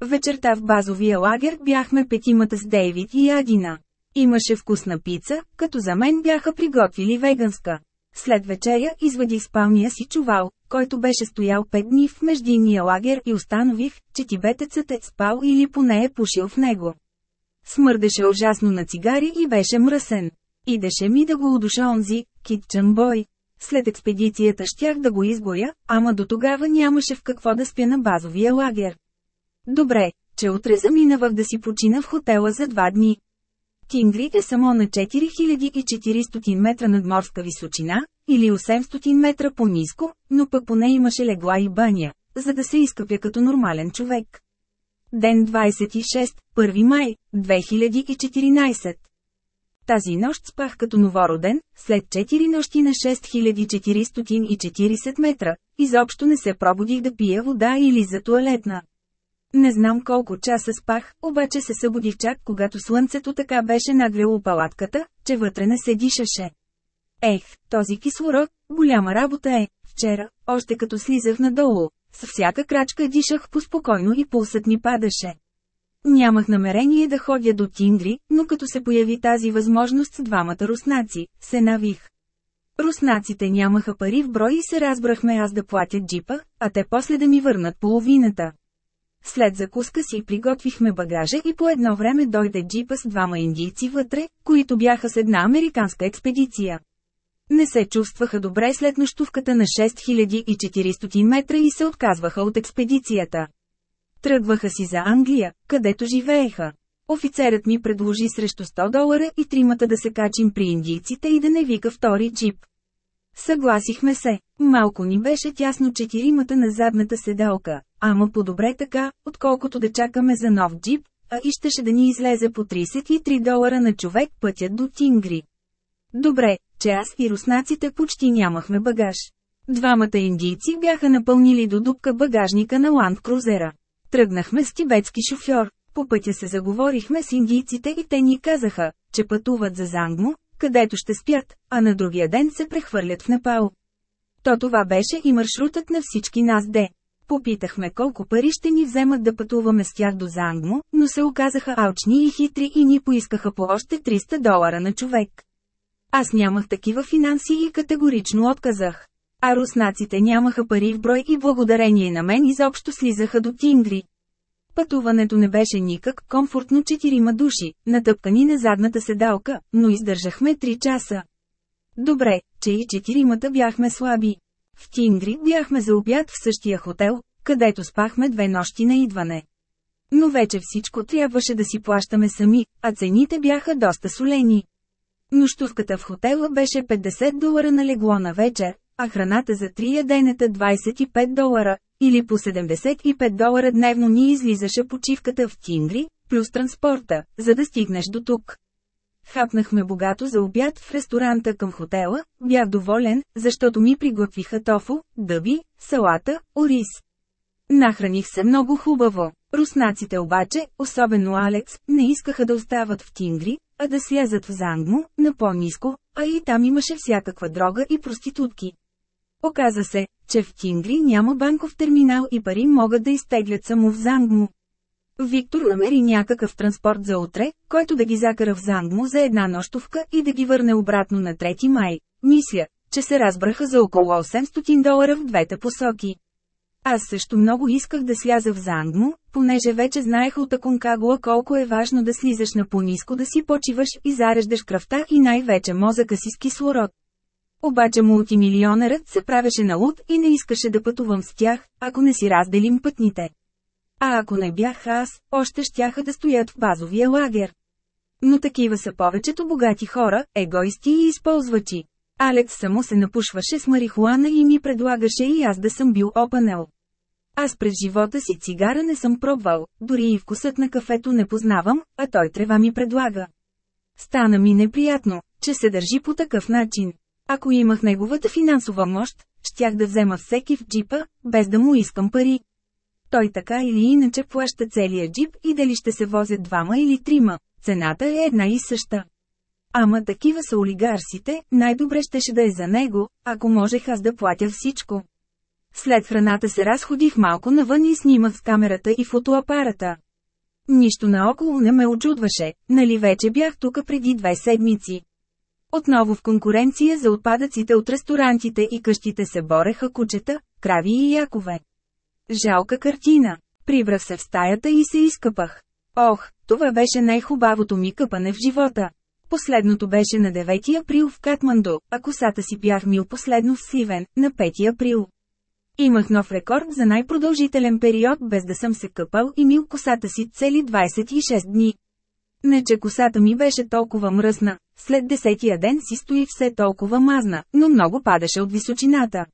Вечерта в базовия лагер бяхме петимата с Дейвид и Адина. Имаше вкусна пица, като за мен бяха приготвили веганска. След вечеря извадих спалния си чувал, който беше стоял пет дни в междинния лагер и установих, че тибетецът е спал или поне е пушил в него. Смърдеше ужасно на цигари и беше мръсен. Идеше ми да го удуша онзи, китчен бой. След експедицията щях да го изборя, ама до тогава нямаше в какво да спя на базовия лагер. Добре, че утре заминавах да си почина в хотела за два дни. Тингри е само на 4400 метра над морска височина, или 800 метра по-низко, но пък поне имаше легла и баня, за да се изкъпя като нормален човек. Ден 26, 1 май, 2014 Тази нощ спах като новороден, след 4 нощи на 6440 метра, изобщо не се пробудих да пия вода или за туалетна. Не знам колко часа спах, обаче се събудих чак когато слънцето така беше нагрело палатката, че вътре не се дишаше. Ех, този кислород, голяма работа е. Вчера, още като слизах надолу, с всяка крачка дишах поспокойно и пулсът ми падаше. Нямах намерение да ходя до Тингри, но като се появи тази възможност с двамата руснаци, се навих. Руснаците нямаха пари в брой и се разбрахме аз да платя джипа, а те после да ми върнат половината. След закуска си приготвихме багажа и по едно време дойде джипа с двама индийци вътре, които бяха с една американска експедиция. Не се чувстваха добре след нощувката на 6400 метра и се отказваха от експедицията. Тръгваха си за Англия, където живееха. Офицерът ми предложи срещу 100 долара и тримата да се качим при индийците и да не вика втори джип. Съгласихме се. Малко ни беше тясно четиримата на задната седалка, ама по-добре така, отколкото да чакаме за нов джип, а и щеше да ни излезе по 33 долара на човек пътят до Тингри. Добре, че аз и руснаците почти нямахме багаж. Двамата индийци бяха напълнили до дупка багажника на Ланд Крузера. Тръгнахме с тибетски шофьор. По пътя се заговорихме с индийците и те ни казаха, че пътуват за Зангмо, където ще спят, а на другия ден се прехвърлят в Непал. То това беше и маршрутът на всички нас де. Попитахме колко пари ще ни вземат да пътуваме с тях до Зангмо, но се оказаха алчни и хитри и ни поискаха по още 300 долара на човек. Аз нямах такива финанси и категорично отказах. А руснаците нямаха пари в брой и благодарение на мен изобщо слизаха до Тингри. Пътуването не беше никак комфортно четирима души, натъпкани на задната седалка, но издържахме 3 часа. Добре, че и четиримата бяхме слаби. В Тингри бяхме за обяд в същия хотел, където спахме две нощи на идване. Но вече всичко трябваше да си плащаме сами, а цените бяха доста солени. Нощувката в хотела беше 50 долара на легло на вечер, а храната за три яденета 25 долара, или по 75 долара дневно ни излизаше почивката в Тингри, плюс транспорта, за да стигнеш до тук. Хапнахме богато за обяд в ресторанта към хотела, бях доволен, защото ми приготвиха тофу, дъби, салата, ориз. Нахраних се много хубаво. Руснаците обаче, особено Алекс, не искаха да остават в Тингри, а да слязат в Зангмо, на по-низко, а и там имаше всякаква дрога и проститутки. Оказа се, че в Тингри няма банков терминал и пари могат да изтеглят само в Зангмо. Виктор намери някакъв транспорт за утре, който да ги закара в Зангмо за една нощовка и да ги върне обратно на 3 май. Мисля, че се разбраха за около 800 долара в двете посоки. Аз също много исках да сляза в Зангмо, понеже вече знаех от Аконкагуа колко е важно да слизаш на пониско да си почиваш и зареждаш кръвта и най-вече мозъка си с кислород. Обаче мултимилионерът се правеше на луд и не искаше да пътувам с тях, ако не си разделим пътните. А ако не бях аз, още щяха да стоят в базовия лагер. Но такива са повечето богати хора, егоисти и използвачи. Алекс само се напушваше с марихуана и ми предлагаше и аз да съм бил опанел. Аз през живота си цигара не съм пробвал, дори и вкусът на кафето не познавам, а той трева ми предлага. Стана ми неприятно, че се държи по такъв начин. Ако имах неговата финансова мощ, щях да взема всеки в джипа, без да му искам пари. Той така или иначе плаща целия джип и дали ще се возят двама или трима, цената е една и съща. Ама такива са олигарсите, най-добре щеше да е за него, ако можех аз да платя всичко. След храната се разходих малко навън и снимах с камерата и фотоапарата. Нищо наоколо не ме очудваше, нали вече бях тук преди две седмици. Отново в конкуренция за отпадъците от ресторантите и къщите се бореха кучета, крави и якове. Жалка картина. Прибрах се в стаята и се изкъпах. Ох, това беше най-хубавото ми къпане в живота. Последното беше на 9 април в Катманду, а косата си бях мил последно в Сивен, на 5 април. Имах нов рекорд за най-продължителен период без да съм се къпал и мил косата си цели 26 дни. Не че косата ми беше толкова мръсна, след десетия ден си стои все толкова мазна, но много падаше от височината.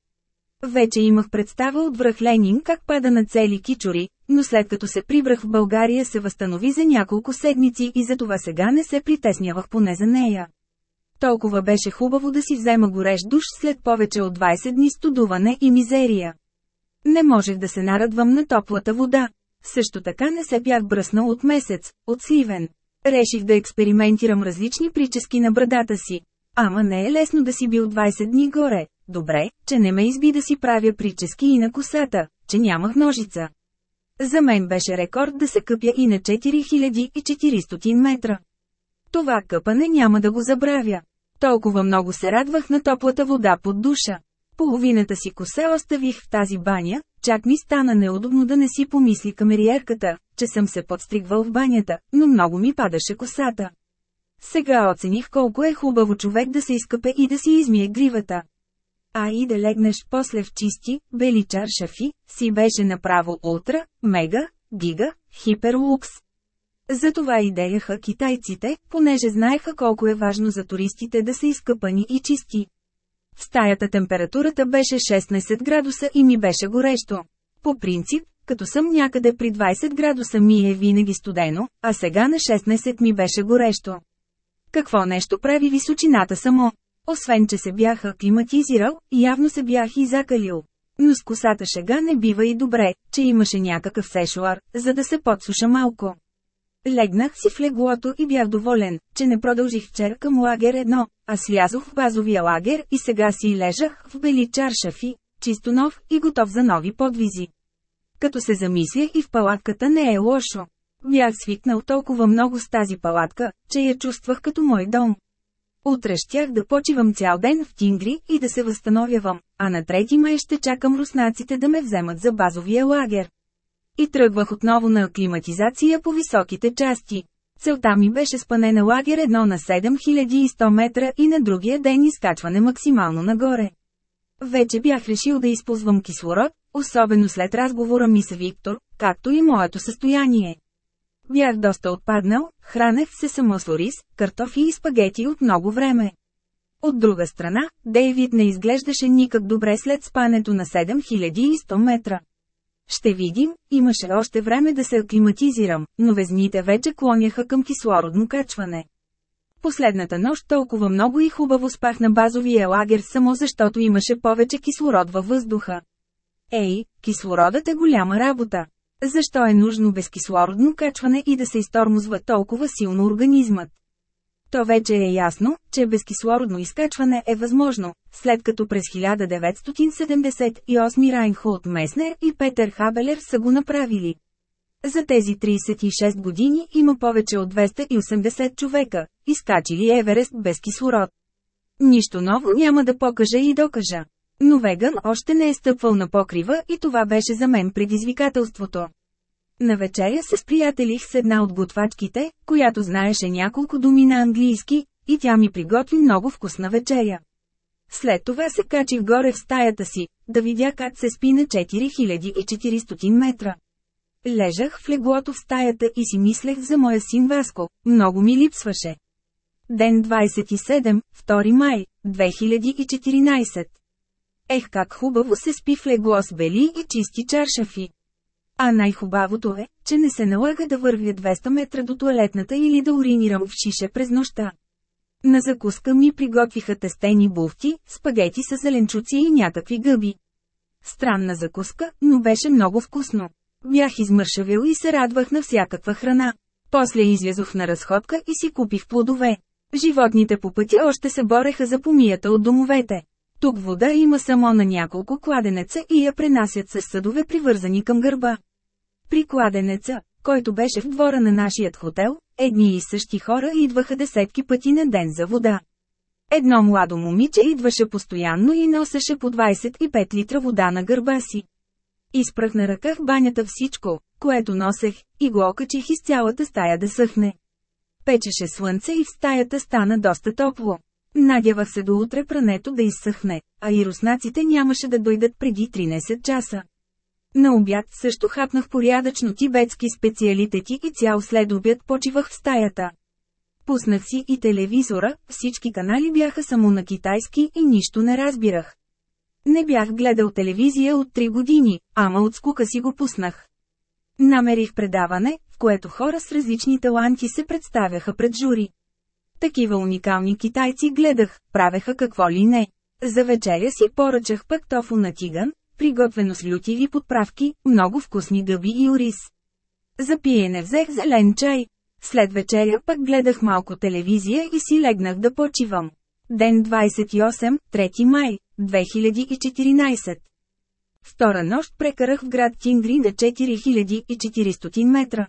Вече имах представа от връх Ленин как пада на цели кичури, но след като се прибрах в България се възстанови за няколко седмици и затова сега не се притеснявах поне за нея. Толкова беше хубаво да си взема горещ душ след повече от 20 дни студуване и мизерия. Не можех да се нарадвам на топлата вода. Също така не се бях бръснал от месец, от сливен. Реших да експериментирам различни прически на брадата си. Ама не е лесно да си бил 20 дни горе. Добре, че не ме изби да си правя прически и на косата, че нямах ножица. За мен беше рекорд да се къпя и на 4400 метра. Това къпане няма да го забравя. Толкова много се радвах на топлата вода под душа. Половината си коса оставих в тази баня, чак ми стана неудобно да не си помисли камериерката, че съм се подстригвал в банята, но много ми падаше косата. Сега оцених колко е хубаво човек да се изкъпе и да си измие гривата. А и да легнеш после в чисти, бели чаршафи, си беше направо ултра, мега, гига, хиперлукс. Затова идеяха китайците, понеже знаеха колко е важно за туристите да са изкъпани и чисти. В стаята температурата беше 16 градуса и ми беше горещо. По принцип, като съм някъде при 20 градуса ми е винаги студено, а сега на 16 ми беше горещо. Какво нещо прави височината само? Освен, че се бях аклиматизирал, явно се бях и закалил. Но с косата шега не бива и добре, че имаше някакъв сешуар, за да се подсуша малко. Легнах си в леглото и бях доволен, че не продължих вчера към лагер едно, а слязох в базовия лагер и сега си лежах в бели чаршафи, чисто нов и готов за нови подвизи. Като се замисля и в палатката не е лошо. Бях свикнал толкова много с тази палатка, че я чувствах като мой дом. Утре щях да почивам цял ден в Тингри и да се възстановявам, а на трети май ще чакам руснаците да ме вземат за базовия лагер. И тръгвах отново на аклиматизация по високите части. Целта ми беше спане на лагер едно на 7100 метра и на другия ден изкачване максимално нагоре. Вече бях решил да използвам кислород, особено след разговора ми с Виктор, както и моето състояние. Бях доста отпаднал, хранех се само с ориз, картофи и спагети от много време. От друга страна, Дейвид не изглеждаше никак добре след спането на 7100 метра. Ще видим, имаше още време да се аклиматизирам, но везните вече клоняха към кислородно качване. Последната нощ толкова много и хубаво спах на базовия лагер само защото имаше повече кислород във въздуха. Ей, кислородът е голяма работа. Защо е нужно безкислородно качване и да се изтормозва толкова силно организмът? То вече е ясно, че безкислородно изкачване е възможно, след като през 1978 Райнхолд Меснер и Петър Хабелер са го направили. За тези 36 години има повече от 280 човека, изкачили Еверест без кислород. Нищо ново няма да покажа и докажа. Но Веган още не е стъпвал на покрива и това беше за мен предизвикателството. На вечеря се сприятелих с една от готвачките, която знаеше няколко думи на английски, и тя ми приготви много вкусна вечеря. След това се качих горе в стаята си, да видя как се спи на 4400 метра. Лежах в леглото в стаята и си мислех за моя син Васко, много ми липсваше. Ден 27, 2 май, 2014 Ех как хубаво се спи в легло с бели и чисти чаршафи. А най-хубавото е, че не се налага да вървя 200 метра до туалетната или да уринирам в шише през нощта. На закуска ми приготвиха тестени буфти, спагети с зеленчуци и някакви гъби. Странна закуска, но беше много вкусно. Бях измършавил и се радвах на всякаква храна. После излязох на разходка и си купих плодове. Животните по пътя още се бореха за помията от домовете. Тук вода има само на няколко кладенеца и я пренасят с съдове привързани към гърба. При кладенеца, който беше в двора на нашият хотел, едни и същи хора идваха десетки пъти на ден за вода. Едно младо момиче идваше постоянно и носеше по 25 литра вода на гърба си. Изпрах на ръка в банята всичко, което носех, и го окачих из цялата стая да съхне. Печеше слънце и в стаята стана доста топло. Надявах се до утре прането да изсъхне, а и руснаците нямаше да дойдат преди 13 часа. На обяд също хапнах порядъчно тибетски специалитети и цял след обяд почивах в стаята. Пуснах си и телевизора, всички канали бяха само на китайски и нищо не разбирах. Не бях гледал телевизия от 3 години, ама от скука си го пуснах. Намерих предаване, в което хора с различни таланти се представяха пред жури. Такива уникални китайци гледах, правеха какво ли не. За вечеря си поръчах пък тофу на тиган, приготвено с лютиви подправки, много вкусни гъби и ориз. За пиене взех зелен чай. След вечеря пък гледах малко телевизия и си легнах да почивам. Ден 28, 3 май, 2014 Втора нощ прекарах в град Тингри на 4400 метра.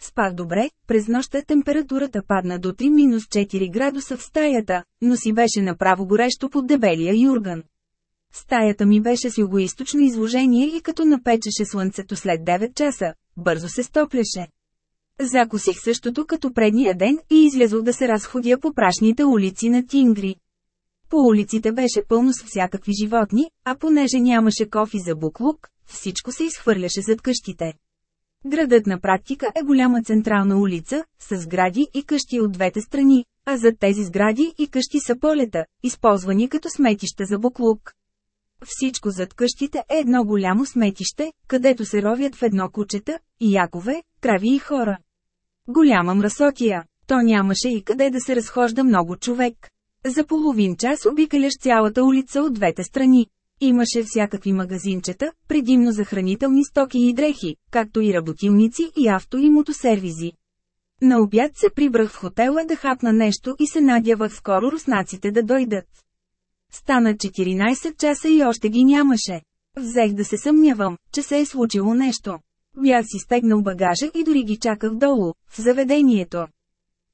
Спах добре, през нощта температурата падна до 3-4 градуса в стаята, но си беше направо горещо под дебелия юрган. Стаята ми беше с югоисточно изложение и като напечеше слънцето след 9 часа, бързо се стопляше. Закусих същото като предния ден и излязох да се разходя по прашните улици на Тингри. По улиците беше пълно с всякакви животни, а понеже нямаше кофи за буклук, всичко се изхвърляше зад къщите. Градът на практика е голяма централна улица, с сгради и къщи от двете страни, а зад тези сгради и къщи са полета, използвани като сметища за буклук. Всичко зад къщите е едно голямо сметище, където се ровят в едно кучета, и якове, крави и хора. Голяма мръсотия. То нямаше и къде да се разхожда много човек. За половин час обикаляш цялата улица от двете страни. Имаше всякакви магазинчета, предимно за хранителни стоки и дрехи, както и работилници и авто и мотосервизи. На обяд се прибрах в хотела да хапна нещо и се надявах скоро руснаците да дойдат. Стана 14 часа и още ги нямаше. Взех да се съмнявам, че се е случило нещо. Бях си стегнал багажа и дори ги чаках долу, в заведението.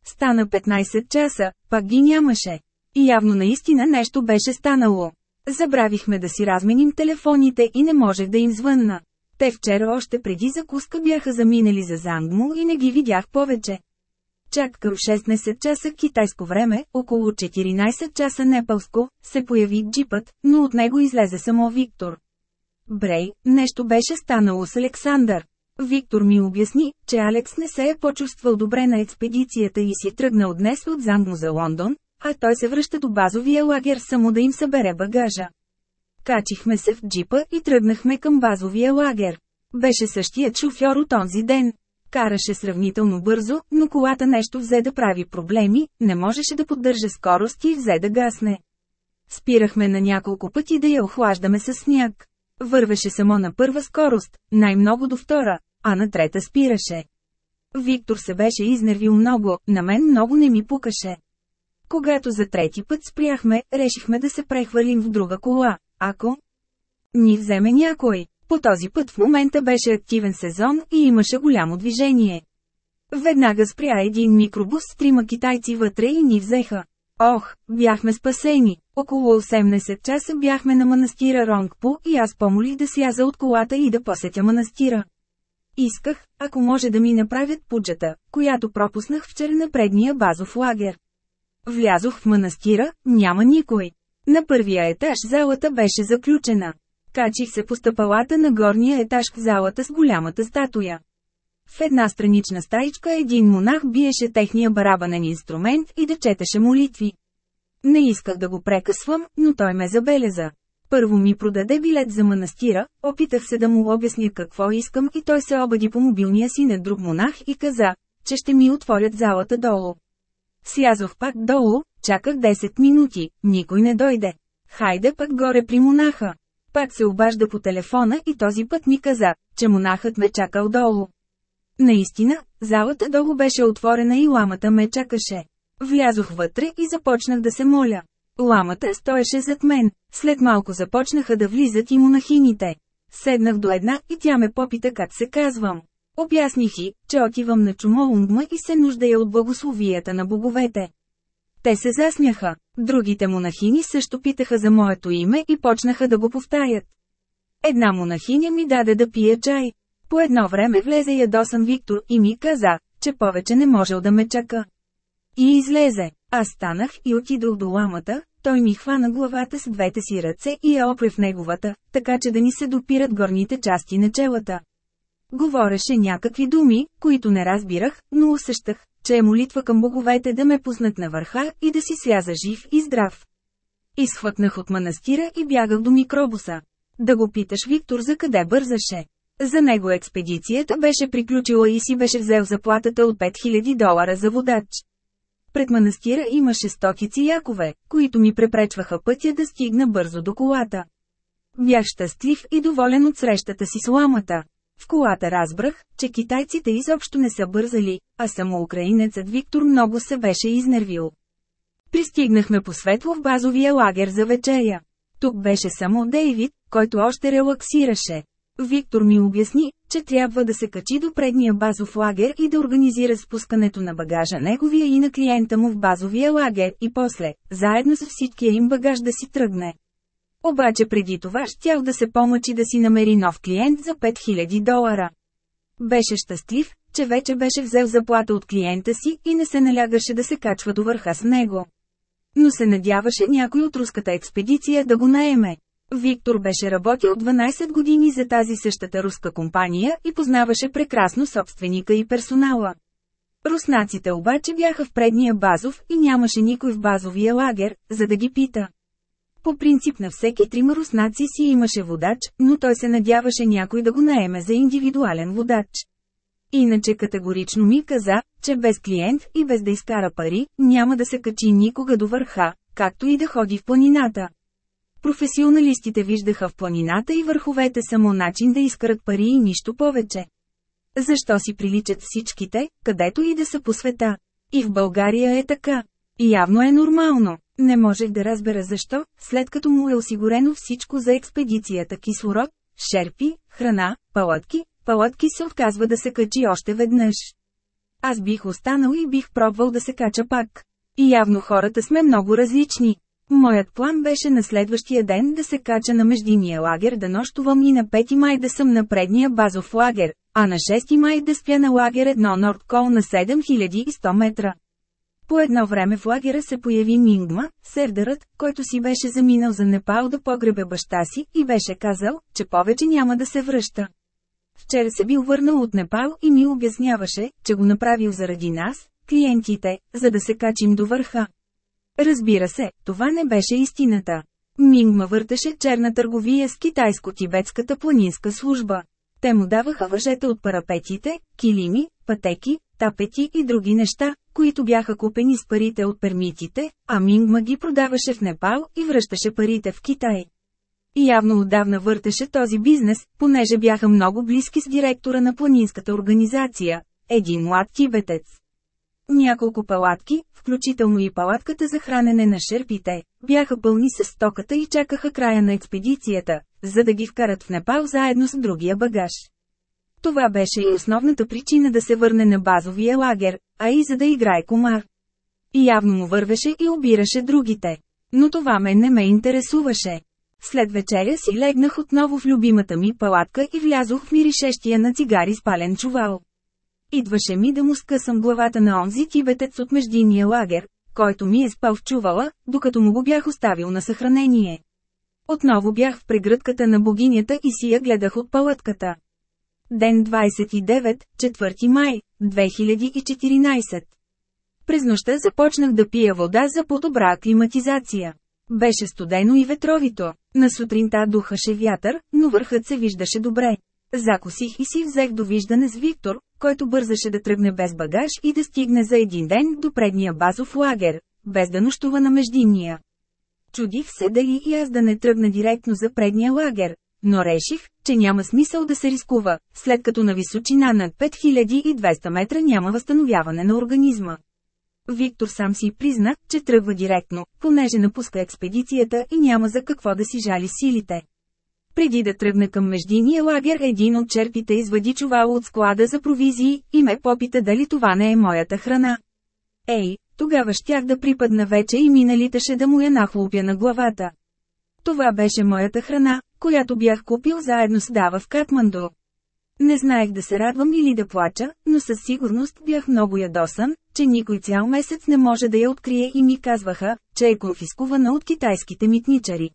Стана 15 часа, пак ги нямаше. И явно наистина нещо беше станало. Забравихме да си разменим телефоните и не можех да им звънна. Те вчера още преди закуска бяха заминали за Зангму и не ги видях повече. Чак към 16 часа китайско време, около 14 часа непалско, се появи джипът, но от него излезе само Виктор. Брей, нещо беше станало с Александър. Виктор ми обясни, че Алекс не се е почувствал добре на експедицията и си тръгнал днес от Зангму за Лондон, а той се връща до базовия лагер само да им събере багажа. Качихме се в джипа и тръгнахме към базовия лагер. Беше същият шофьор от онзи ден. Караше сравнително бързо, но колата нещо взе да прави проблеми, не можеше да поддържа скорост и взе да гасне. Спирахме на няколко пъти да я охлаждаме с сняг. Вървеше само на първа скорост, най-много до втора, а на трета спираше. Виктор се беше изнервил много, на мен много не ми пукаше. Когато за трети път спряхме, решихме да се прехвърлим в друга кола, ако ни вземе някой. По този път в момента беше активен сезон и имаше голямо движение. Веднага спря един микробус с трима китайци вътре и ни взеха. Ох, бяхме спасени. Около 18 часа бяхме на манастира Ронгпо и аз помолих да сляза от колата и да посетя манастира. Исках, ако може да ми направят пуджата, която пропуснах вчера на предния базов лагер. Влязох в манастира, няма никой. На първия етаж залата беше заключена. Качих се по стъпалата на горния етаж в залата с голямата статуя. В една странична стаичка един монах биеше техния барабанен инструмент и да четеше молитви. Не исках да го прекъсвам, но той ме забеляза. Първо ми продаде билет за манастира, опитах се да му обясня какво искам и той се обади по мобилния си на друг монах и каза, че ще ми отворят залата долу. Слязох пак долу, чаках 10 минути, никой не дойде. Хайде пък горе при монаха. Пак се обажда по телефона и този път ми каза, че монахът ме чакал долу. Наистина, залата долу беше отворена и ламата ме чакаше. Влязох вътре и започнах да се моля. Ламата стоеше зад мен, след малко започнаха да влизат и монахините. Седнах до една и тя ме попита как се казвам. Обясних и, че отивам на Чумолунгма и се нуждая от благословията на боговете. Те се засмяха. Другите монахини също питаха за моето име и почнаха да го повтарят. Една монахиня ми даде да пия чай. По едно време влезе ядосан Виктор и ми каза, че повече не можел да ме чака. И излезе. Аз станах и отидох до ламата, той ми хвана главата с двете си ръце и я опре в неговата, така че да ни се допират горните части на челата. Говореше някакви думи, които не разбирах, но усещах, че е молитва към боговете да ме пуснат на върха и да си сляза жив и здрав. Изхвъкнах от манастира и бягах до микробуса. Да го питаш Виктор за къде бързаше. За него експедицията беше приключила и си беше взел заплатата от 5000 долара за водач. Пред манастира имаше стотици якове, които ми препречваха пътя да стигна бързо до колата. Бях щастлив и доволен от срещата си с ламата. В колата разбрах, че китайците изобщо не са бързали, а само украинецът Виктор много се беше изнервил. Пристигнахме по светло в базовия лагер за вечеря. Тук беше само Дейвид, който още релаксираше. Виктор ми обясни, че трябва да се качи до предния базов лагер и да организира спускането на багажа неговия и на клиента му в базовия лагер и после, заедно с всичкия им багаж да си тръгне. Обаче преди това щял да се помъчи да си намери нов клиент за 5000 долара. Беше щастлив, че вече беше взел заплата от клиента си и не се налягаше да се качва до върха с него. Но се надяваше някой от руската експедиция да го наеме. Виктор беше работил 12 години за тази същата руска компания и познаваше прекрасно собственика и персонала. Руснаците обаче бяха в предния базов и нямаше никой в базовия лагер, за да ги пита. По принцип на всеки трима руснаци си имаше водач, но той се надяваше някой да го наеме за индивидуален водач. Иначе категорично ми каза, че без клиент и без да изкара пари, няма да се качи никога до върха, както и да ходи в планината. Професионалистите виждаха в планината и върховете само начин да изкарат пари и нищо повече. Защо си приличат всичките, където и да са по света? И в България е така. Явно е нормално. Не можех да разбера защо, след като му е осигурено всичко за експедицията кислород, шерпи, храна, палатки, палатки се отказва да се качи още веднъж. Аз бих останал и бих пробвал да се кача пак. И явно хората сме много различни. Моят план беше на следващия ден да се кача на междиния лагер да нощувам и на 5 май да съм на предния базов лагер, а на 6 май да спя на лагер 1 Нордкол на 7100 метра. По едно време в лагера се появи Мингма, сердърът, който си беше заминал за Непал да погребе баща си и беше казал, че повече няма да се връща. Вчера се бил върнал от Непал и ми обясняваше, че го направил заради нас, клиентите, за да се качим до върха. Разбира се, това не беше истината. Мингма въртеше черна търговия с китайско-тибетската планинска служба. Те му даваха въжета от парапетите, килими, пътеки, тапети и други неща, които бяха купени с парите от пермитите, а Мингма ги продаваше в Непал и връщаше парите в Китай. И явно отдавна въртеше този бизнес, понеже бяха много близки с директора на планинската организация, един млад тибетец. Няколко палатки, включително и палатката за хранене на шерпите, бяха пълни с стоката и чакаха края на експедицията, за да ги вкарат в Непал заедно с другия багаж. Това беше и основната причина да се върне на базовия лагер, а и за да играе комар. Явно му вървеше и обираше другите. Но това ме не ме интересуваше. След вечеря си легнах отново в любимата ми палатка и влязох в миришещия на цигари спален чувал. Идваше ми да му скъсам главата на онзи тибетец от междиния лагер, който ми е спал в чувала, докато му го бях оставил на съхранение. Отново бях в прегръдката на богинята и си я гледах от палатката. Ден 29, 4 май, 2014 През нощта започнах да пия вода за по-добра аклиматизация. Беше студено и ветровито. На сутринта духаше вятър, но върхът се виждаше добре. Закусих и си взех довиждане с Виктор, който бързаше да тръгне без багаж и да стигне за един ден до предния базов лагер, без да нощува на междинния. Чудих се дали и аз да не тръгна директно за предния лагер, но реших, че няма смисъл да се рискува, след като на височина над 5200 метра няма възстановяване на организма. Виктор сам си призна, че тръгва директно, понеже напуска експедицията и няма за какво да си жали силите. Преди да тръгне към междиния лагер един от черпите извади чувало от склада за провизии и ме попита дали това не е моята храна. Ей, тогава щях да припадна вече и миналиташе да му я нахлупя на главата. Това беше моята храна, която бях купил заедно с Дава в Катманду. Не знаех да се радвам или да плача, но със сигурност бях много ядосан, че никой цял месец не може да я открие и ми казваха, че е конфискувана от китайските митничари.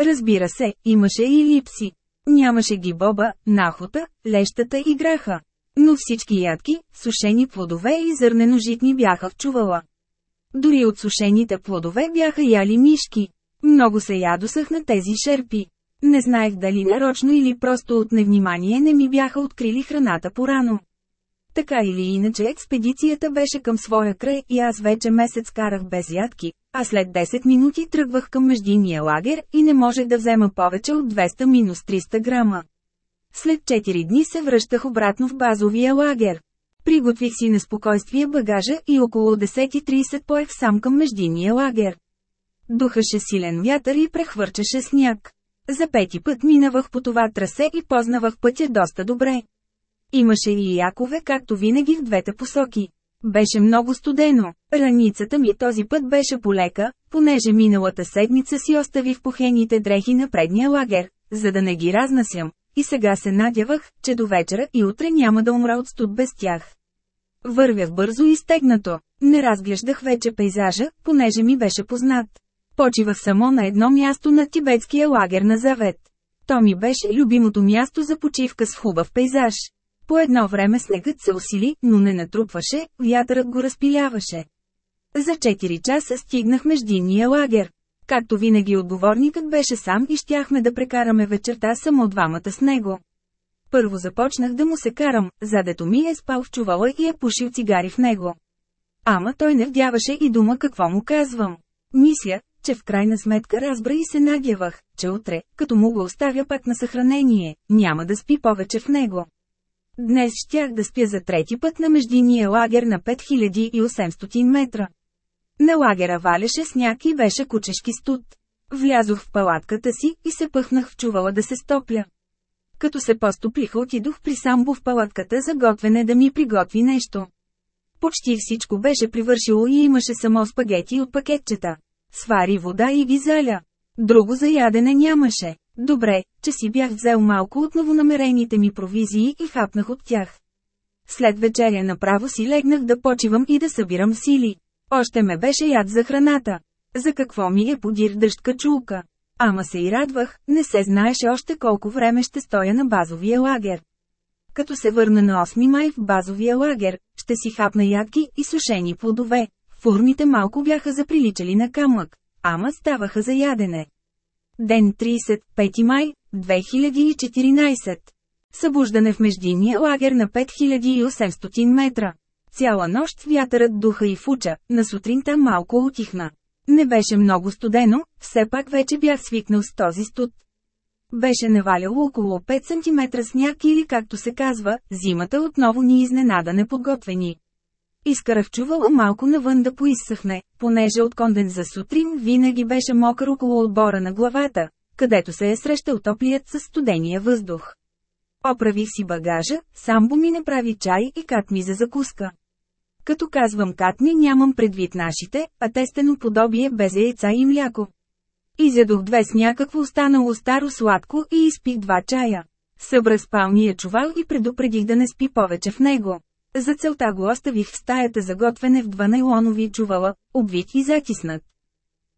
Разбира се, имаше и липси. Нямаше ги боба, нахота, лещата и граха. Но всички ядки, сушени плодове и зърнено-житни бяха в чувала. Дори от сушените плодове бяха яли мишки. Много се ядосах на тези шерпи. Не знаех дали нарочно или просто от невнимание не ми бяха открили храната порано. Така или иначе експедицията беше към своя край и аз вече месец карах без ядки, а след 10 минути тръгвах към междинния лагер и не можех да взема повече от 200-300 грама. След 4 дни се връщах обратно в базовия лагер. Приготвих си на спокойствие багажа и около 10.30 поех сам към междинния лагер. Духаше силен вятър и прехвърчаше сняг. За пети път минавах по това трасе и познавах пътя доста добре. Имаше и якове както винаги в двете посоки. Беше много студено. Раницата ми този път беше полека, понеже миналата седмица си оставих похените дрехи на предния лагер, за да не ги разнасям, и сега се надявах, че до вечера и утре няма да умра от студ без тях. Вървях бързо и стегнато. Не разглеждах вече пейзажа, понеже ми беше познат. Почивах само на едно място на тибетския лагер на Завет. То ми беше любимото място за почивка с хубав пейзаж. По едно време снегът се усили, но не натрупваше, вятърът го разпиляваше. За 4 часа стигнах междинния лагер. Както винаги отговорникът беше сам и щяхме да прекараме вечерта само двамата с него. Първо започнах да му се карам, задето ми е спал в чувала и е пушил цигари в него. Ама той не вдяваше и дума какво му казвам. Мисля, че в крайна сметка разбра и се надявах, че утре, като му го оставя пак на съхранение, няма да спи повече в него. Днес щях да спя за трети път на междиния лагер на 5800 метра. На лагера валеше сняг и беше кучешки студ. Влязох в палатката си и се пъхнах в чувала да се стопля. Като се постоплиха отидох при Самбо в палатката за готвене да ми приготви нещо. Почти всичко беше привършило и имаше само спагети от пакетчета. Свари вода и ги заля. Друго за ядене нямаше. Добре, че си бях взел малко от новонамерените ми провизии и хапнах от тях. След вечеря направо си легнах да почивам и да събирам сили. Още ме беше яд за храната. За какво ми е подир дъждка чулка? Ама се и радвах, не се знаеше още колко време ще стоя на базовия лагер. Като се върна на 8 май в базовия лагер, ще си хапна ядки и сушени плодове. Фурните малко бяха заприличали на камък, ама ставаха за ядене. Ден 30, 5 май, 2014. Събуждане в междинния лагер на 5800 метра. Цяла нощ вятърът духа и фуча, на сутринта малко отихна. Не беше много студено, все пак вече бях свикнал с този студ. Беше наваляло около 5 см сняг или както се казва, зимата отново ни изненада неподготвени. Изкарах чувала малко навън да поизсъхне, понеже от конден за сутрин винаги беше мокър около отбора на главата, където се е срещал топлият със студения въздух. Оправих си багажа, самбо ми направи чай и кат ми за закуска. Като казвам катни нямам предвид нашите, а тестено подобие без яйца и мляко. Изядох две с някакво останало старо сладко и изпих два чая. Събрах спалния чувал и предупредих да не спи повече в него. За целта го оставих в стаята за готвене в два найлонови чувала, обвит и затиснат.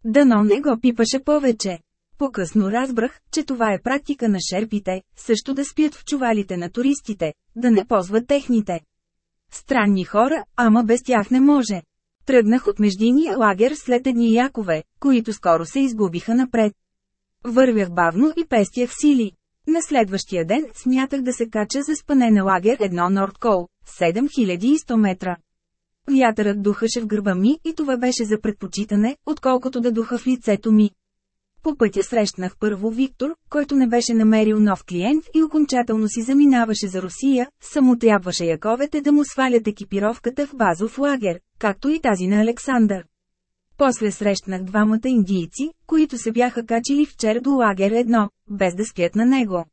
Дано не го пипаше повече. По-късно разбрах, че това е практика на шерпите, също да спят в чувалите на туристите, да не ползват техните. Странни хора, ама без тях не може. Тръгнах от междиния лагер след едни якове, които скоро се изгубиха напред. Вървях бавно и пестях сили. На следващия ден смятах да се кача за спане на лагер едно Нордкол, 7100 метра. Вятърът духаше в гърба ми и това беше за предпочитане, отколкото да духа в лицето ми. По пътя срещнах първо Виктор, който не беше намерил нов клиент и окончателно си заминаваше за Русия, само трябваше яковете да му свалят екипировката в базов лагер, както и тази на Александър. После срещнах двамата индийци, които се бяха качили вчера до лагер едно, без да спят на него.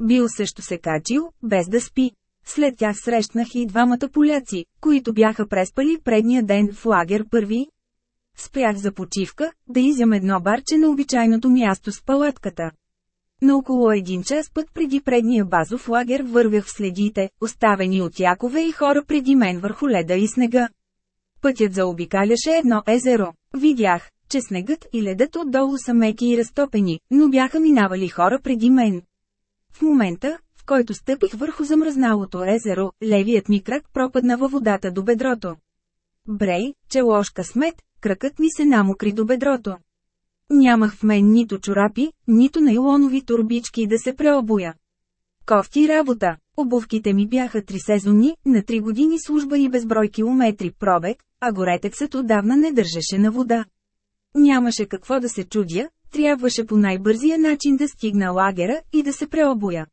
Бил също се качил, без да спи. След тях срещнах и двамата поляци, които бяха преспали предния ден в лагер първи. Спрях за почивка, да изям едно барче на обичайното място с палатката. На около един час път преди предния базов лагер вървях в следите, оставени от якове и хора преди мен върху леда и снега. Пътят заобикаляше едно езеро. Видях, че снегът и ледът отдолу са меки и разтопени, но бяха минавали хора преди мен. В момента, в който стъпих върху замръзналото езеро, левият ми крак пропадна във водата до бедрото. Брей, че ложка смет, кракът ми се намокри до бедрото. Нямах в мен нито чорапи, нито нейлонови турбички да се преобуя. Кофти работа. Обувките ми бяха три сезонни, на три години служба и безброй километри пробег, а горетексът отдавна не държеше на вода. Нямаше какво да се чудя, трябваше по най-бързия начин да стигна лагера и да се преобуя.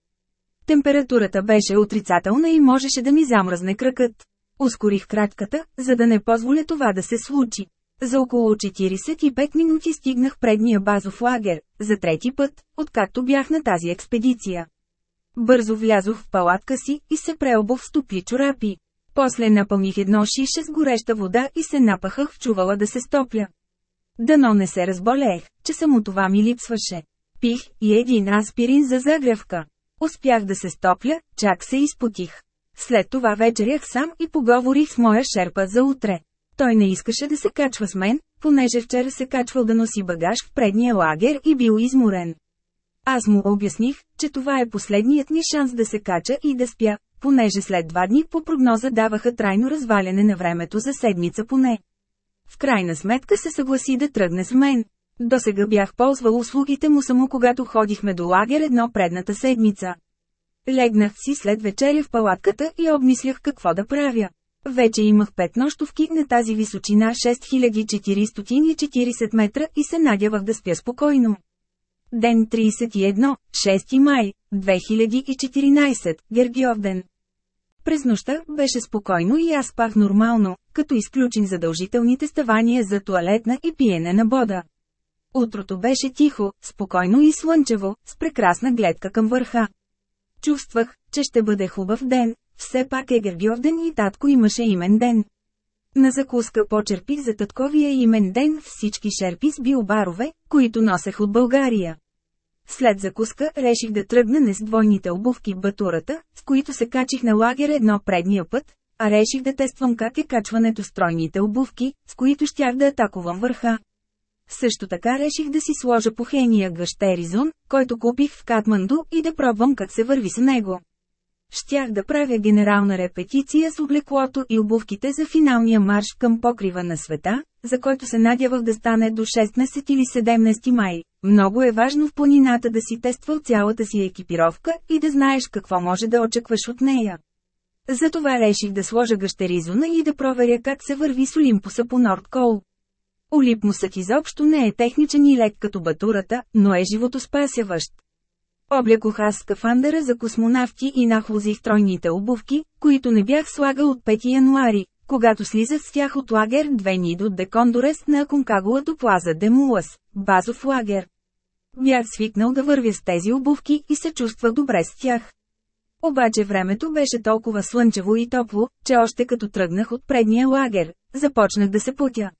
Температурата беше отрицателна и можеше да ми замръзне кръкът. Ускорих кратката, за да не позволя това да се случи. За около 45 минути стигнах предния базов лагер, за трети път, откакто бях на тази експедиция. Бързо влязох в палатка си и се преобох в стопли чорапи. После напълних едно шише с гореща вода и се напахах в чувала да се стопля. Дано не се разболеех, че само това ми липсваше. Пих и един аспирин за загревка. Успях да се стопля, чак се изпотих. След това вечерях сам и поговорих с моя шерпа за утре. Той не искаше да се качва с мен, понеже вчера се качвал да носи багаж в предния лагер и бил изморен. Аз му обясних, че това е последният ми шанс да се кача и да спя, понеже след два дни по прогноза даваха трайно разваляне на времето за седмица поне. В крайна сметка се съгласи да тръгне с мен. До сега бях ползвал услугите му само когато ходихме до лагер едно предната седмица. Легнах си след вечеря в палатката и обмислях какво да правя. Вече имах пет нощовки на тази височина 6440 метра и се надявах да спя спокойно. Ден 31, 6 май, 2014, Гергиовден. През нощта беше спокойно и аз спах нормално, като изключим задължителните ставания за туалетна и пиене на бода. Утрото беше тихо, спокойно и слънчево, с прекрасна гледка към върха. Чувствах, че ще бъде хубав ден, все пак е Гергиовден и татко имаше имен ден. На закуска почерпих за татковия имен ден всички шерпи с биобарове, които носех от България. След закуска реших да тръгна не с двойните обувки батурата, с които се качих на лагер едно предния път, а реших да тествам как е качването с тройните обувки, с които щях да атакувам върха. Също така реших да си сложа похения гъщеризон, който купих в Катманду и да пробвам как се върви с него. Щях да правя генерална репетиция с облеклото и обувките за финалния марш към покрива на света, за който се надявах да стане до 16 или 17 май. Много е важно в планината да си тествал цялата си екипировка и да знаеш какво може да очакваш от нея. Затова реших да сложа гъщеризона и да проверя как се върви с Олимпуса по Нордкол. Олимпусът изобщо не е техничен и лек като батурата, но е животоспасяващ. Облякох аз скафандъра за космонавти и нахлузих тройните обувки, които не бях слагал от 5 януари, когато слизах с тях от лагер две ни до Декондорес на Конкагуа до Плаза де Мулас, базов лагер. Бях свикнал да вървя с тези обувки и се чувствах добре с тях. Обаче времето беше толкова слънчево и топло, че още като тръгнах от предния лагер, започнах да се путя.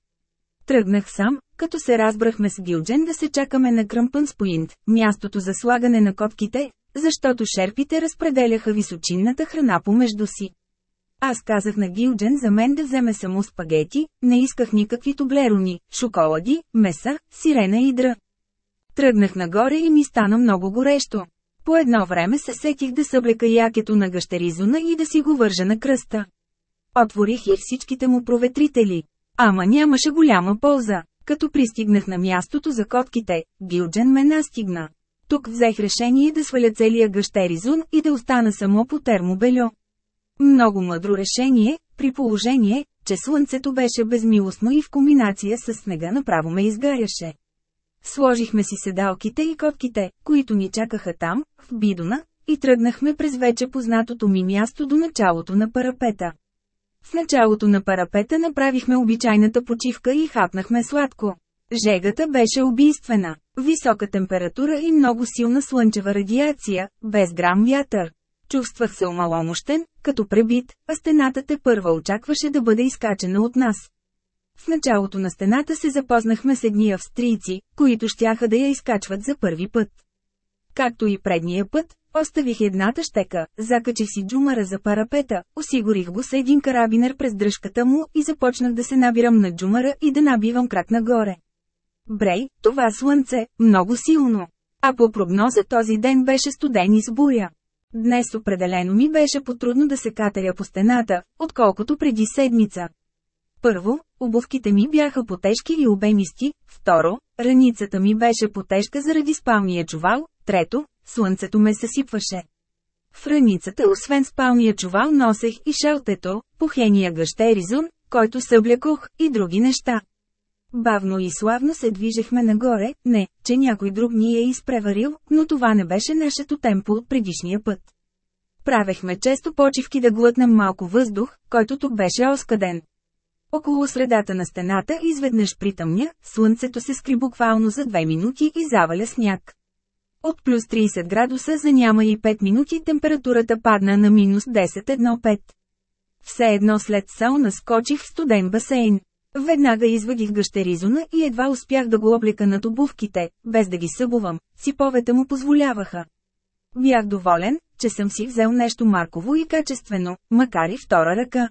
Тръгнах сам, като се разбрахме с Гилджен да се чакаме на Кръмпънспоинт, мястото за слагане на котките, защото шерпите разпределяха височинната храна помежду си. Аз казах на Гилджен за мен да вземе само спагети, не исках никакви тоблерони, шоколади, меса, сирена и дра. Тръгнах нагоре и ми стана много горещо. По едно време се сетих да съблека якето на гъщеризона и да си го вържа на кръста. Отворих и всичките му проветрители. Ама нямаше голяма полза. Като пристигнах на мястото за котките, Билджен ме настигна. Тук взех решение да сваля целия гъщеризон и да остана само по термобельо. Много мъдро решение, при положение, че слънцето беше безмилостно и в комбинация с снега направо ме изгаряше. Сложихме си седалките и котките, които ни чакаха там, в бидона, и тръгнахме през вече познатото ми място до началото на парапета. В началото на парапета направихме обичайната почивка и хапнахме сладко. Жегата беше убийствена. Висока температура и много силна слънчева радиация, без грам вятър. Чувствах се омаломощен, като пребит, а стената те първа очакваше да бъде изкачена от нас. В началото на стената се запознахме с едни австрийци, които щяха да я изкачват за първи път. Както и предния път, оставих едната щека, закачих си джумара за парапета, осигурих го с един карабинер през дръжката му и започнах да се набирам на джумара и да набивам крак нагоре. Брей, това слънце, много силно. А по прогноза този ден беше студен и с буря. Днес определено ми беше потрудно да се катеря по стената, отколкото преди седмица. Първо, обувките ми бяха потежки и обемисти, второ, раницата ми беше потежка заради спалния чувал, трето, слънцето ме съсипваше. В раницата освен спалния чувал носех и шелтето, пухения гъщеризон, който съблякох, и други неща. Бавно и славно се движехме нагоре, не, че някой друг ни е изпреварил, но това не беше нашето темпо от предишния път. Правехме често почивки да глътнем малко въздух, който тук беше оскаден. Около средата на стената изведнъж притъмня, слънцето се скри буквално за две минути и заваля сняг. От плюс 30 градуса за няма и 5 минути температурата падна на минус 10-1-5. Все едно след сауна скочих в студен басейн. Веднага извадих гъщеризона и едва успях да го облека над обувките, без да ги събувам, сиповете му позволяваха. Бях доволен, че съм си взел нещо марково и качествено, макар и втора ръка.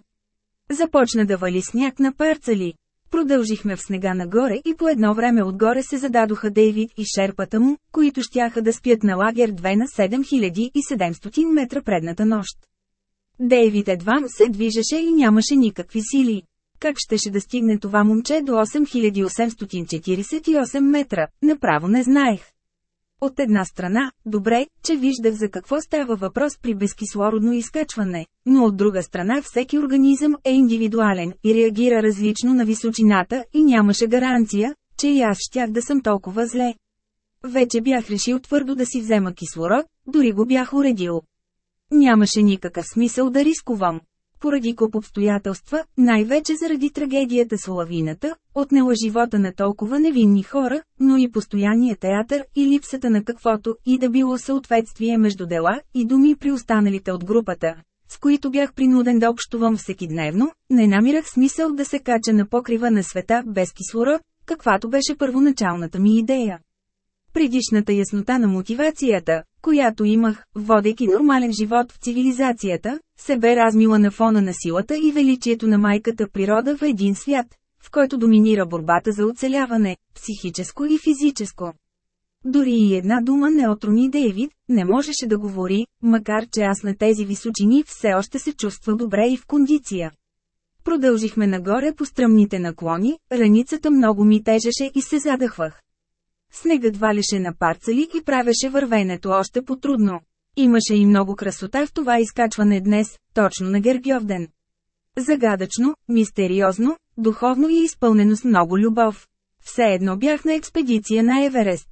Започна да вали сняг на парцали. Продължихме в снега нагоре и по едно време отгоре се зададоха Дейвид и шерпата му, които щяха да спят на лагер 2 на 7700 метра предната нощ. Дейвид едва се движеше и нямаше никакви сили. Как щеше да стигне това момче до 8848 метра, направо не знаех. От една страна, добре, че виждах за какво става въпрос при безкислородно изкачване, но от друга страна всеки организъм е индивидуален и реагира различно на височината и нямаше гаранция, че и аз щях да съм толкова зле. Вече бях решил твърдо да си взема кислород, дори го бях уредил. Нямаше никакъв смисъл да рискувам поради куп обстоятелства, най-вече заради трагедията с лавината, отнела живота на толкова невинни хора, но и постоянния театър и липсата на каквото и да било съответствие между дела и думи при останалите от групата, с които бях принуден да общувам всекидневно, не намирах смисъл да се кача на покрива на света без кислород, каквато беше първоначалната ми идея. Предишната яснота на мотивацията, която имах, водейки нормален живот в цивилизацията, се бе размила на фона на силата и величието на майката природа в един свят, в който доминира борбата за оцеляване, психическо и физическо. Дори и една дума не отрони Дейвид, не можеше да говори, макар че аз на тези височини все още се чувства добре и в кондиция. Продължихме нагоре по стръмните наклони, раницата много ми тежеше и се задъхвах. Снегът валеше на парцали и правеше вървенето още по-трудно. Имаше и много красота в това изкачване днес, точно на Гергьовден. Загадъчно, мистериозно, духовно и изпълнено с много любов. Все едно бях на експедиция на Еверест.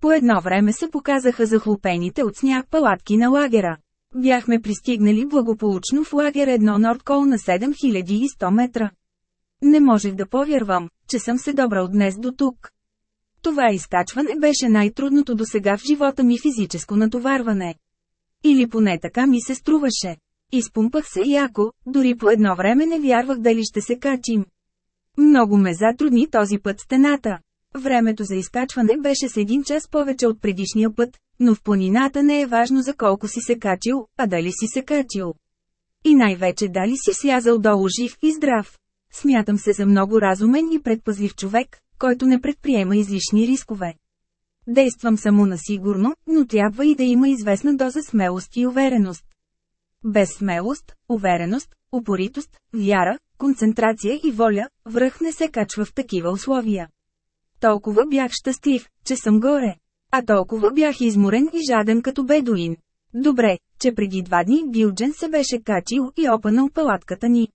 По едно време се показаха захлупените от сняг палатки на лагера. Бяхме пристигнали благополучно в лагер едно Нордкол на 7100 метра. Не можех да повярвам, че съм се добрал днес до тук. Това изкачване беше най-трудното до сега в живота ми физическо натоварване. Или поне така ми се струваше. Изпумпах се яко, дори по едно време не вярвах дали ще се качим. Много ме затрудни този път стената. Времето за изкачване беше с един час повече от предишния път, но в планината не е важно за колко си се качил, а дали си се качил. И най-вече дали си слязал долу жив и здрав. Смятам се за много разумен и предпазлив човек, който не предприема излишни рискове. Действам само на сигурно, но трябва и да има известна доза смелост и увереност. Без смелост, увереност, упоритост, вяра, концентрация и воля, връх не се качва в такива условия. Толкова бях щастлив, че съм горе. А толкова бях изморен и жаден като бедуин. Добре, че преди два дни Билджен се беше качил и опанал палатката ни.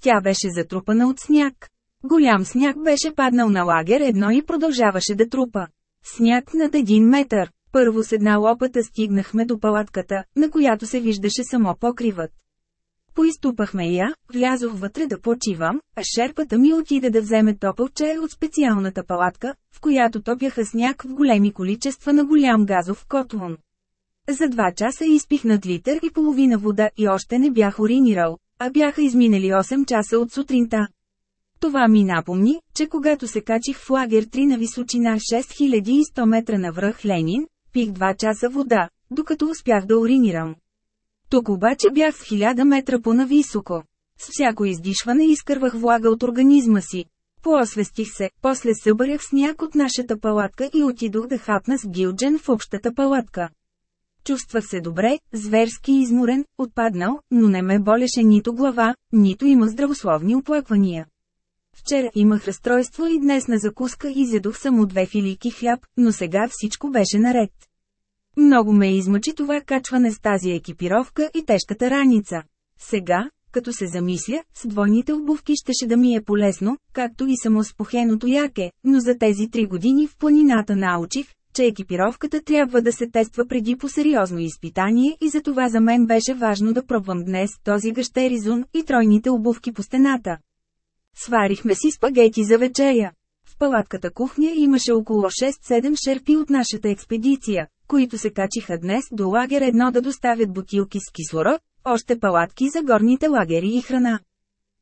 Тя беше затрупана от сняг. Голям сняг беше паднал на лагер едно и продължаваше да трупа. Сняг над един метър. Първо с една лопата стигнахме до палатката, на която се виждаше само покривът. Поизтупахме я, влязох вътре да почивам, а шерпата ми отиде да вземе топъл чай от специалната палатка, в която топяха сняг в големи количества на голям газов котлон. За два часа изпих над литър и половина вода и още не бях уринирал, а бяха изминали 8 часа от сутринта. Това ми напомни, че когато се качих в лагер 3 на височина 6100 метра на връх Ленин, пих 2 часа вода, докато успях да уринирам. Тук обаче бях в 1000 метра по-нависоко. С всяко издишване изкървах влага от организма си. Поосвестих се, после събарях сняг от нашата палатка и отидох да хапна с Гилджен в общата палатка. Чувствах се добре, зверски изморен, отпаднал, но не ме болеше нито глава, нито има здравословни оплаквания. Вчера имах разстройство и днес на закуска изядох само две филики хляб, но сега всичко беше наред. Много ме измъчи това качване с тази екипировка и тежката раница. Сега, като се замисля, с двойните обувки щеше да ми е полезно, както и само с похеното яке, но за тези три години в планината научих, че екипировката трябва да се тества преди по сериозно изпитание и за това за мен беше важно да пробвам днес този гъщеризун и тройните обувки по стената. Сварихме си спагети за вечеря. В палатката кухня имаше около 6-7 шерпи от нашата експедиция, които се качиха днес до лагер едно да доставят бутилки с кислород, още палатки за горните лагери и храна.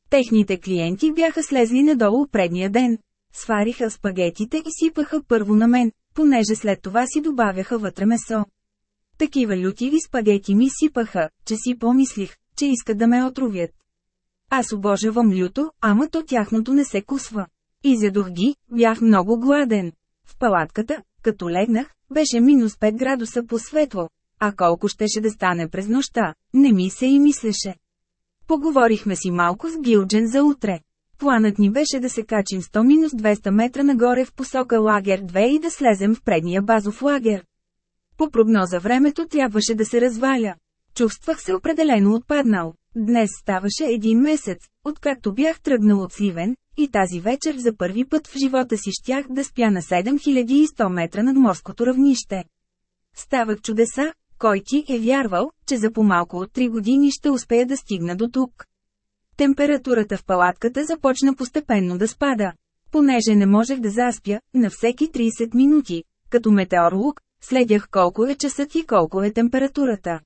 Техните клиенти бяха слезли надолу предния ден. Свариха спагетите и сипаха първо на мен, понеже след това си добавяха вътре месо. Такива лютиви спагети ми сипаха, че си помислих, че искат да ме отровят. Аз обожавам люто, ама то тяхното не се кусва. Изядох ги, бях много гладен. В палатката, като легнах, беше минус 5 градуса по светло. А колко щеше да стане през нощта, не ми се и мислеше. Поговорихме си малко с Гилджен за утре. Планът ни беше да се качим 100-200 метра нагоре в посока лагер 2 и да слезем в предния базов лагер. По прогноза времето трябваше да се разваля. Чувствах се определено отпаднал. Днес ставаше един месец, откакто бях тръгнал от Сливен, и тази вечер за първи път в живота си щях да спя на 7100 метра над морското равнище. Стават чудеса, кой ти е вярвал, че за по-малко от 3 години ще успея да стигна до тук. Температурата в палатката започна постепенно да спада. Понеже не можех да заспя, на всеки 30 минути, като метеоролог, следях колко е часът и колко е температурата.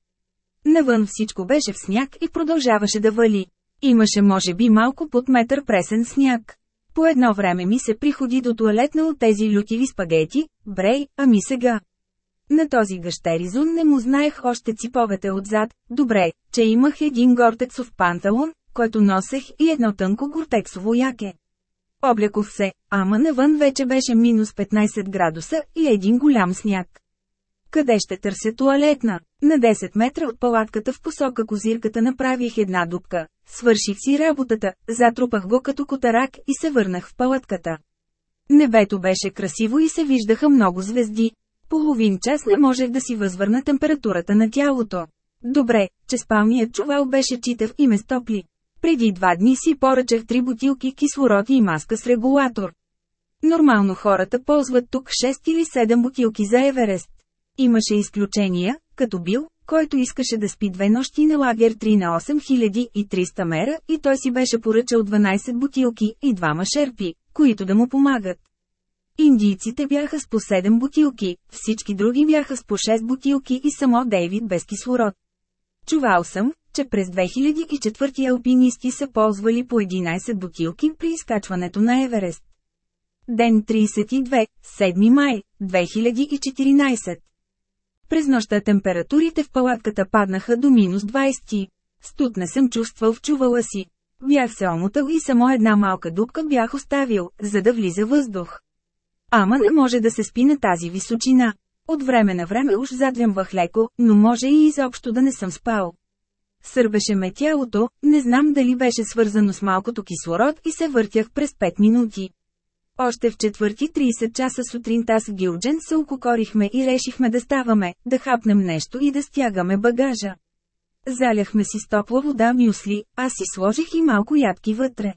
Навън всичко беше в сняг и продължаваше да вали. Имаше може би малко под метър пресен сняг. По едно време ми се приходи до туалетна от тези лютиви спагети, брей, ами сега. На този гъщеризон не му знаех още циповете отзад, добре, че имах един гортексов панталон, който носех и едно тънко гортексово яке. Облякох се, ама навън вече беше минус 15 градуса и един голям сняг. Къде ще търся туалетна? На 10 метра от палатката в посока козирката направих една дупка. Свърших си работата, затрупах го като котарак и се върнах в палатката. Небето беше красиво и се виждаха много звезди. Половин час не можех да си възвърна температурата на тялото. Добре, че спалният чувал беше читав и ме стопли. Преди два дни си поръчах три бутилки кислород и маска с регулатор. Нормално хората ползват тук 6 или 7 бутилки за Еверест. Имаше изключения, като бил, който искаше да спи две нощи на лагер 3 на 8300 мера и той си беше поръчал 12 бутилки и двама шерпи, които да му помагат. Индийците бяха с по 7 бутилки, всички други бяха с по 6 бутилки и само Дейвид без кислород. Чувал съм, че през 2004 алпинисти са ползвали по 11 бутилки при изкачването на Еверест. Ден 32, 7 май, 2014 през нощта температурите в палатката паднаха до минус 20. Студ не съм чувствал в чувала си. Бях се омотал и само една малка дупка бях оставил, за да влиза въздух. Ама не може да се спи на тази височина. От време на време уж задвямвах леко, но може и изобщо да не съм спал. Сърбеше ме тялото, не знам дали беше свързано с малкото кислород и се въртях през 5 минути. Още в четвърти 30 часа сутринта с Гилджен се ококорихме и решихме да ставаме, да хапнем нещо и да стягаме багажа. Заляхме си с топла вода мюсли, аз си сложих и малко ядки вътре.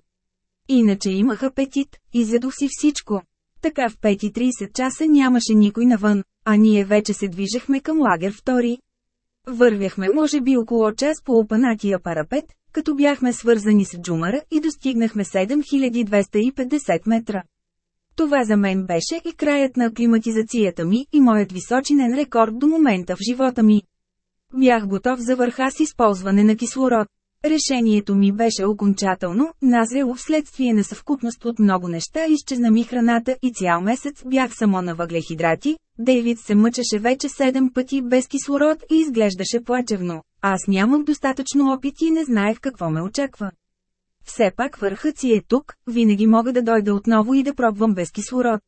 Иначе имах апетит, изядох си всичко. Така в 5.30 часа нямаше никой навън, а ние вече се движехме към лагер втори. Вървяхме може би около час по опанатия парапет, като бяхме свързани с джумара и достигнахме 7250 метра. Това за мен беше и краят на аклиматизацията ми и моят височинен рекорд до момента в живота ми. Бях готов за върха с използване на кислород. Решението ми беше окончателно, назрело вследствие на съвкупност от много неща изчезна ми храната и цял месец бях само на въглехидрати, Дейвид се мъчеше вече седем пъти без кислород и изглеждаше плачевно. Аз нямах достатъчно опит и не знаех какво ме очаква. Все пак върхът си е тук, винаги мога да дойда отново и да пробвам без кислород.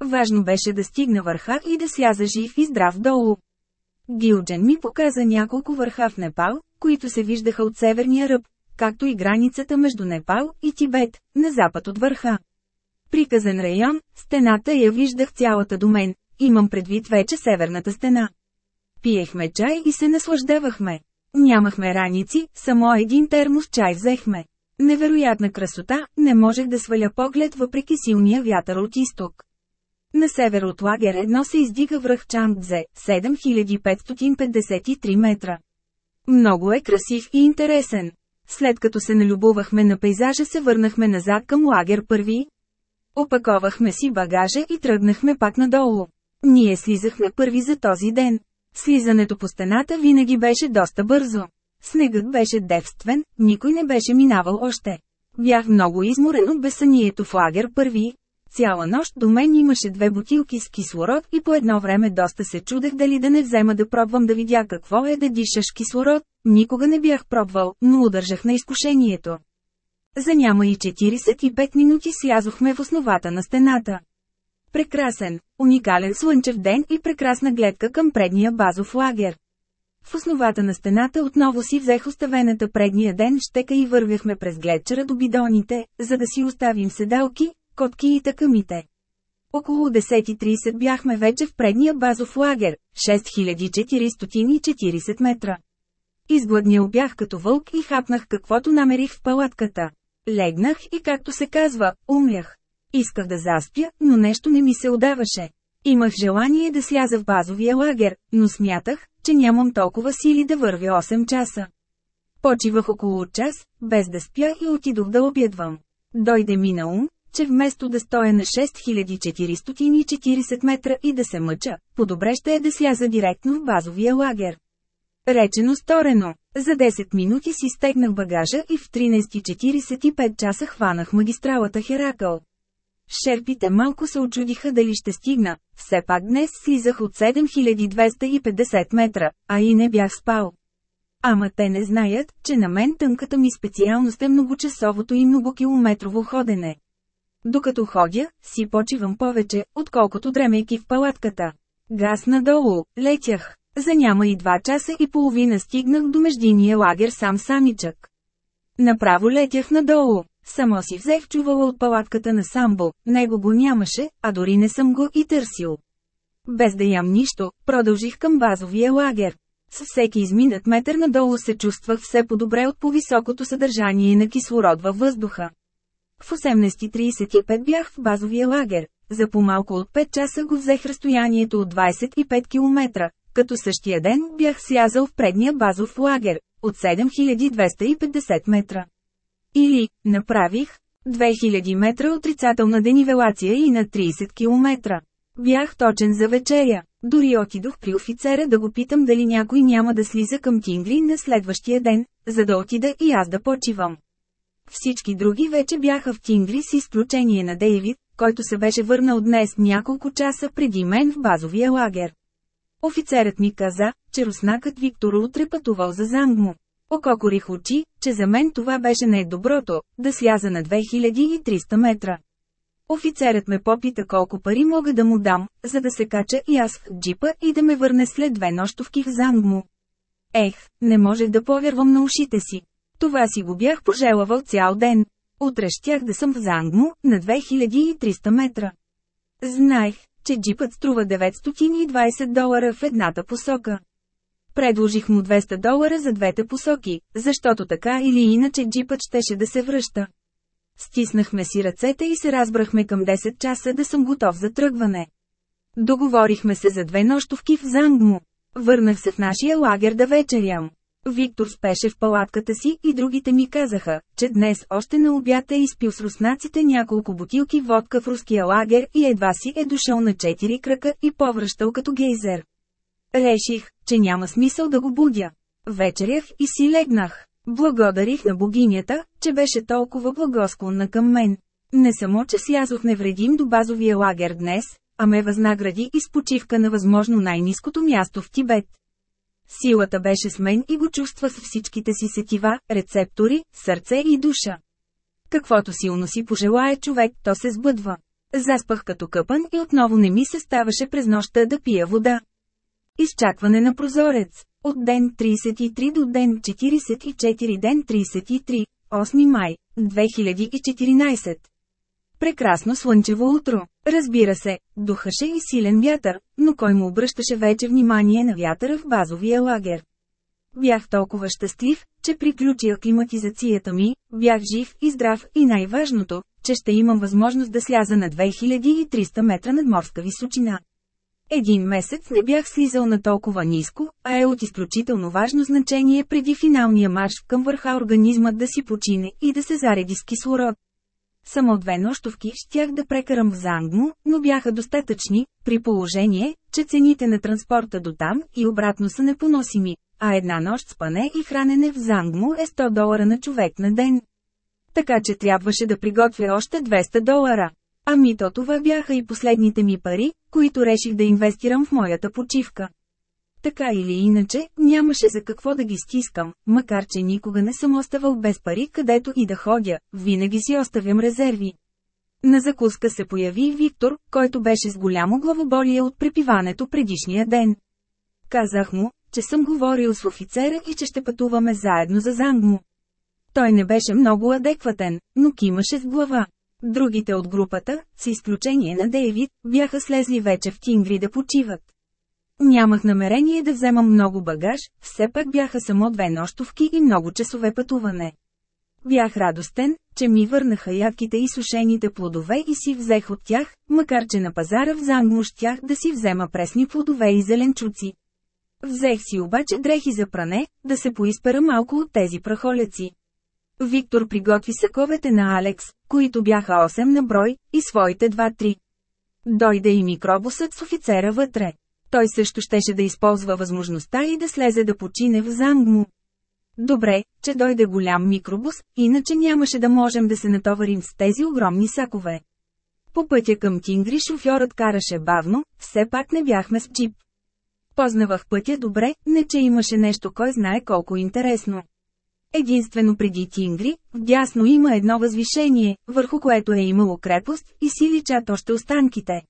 Важно беше да стигна върха и да сляза жив и здрав долу. Гилджен ми показа няколко върха в Непал, които се виждаха от северния ръб, както и границата между Непал и Тибет, на запад от върха. Приказен район, стената я виждах цялата до мен, имам предвид вече северната стена. Пиехме чай и се наслаждавахме. Нямахме раници, само един термос чай взехме. Невероятна красота, не можех да сваля поглед въпреки силния вятър от изток. На север от лагер едно се издига връх Чангдзе, 7553 метра. Много е красив и интересен. След като се налюбувахме на пейзажа се върнахме назад към лагер първи. Опаковахме си багажа и тръгнахме пак надолу. Ние слизахме първи за този ден. Слизането по стената винаги беше доста бързо. Снегът беше девствен, никой не беше минавал още. Бях много изморен от бесанието в лагер първи. Цяла нощ до мен имаше две бутилки с кислород и по едно време доста се чудех дали да не взема да пробвам да видя какво е да дишаш кислород. Никога не бях пробвал, но удържах на изкушението. За няма и 45 минути слязохме в основата на стената. Прекрасен, уникален слънчев ден и прекрасна гледка към предния базов лагер. В основата на стената отново си взех оставената предния ден щека и вървяхме през гледчера до бидоните, за да си оставим седалки, котки и такъмите. Около 10.30 бяхме вече в предния базов лагер, 6440 метра. Изгладнял бях като вълк и хапнах каквото намерих в палатката. Легнах и както се казва, умрях. Исках да заспя, но нещо не ми се отдаваше. Имах желание да сляза в базовия лагер, но смятах, че нямам толкова сили да вървя 8 часа. Почивах около час, без да спя и отидох да обядвам. Дойде ми на ум, че вместо да стоя на 6440 метра и да се мъча, по-добре ще е да сляза директно в базовия лагер. Речено сторено. За 10 минути си стегнах багажа и в 13.45 часа хванах магистралата Херакъл. Шерпите малко се очудиха дали ще стигна, все пак днес слизах от 7250 метра, а и не бях спал. Ама те не знаят, че на мен тънката ми специалност е многочасовото и многокилометрово ходене. Докато ходя, си почивам повече, отколкото дремейки в палатката. Газ надолу, летях. За няма и два часа и половина стигнах до междиния лагер сам самичък. Направо летях надолу. Само си взех чувала от палатката на Самбо, него го нямаше, а дори не съм го и търсил. Без да ям нищо, продължих към базовия лагер. С всеки изминат метър надолу се чувствах все по-добре от по-високото съдържание на кислород във въздуха. В 18.35 бях в базовия лагер. За по-малко от 5 часа го взех разстоянието от 25 км, като същия ден бях слязал в предния базов лагер, от 7250 метра. Или, направих, 2000 метра отрицателна денивелация и на 30 км. Бях точен за вечеря. Дори отидох при офицера да го питам дали някой няма да слиза към Тингли на следващия ден, за да отида и аз да почивам. Всички други вече бяха в Тингли с изключение на Дейвид, който се беше върнал днес няколко часа преди мен в базовия лагер. Офицерът ми каза, че руснакът Виктор утре пътувал за Зангмо. Ококорих очи, че за мен това беше най-доброто, да сляза на 2300 метра. Офицерът ме попита колко пари мога да му дам, за да се кача и аз в джипа и да ме върне след две нощовки в Зангмо. Ех, не можех да повярвам на ушите си. Това си го бях пожелавал цял ден. Утре щях да съм в Зангмо, на 2300 метра. Знаех, че джипът струва 920 долара в едната посока. Предложих му 200 долара за двете посоки, защото така или иначе джипът щеше да се връща. Стиснахме си ръцете и се разбрахме към 10 часа да съм готов за тръгване. Договорихме се за две нощовки в Зангмо. Върнах се в нашия лагер да вечерям. Виктор спеше в палатката си и другите ми казаха, че днес още на обяд е изпил с руснаците няколко бутилки водка в руския лагер и едва си е дошъл на четири крака и повръщал като гейзер. Реших, че няма смисъл да го будя. Вечерях и си легнах. Благодарих на богинята, че беше толкова благосклонна към мен. Не само, че слязох невредим до базовия лагер днес, а ме възнагради и с почивка на възможно най-низкото място в Тибет. Силата беше с мен и го чувства с всичките си сетива, рецептори, сърце и душа. Каквото силно си пожелая човек, то се сбъдва. Заспах като къпан и отново не ми се ставаше през нощта да пия вода. Изчакване на прозорец. От ден 33 до ден 44 ден 33, 8 май, 2014. Прекрасно слънчево утро. Разбира се, духаше и силен вятър, но кой му обръщаше вече внимание на вятъра в базовия лагер. Бях толкова щастлив, че приключи аклиматизацията ми, бях жив и здрав и най-важното, че ще имам възможност да сляза на 2300 метра над морска височина. Един месец не бях слизал на толкова ниско, а е от изключително важно значение преди финалния марш към върха организмът да си почине и да се зареди с кислород. Само две нощовки щях да прекарам в Зангмо, но бяха достатъчни, при положение, че цените на транспорта до там и обратно са непоносими, а една нощ спане и хранене в Зангмо е 100 долара на човек на ден. Така че трябваше да приготвя още 200 долара. Ами то това бяха и последните ми пари, които реших да инвестирам в моята почивка. Така или иначе, нямаше за какво да ги стискам, макар че никога не съм оставал без пари където и да ходя, винаги си оставям резерви. На закуска се появи Виктор, който беше с голямо главоболие от препиването предишния ден. Казах му, че съм говорил с офицера и че ще пътуваме заедно за Зангмо. Той не беше много адекватен, но кимаше с глава. Другите от групата, с изключение на Дейвид, бяха слезли вече в Тингри да почиват. Нямах намерение да вземам много багаж, все пак бяха само две нощовки и много часове пътуване. Бях радостен, че ми върнаха ядките и сушените плодове и си взех от тях, макар че на пазара в Зангмо щях да си взема пресни плодове и зеленчуци. Взех си обаче дрехи за пране, да се поиспера малко от тези прахоляци. Виктор приготви саковете на Алекс, които бяха 8 на брой, и своите 2-3. Дойде и микробусът с офицера вътре. Той също щеше да използва възможността и да слезе да почине в Зангму. Добре, че дойде голям микробус, иначе нямаше да можем да се натоварим с тези огромни сакове. По пътя към Тингри шофьорът караше бавно, все пак не бяхме с джип. Познавах пътя добре, не че имаше нещо кой знае колко интересно. Единствено преди Тингри, вдясно има едно възвишение, върху което е имало крепост, и си личат още останките.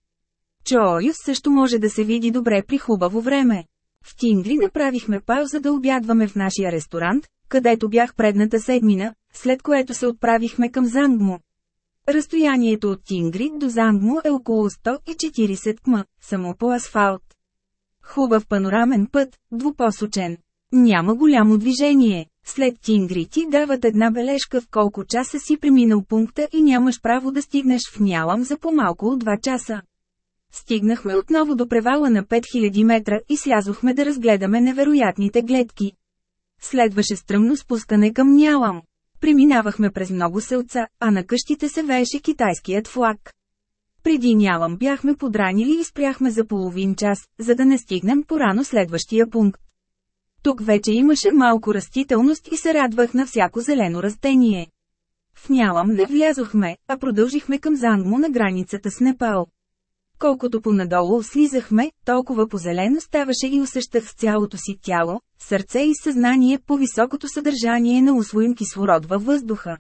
Чооюс също може да се види добре при хубаво време. В Тингри направихме пауза да обядваме в нашия ресторант, където бях предната седмина, след което се отправихме към Зангмо. Разстоянието от Тингри до Зангмо е около 140 км, само по асфалт. Хубав панорамен път, двупосочен. Няма голямо движение. След Тингри ти дават една бележка в колко часа си преминал пункта и нямаш право да стигнеш в Нялам за по-малко от 2 часа. Стигнахме отново до превала на 5000 метра и слязохме да разгледаме невероятните гледки. Следваше стръмно спускане към Нялам. Преминавахме през много селца, а на къщите се вееше китайският флаг. Преди Нялам бяхме подранили и спряхме за половин час, за да не стигнем порано следващия пункт. Тук вече имаше малко растителност и се радвах на всяко зелено растение. В Нялам не влязохме, а продължихме към Зангмо на границата с Непал. Колкото понадолу слизахме, толкова позелено ставаше и усещах с цялото си тяло, сърце и съзнание по високото съдържание на усвоим кислород във въздуха.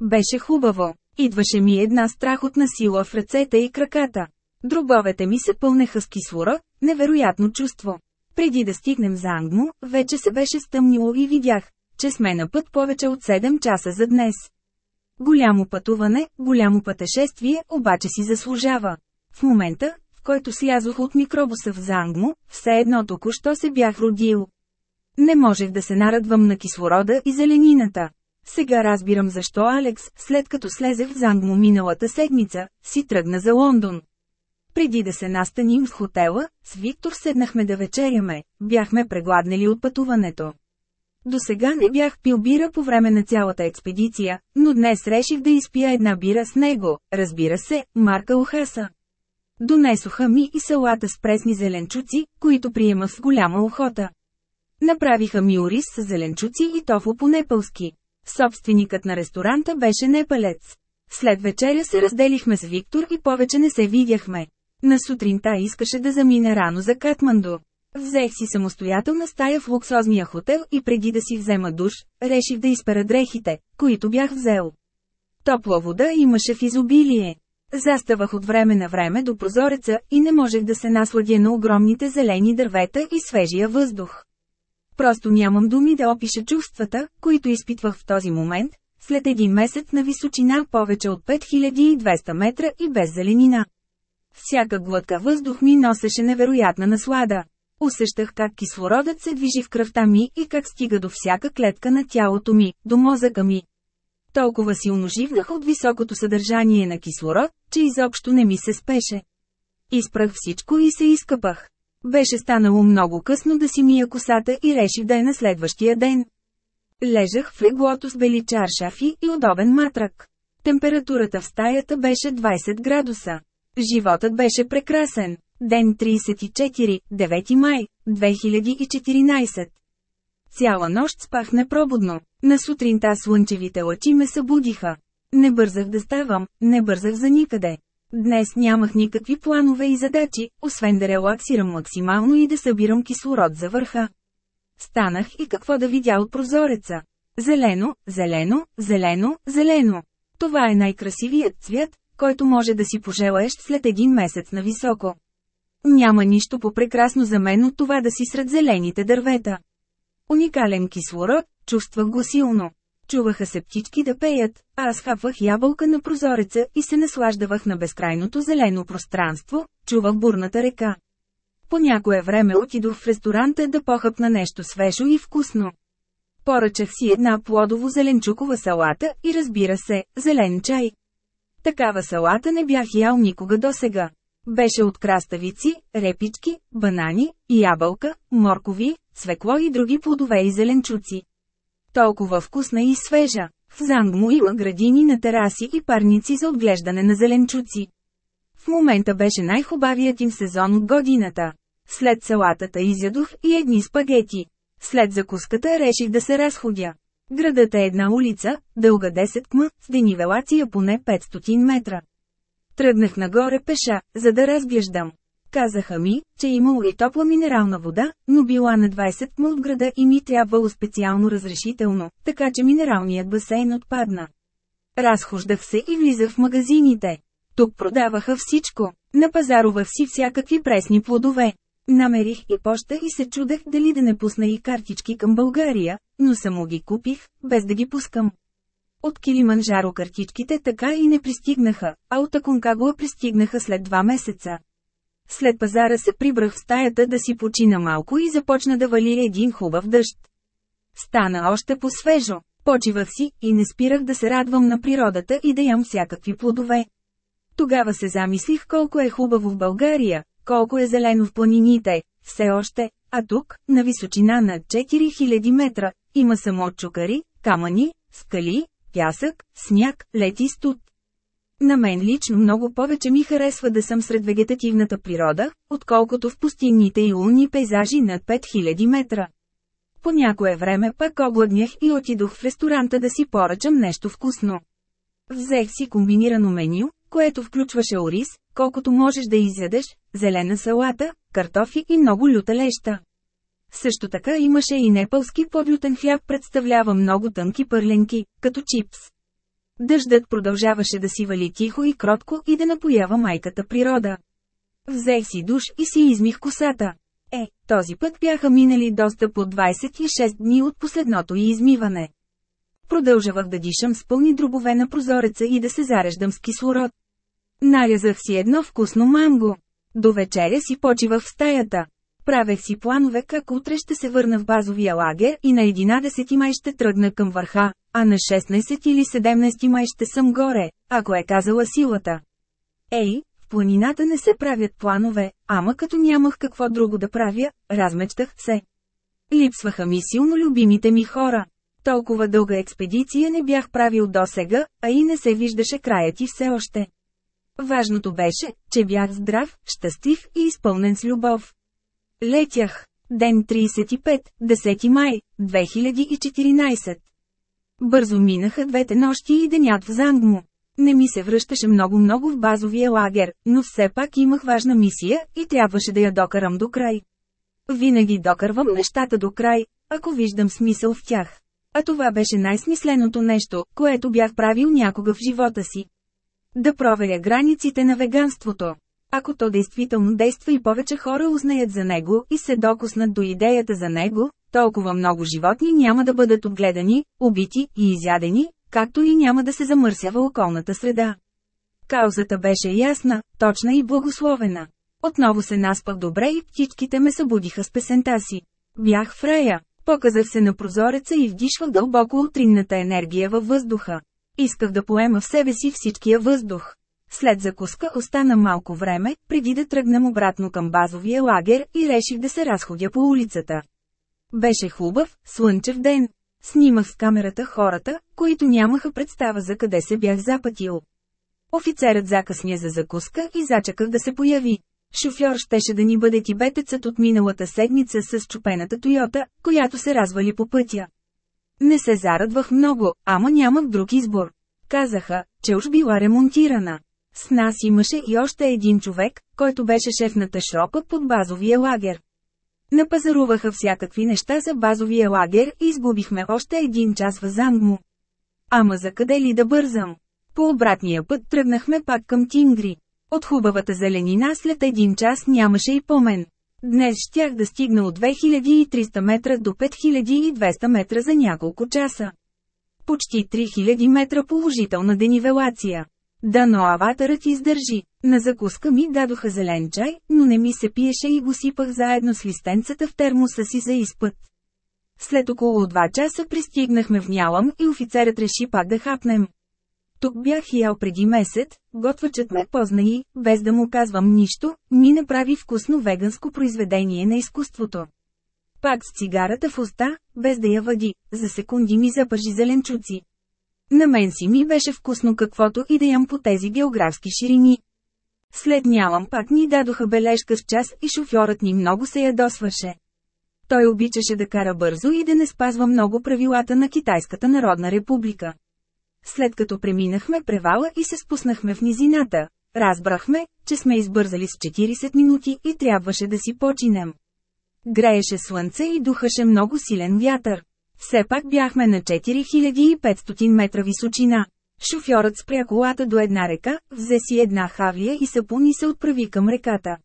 Беше хубаво. Идваше ми една страхотна сила в ръцете и краката. Дробовете ми се пълнеха с кислород, невероятно чувство. Преди да стигнем за Ангмо, вече се беше стъмнило и видях, че сме на път повече от 7 часа за днес. Голямо пътуване, голямо пътешествие, обаче си заслужава. В момента, в който слязох от микробуса в Зангмо, все едно току-що се бях родил. Не можех да се нарадвам на кислорода и зеленината. Сега разбирам защо Алекс, след като слезе в Зангмо миналата седмица, си тръгна за Лондон. Преди да се настаним в хотела, с Виктор седнахме да вечеряме, бяхме прегладнели от пътуването. До сега не бях пил бира по време на цялата експедиция, но днес реших да изпия една бира с него, разбира се, марка Охаса. Донесоха ми и салата с пресни зеленчуци, които приема с голяма охота. Направиха ми ориз с зеленчуци и тофу по-непълски. Собственикът на ресторанта беше непалец. След вечеря се разделихме с Виктор и повече не се видяхме. На сутринта искаше да замине рано за Катманду. Взех си самостоятелна стая в луксозния хотел и преди да си взема душ, реших да изпера дрехите, които бях взел. Топла вода имаше в изобилие. Заставах от време на време до прозореца и не можех да се насладя на огромните зелени дървета и свежия въздух. Просто нямам думи да опиша чувствата, които изпитвах в този момент, след един месец на височина повече от 5200 метра и без зеленина. Всяка глътка въздух ми носеше невероятна наслада. Усещах как кислородът се движи в кръвта ми и как стига до всяка клетка на тялото ми, до мозъка ми. Толкова силно живнах от високото съдържание на кислород, че изобщо не ми се спеше. Изпрах всичко и се изкъпах. Беше станало много късно да си мия косата и реших да е на следващия ден. Лежах в леглото с бели чаршафи и удобен матрак. Температурата в стаята беше 20 градуса. Животът беше прекрасен. Ден 34, 9 май, 2014. Цяла нощ спах непробудно. На сутринта слънчевите лъчи ме събудиха. Не бързах да ставам, не бързах за никъде. Днес нямах никакви планове и задачи, освен да релаксирам максимално и да събирам кислород за върха. Станах и какво да видя от прозореца. Зелено, зелено, зелено, зелено. Това е най-красивият цвят, който може да си пожелаеш след един месец на високо. Няма нищо по-прекрасно за мен от това да си сред зелените дървета. Уникален кислород, чувствах го силно. Чуваха се птички да пеят, а аз хапвах ябълка на прозореца и се наслаждавах на безкрайното зелено пространство, чувах бурната река. По някое време отидох в ресторанта да похъпна нещо свежо и вкусно. Поръчах си една плодово-зеленчукова салата и разбира се, зелен чай. Такава салата не бях ял никога досега. Беше от краставици, репички, банани, ябълка, моркови, свекло и други плодове и зеленчуци. Толкова вкусна и свежа. В Зангмо има градини на тераси и парници за отглеждане на зеленчуци. В момента беше най-хубавият им сезон от годината. След салатата изядох и едни спагети. След закуската реших да се разходя. Градът е една улица, дълга 10 км, с денивелация поне 500 метра. Тръгнах нагоре пеша, за да разглеждам. Казаха ми, че имало и топла минерална вода, но била на 20 км от града и ми трябвало специално разрешително, така че минералният басейн отпадна. Разхождах се и влизах в магазините. Тук продаваха всичко. Напазарувах си всякакви пресни плодове. Намерих и поща и се чудех дали да не пусна и картички към България, но само ги купих, без да ги пускам. От Килиманжаро картичките така и не пристигнаха, а от Аконкагуа пристигнаха след два месеца. След пазара се прибрах в стаята да си почина малко и започна да вали един хубав дъжд. Стана още по-свежо, почивах си и не спирах да се радвам на природата и да ям всякакви плодове. Тогава се замислих колко е хубаво в България, колко е зелено в планините, все още, а тук, на височина на 4000 метра, има само чукари, камъни, скали, пясък, сняг, лед и студ. На мен лично много повече ми харесва да съм сред вегетативната природа, отколкото в пустинните и лунни пейзажи над 5000 метра. По някое време пък огладнях и отидох в ресторанта да си поръчам нещо вкусно. Взех си комбинирано меню, което включваше ориз, колкото можеш да изядеш, зелена салата, картофи и много люта леща. Също така имаше и непълски подлютен хляб представлява много тънки пърленки, като чипс. Дъждът продължаваше да си вали тихо и кротко и да напоява майката природа. Взех си душ и си измих косата. Е, този път бяха минали доста по 26 дни от последното и измиване. Продължавах да дишам с пълни дробове на прозореца и да се зареждам с кислород. Нарязах си едно вкусно манго. До вечеря си почивах в стаята. Правех си планове как утре ще се върна в базовия лагер и на 11 май ще тръгна към върха, а на 16 или 17 май ще съм горе, ако е казала силата. Ей, в планината не се правят планове, ама като нямах какво друго да правя, размечтах се. Липсваха ми силно любимите ми хора. Толкова дълга експедиция не бях правил досега, а и не се виждаше краят и все още. Важното беше, че бях здрав, щастлив и изпълнен с любов. Летях. Ден 35, 10 май, 2014. Бързо минаха двете нощи и денят в Зангмо. Не ми се връщаше много-много в базовия лагер, но все пак имах важна мисия и трябваше да я докарам до край. Винаги докарвам нещата до край, ако виждам смисъл в тях. А това беше най-смисленото нещо, което бях правил някога в живота си. Да проверя границите на веганството. Ако то действително действа и повече хора узнаят за него и се докоснат до идеята за него, толкова много животни няма да бъдат отгледани, убити и изядени, както и няма да се замърсява околната среда. Каузата беше ясна, точна и благословена. Отново се наспах добре и птичките ме събудиха с песента си. Бях в рая. Показах се на прозореца и вдишвах дълбоко утринната енергия във въздуха. Исках да поема в себе си всичкия въздух. След закуска остана малко време, преди да тръгнем обратно към базовия лагер и реших да се разходя по улицата. Беше хубав, слънчев ден. Снимах с камерата хората, които нямаха представа за къде се бях запътил. Офицерът закъсня за закуска и зачаках да се появи. Шофьор щеше да ни бъде тибетецът от миналата седмица с чупената Тойота, която се развали по пътя. Не се зарадвах много, ама нямах друг избор. Казаха, че уж била ремонтирана. С нас имаше и още един човек, който беше шеф на тъшропа под базовия лагер. Напазаруваха всякакви неща за базовия лагер и изгубихме още един час в Зангму. Ама за къде ли да бързам? По обратния път тръгнахме пак към Тингри. От хубавата зеленина след един час нямаше и помен. Днес щях да стигна от 2300 метра до 5200 метра за няколко часа. Почти 3000 метра положителна денивелация. Дано аватарът издържи. На закуска ми дадоха зелен чай, но не ми се пиеше и го сипах заедно с листенцата в термоса си за изпът. След около 2 часа пристигнахме в Нялам и офицерът реши пак да хапнем. Тук бях ял преди месец, готвачът ме позна и, без да му казвам нищо, ми направи вкусно веганско произведение на изкуството. Пак с цигарата в уста, без да я въди, за секунди ми запържи зеленчуци. На мен си ми беше вкусно каквото и да ям по тези географски ширини. След нямам пак ни дадоха бележка с час и шофьорът ни много се ядосваше. Той обичаше да кара бързо и да не спазва много правилата на Китайската народна република. След като преминахме превала и се спуснахме в низината, разбрахме, че сме избързали с 40 минути и трябваше да си починем. Грееше слънце и духаше много силен вятър. Все пак бяхме на 4500 метра височина. Шофьорът спря колата до една река, взе си една хавлия и сапун и се отправи към реката.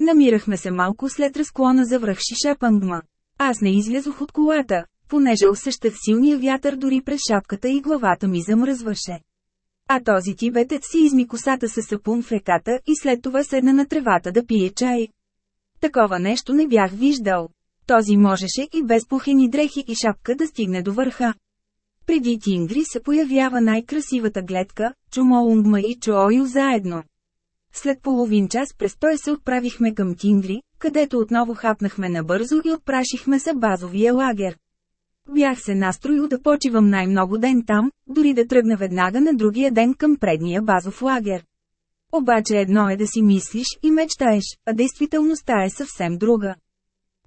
Намирахме се малко след разклона за връх Шишапангма. Аз не излязох от колата, понеже усещах силния вятър дори през шапката и главата ми замръзваше. А този тибетец си изми косата със сапун в реката и след това седна на тревата да пие чай. Такова нещо не бях виждал. Този можеше и без пухени дрехи и шапка да стигне до върха. Преди Тингри се появява най-красивата гледка, Чумоунгма и Чуою заедно. След половин час престой се отправихме към Тингри, където отново хапнахме набързо и отпрашихме се базовия лагер. Бях се настроил да почивам най-много ден там, дори да тръгна веднага на другия ден към предния базов лагер. Обаче едно е да си мислиш и мечтаеш, а действителността е съвсем друга.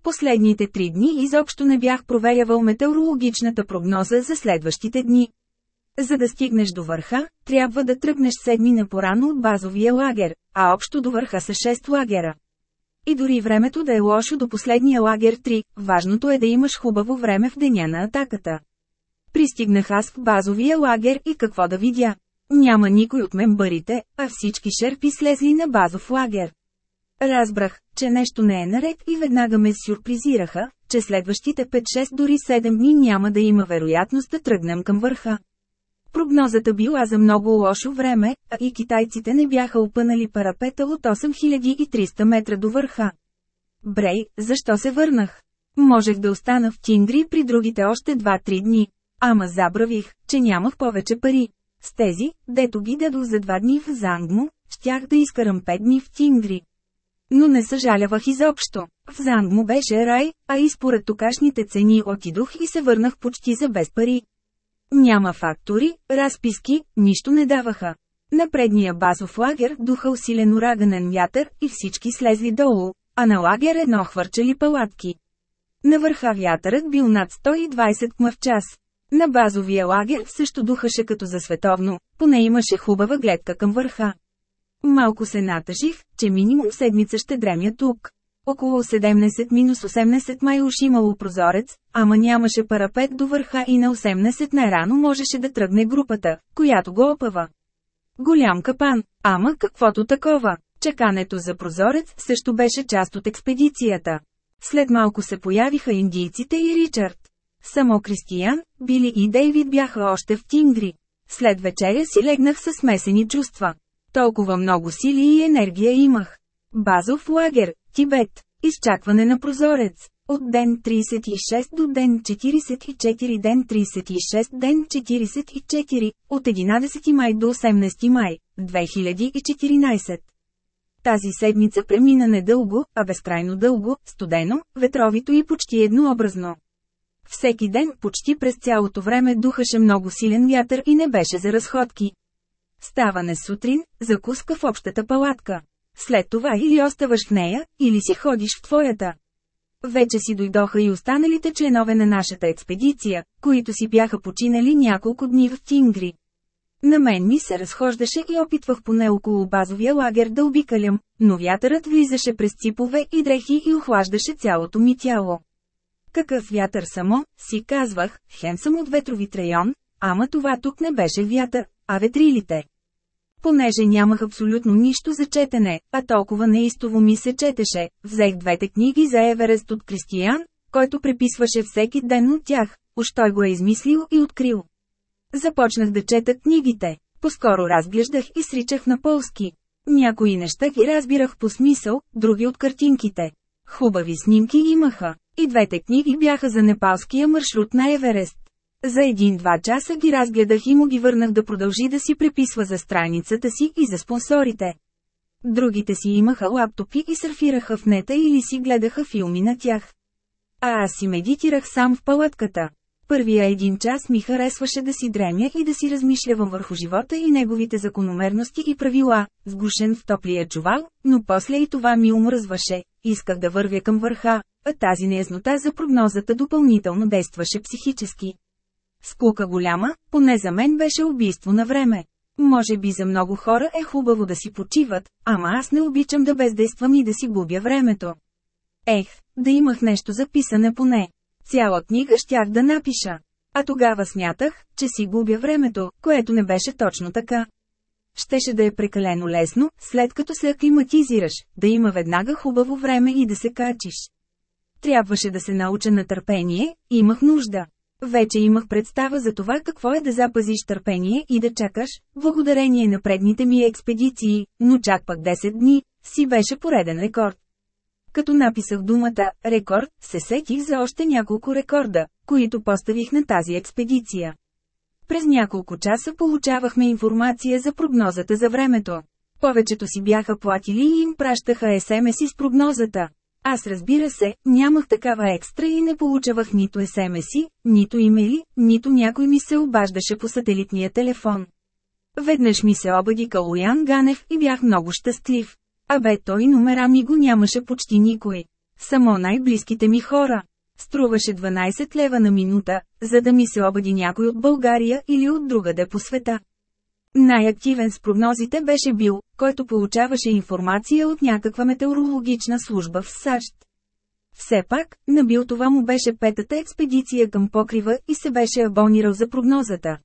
Последните три дни изобщо не бях проверявал метеорологичната прогноза за следващите дни. За да стигнеш до върха, трябва да тръгнеш седми на порано от базовия лагер, а общо до върха са 6 лагера. И дори времето да е лошо до последния лагер 3, важното е да имаш хубаво време в деня на атаката. Пристигнах аз в базовия лагер и какво да видя. Няма никой от мембарите, а всички шерпи слезли на базов лагер. Разбрах, че нещо не е наред и веднага ме сюрпризираха, че следващите 5-6 дори 7 дни няма да има вероятност да тръгнем към върха. Прогнозата била за много лошо време, а и китайците не бяха опънали парапета от 8300 метра до върха. Брей, защо се върнах? Можех да остана в Тингри при другите още 2-3 дни. Ама забравих, че нямах повече пари. С тези, дето ги дадох за два дни в Зангмо, щях да изкарам 5 дни в Тингри. Но не съжалявах изобщо. В Зангмо беше рай, а и според токашните цени отидох и се върнах почти за без пари. Няма фактори, разписки, нищо не даваха. На предния базов лагер духа усилен ураганен вятър и всички слезли долу, а на лагер едно хвърчали палатки. На върха вятърът бил над 120 км в час. На базовия лагер също духаше като за световно, поне имаше хубава гледка към върха. Малко се натъжих, че минимум седмица ще дремя тук. Около 17-18 май уж имало прозорец, ама нямаше парапет до върха и на 18 най-рано можеше да тръгне групата, която го опава. Голям капан, ама каквото такова. Чакането за прозорец също беше част от експедицията. След малко се появиха индийците и Ричард. Само Кристиян, Били и Дейвид бяха още в Тингри. След вечеря си легнах със смесени чувства. Толкова много сили и енергия имах. Базов лагер, Тибет. Изчакване на прозорец. От ден 36 до ден 44 ден 36 ден 44, от 11 май до 18 май, 2014. Тази седмица премина недълго, а безкрайно дълго, студено, ветровито и почти еднообразно. Всеки ден, почти през цялото време духаше много силен вятър и не беше за разходки. Ставане сутрин, закуска в общата палатка. След това или оставаш в нея, или си ходиш в твоята. Вече си дойдоха и останалите членове на нашата експедиция, които си бяха починали няколко дни в Тингри. На мен ми се разхождаше и опитвах поне около базовия лагер да обикалям, но вятърът влизаше през ципове и дрехи и охлаждаше цялото ми тяло. Какъв вятър само, си казвах, хем съм от ветровит район, ама това тук не беше вятър, а ветрилите. Понеже нямах абсолютно нищо за четене, а толкова неистово ми се четеше, взех двете книги за Еверест от Кристиян, който преписваше всеки ден от тях, уж той го е измислил и открил. Започнах да чета книгите. Поскоро разглеждах и сричах на полски. Някои неща ги разбирах по смисъл, други от картинките. Хубави снимки имаха. И двете книги бяха за непалския маршрут на Еверест. За един-два часа ги разгледах и му ги върнах да продължи да си преписва за страницата си и за спонсорите. Другите си имаха лаптопи и сърфираха в нета или си гледаха филми на тях. А аз си медитирах сам в палатката. Първия един час ми харесваше да си дремя и да си размишлявам върху живота и неговите закономерности и правила, сгушен в топлия чувал, но после и това ми умръзваше. Исках да вървя към върха, а тази неяснота за прогнозата допълнително действаше психически. Скука голяма, поне за мен беше убийство на време. Може би за много хора е хубаво да си почиват, ама аз не обичам да бездействам и да си губя времето. Ех, да имах нещо записане поне. Цяла книга щях да напиша. А тогава смятах, че си губя времето, което не беше точно така. Щеше да е прекалено лесно, след като се аклиматизираш, да има веднага хубаво време и да се качиш. Трябваше да се науча на търпение, имах нужда. Вече имах представа за това какво е да запазиш търпение и да чакаш, благодарение на предните ми експедиции, но чак пък 10 дни, си беше пореден рекорд. Като написах думата «рекорд», се сетих за още няколко рекорда, които поставих на тази експедиция. През няколко часа получавахме информация за прогнозата за времето. Повечето си бяха платили и им пращаха СМС с прогнозата. Аз разбира се, нямах такава екстра и не получавах нито СМС, нито имейли, нито някой ми се обаждаше по сателитния телефон. Веднъж ми се обади Калуян Ганев и бях много щастлив. Абе той номера ми го нямаше почти никой. Само най-близките ми хора. Струваше 12 лева на минута, за да ми се обади някой от България или от другаде по света. Най-активен с прогнозите беше бил, който получаваше информация от някаква метеорологична служба в САЩ. Все пак, набил това му беше петата експедиция към покрива и се беше абонирал за прогнозата.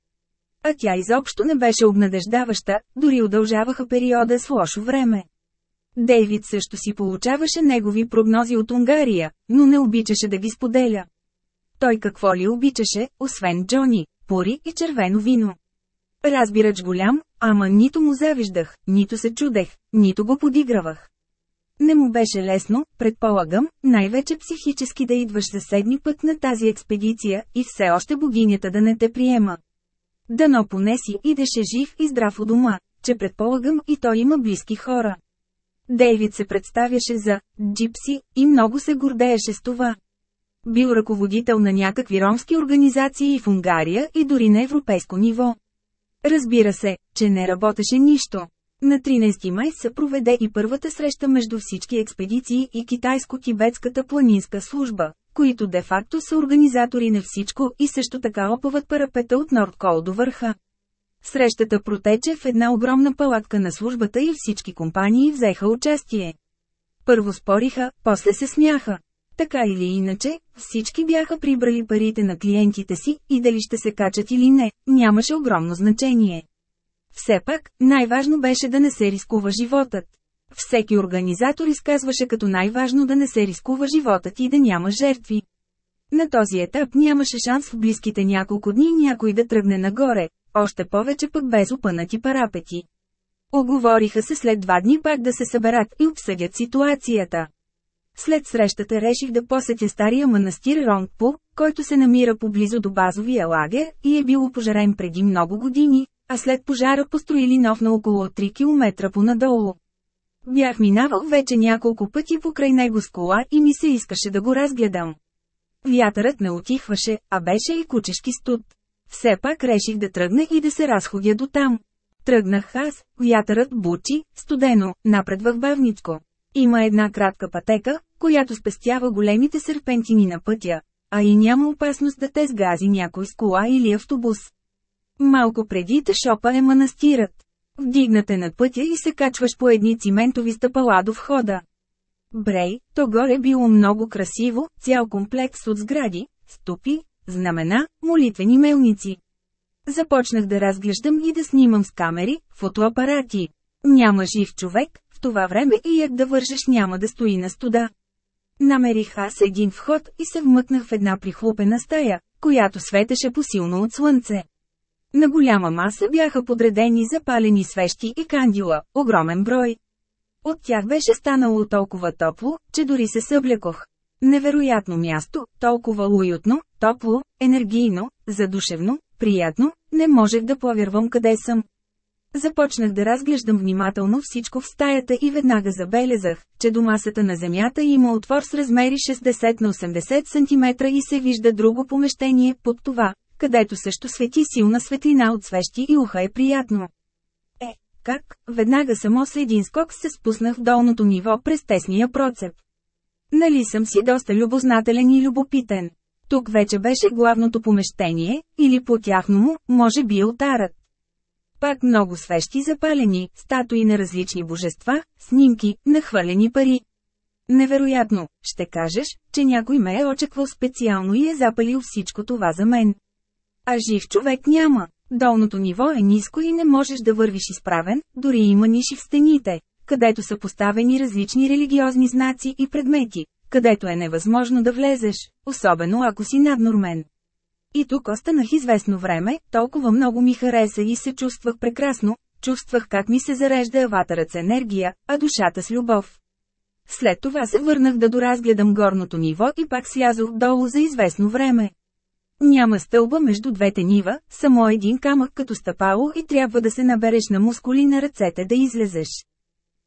А тя изобщо не беше обнадеждаваща, дори удължаваха периода с лошо време. Дейвид също си получаваше негови прогнози от Унгария, но не обичаше да ги споделя. Той какво ли обичаше, освен Джони, пори и червено вино. Разбирач голям, ама нито му завиждах, нито се чудех, нито го подигравах. Не му беше лесно, предполагам, най-вече психически да идваш за седми път на тази експедиция и все още богинята да не те приема. Дано понеси идеше жив и здрав у дома, че предполагам и той има близки хора. Дейвид се представяше за «джипси» и много се гордееше с това. Бил ръководител на някакви ромски организации в Унгария и дори на европейско ниво. Разбира се, че не работеше нищо. На 13 май се проведе и първата среща между всички експедиции и китайско-тибетската планинска служба, които де-факто са организатори на всичко и също така опават парапета от Нордкол до върха. Срещата протече в една огромна палатка на службата и всички компании взеха участие. Първо спориха, после се смяха. Така или иначе, всички бяха прибрали парите на клиентите си и дали ще се качат или не, нямаше огромно значение. Все пак, най-важно беше да не се рискува животът. Всеки организатор изказваше като най-важно да не се рискува животът и да няма жертви. На този етап нямаше шанс в близките няколко дни някой да тръгне нагоре, още повече пък без опънати парапети. Оговориха се след два дни пак да се съберат и обсъдят ситуацията. След срещата реших да посетя стария манастир Ронгпо, който се намира поблизо до базовия лагер и е бил опожарен преди много години, а след пожара построили нов на около 3 км понадолу. Бях минавал вече няколко пъти покрай него с кола и ми се искаше да го разгледам. Вятърът не отихваше, а беше и кучешки студ. Все пак реших да тръгна и да се разходя до там. Тръгнах аз, вятърът бучи, студено, напред в бавничко. Има една кратка пътека, която спестява големите серпентини на пътя, а и няма опасност да те сгази някой с кола или автобус. Малко преди шопа е манастирът. Вдигнате над пътя и се качваш по едни циментови стъпала до входа. Брей, то горе било много красиво, цял комплекс от сгради, ступи, знамена, молитвени мелници. Започнах да разглеждам и да снимам с камери, фотоапарати. Няма жив човек, това време и як да вържеш няма да стои на студа. Намерих аз един вход и се вмъкнах в една прихлупена стая, която светеше посилно от слънце. На голяма маса бяха подредени запалени свещи и кандила, огромен брой. От тях беше станало толкова топло, че дори се съблекох. Невероятно място, толкова уютно, топло, енергийно, задушевно, приятно, не можех да повярвам къде съм. Започнах да разглеждам внимателно всичко в стаята и веднага забелязах, че до масата на земята има отвор с размери 60 на 80 см и се вижда друго помещение под това, където също свети силна светлина от свещи и уха е приятно. Е, как? Веднага само с един скок се спуснах в долното ниво през тесния процеп. Нали съм си доста любознателен и любопитен. Тук вече беше главното помещение, или по тяхно му, може би алтарът. Пак много свещи запалени, статуи на различни божества, снимки, нахвалени пари. Невероятно, ще кажеш, че някой ме е очаквал специално и е запалил всичко това за мен. А жив човек няма. Долното ниво е ниско и не можеш да вървиш изправен, дори има ниши в стените, където са поставени различни религиозни знаци и предмети, където е невъзможно да влезеш, особено ако си наднормен. И тук останах известно време, толкова много ми хареса и се чувствах прекрасно, чувствах как ми се зарежда аватарът с енергия, а душата с любов. След това се върнах да доразгледам горното ниво и пак слязох долу за известно време. Няма стълба между двете нива, само един камък като стъпало и трябва да се набереш на мускули на ръцете да излезеш.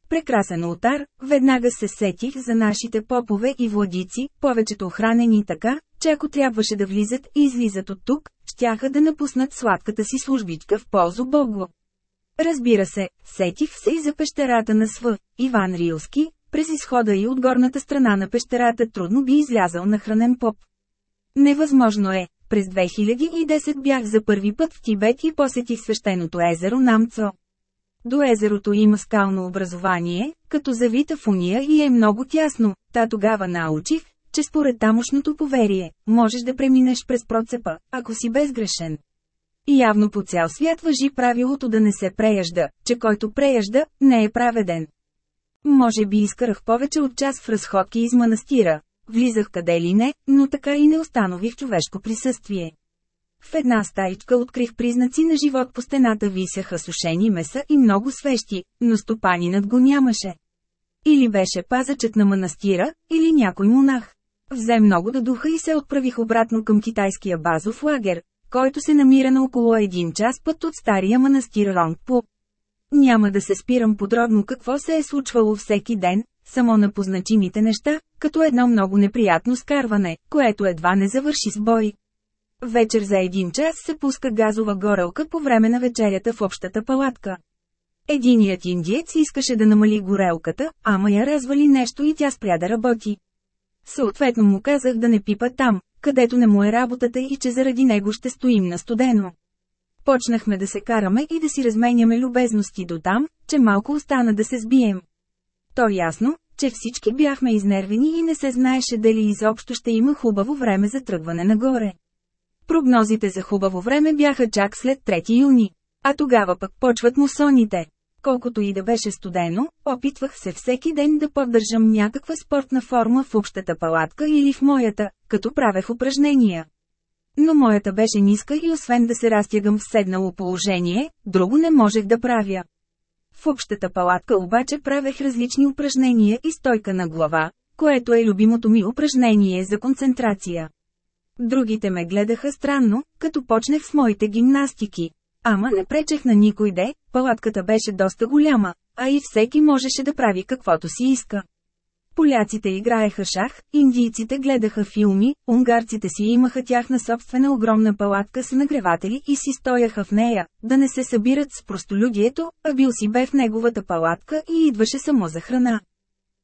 Прекрасен ултар, веднага се сетих за нашите попове и владици, повечето охранени така, че ако трябваше да влизат и излизат от тук, щяха да напуснат сладката си службичка в ползу Богу. Разбира се, сетих се и за пещерата на Св. Иван Рилски, през изхода и от горната страна на пещерата трудно би излязал на хранен поп. Невъзможно е, през 2010 бях за първи път в Тибет и посетих свещеното езеро Намцо. До езерото има скално образование, като завита в уния и е много тясно, та тогава научих, че според тамошното поверие, можеш да преминеш през процепа, ако си безгрешен. И явно по цял свят въжи правилото да не се преяжда, че който преяжда, не е праведен. Може би изкарах повече от час в разходки из манастира, влизах къде ли не, но така и не установих човешко присъствие. В една стаичка открих признаци на живот по стената висяха сушени меса и много свещи, но стопанинът го нямаше. Или беше пазачът на манастира, или някой монах. Взе много да духа и се отправих обратно към китайския базов лагер, който се намира на около един час път от стария манастир Ронгпу. Няма да се спирам подробно какво се е случвало всеки ден, само на позначимите неща, като едно много неприятно скарване, което едва не завърши с бой. Вечер за един час се пуска газова горелка по време на вечерята в общата палатка. Единият индиец искаше да намали горелката, ама я развали нещо и тя спря да работи. Съответно му казах да не пипа там, където не му е работата и че заради него ще стоим на студено. Почнахме да се караме и да си разменяме любезности до там, че малко остана да се сбием. То ясно, че всички бяхме изнервени и не се знаеше дали изобщо ще има хубаво време за тръгване нагоре. Прогнозите за хубаво време бяха чак след 3 юни. А тогава пък почват мусоните. Колкото и да беше студено, опитвах се всеки ден да поддържам някаква спортна форма в общата палатка или в моята, като правех упражнения. Но моята беше ниска и освен да се разтягам в седнало положение, друго не можех да правя. В общата палатка обаче правех различни упражнения и стойка на глава, което е любимото ми упражнение за концентрация. Другите ме гледаха странно, като почнах с моите гимнастики. Ама не пречех на никой де, палатката беше доста голяма, а и всеки можеше да прави каквото си иска. Поляците играеха шах, индийците гледаха филми, унгарците си имаха тяхна собствена огромна палатка с нагреватели и си стояха в нея, да не се събират с простолюдието, а бил си бе в неговата палатка и идваше само за храна.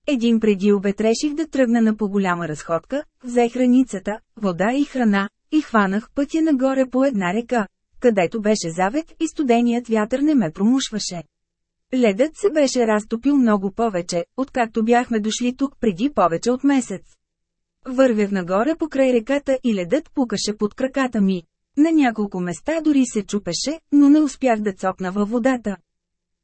Един преди обед реших да тръгна на по-голяма разходка, взех раницата, вода и храна, и хванах пътя нагоре по една река, където беше завет и студеният вятър не ме промушваше. Ледът се беше разтопил много повече, откакто бяхме дошли тук преди повече от месец. Вървях нагоре покрай реката и ледът пукаше под краката ми. На няколко места дори се чупеше, но не успях да цопна във водата.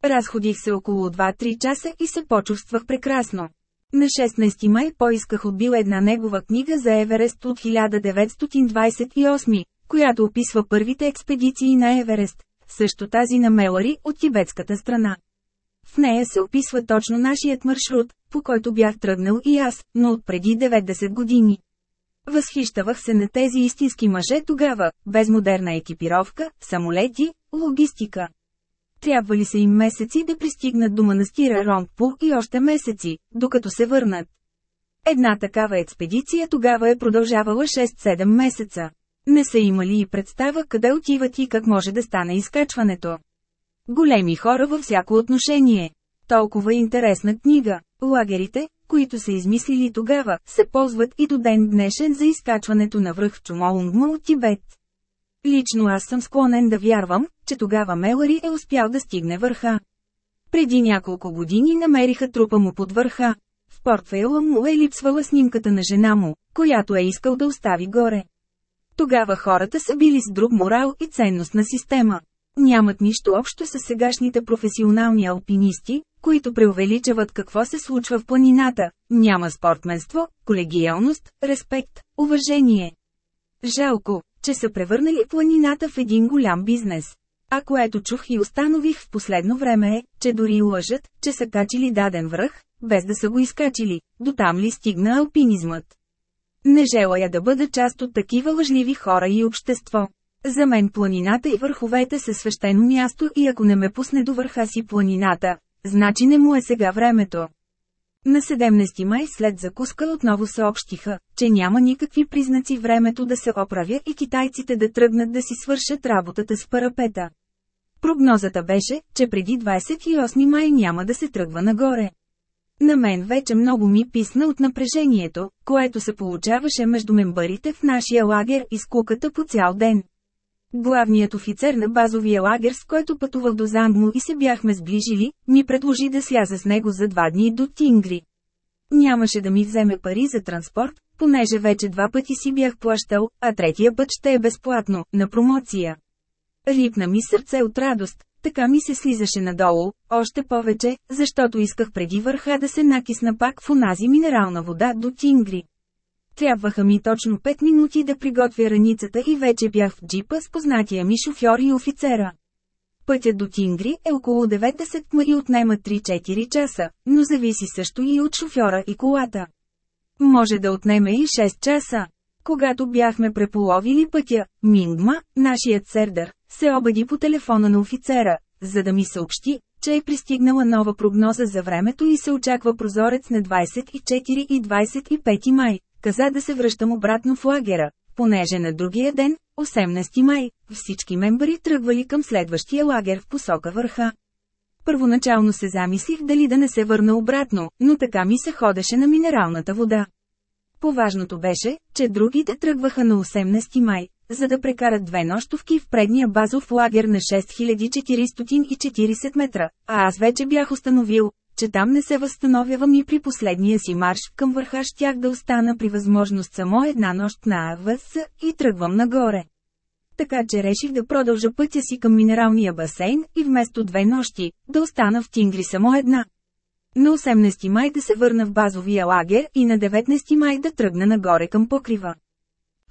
Разходих се около 2-3 часа и се почувствах прекрасно. На 16 май поисках от Бил една негова книга за Еверест от 1928, която описва първите експедиции на Еверест, също тази на Мелари от тибетската страна. В нея се описва точно нашият маршрут, по който бях тръгнал и аз, но от преди 90 години. Възхищавах се на тези истински мъже тогава, без модерна екипировка, самолети, логистика. Трябва ли са им месеци да пристигнат до манастира Ронгпу и още месеци, докато се върнат? Една такава експедиция тогава е продължавала 6-7 месеца. Не са имали и представа къде отиват и как може да стане изкачването. Големи хора във всяко отношение. Толкова интересна книга. Лагерите, които са измислили тогава, се ползват и до ден днешен за изкачването на връх Чумолунгма от Тибет. Лично аз съм склонен да вярвам, че тогава Мелари е успял да стигне върха. Преди няколко години намериха трупа му под върха. В портфейла му е липсвала снимката на жена му, която е искал да остави горе. Тогава хората са били с друг морал и ценностна система. Нямат нищо общо с сегашните професионални алпинисти, които преувеличават какво се случва в планината. Няма спортменство, колегиалност, респект, уважение. Жалко, че са превърнали планината в един голям бизнес. А което чух и установих в последно време е, че дори лъжат, че са качили даден връх, без да са го изкачили, до там ли стигна алпинизмът. Не желая да бъда част от такива лъжливи хора и общество. За мен планината и върховете са свещено място и ако не ме пусне до върха си планината, значи не му е сега времето. На 17 май след закуска отново съобщиха, че няма никакви признаци времето да се оправя и китайците да тръгнат да си свършат работата с парапета. Прогнозата беше, че преди 28 май няма да се тръгва нагоре. На мен вече много ми писна от напрежението, което се получаваше между мембарите в нашия лагер и скуката по цял ден. Главният офицер на базовия лагер, с който пътувах до Зангму и се бяхме сближили, ми предложи да сляза с него за два дни до Тингри. Нямаше да ми вземе пари за транспорт, понеже вече два пъти си бях плащал, а третия път ще е безплатно, на промоция. Рипна ми сърце от радост, така ми се слизаше надолу, още повече, защото исках преди върха да се накисна пак в онази минерална вода до Тингри. Трябваха ми точно 5 минути да приготвя раницата и вече бях в джипа с познатия ми шофьор и офицера. Пътят до Тингри е около 90 ма и отнема 3-4 часа, но зависи също и от шофьора и колата. Може да отнеме и 6 часа. Когато бяхме преполовили пътя, Мингма, нашият сердър, се обади по телефона на офицера, за да ми съобщи, че е пристигнала нова прогноза за времето и се очаква прозорец на 24 и 25 май. Каза да се връщам обратно в лагера, понеже на другия ден, 18 май, всички мембари тръгвали към следващия лагер в посока върха. Първоначално се замислих дали да не се върна обратно, но така ми се ходеше на минералната вода. Поважното беше, че другите тръгваха на 18 май, за да прекарат две нощовки в предния базов лагер на 6440 метра, а аз вече бях установил, че там не се възстановявам и при последния си марш към върха щях да остана при възможност само една нощ на АВС и тръгвам нагоре. Така че реших да продължа пътя си към минералния басейн и вместо две нощи, да остана в Тингри само една. На 18 май да се върна в базовия лагер и на 19 май да тръгна нагоре към покрива.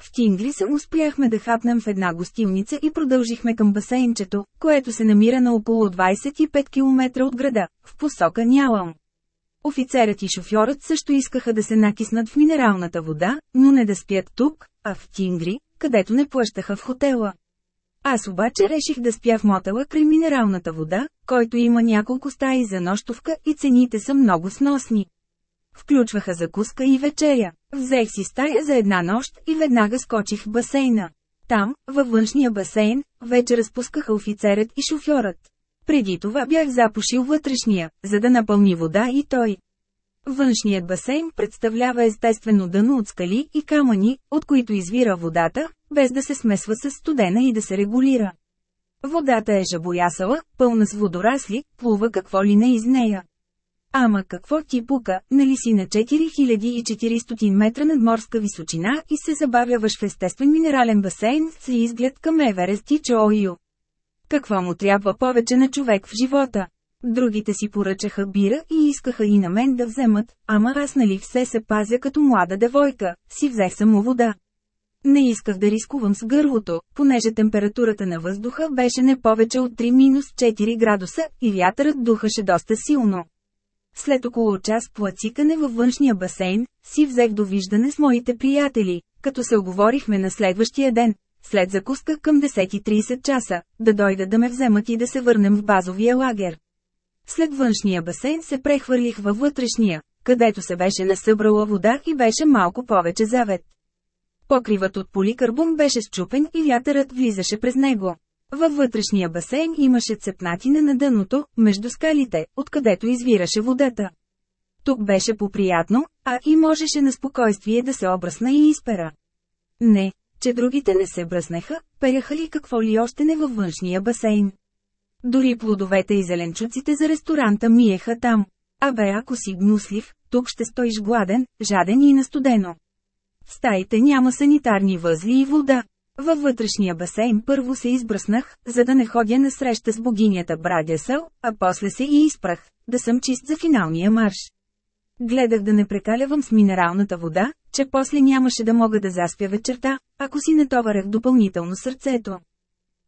В Тингли се успяхме да хапнем в една гостилница и продължихме към басейнчето, което се намира на около 25 км от града, в посока Нялам. Офицерът и шофьорът също искаха да се накиснат в минералната вода, но не да спят тук, а в Тингри, където не плащаха в хотела. Аз обаче реших да спя в мотела край минералната вода, който има няколко стаи за нощовка и цените са много сносни. Включваха закуска и вечеря. Взех си стая за една нощ и веднага скочих в басейна. Там, във външния басейн, вече разпускаха офицерът и шофьорът. Преди това бях запушил вътрешния, за да напълни вода и той. Външният басейн представлява естествено дъно от скали и камъни, от които извира водата, без да се смесва с студена и да се регулира. Водата е жабоясала, пълна с водорасли, плува какво ли не из нея. Ама какво ти пука, нали си на 4400 метра над морска височина и се забавяваш в естествен минерален басейн с изглед към Еверест и Чоою. Какво му трябва повече на човек в живота? Другите си поръчаха бира и искаха и на мен да вземат, ама аз нали все се пазя като млада девойка, си взех само вода. Не исках да рискувам с гърлото, понеже температурата на въздуха беше не повече от 3-4 градуса и вятърът духаше доста силно. След около час плацикане във външния басейн, си взех довиждане с моите приятели, като се оговорихме на следващия ден, след закуска към 10.30 часа, да дойда да ме вземат и да се върнем в базовия лагер. След външния басейн се прехвърлих във вътрешния, където се беше насъбрала вода и беше малко повече завет. Покривът от поликарбон беше счупен и вятърът влизаше през него. Във вътрешния басейн имаше цепнатина на дъното, между скалите, откъдето извираше водата. Тук беше поприятно, а и можеше на спокойствие да се обръсна и изпера. Не, че другите не се бръснеха, перяха ли какво ли още не във външния басейн. Дори плодовете и зеленчуците за ресторанта миеха там. Абе ако си гнуслив, тук ще стоиш гладен, жаден и настудено. В стаите няма санитарни възли и вода. Във вътрешния басейн първо се избръснах, за да не ходя на среща с богинята Брадясъл, а после се и изпрах, да съм чист за финалния марш. Гледах да не прекалявам с минералната вода, че после нямаше да мога да заспя вечерта, ако си натоварях допълнително сърцето.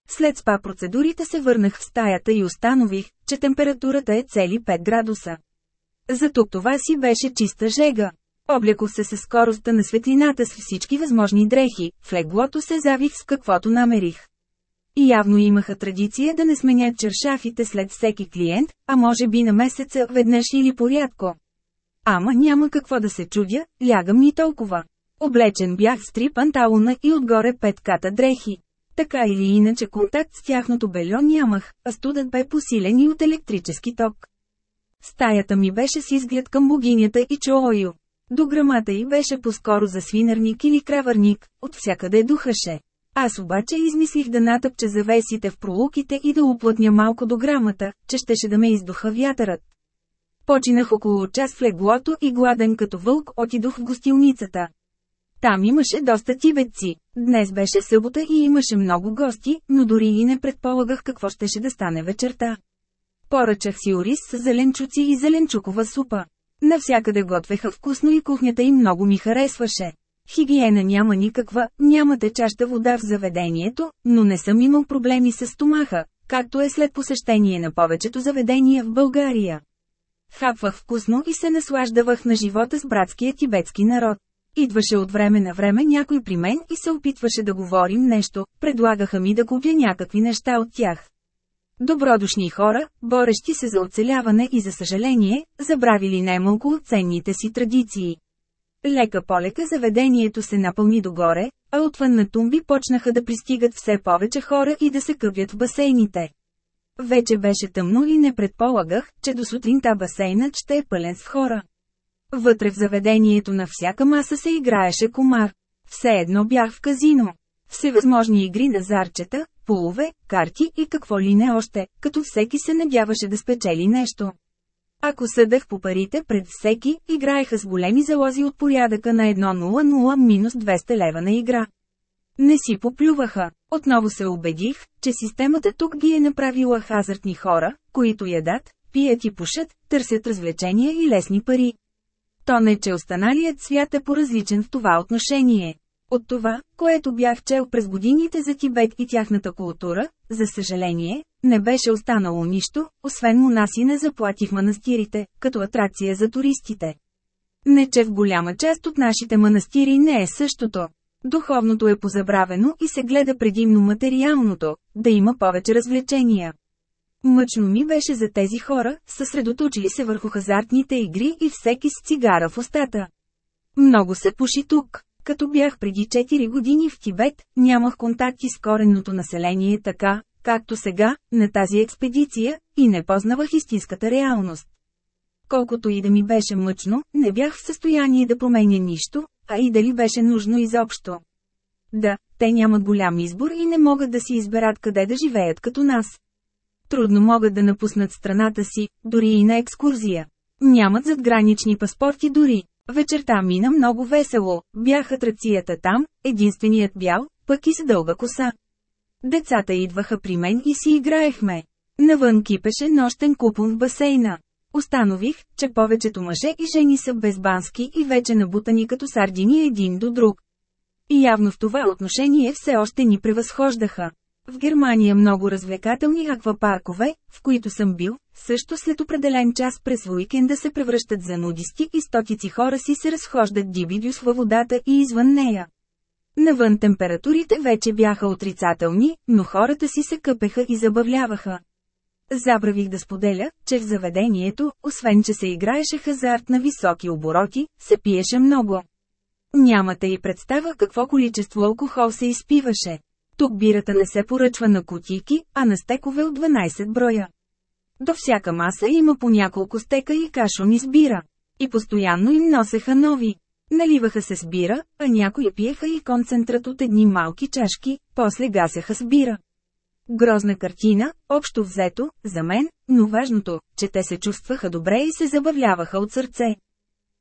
След спа процедурите се върнах в стаята и установих, че температурата е цели 5 градуса. За тук това си беше чиста жега. Облякох се със скоростта на светлината с всички възможни дрехи, в леглото се завих с каквото намерих. И явно имаха традиция да не сменят чершафите след всеки клиент, а може би на месеца веднъж или порядко. Ама няма какво да се чудя, лягам ни толкова. Облечен бях с три панталона и отгоре пет ката дрехи. Така или иначе контакт с тяхното бельо нямах, а студът бе посилен и от електрически ток. Стаята ми беше с изглед към богинята и Чоою. До грамата й беше по-скоро за свинарник или кравърник, от всякъде духаше. Аз обаче измислих да натъпча завесите в пролуките и да уплътня малко до грамата, че щеше да ме издуха вятърът. Починах около час в леглото и гладен като вълк отидох в гостилницата. Там имаше доста тибетци. Днес беше събота и имаше много гости, но дори и не предполагах какво щеше да стане вечерта. Поръчах си ориз с зеленчуци и зеленчукова супа. Навсякъде готвеха вкусно и кухнята им много ми харесваше. Хигиена няма никаква, нямате чаща вода в заведението, но не съм имал проблеми с стомаха, както е след посещение на повечето заведения в България. Хапвах вкусно и се наслаждавах на живота с братския тибетски народ. Идваше от време на време някой при мен и се опитваше да говорим нещо, предлагаха ми да купя някакви неща от тях. Добродушни хора, борещи се за оцеляване и за съжаление, забравили немалко от ценните си традиции. Лека полека заведението се напълни догоре, а отвън на тумби почнаха да пристигат все повече хора и да се къпят в басейните. Вече беше тъмно и не предполагах, че до сутринта басейнът ще е пълен с хора. Вътре в заведението на всяка маса се играеше комар. Все едно бях в казино. Всевъзможни игри на зарчета, полове, карти и какво ли не още, като всеки се надяваше да спечели нещо. Ако съдах по парите пред всеки, играеха с големи залози от порядъка на 1-0-0-200 лева на игра. Не си поплюваха. Отново се убедих, че системата тук ги е направила хазартни хора, които ядат, пият и пушат, търсят развлечения и лесни пари. То не че останалият свят е по-различен в това отношение. От това, което бях чел през годините за Тибет и тяхната култура, за съжаление, не беше останало нищо, освен монаси не заплати в манастирите, като атракция за туристите. Не че в голяма част от нашите манастири не е същото. Духовното е позабравено и се гледа предимно материалното, да има повече развлечения. Мъчно ми беше за тези хора, съсредоточили се върху хазартните игри и всеки с цигара в устата. Много се пуши тук. Като бях преди 4 години в Тибет, нямах контакти с коренното население така, както сега, на тази експедиция, и не познавах истинската реалност. Колкото и да ми беше мъчно, не бях в състояние да променя нищо, а и дали беше нужно изобщо. Да, те нямат голям избор и не могат да си изберат къде да живеят като нас. Трудно могат да напуснат страната си, дори и на екскурзия. Нямат задгранични паспорти дори. Вечерта мина много весело, бях атракцията там, единственият бял, пък и с дълга коса. Децата идваха при мен и си играехме. Навън кипеше нощен купон в басейна. Установих, че повечето мъже и жени са безбански и вече набутани като сардини един до друг. И явно в това отношение все още ни превъзхождаха. В Германия много развлекателни аквапаркове, в които съм бил, също след определен час през уикенда се превръщат за нудисти и стотици хора си се разхождат дибидюс във водата и извън нея. Навън температурите вече бяха отрицателни, но хората си се къпеха и забавляваха. Забравих да споделя, че в заведението, освен че се играеше хазарт на високи обороти, се пиеше много. Нямате и представа какво количество алкохол се изпиваше. Тук бирата не се поръчва на кутийки, а на стекове от 12 броя. До всяка маса има по няколко стека и кашони с бира. И постоянно им носеха нови. Наливаха се с бира, а някои пиеха и концентрат от едни малки чашки, после гасеха с бира. Грозна картина, общо взето, за мен, но важното, че те се чувстваха добре и се забавляваха от сърце.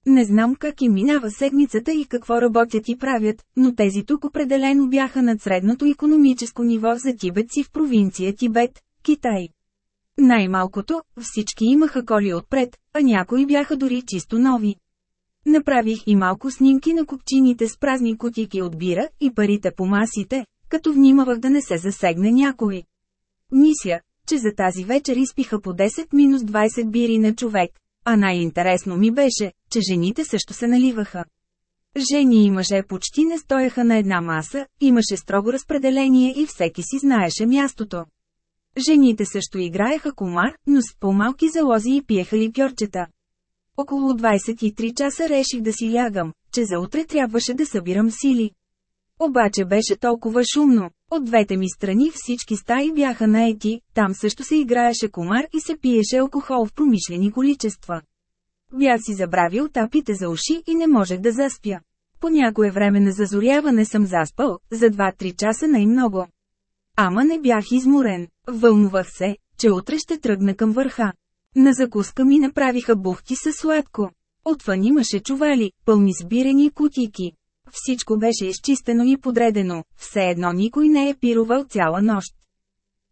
Не знам как им минава седмицата и какво работят и правят, но тези тук определено бяха над средното економическо ниво за тибетци в провинция Тибет, Китай. Най-малкото, всички имаха коли отпред, а някои бяха дори чисто нови. Направих и малко снимки на купчините с празни кутики от бира и парите по масите, като внимавах да не се засегне някой. Мисля, че за тази вечер изпиха по 10-20 бири на човек, а най-интересно ми беше, че жените също се наливаха. Жени и мъже почти не стояха на една маса, имаше строго разпределение и всеки си знаеше мястото. Жените също играеха комар, но с по-малки залози и пиеха ли пьорчета. Около 23 часа реших да си лягам, че за утре трябваше да събирам сили. Обаче беше толкова шумно. От двете ми страни всички стаи бяха наети, там също се играеше комар и се пиеше алкохол в промишлени количества. Бях си забравил тапите за уши и не можех да заспя. По някое време на зазоряване съм заспал, за 2-3 часа най-много. Ама не бях изморен, вълнувах се, че утре ще тръгна към върха. На закуска ми направиха бухти със сладко. Отвън имаше чували, пълни с бирени кутийки. Всичко беше изчистено и подредено, все едно никой не е пирувал цяла нощ.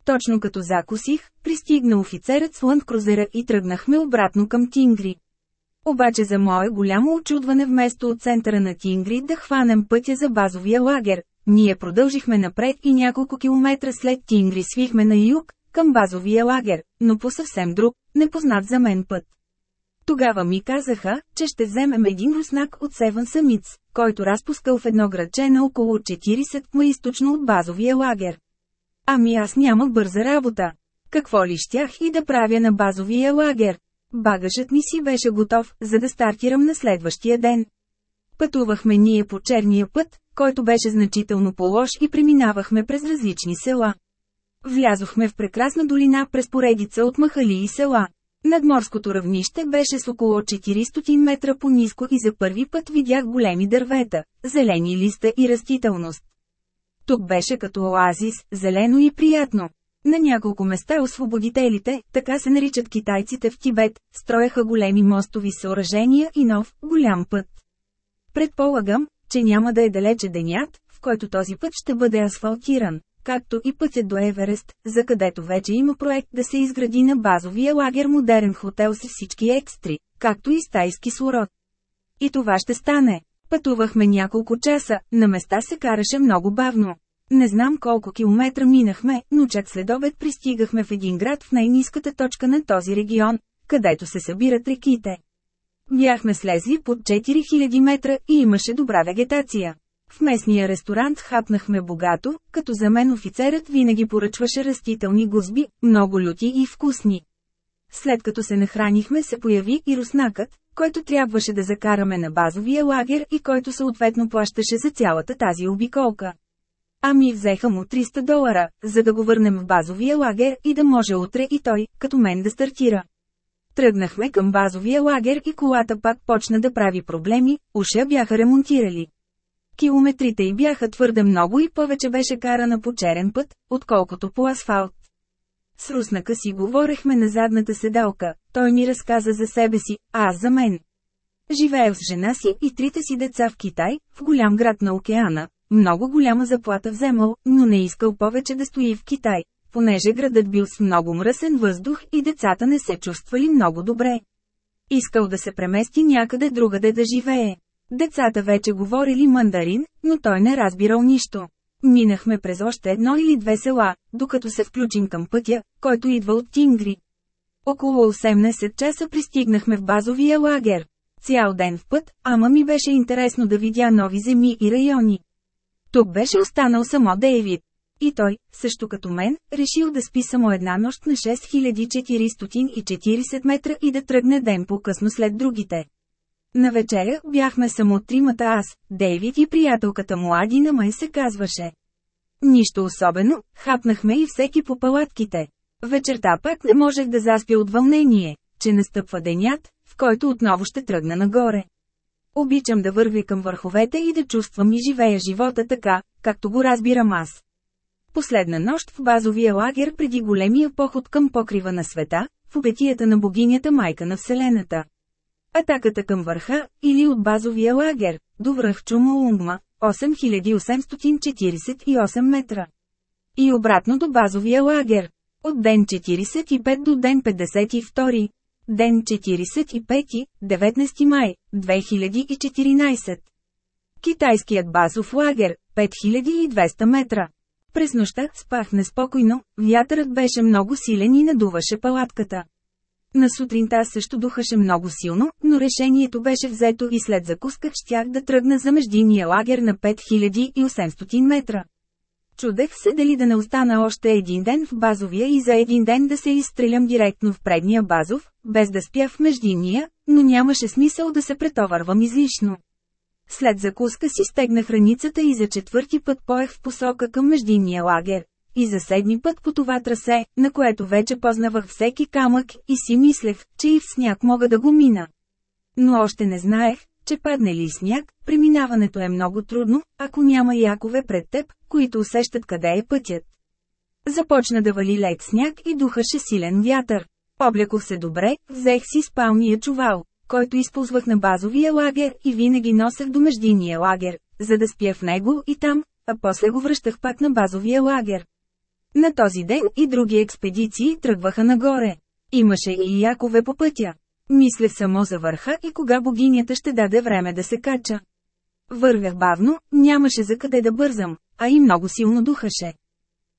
Точно като закусих, пристигна офицерът с лъндкрузера и тръгнахме обратно към Тингри. Обаче за мое голямо очудване вместо от центъра на Тингри да хванем пътя за базовия лагер, ние продължихме напред и няколко километра след Тингри свихме на юг, към базовия лагер, но по съвсем друг, непознат за мен път. Тогава ми казаха, че ще вземем един руснак от Севен Самиц, който разпускал в едно градче на около 40 км източно от базовия лагер. Ами аз нямах бърза работа. Какво ли щях и да правя на базовия лагер? Багажът ми си беше готов, за да стартирам на следващия ден. Пътувахме ние по черния път, който беше значително по-лош и преминавахме през различни села. Влязохме в прекрасна долина през поредица от махали и села. Надморското равнище беше с около 400 метра по-низко и за първи път видях големи дървета, зелени листа и растителност. Тук беше като оазис, зелено и приятно. На няколко места освободителите, така се наричат китайците в Тибет, строяха големи мостови съоръжения и нов, голям път. Предполагам, че няма да е далече денят, в който този път ще бъде асфалтиран, както и пътят до Еверест, за където вече има проект да се изгради на базовия лагер модерен хотел с всички екстри, както и стайски сурод. И това ще стане. Пътувахме няколко часа, на места се караше много бавно. Не знам колко километра минахме, но чак след обед пристигахме в един град в най-низката точка на този регион, където се събират реките. Бяхме слезли под 4000 метра и имаше добра вегетация. В местния ресторант хапнахме богато, като за мен офицерът винаги поръчваше растителни гузби, много люти и вкусни. След като се нахранихме се появи и руснакът, който трябваше да закараме на базовия лагер и който съответно плащаше за цялата тази обиколка. Ами взеха му 300 долара, за да го върнем в базовия лагер и да може утре и той, като мен да стартира. Тръгнахме към базовия лагер и колата пак почна да прави проблеми, уша бяха ремонтирали. Километрите й бяха твърде много и повече беше карана по черен път, отколкото по асфалт. С руснака си говорехме на задната седалка, той ми разказа за себе си, а аз за мен. Живеел с жена си и трите си деца в Китай, в голям град на океана, много голяма заплата вземал, но не искал повече да стои в Китай, понеже градът бил с много мръсен въздух и децата не се чувствали много добре. Искал да се премести някъде другаде да живее. Децата вече говорили мандарин, но той не разбирал нищо. Минахме през още едно или две села, докато се включим към пътя, който идва от Тингри. Около 18 часа пристигнахме в базовия лагер. Цял ден в път, ама ми беше интересно да видя нови земи и райони. Тук беше останал само Дейвид. И той, също като мен, решил да спи само една нощ на 6440 метра и да тръгне ден по-късно след другите. На вечеря бяхме само тримата аз, Дейвид и приятелката му Адина май се казваше. Нищо особено, хапнахме и всеки по палатките. Вечерта пак не можех да заспя от вълнение, че настъпва денят, в който отново ще тръгна нагоре. Обичам да върви към върховете и да чувствам и живея живота така, както го разбирам аз. Последна нощ в базовия лагер преди големия поход към покрива на света, в обетията на богинята майка на Вселената. Атаката към върха, или от базовия лагер, до връх Чумолунгма, 8848 метра. И обратно до базовия лагер. От ден 45 до ден 52. Ден 45, 19 май, 2014. Китайският базов лагер, 5200 метра. През нощта спах неспокойно, вятърът беше много силен и надуваше палатката. На сутринта също духаше много силно, но решението беше взето и след закусках щях да тръгна за междинния лагер на 5800 метра. Чудех се дали да не остана още един ден в базовия и за един ден да се изстрелям директно в предния базов, без да спя в междинния, но нямаше смисъл да се претоварвам излишно. След закуска си стегнах раницата и за четвърти път поех в посока към междинния лагер. И за седми път по това трасе, на което вече познавах всеки камък и си мислех, че и в сняг мога да го мина. Но още не знаех, че падне ли сняг, преминаването е много трудно, ако няма якове пред теб, които усещат къде е пътят. Започна да вали лед сняг и духаше силен вятър. Облякох се добре, взех си спалния чувал, който използвах на базовия лагер и винаги носех до междинния лагер, за да спя в него и там, а после го връщах пак на базовия лагер. На този ден и други експедиции тръгваха нагоре. Имаше и якове по пътя. Мислех само за върха и кога богинята ще даде време да се кача. Вървях бавно, нямаше за къде да бързам, а и много силно духаше.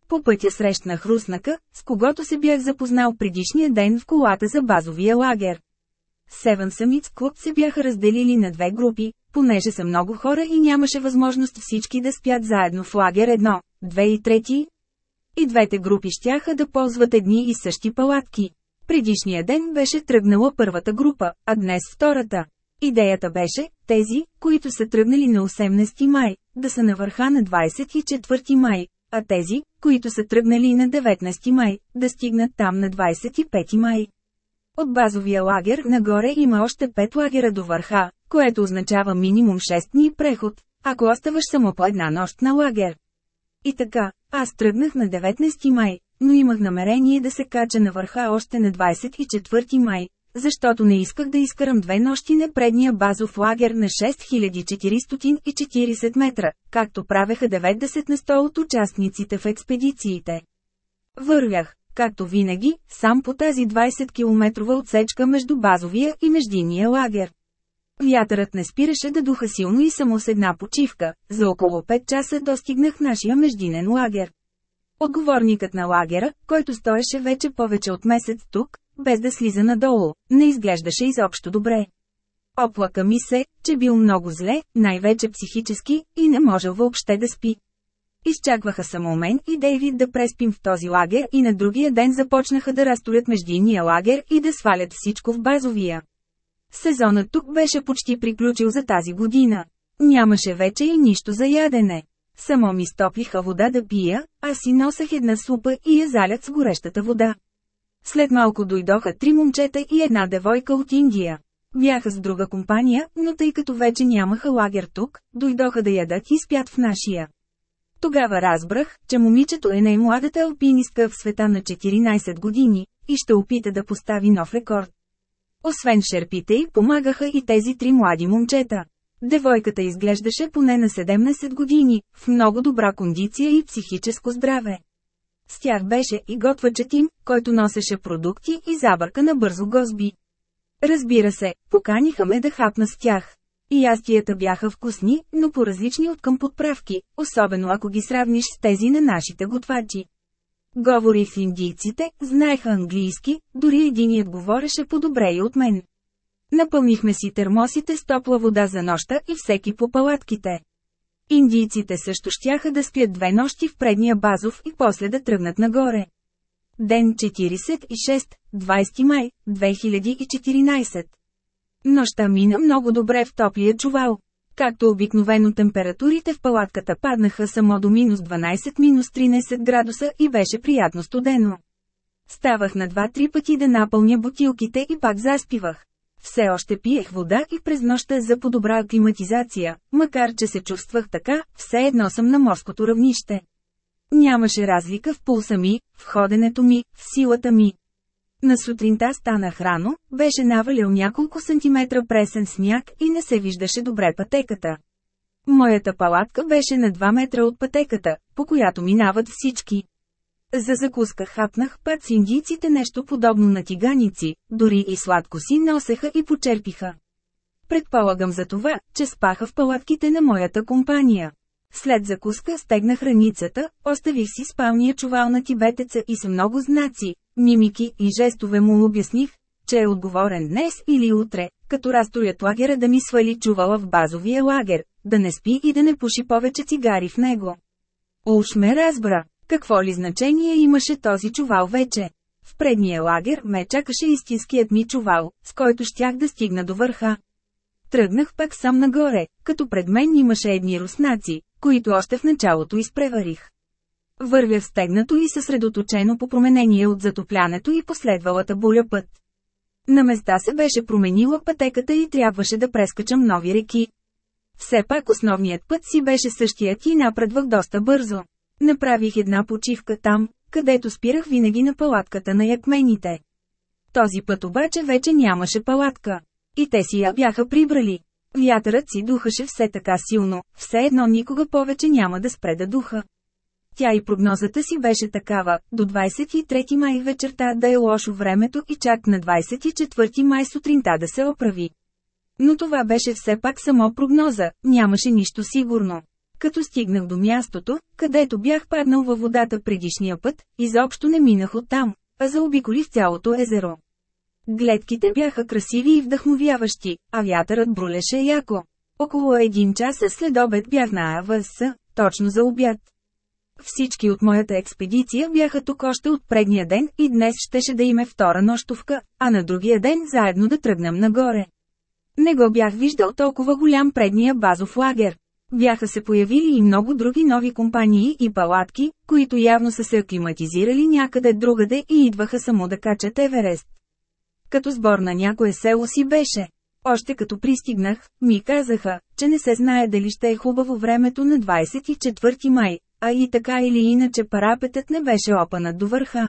По пътя срещнах руснака, с когото се бях запознал предишния ден в колата за базовия лагер. Севен Самиц клуб се бяха разделили на две групи, понеже са много хора и нямаше възможност всички да спят заедно в лагер едно, две и трети. И двете групи щяха да ползват едни и същи палатки. Предишния ден беше тръгнала първата група, а днес втората. Идеята беше, тези, които са тръгнали на 18 май, да са на върха на 24 май, а тези, които са тръгнали на 19 май, да стигнат там на 25 май. От базовия лагер нагоре има още 5 лагера до върха, което означава минимум 6 дни преход, ако оставаш само по една нощ на лагер. И така, аз тръгнах на 19 май, но имах намерение да се кача на върха още на 24 май, защото не исках да изкарам две нощи на предния базов лагер на 6440 метра, както правеха 90 на 100 от участниците в експедициите. Вървях, както винаги, сам по тази 20-километрова отсечка между базовия и междинния лагер. Вятърът не спираше да духа силно и само с една почивка, за около 5 часа достигнах нашия междинен лагер. Отговорникът на лагера, който стоеше вече повече от месец тук, без да слиза надолу, не изглеждаше изобщо добре. Оплака ми се, че бил много зле, най-вече психически, и не можел въобще да спи. Изчакваха само мен и Дейвид да преспим в този лагер и на другия ден започнаха да разтолят междинния лагер и да свалят всичко в базовия. Сезонът тук беше почти приключил за тази година. Нямаше вече и нищо за ядене. Само ми стоплиха вода да пия, а си носех една супа и я залят с горещата вода. След малко дойдоха три момчета и една девойка от Индия. Бяха с друга компания, но тъй като вече нямаха лагер тук, дойдоха да ядат и спят в нашия. Тогава разбрах, че момичето е най-младата алпинистка в света на 14 години, и ще опита да постави нов рекорд. Освен шерпите й помагаха и тези три млади момчета. Девойката изглеждаше поне на 17 години, в много добра кондиция и психическо здраве. С тях беше и готвачът им, който носеше продукти и забърка на бързо гозби. Разбира се, поканиха ме да хапна с тях. И ястията бяха вкусни, но по-различни от към подправки, особено ако ги сравниш с тези на нашите готвачи. Говори с индийците, знаеха английски, дори единият говореше по-добре и от мен. Напълнихме си термосите с топла вода за нощта и всеки по палатките. Индийците също щяха да спят две нощи в предния базов и после да тръгнат нагоре. Ден 46, 20 май, 2014 Нощта мина много добре в топлия чувал. Както обикновено температурите в палатката паднаха само до минус 12-13 градуса и беше приятно студено. Ставах на два-три пъти да напълня бутилките и пак заспивах. Все още пиех вода и през нощта за по-добра аклиматизация, макар че се чувствах така, все едно съм на морското равнище. Нямаше разлика в пулса ми, в ходенето ми, в силата ми. На сутринта станах рано, беше навалил няколко сантиметра пресен сняг и не се виждаше добре пътеката. Моята палатка беше на 2 метра от пътеката, по която минават всички. За закуска хапнах път с индийците нещо подобно на тиганици, дори и сладко си носеха и почерпиха. Предполагам за това, че спаха в палатките на моята компания. След закуска стегнах раницата, оставих си спалния чувал на тибетеца и с много знаци, мимики и жестове му обясних, че е отговорен днес или утре, като разтроят лагера да ми свали чувала в базовия лагер, да не спи и да не пуши повече цигари в него. Уж ме разбра, какво ли значение имаше този чувал вече. В предния лагер ме чакаше истинският ми чувал, с който щях да стигна до върха. Тръгнах пак сам нагоре, като пред мен имаше едни руснаци, които още в началото изпреварих. Вървях стегнато и съсредоточено по променение от затоплянето и последвалата буря път. На места се беше променила пътеката и трябваше да прескачам нови реки. Все пак основният път си беше същият и напредвах доста бързо. Направих една почивка там, където спирах винаги на палатката на якмените. Този път обаче вече нямаше палатка. И те си я бяха прибрали. Вятърът си духаше все така силно, все едно никога повече няма да спре да духа. Тя и прогнозата си беше такава, до 23 май вечерта да е лошо времето и чак на 24 май сутринта да се оправи. Но това беше все пак само прогноза, нямаше нищо сигурно. Като стигнах до мястото, където бях паднал във водата предишния път, изобщо не минах оттам, а заобиколих цялото езеро. Гледките бяха красиви и вдъхновяващи, а вятърът брулеше яко. Около един час след обед бях на АВС, точно за обяд. Всички от моята експедиция бяха тук още от предния ден и днес щеше да име втора нощовка, а на другия ден заедно да тръгнем нагоре. Не го бях виждал толкова голям предния базов лагер. Бяха се появили и много други нови компании и палатки, които явно са се аклиматизирали някъде другаде и идваха само да качат Еверест. Като сбор на някое село си беше. Още като пристигнах, ми казаха, че не се знае дали ще е хубаво времето на 24 май, а и така или иначе парапетът не беше опанат до върха.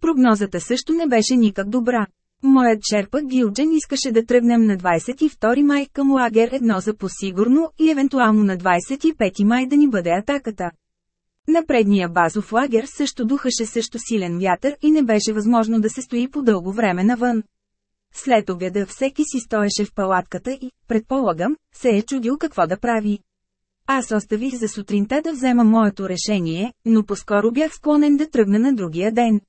Прогнозата също не беше никак добра. Моят черпа Гилджен искаше да тръгнем на 22 май към лагер едно за посигурно и евентуално на 25 май да ни бъде атаката. На предния базов лагер също духаше също силен вятър и не беше възможно да се стои по дълго време навън. След обяда всеки си стоеше в палатката и, предполагам, се е чудил какво да прави. Аз оставих за сутринта да взема моето решение, но поскоро бях склонен да тръгна на другия ден.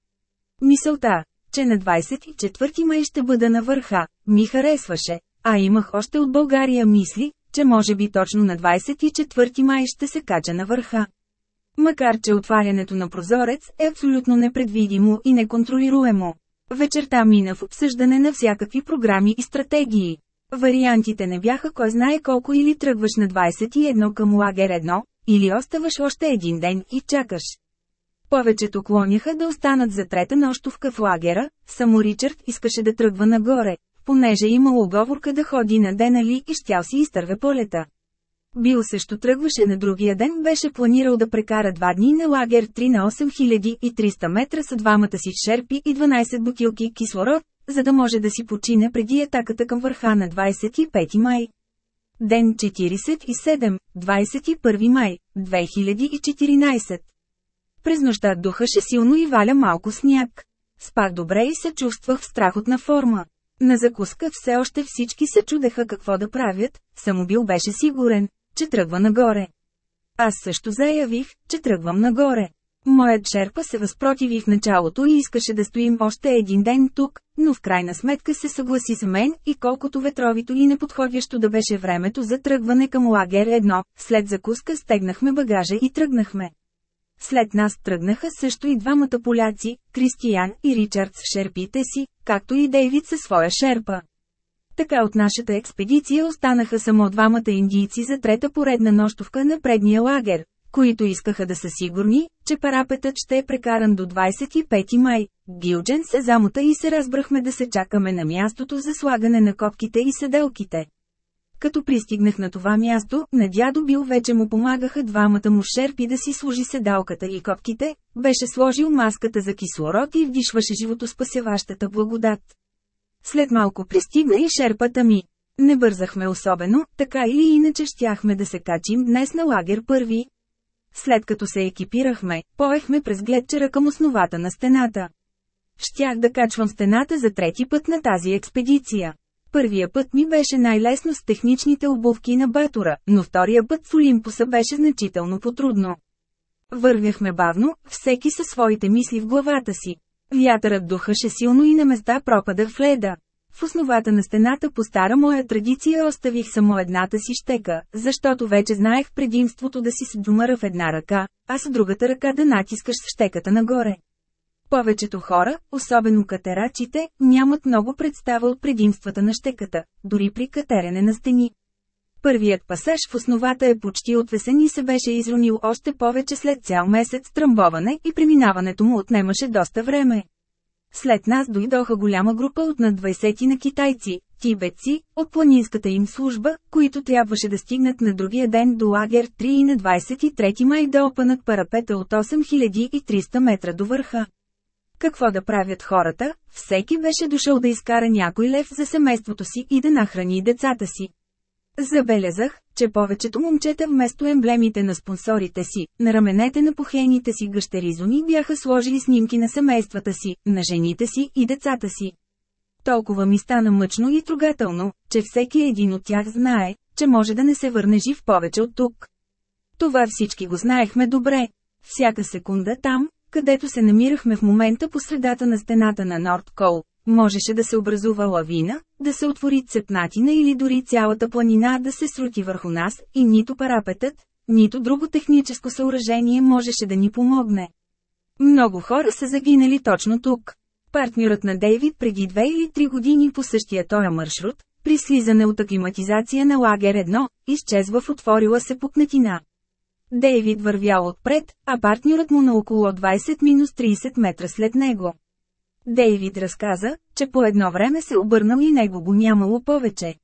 Мисълта, че на 24 май ще бъда на върха, ми харесваше, а имах още от България мисли, че може би точно на 24 май ще се кача на върха. Макар че отварянето на прозорец е абсолютно непредвидимо и неконтролируемо. Вечерта мина в обсъждане на всякакви програми и стратегии. Вариантите не бяха кой знае колко или тръгваш на 21 към лагер 1, или оставаш още един ден и чакаш. Повечето клоняха да останат за трета нощовка в лагера, само Ричард искаше да тръгва нагоре, понеже имал оговорка да ходи на Денали и щял си изтърве полета. Бил също тръгваше на другия ден, беше планирал да прекара два дни на лагер 3 на 8300 метра с двамата си шерпи и 12 бутилки кислород, за да може да си почине преди атаката към върха на 25 май. Ден 47, 21 май, 2014 През нощта духаше силно и валя малко сняг. Спах добре и се чувствах в страхотна форма. На закуска все още всички се чудеха какво да правят, само бил беше сигурен, че тръгва нагоре. Аз също заявих, че тръгвам нагоре. Моят черпа се възпротиви в началото и искаше да стоим още един ден тук, но в крайна сметка се съгласи с мен и колкото ветровито и неподходящо да беше времето за тръгване към лагер едно, след закуска стегнахме багажа и тръгнахме. След нас тръгнаха също и двамата поляци, Кристиян и Ричард с шерпите си, както и Дейвид със своя шерпа. Така от нашата експедиция останаха само двамата индийци за трета поредна нощовка на предния лагер, които искаха да са сигурни, че парапетът ще е прекаран до 25 май. Гилджен се замота и се разбрахме да се чакаме на мястото за слагане на копките и седелките. Като пристигнах на това място, на дядо Бил вече му помагаха двамата му шерпи да си служи седалката и копките, беше сложил маската за кислород и вдишваше животоспасяващата благодат. След малко пристигна и шерпата ми. Не бързахме особено, така или иначе щяхме да се качим днес на лагер първи. След като се екипирахме, поехме през гледчера към основата на стената. Щях да качвам стената за трети път на тази експедиция. Първия път ми беше най-лесно с техничните обувки на Батура, но втория път в Олимпуса беше значително потрудно. Вървяхме бавно, всеки със своите мисли в главата си. Вятърът духаше силно и на места пропадах в леда. В основата на стената по стара моя традиция оставих само едната си щека, защото вече знаех предимството да си с джумара в една ръка, а с другата ръка да натискаш щеката нагоре. Повечето хора, особено катерачите, нямат много представа от предимствата на щеката, дори при катерене на стени. Първият пасаж в основата е почти отвесен и се беше изронил още повече след цял месец тръмбоване и преминаването му отнемаше доста време. След нас дойдоха голяма група от над 20 на китайци, тибетци, от планинската им служба, които трябваше да стигнат на другия ден до лагер 3 и на 23 май да опънат парапета от 8300 метра до върха. Какво да правят хората? Всеки беше дошъл да изкара някой лев за семейството си и да нахрани децата си. Забелязах, че повечето момчета вместо емблемите на спонсорите си, на раменете на похените си гъщеризони бяха сложили снимки на семействата си, на жените си и децата си. Толкова ми стана мъчно и трогателно, че всеки един от тях знае, че може да не се върне жив повече от тук. Това всички го знаехме добре. Всяка секунда там, където се намирахме в момента по средата на стената на Норд Кол, можеше да се образува лавина, да се отвори цепнатина или дори цялата планина да се срути върху нас, и нито парапетът, нито друго техническо съоръжение можеше да ни помогне. Много хора са загинали точно тук. Партньорът на Дейвид преди две или три години по същия този маршрут, при слизане от аклиматизация на лагер 1, изчезва в отворила се пукнатина. Дейвид вървял отпред, а партньорът му на около 20-30 метра след него. Дейвид разказа, че по едно време се обърнал и него го нямало повече.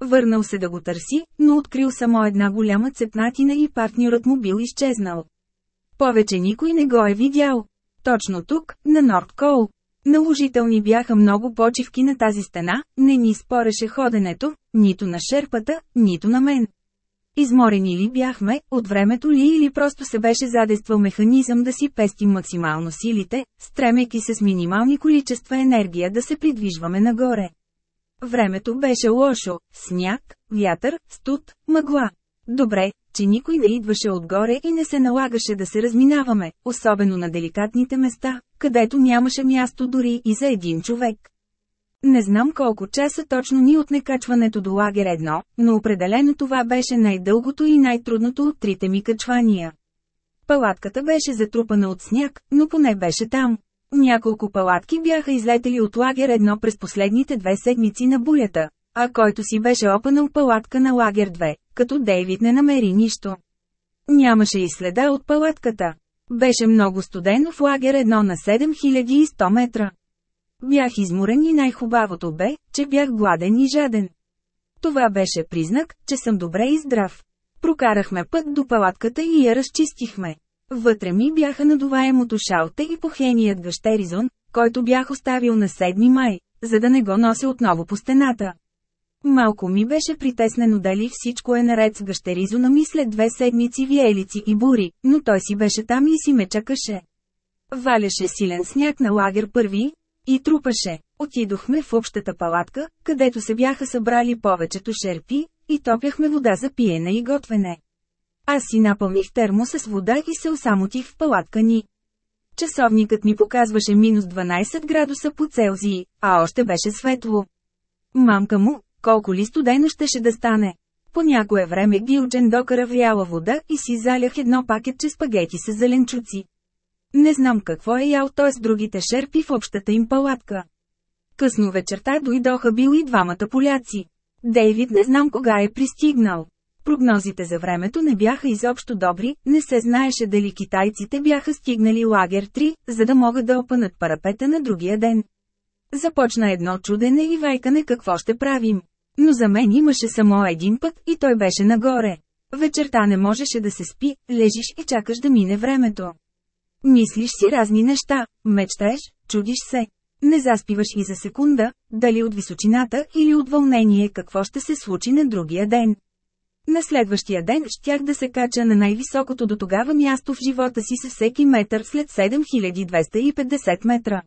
Върнал се да го търси, но открил само една голяма цепнатина и партньорът му бил изчезнал. Повече никой не го е видял. Точно тук, на Норд Кол. Наложителни бяха много почивки на тази стена, не ни спореше ходенето, нито на шерпата, нито на мен. Изморени ли бяхме, от времето ли или просто се беше задействал механизъм да си пестим максимално силите, стремейки се с минимални количества енергия да се придвижваме нагоре. Времето беше лошо, сняг, вятър, студ, мъгла. Добре, че никой не идваше отгоре и не се налагаше да се разминаваме, особено на деликатните места, където нямаше място дори и за един човек. Не знам колко часа точно ни отне качването до лагер едно, но определено това беше най-дългото и най-трудното от трите ми качвания. Палатката беше затрупана от сняг, но поне беше там. Няколко палатки бяха излетели от лагер едно през последните две седмици на бурята, а който си беше опанал палатка на лагер 2, като Дейвид не намери нищо. Нямаше и следа от палатката. Беше много студено в лагер едно на 7100 метра. Бях изморен и най-хубавото бе, че бях гладен и жаден. Това беше признак, че съм добре и здрав. Прокарахме път до палатката и я разчистихме. Вътре ми бяха надуваемото шалте и похеният гъщеризон, който бях оставил на 7 май, за да не го нося отново по стената. Малко ми беше притеснено дали всичко е наред с гъщеризона ми след две седмици виелици и бури, но той си беше там и си ме чакаше. Валяше силен сняг на лагер първи, и трупаше. Отидохме в общата палатка, където се бяха събрали повечето шерпи, и топяхме вода за пиене и готвене. Аз си напълних термоса с вода и се осамотих в палатка ни. Часовникът ми показваше минус 12 градуса по Целзии, а още беше светло. Мамка му, колко ли студено щеше да стане. По някое време Гилджен докара вряла вода и си залях едно пакетче спагети с зеленчуци. Не знам какво е ял той с другите шерпи в общата им палатка. Късно вечерта дойдоха бил и двамата поляци. Дейвид не знам кога е пристигнал. Прогнозите за времето не бяха изобщо добри, не се знаеше дали китайците бяха стигнали лагер 3, за да могат да опънат парапета на другия ден. Започна едно чудене и вайкане какво ще правим. Но за мен имаше само един път и той беше нагоре. Вечерта не можеше да се спи, лежиш и чакаш да мине времето. Мислиш си разни неща, мечтаеш, чудиш се. Не заспиваш и за секунда, дали от височината или от вълнение какво ще се случи на другия ден. На следващия ден щях да се кача на най-високото до тогава място в живота си с всеки метър след 7250 метра.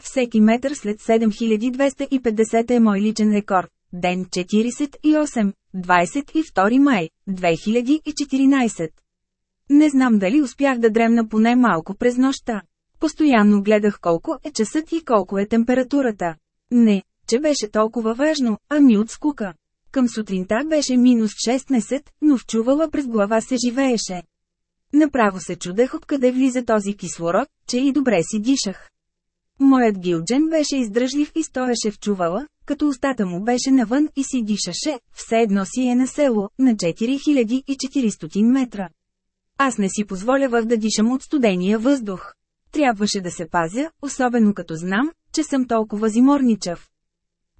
Всеки метър след 7250 е мой личен рекорд. Ден 48, 22 май, 2014. Не знам дали успях да дремна поне малко през нощта. Постоянно гледах колко е часът и колко е температурата. Не, че беше толкова важно, ами от скука. Към сутринта беше минус 16, но в чувала през глава се живееше. Направо се чудех откъде влиза този кислород, че и добре си дишах. Моят гилджен беше издръжлив и стоеше в чувала, като устата му беше навън и си дишаше, все едно си е на село, на 4400 метра. Аз не си позволявах да дишам от студения въздух. Трябваше да се пазя, особено като знам, че съм толкова зиморничав.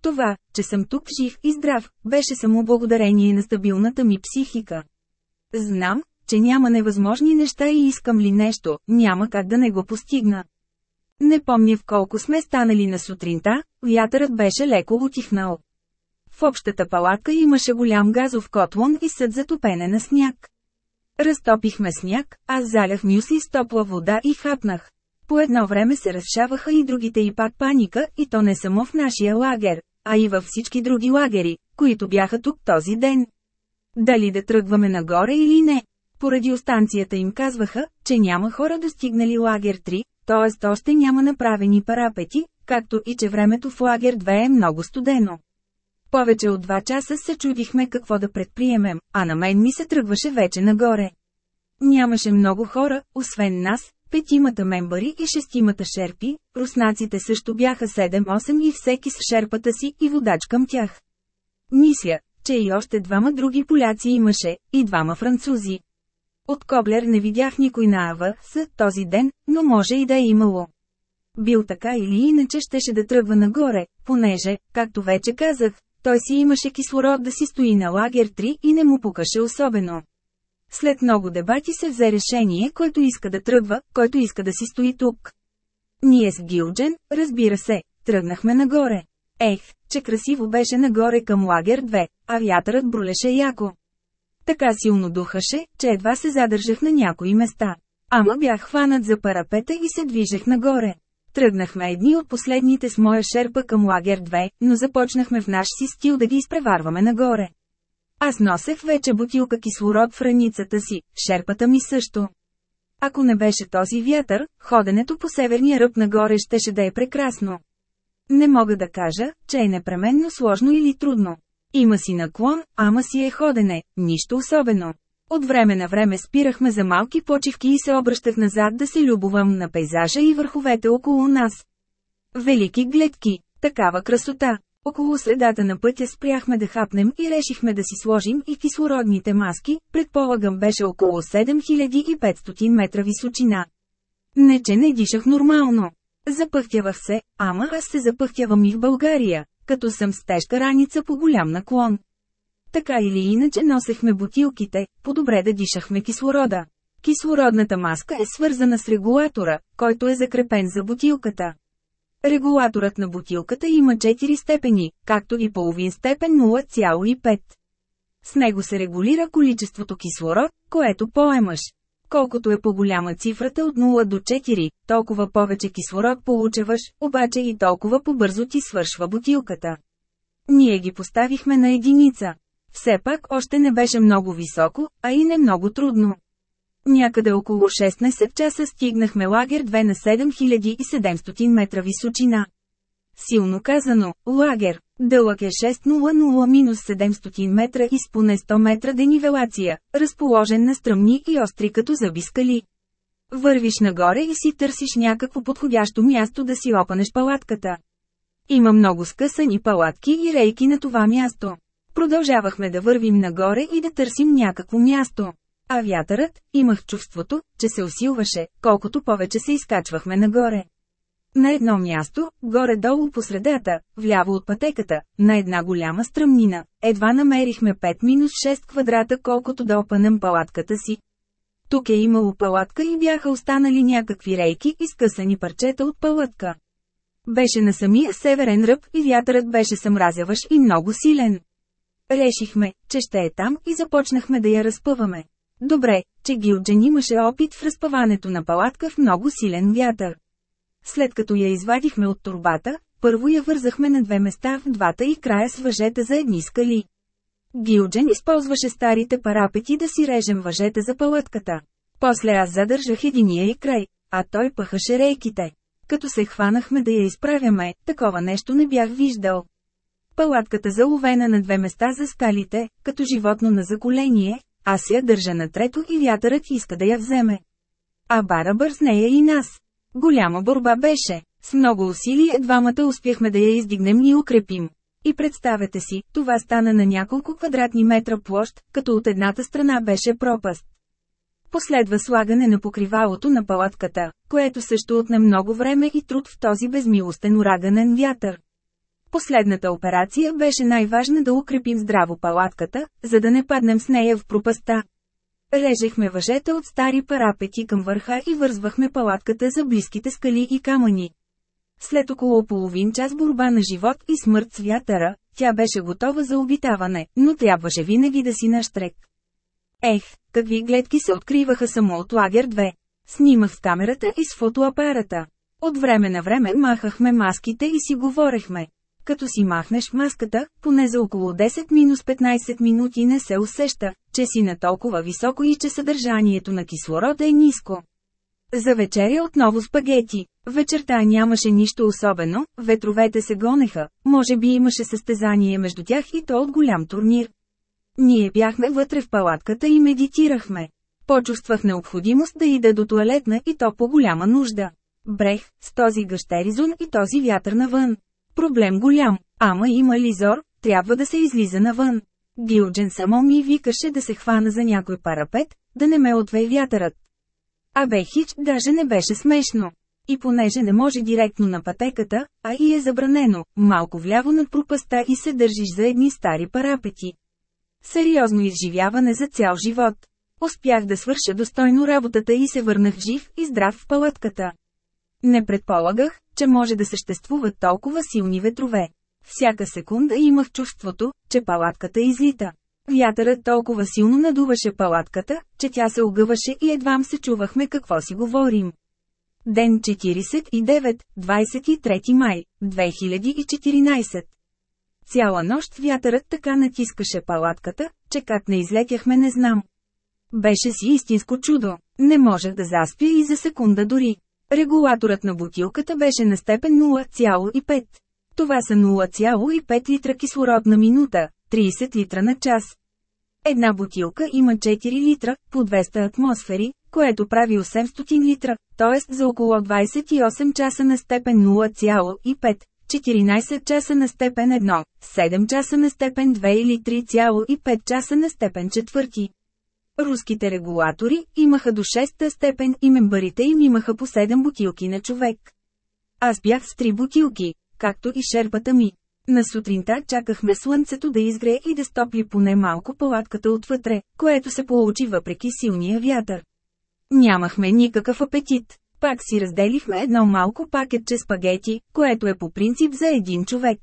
Това, че съм тук жив и здрав, беше само благодарение на стабилната ми психика. Знам, че няма невъзможни неща и искам ли нещо, няма как да не го постигна. Не помня в колко сме станали на сутринта, вятърът беше леко утихнал. В общата палатка имаше голям газов котлон и съд за топене на сняг. Разтопихме сняг, аз залях мюсли с топла вода и хапнах. По едно време се разшаваха и другите и пак паника, и то не само в нашия лагер, а и във всички други лагери, които бяха тук този ден. Дали да тръгваме нагоре или не? Поради останцията им казваха, че няма хора достигнали лагер 3, т.е. още няма направени парапети, както и че времето в лагер 2 е много студено. Повече от два часа се чудихме какво да предприемем, а на мен ми се тръгваше вече нагоре. Нямаше много хора, освен нас, петимата мембари и шестимата шерпи, руснаците също бяха 7-8 и всеки с шерпата си и водач към тях. Мисля, че и още двама други поляци имаше, и двама французи. От Коблер не видях никой на АВС този ден, но може и да е имало. Бил така или иначе щеше да тръгва нагоре, понеже, както вече казах, той си имаше кислород да си стои на лагер 3 и не му пукаше особено. След много дебати се взе решение, който иска да тръгва, който иска да си стои тук. Ние с Гилджен, разбира се, тръгнахме нагоре. Ех, че красиво беше нагоре към лагер 2, а вятърът брулеше яко. Така силно духаше, че едва се задържах на някои места. Ама бях хванат за парапета и се движех нагоре. Тръгнахме едни от последните с моя шерпа към лагер 2, но започнахме в наш си стил да ги изпреварваме нагоре. Аз носех вече бутилка кислород в раницата си, шерпата ми също. Ако не беше този вятър, ходенето по северния ръб нагоре щеше да е прекрасно. Не мога да кажа, че е непременно сложно или трудно. Има си наклон, ама си е ходене, нищо особено. От време на време спирахме за малки почивки и се обръщах назад да се любовам на пейзажа и върховете около нас. Велики гледки, такава красота. Около средата на пътя спряхме да хапнем и решихме да си сложим и кислородните маски, предполагам беше около 7500 метра височина. Не че не дишах нормално. Запъхтявах се, ама аз се запъхтявам и в България, като съм с тежка раница по голям наклон. Така или иначе носехме бутилките, по-добре да дишахме кислорода. Кислородната маска е свързана с регулатора, който е закрепен за бутилката. Регулаторът на бутилката има 4 степени, както и половин степен 0,5. С него се регулира количеството кислород, което поемаш. Колкото е по-голяма цифрата от 0 до 4, толкова повече кислород получаваш, обаче и толкова по-бързо ти свършва бутилката. Ние ги поставихме на единица. Все пак още не беше много високо, а и не много трудно. Някъде около 16 часа стигнахме лагер 2 на 7700 метра височина. Силно казано, лагер, дълъг е 600-700 метра и с поне 100 метра денивелация, разположен на стръмни и остри като зъби скали. Вървиш нагоре и си търсиш някакво подходящо място да си опанеш палатката. Има много скъсани палатки и рейки на това място. Продължавахме да вървим нагоре и да търсим някакво място. А вятърът, имах чувството, че се усилваше, колкото повече се изкачвахме нагоре. На едно място, горе-долу по средата, вляво от пътеката, на една голяма стръмнина, едва намерихме 5-6 квадрата колкото да опънем палатката си. Тук е имало палатка и бяха останали някакви рейки и скъсани парчета от палатка. Беше на самия северен ръб и вятърът беше съмразяваш и много силен. Решихме, че ще е там и започнахме да я разпъваме. Добре, че Гилджен имаше опит в разпъването на палатка в много силен вятър. След като я извадихме от турбата, първо я вързахме на две места в двата и края с въжета за едни скали. Гилджен използваше старите парапети да си режем въжета за палатката. После аз задържах единия и край, а той пъхаше рейките. Като се хванахме да я изправяме, такова нещо не бях виждал. Палатката заловена на две места за скалите, като животно на заколение, аз я държа на трето и вятърът иска да я вземе. А бара бърз нея и нас. Голяма борба беше. С много усилие двамата успяхме да я издигнем и укрепим. И представете си, това стана на няколко квадратни метра площ, като от едната страна беше пропаст. Последва слагане на покривалото на палатката, което също отне много време и труд в този безмилостен ураганен вятър. Последната операция беше най-важна да укрепим здраво палатката, за да не паднем с нея в пропаста. Режехме въжета от стари парапети към върха и вързвахме палатката за близките скали и камъни. След около половин час борба на живот и смърт с вятъра, тя беше готова за обитаване, но трябваше винаги да си наштрек. Ех, какви гледки се откриваха само от лагер 2. Снимах с камерата и с фотоапарата. От време на време махахме маските и си говорехме. Като си махнеш маската, поне за около 10-15 минути не се усеща, че си на толкова високо и че съдържанието на кислорода е ниско. За вечеря отново спагети. Вечерта нямаше нищо особено, ветровете се гонеха, може би имаше състезание между тях и то от голям турнир. Ние бяхме вътре в палатката и медитирахме. Почувствах необходимост да ида до туалетна и то по голяма нужда. Брех, с този гъщеризон и този вятър навън. Проблем голям, ама има ли зор, трябва да се излиза навън. Гилджен само ми викаше да се хвана за някой парапет, да не ме отвей вятърът. Абе хич даже не беше смешно. И понеже не може директно на пътеката, а и е забранено, малко вляво над пропаста и се държиш за едни стари парапети. Сериозно изживяване за цял живот. Успях да свърша достойно работата и се върнах жив и здрав в палатката. Не предполагах, че може да съществуват толкова силни ветрове. Всяка секунда имах чувството, че палатката излита. Вятърът толкова силно надуваше палатката, че тя се огъваше и едвам се чувахме какво си говорим. Ден 49, 23 май, 2014 Цяла нощ вятърът така натискаше палатката, че как не излетяхме не знам. Беше си истинско чудо. Не можех да заспя и за секунда дори. Регулаторът на бутилката беше на степен 0,5. Това са 0,5 литра кислород на минута, 30 литра на час. Една бутилка има 4 литра, по 200 атмосфери, което прави 800 литра, т.е. за около 28 часа на степен 0,5, 14 часа на степен 1, 7 часа на степен 2 или 3,5 часа на степен 4. Руските регулатори имаха до 6 степен и мембарите им имаха по 7 бутилки на човек. Аз бях с 3 бутилки, както и шерпата ми. На сутринта чакахме слънцето да изгрее и да стопли поне малко палатката отвътре, което се получи въпреки силния вятър. Нямахме никакъв апетит. Пак си разделихме едно малко пакетче спагети, което е по принцип за един човек.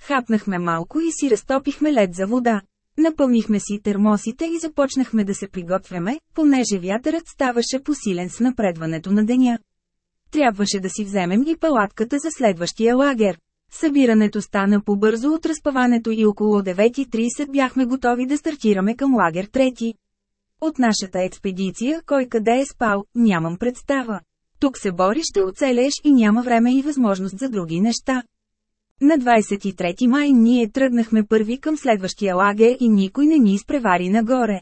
Хапнахме малко и си разтопихме лед за вода. Напълнихме си термосите и започнахме да се приготвяме, понеже вятърът ставаше посилен с напредването на деня. Трябваше да си вземем и палатката за следващия лагер. Събирането стана по-бързо от разпаването и около 9.30 бяхме готови да стартираме към лагер трети. От нашата експедиция, кой къде е спал, нямам представа. Тук се бориш ще оцелеш и няма време и възможност за други неща. На 23 май ние тръгнахме първи към следващия лагер и никой не ни изпревари нагоре.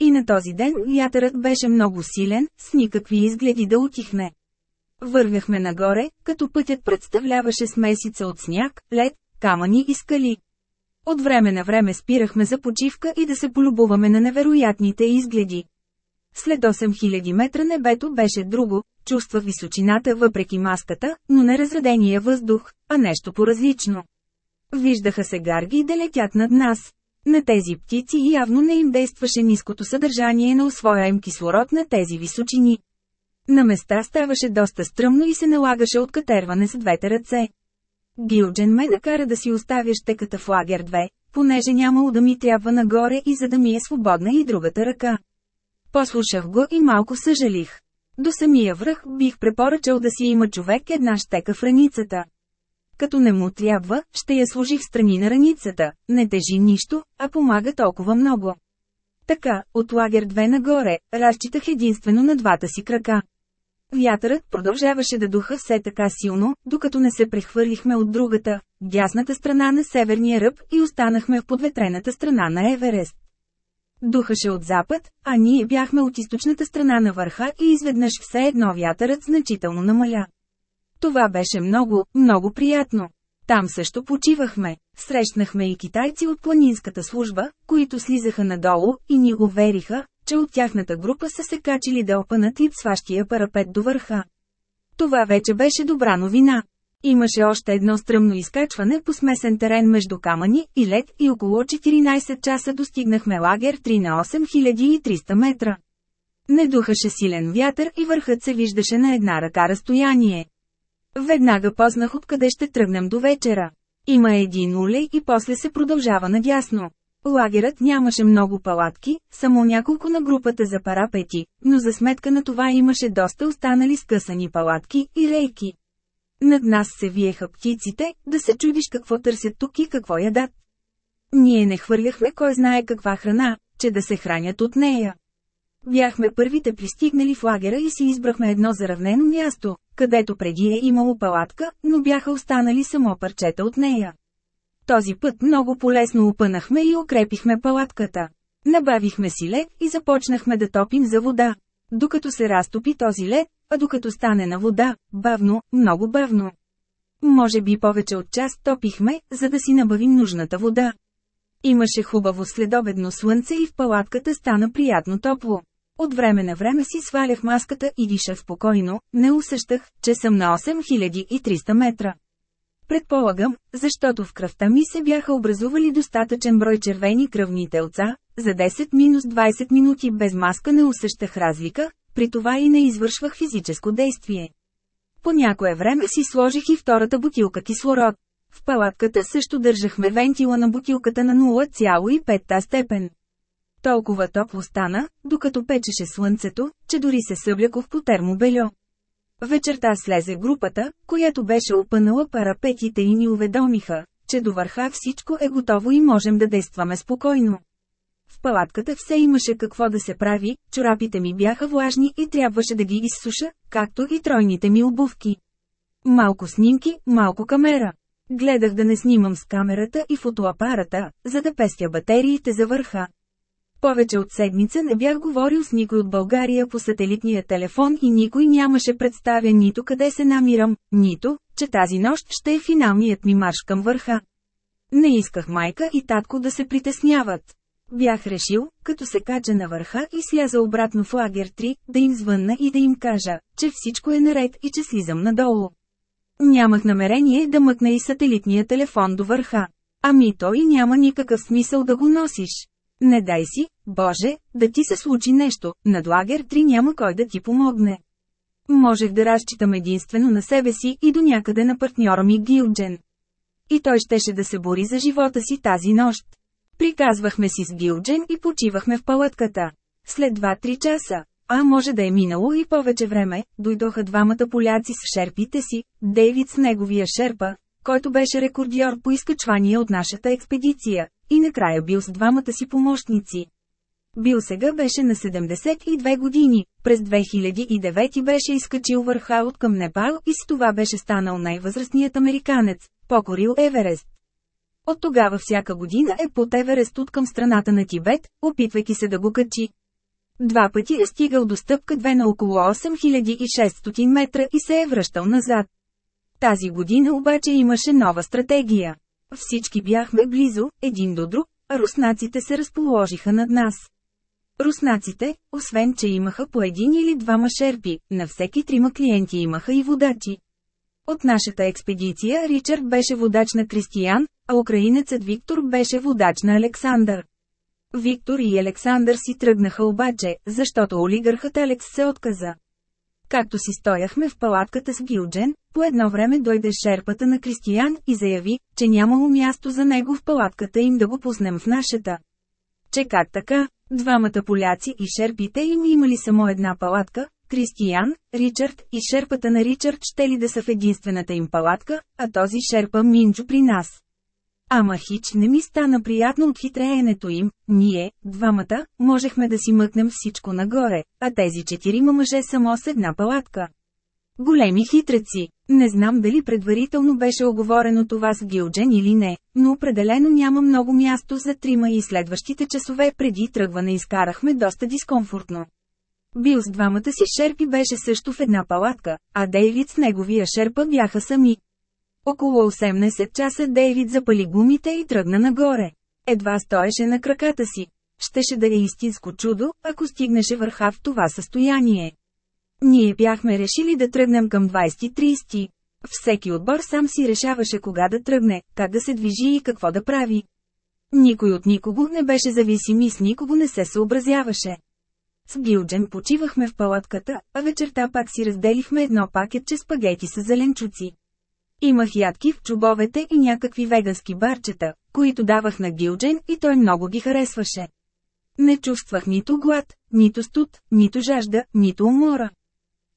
И на този ден вятърът беше много силен, с никакви изгледи да утихне. Вървяхме нагоре, като пътят представляваше смесица от сняг, лед, камъни и скали. От време на време спирахме за почивка и да се полюбуваме на невероятните изгледи. След 8000 метра небето беше друго, чувства височината въпреки маската, но не разредения въздух, а нещо по-различно. Виждаха се гарги да летят над нас. На тези птици явно не им действаше ниското съдържание на усвояем кислород на тези височини. На места ставаше доста стръмно и се налагаше от катерване с двете ръце. Гилджен ме накара да си оставя щеката в лагер 2, понеже нямало да ми трябва нагоре и за да ми е свободна и другата ръка. Послушах го и малко съжалих. До самия връх бих препоръчал да си има човек една щека в раницата. Като не му трябва, ще я сложи в страни на раницата, не тежи нищо, а помага толкова много. Така, от лагер 2 нагоре, разчитах единствено на двата си крака. Вятърът продължаваше да духа все така силно, докато не се прехвърлихме от другата, дясната страна на северния ръб и останахме в подветрената страна на Еверест. Духаше от запад, а ние бяхме от източната страна на върха и изведнъж все едно вятърът значително намаля. Това беше много, много приятно. Там също почивахме. Срещнахме и китайци от планинската служба, които слизаха надолу и ни увериха, че от тяхната група са се качили да опънат и сващия парапет до върха. Това вече беше добра новина. Имаше още едно стръмно изкачване по смесен терен между камъни и лед и около 14 часа достигнахме лагер 3 на 8300 метра. Не духаше силен вятър и върхът се виждаше на една ръка разстояние. Веднага познах откъде ще тръгнем до вечера. Има един улей и после се продължава надясно. Лагерът нямаше много палатки, само няколко на групата за парапети, но за сметка на това имаше доста останали скъсани палатки и рейки. Над нас се виеха птиците, да се чудиш какво търсят тук и какво ядат. Ние не хвърляхме кой знае каква храна, че да се хранят от нея. Бяхме първите пристигнали в лагера и си избрахме едно заравнено място, където преди е имало палатка, но бяха останали само парчета от нея. Този път много полесно опънахме и укрепихме палатката. Набавихме си лед и започнахме да топим за вода. Докато се разтопи този лед, а докато стане на вода, бавно, много бавно. Може би повече от час топихме, за да си набавим нужната вода. Имаше хубаво следобедно слънце и в палатката стана приятно топло. От време на време си свалях маската и дишах спокойно, не усещах, че съм на 8300 метра. Предполагам, защото в кръвта ми се бяха образували достатъчен брой червени кръвни телца, за 10-20 минути без маска не усещах разлика, при това и не извършвах физическо действие. По някое време си сложих и втората бутилка кислород. В палатката също държахме вентила на бутилката на 0,5 степен. Толкова топло стана, докато печеше слънцето, че дори се съблякох по термобельо. Вечерта слезе групата, която беше опънала парапетите и ни уведомиха, че до върха всичко е готово и можем да действаме спокойно. В палатката все имаше какво да се прави, чорапите ми бяха влажни и трябваше да ги изсуша, както и тройните ми обувки. Малко снимки, малко камера. Гледах да не снимам с камерата и фотоапарата, за да пестя батериите за върха. Повече от седмица не бях говорил с никой от България по сателитния телефон и никой нямаше представя нито къде се намирам, нито, че тази нощ ще е финалният ми марш към върха. Не исках майка и татко да се притесняват. Бях решил, като се кача на върха и сляза обратно в лагер 3, да им звънна и да им кажа, че всичко е наред и че слизам надолу. Нямах намерение да мъкна и сателитния телефон до върха. Ами той няма никакъв смисъл да го носиш. Не дай си, Боже, да ти се случи нещо, над лагер 3 няма кой да ти помогне. Можех да разчитам единствено на себе си и до някъде на партньора ми Гилджен. И той щеше да се бори за живота си тази нощ. Приказвахме си с Гилджен и почивахме в палатката. След 2-3 часа, а може да е минало и повече време, дойдоха двамата поляци с шерпите си, Дейвид с неговия шерпа, който беше рекордьор по изкачвания от нашата експедиция, и накрая бил с двамата си помощници. Бил сега беше на 72 години, през 2009 беше изкачил върха от към Непал и с това беше станал най-възрастният американец, покорил Еверест. От тогава всяка година е под Еверест от към страната на Тибет, опитвайки се да го качи. Два пъти е стигал до стъпка 2 на около 8600 метра и се е връщал назад. Тази година обаче имаше нова стратегия. Всички бяхме близо, един до друг, а руснаците се разположиха над нас. Руснаците, освен че имаха по един или двама шерпи, на всеки трима клиенти имаха и водачи. От нашата експедиция Ричард беше водач на Кристиян, а украинецът Виктор беше водач на Александър. Виктор и Александър си тръгнаха обаче, защото олигархът Алекс се отказа. Както си стояхме в палатката с Гилджен, по едно време дойде шерпата на Кристиян и заяви, че нямало място за него в палатката им да го пуснем в нашата. Че как така, двамата поляци и шерпите им имали само една палатка, Кристиян, Ричард и шерпата на Ричард ще ли да са в единствената им палатка, а този шерпа Минджо при нас. Ама хич не ми стана приятно от хитреенето им, ние, двамата, можехме да си мъкнем всичко нагоре, а тези четирима мъже само с една палатка. Големи хитреци. Не знам дали предварително беше оговорено това с Гилджен или не, но определено няма много място за трима и следващите часове преди тръгване изкарахме доста дискомфортно. Бил с двамата си шерпи беше също в една палатка, а Дейвид с неговия шерпа бяха сами. Около 18 часа Дейвид запали гумите и тръгна нагоре. Едва стоеше на краката си. Щеше да е истинско чудо, ако стигнеше върха в това състояние. Ние бяхме решили да тръгнем към 20-30. Всеки отбор сам си решаваше кога да тръгне, как да се движи и какво да прави. Никой от никого не беше зависим и с никого не се съобразяваше. С Гилджен почивахме в палатката, а вечерта пак си разделихме едно пакетче спагети с зеленчуци. Имах ядки в чубовете и някакви вегански барчета, които давах на Гилджен и той много ги харесваше. Не чувствах нито глад, нито студ, нито жажда, нито умора.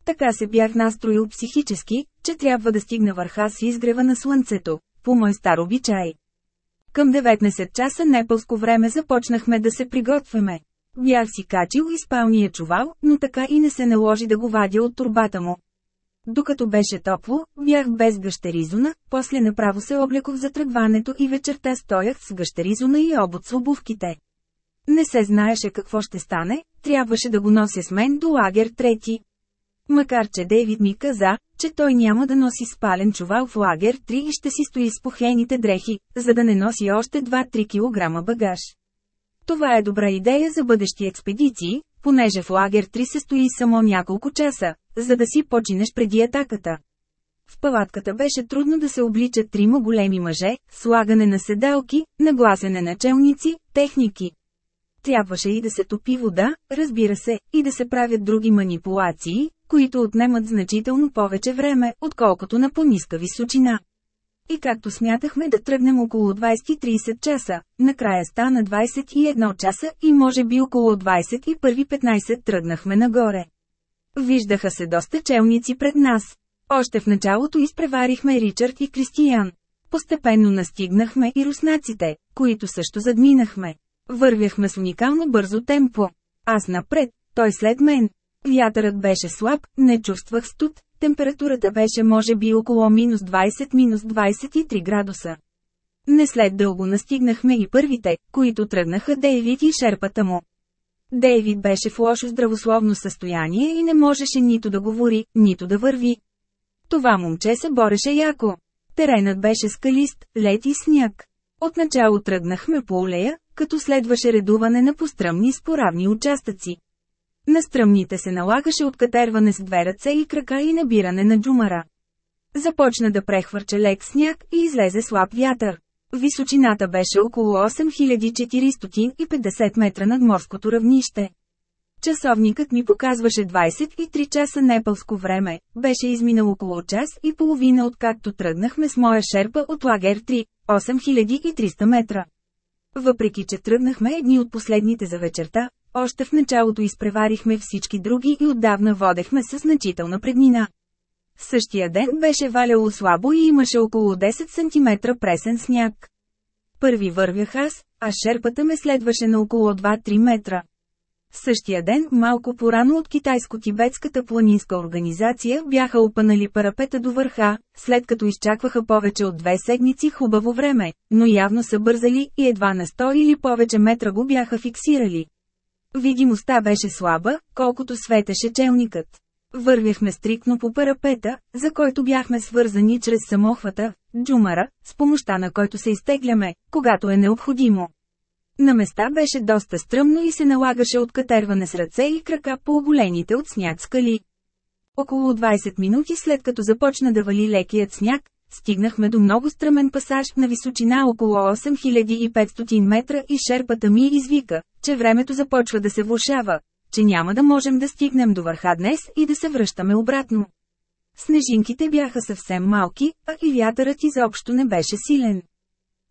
Така се бях настроил психически, че трябва да стигна върха с изгрева на слънцето, по мой стар обичай. Към 19 часа непълско време започнахме да се приготвяме. Бях си качил и спалния чувал, но така и не се наложи да го вадя от турбата му. Докато беше топло, бях без гъщеризона, после направо се облекох за тръгването и вечерта стоях с гъщеризона и обод с обувките. Не се знаеше какво ще стане, трябваше да го нося с мен до лагер трети. Макар че Дейвид ми каза, че той няма да носи спален чувал в лагер 3 и ще си стои с похените дрехи, за да не носи още 2-3 кг багаж. Това е добра идея за бъдещи експедиции, понеже в лагер 3 се стои само няколко часа, за да си починеш преди атаката. В палатката беше трудно да се обличат трима големи мъже, слагане на седалки, нагласене на челници, техники. Трябваше и да се топи вода, разбира се, и да се правят други манипулации, които отнемат значително повече време, отколкото на по-ниска височина. И както смятахме да тръгнем около 20-30 часа, накрая стана 21 часа и може би около 21.15 тръгнахме нагоре. Виждаха се доста челници пред нас. Още в началото изпреварихме Ричард и Кристиян. Постепенно настигнахме и руснаците, които също задминахме. Вървяхме с уникално бързо темпо. Аз напред, той след мен. Вятърът беше слаб, не чувствах студ, температурата беше може би около минус 20-23 градуса. Не след дълго настигнахме и първите, които тръгнаха Дейвид и шерпата му. Дейвид беше в лошо здравословно състояние и не можеше нито да говори, нито да върви. Това момче се бореше яко. Теренът беше скалист, лед и сняг. Отначало тръгнахме по улея, като следваше редуване на постръмни споравни участъци. На стръмните се налагаше откатерване с две ръце и крака и набиране на джумара. Започна да прехвърча лек сняг и излезе слаб вятър. Височината беше около 8450 метра над морското равнище. Часовникът ми показваше 23 часа непълско време, беше изминал около час и половина откакто тръгнахме с моя шерпа от лагер 3, 8300 метра. Въпреки че тръгнахме едни от последните за вечерта, още в началото изпреварихме всички други и отдавна водехме със значителна преднина. Същия ден беше валяло слабо и имаше около 10 см пресен сняг. Първи вървях аз, а шерпата ме следваше на около 2-3 метра. Същия ден, малко порано от китайско-тибетската планинска организация бяха опанали парапета до върха, след като изчакваха повече от две седмици хубаво време, но явно са бързали и едва на 100 или повече метра го бяха фиксирали. Видимостта беше слаба, колкото светеше челникът. Вървяхме стрикно по парапета, за който бяхме свързани чрез самохвата, джумара, с помощта на който се изтегляме, когато е необходимо. На места беше доста стръмно и се налагаше откатерване с ръце и крака по оголените от сняг скали. Около 20 минути след като започна да вали лекият сняг, стигнахме до много стръмен пасаж на височина около 8500 метра и шерпата ми извика, че времето започва да се влушава, че няма да можем да стигнем до върха днес и да се връщаме обратно. Снежинките бяха съвсем малки, а и вятърът изобщо не беше силен.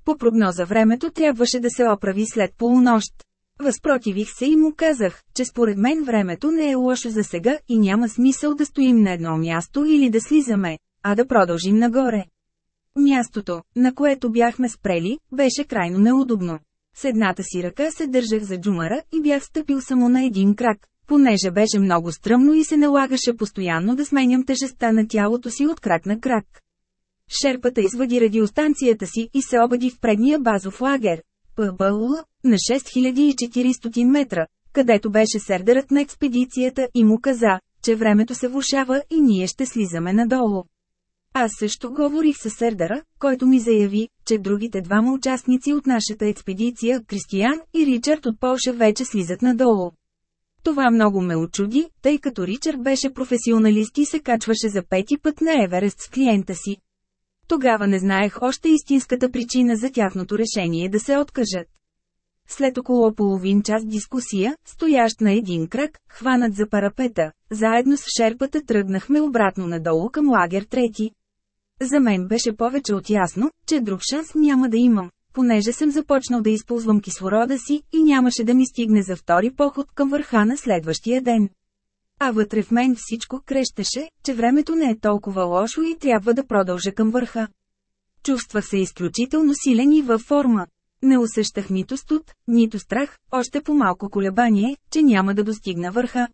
По прогноза времето трябваше да се оправи след полунощ. Възпротивих се и му казах, че според мен времето не е лошо за сега и няма смисъл да стоим на едно място или да слизаме, а да продължим нагоре. Мястото, на което бяхме спрели, беше крайно неудобно. С едната си ръка се държах за джумара и бях стъпил само на един крак, понеже беше много стръмно и се налагаше постоянно да сменям тежестта на тялото си от крак на крак. Шерпата извади радиостанцията си и се обади в предния базов лагер, ПБЛ, на 6400 метра, където беше сердерът на експедицията и му каза, че времето се влушава и ние ще слизаме надолу. Аз също говорих с Сердера, който ми заяви, че другите двама участници от нашата експедиция, Кристиян и Ричард от Полша вече слизат надолу. Това много ме очуди, тъй като Ричард беше професионалист и се качваше за пети път на Еверест с клиента си. Тогава не знаех още истинската причина за тяхното решение да се откажат. След около половин час дискусия, стоящ на един крак, хванат за парапета, заедно с шерпата тръгнахме обратно надолу към лагер трети. За мен беше повече от ясно, че друг шанс няма да имам, понеже съм започнал да използвам кислорода си и нямаше да ми стигне за втори поход към върха на следващия ден. А вътре в мен всичко крещеше, че времето не е толкова лошо и трябва да продължа към върха. Чувствах се изключително силен и във форма. Не усещах нито студ, нито страх, още по-малко колебание, че няма да достигна върха.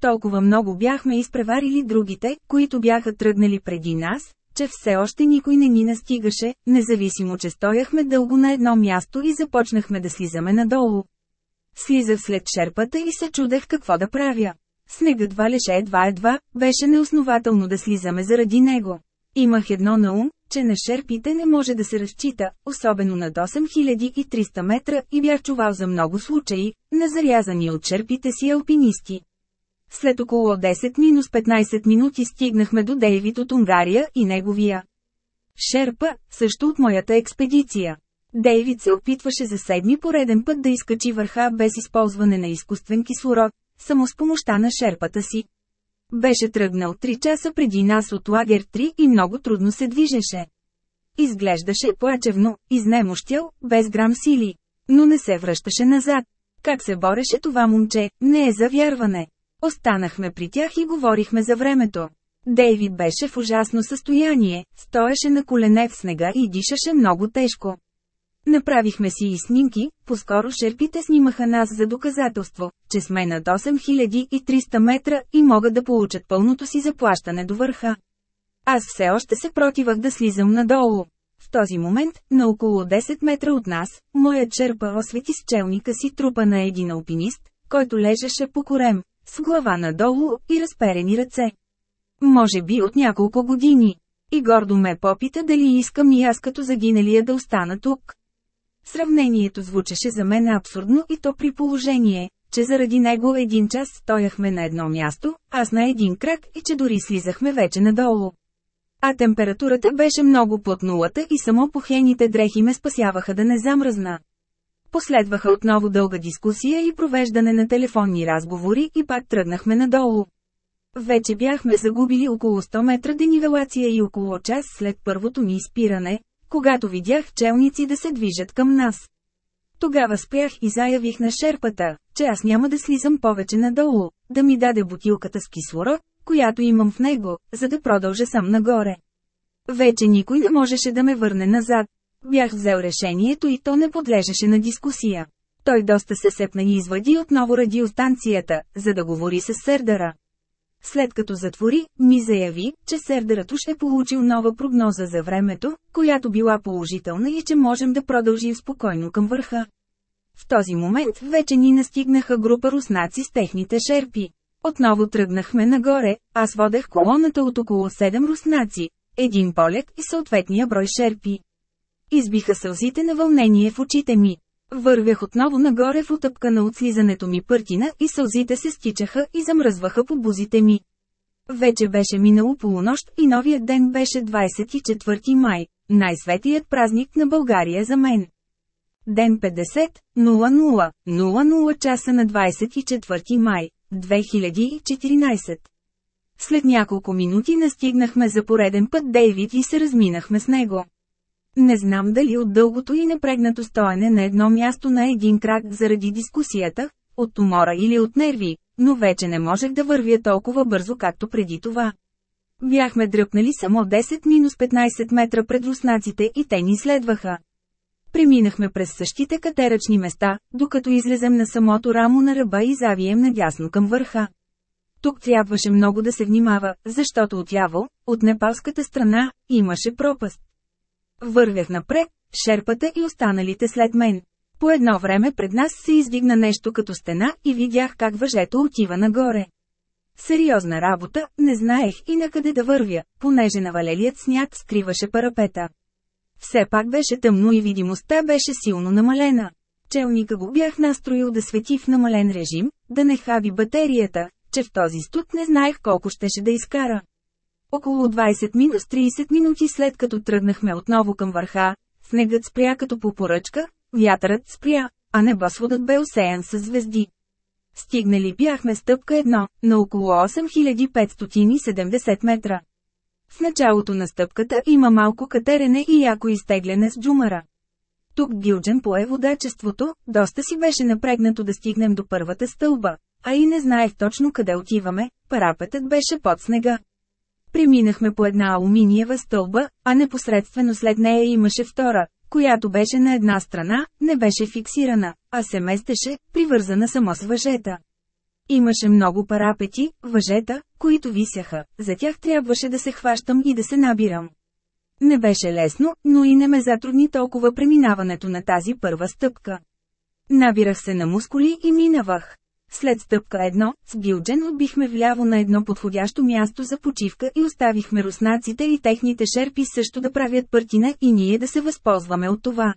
Толкова много бяхме изпреварили другите, които бяха тръгнали преди нас, че все още никой не ни настигаше, независимо че стояхме дълго на едно място и започнахме да слизаме надолу. Слизах след шерпата и се чудех какво да правя. Снегът валеше едва-едва, беше неоснователно да слизаме заради него. Имах едно на ум, че на шерпите не може да се разчита, особено над 8300 метра и бях чувал за много случаи, незарязани от шерпите си алпинисти. След около 10-15 минути стигнахме до Дейвид от Унгария и неговия. Шерпа, също от моята експедиция. Дейвид се опитваше за седми пореден път да изкачи върха без използване на изкуствен кислород, само с помощта на шерпата си. Беше тръгнал 3 часа преди нас от лагер 3 и много трудно се движеше. Изглеждаше плачевно, изнемощял, без грам сили. Но не се връщаше назад. Как се бореше това момче, не е за вярване. Останахме при тях и говорихме за времето. Дейвид беше в ужасно състояние, стоеше на колене в снега и дишаше много тежко. Направихме си и снимки, поскоро шерпите снимаха нас за доказателство, че сме над 8300 метра и могат да получат пълното си заплащане до върха. Аз все още се противах да слизам надолу. В този момент, на около 10 метра от нас, моят черпа освети с челника си трупа на един алпинист, който лежеше по корем, с глава надолу и разперени ръце. Може би от няколко години. И гордо ме попита дали искам и аз като загиналия да остана тук. Сравнението звучеше за мен абсурдно и то при положение, че заради него един час стояхме на едно място, аз на един крак и че дори слизахме вече надолу. А температурата беше много под нулата и само похените дрехи ме спасяваха да не замръзна. Последваха отново дълга дискусия и провеждане на телефонни разговори и пак тръгнахме надолу. Вече бяхме загубили около 100 метра денивелация и около час след първото ни изпиране, когато видях челници да се движат към нас. Тогава спрях и заявих на шерпата, че аз няма да слизам повече надолу, да ми даде бутилката с кислород, която имам в него, за да продължа сам нагоре. Вече никой не можеше да ме върне назад. Бях взел решението и то не подлежеше на дискусия. Той доста се сепна и извади отново радиостанцията, за да говори с Сердара. След като затвори, ми заяви, че Сердърът уж е получил нова прогноза за времето, която била положителна и че можем да продължим спокойно към върха. В този момент вече ни настигнаха група руснаци с техните шерпи. Отново тръгнахме нагоре, аз водех колоната от около 7 руснаци, един поляк и съответния брой шерпи. Избиха сълзите на вълнение в очите ми. Вървях отново нагоре в отъпкана от слизането ми пъртина и сълзите се стичаха и замръзваха по бузите ми. Вече беше минало полунощ и новият ден беше 24 май, най-светият празник на България за мен. Ден 50, 00, 00 часа на 24 май, 2014. След няколко минути настигнахме за пореден път Дейвид и се разминахме с него. Не знам дали от дългото и непрегнато стоене на едно място на един крак заради дискусията, от умора или от нерви, но вече не можех да вървя толкова бързо както преди това. Бяхме дръпнали само 10-15 метра пред руснаците и те ни следваха. Преминахме през същите катерачни места, докато излезем на самото рамо на ръба и завием надясно към върха. Тук трябваше много да се внимава, защото отяво, от непалската страна, имаше пропаст. Вървях напред, шерпата и останалите след мен. По едно време пред нас се издигна нещо като стена и видях как въжето отива нагоре. Сериозна работа, не знаех и на да вървя, понеже навалелият сняг скриваше парапета. Все пак беше тъмно и видимостта беше силно намалена. Челника го бях настроил да свети в намален режим, да не хаби батерията, че в този студ не знаех колко щеше да изкара. Около 20-30 минути след като тръгнахме отново към върха, снегът спря като по поръчка, вятърът спря, а небосводът бе осеян с звезди. Стигнали бяхме стъпка едно, на около 8570 метра. В началото на стъпката има малко катерене и яко изтегляне с джумара. Тук Гилджен пое водачеството, доста си беше напрегнато да стигнем до първата стълба, а и не знаех точно къде отиваме, парапетът беше под снега. Преминахме по една алуминиева стълба, а непосредствено след нея имаше втора, която беше на една страна, не беше фиксирана, а се местеше, привързана само с въжета. Имаше много парапети, въжета, които висяха, за тях трябваше да се хващам и да се набирам. Не беше лесно, но и не ме затрудни толкова преминаването на тази първа стъпка. Набирах се на мускули и минавах. След стъпка едно, с Билджен отбихме вляво на едно подходящо място за почивка и оставихме руснаците и техните шерпи също да правят пъртина и ние да се възползваме от това.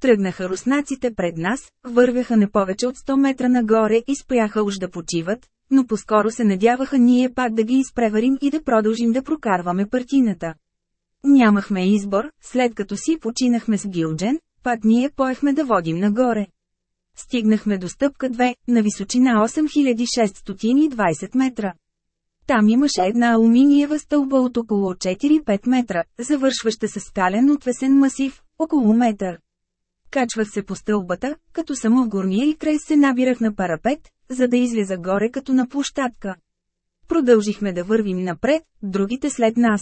Тръгнаха руснаците пред нас, вървяха не повече от 100 метра нагоре и спряха уж да почиват, но поскоро се надяваха ние пак да ги изпреварим и да продължим да прокарваме партината. Нямахме избор, след като си починахме с Гилджен, пак ние поехме да водим нагоре. Стигнахме до стъпка 2, на височина 8620 метра. Там имаше една алуминиева стълба от около 4-5 метра, завършваща с скален отвесен масив, около метър. Качвах се по стълбата, като само в горния и край се набирах на парапет, за да изляза горе като на площадка. Продължихме да вървим напред, другите след нас.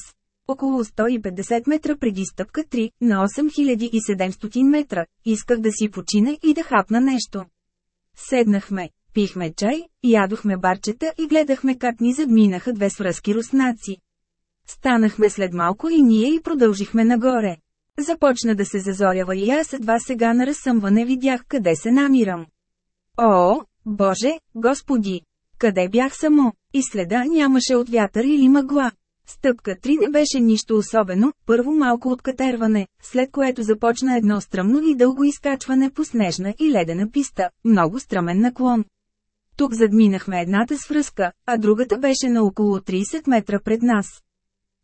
Около 150 метра преди стъпка 3, на 8700 метра, исках да си почина и да хапна нещо. Седнахме, пихме чай, ядохме барчета и гледахме как ни задминаха две свръзки руснаци. Станахме след малко и ние и продължихме нагоре. Започна да се зазорява и аз едва сега на разсъмване видях къде се намирам. О, Боже, Господи! Къде бях само? И следа нямаше от вятър или мъгла. Стъпка 3 не беше нищо особено, първо малко откатерване, след което започна едно стръмно и дълго изкачване по снежна и ледена писта, много стръмен наклон. Тук задминахме едната свръзка, а другата беше на около 30 метра пред нас.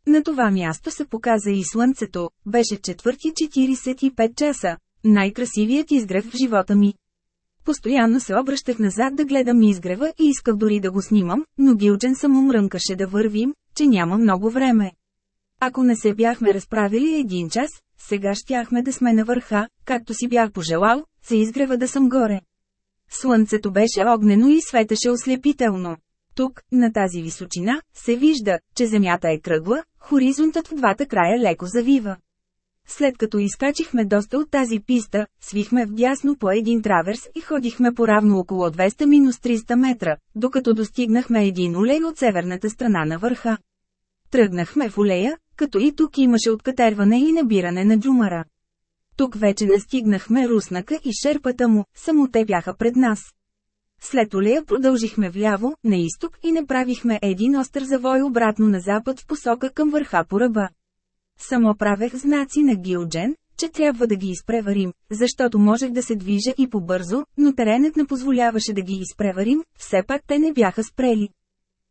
На това място се показа и слънцето, беше четвърти 45 часа, най-красивият изгрев в живота ми. Постоянно се обръщах назад да гледам изгрева и исках дори да го снимам, но Гилджен само мрънкаше да вървим, че няма много време. Ако не се бяхме разправили един час, сега щяхме да сме на върха, както си бях пожелал, се изгрева да съм горе. Слънцето беше огнено и светеше ослепително. Тук, на тази височина, се вижда, че земята е кръгла, хоризонтът в двата края леко завива. След като изкачихме доста от тази писта, свихме вдясно по един траверс и ходихме поравно около 200-300 метра, докато достигнахме един улей от северната страна на върха. Тръгнахме в улея, като и тук имаше откатерване и набиране на джумара. Тук вече настигнахме руснака и шерпата му, само те бяха пред нас. След улея продължихме вляво, на изток и направихме един остър завой обратно на запад в посока към върха по ръба. Само правех знаци на Гилджен, че трябва да ги изпреварим, защото можех да се движа и побързо, но теренът не позволяваше да ги изпреварим, все пак те не бяха спрели.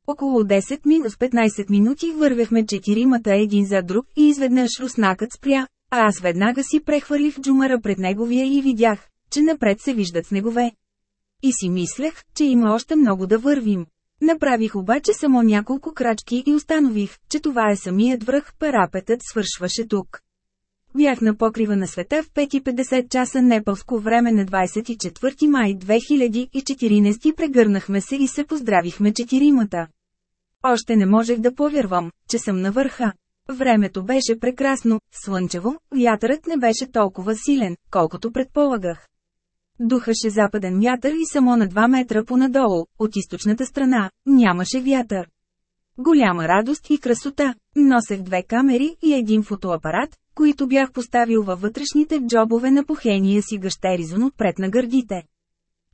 Около 10-15 минути вървяхме четиримата един за друг и изведнъж руснакът спря, а аз веднага си прехвърлих джумара пред неговия и видях, че напред се виждат снегове. И си мислех, че има още много да вървим. Направих обаче само няколко крачки и установих, че това е самият връх, парапетът свършваше тук. Бях на покрива на света в 5.50 часа непълско време на 24 май 2014 прегърнахме се и се поздравихме четиримата. Още не можех да повярвам, че съм на върха. Времето беше прекрасно, слънчево, вятърът не беше толкова силен, колкото предполагах. Духаше западен вятър и само на 2 метра понадолу, от източната страна, нямаше вятър. Голяма радост и красота. Носех две камери и един фотоапарат, които бях поставил във вътрешните джобове на похения си гъщеризон отпред на гърдите.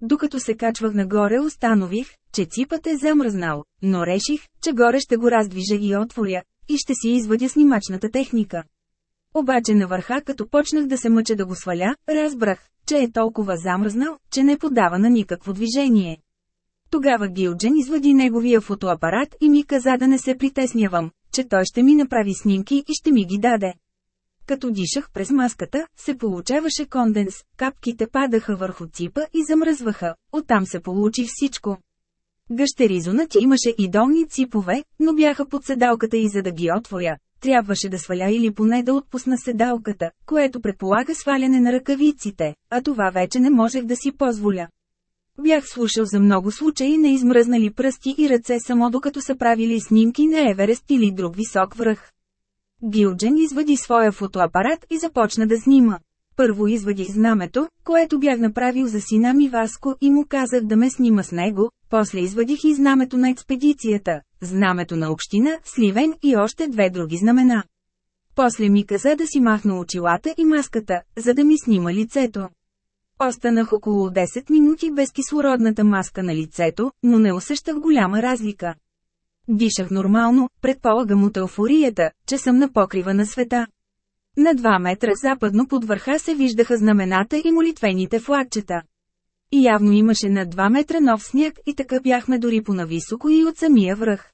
Докато се качвах нагоре установих, че ципът е замръзнал, но реших, че горе ще го раздвижа и отворя, и ще си извадя снимачната техника. Обаче на върха като почнах да се мъча да го сваля, разбрах, че е толкова замръзнал, че не подава на никакво движение. Тогава Гилджен извади неговия фотоапарат и ми каза да не се притеснявам, че той ще ми направи снимки и ще ми ги даде. Като дишах през маската, се получаваше конденс, капките падаха върху ципа и замръзваха, оттам се получи всичко. Гъщеризонът имаше и долни ципове, но бяха под седалката и за да ги отворя, трябваше да сваля или поне да отпусна седалката, което предполага сваляне на ръкавиците, а това вече не можех да си позволя. Бях слушал за много случаи на измръзнали пръсти и ръце само докато са правили снимки на Еверест или друг висок връх. Гилджен извади своя фотоапарат и започна да снима. Първо извадих знамето, което бях направил за сина ми Васко и му казах да ме снима с него, после извадих и знамето на експедицията, знамето на община, Сливен и още две други знамена. После ми каза да си махна очилата и маската, за да ми снима лицето. Останах около 10 минути без кислородната маска на лицето, но не усещах голяма разлика. Дишах нормално, предполагам от еуфорията, че съм на покрива на света. На 2 метра западно под върха се виждаха знамената и молитвените флагчета. И явно имаше на 2 метра нов сняг и така бяхме дори по-нависоко и от самия връх.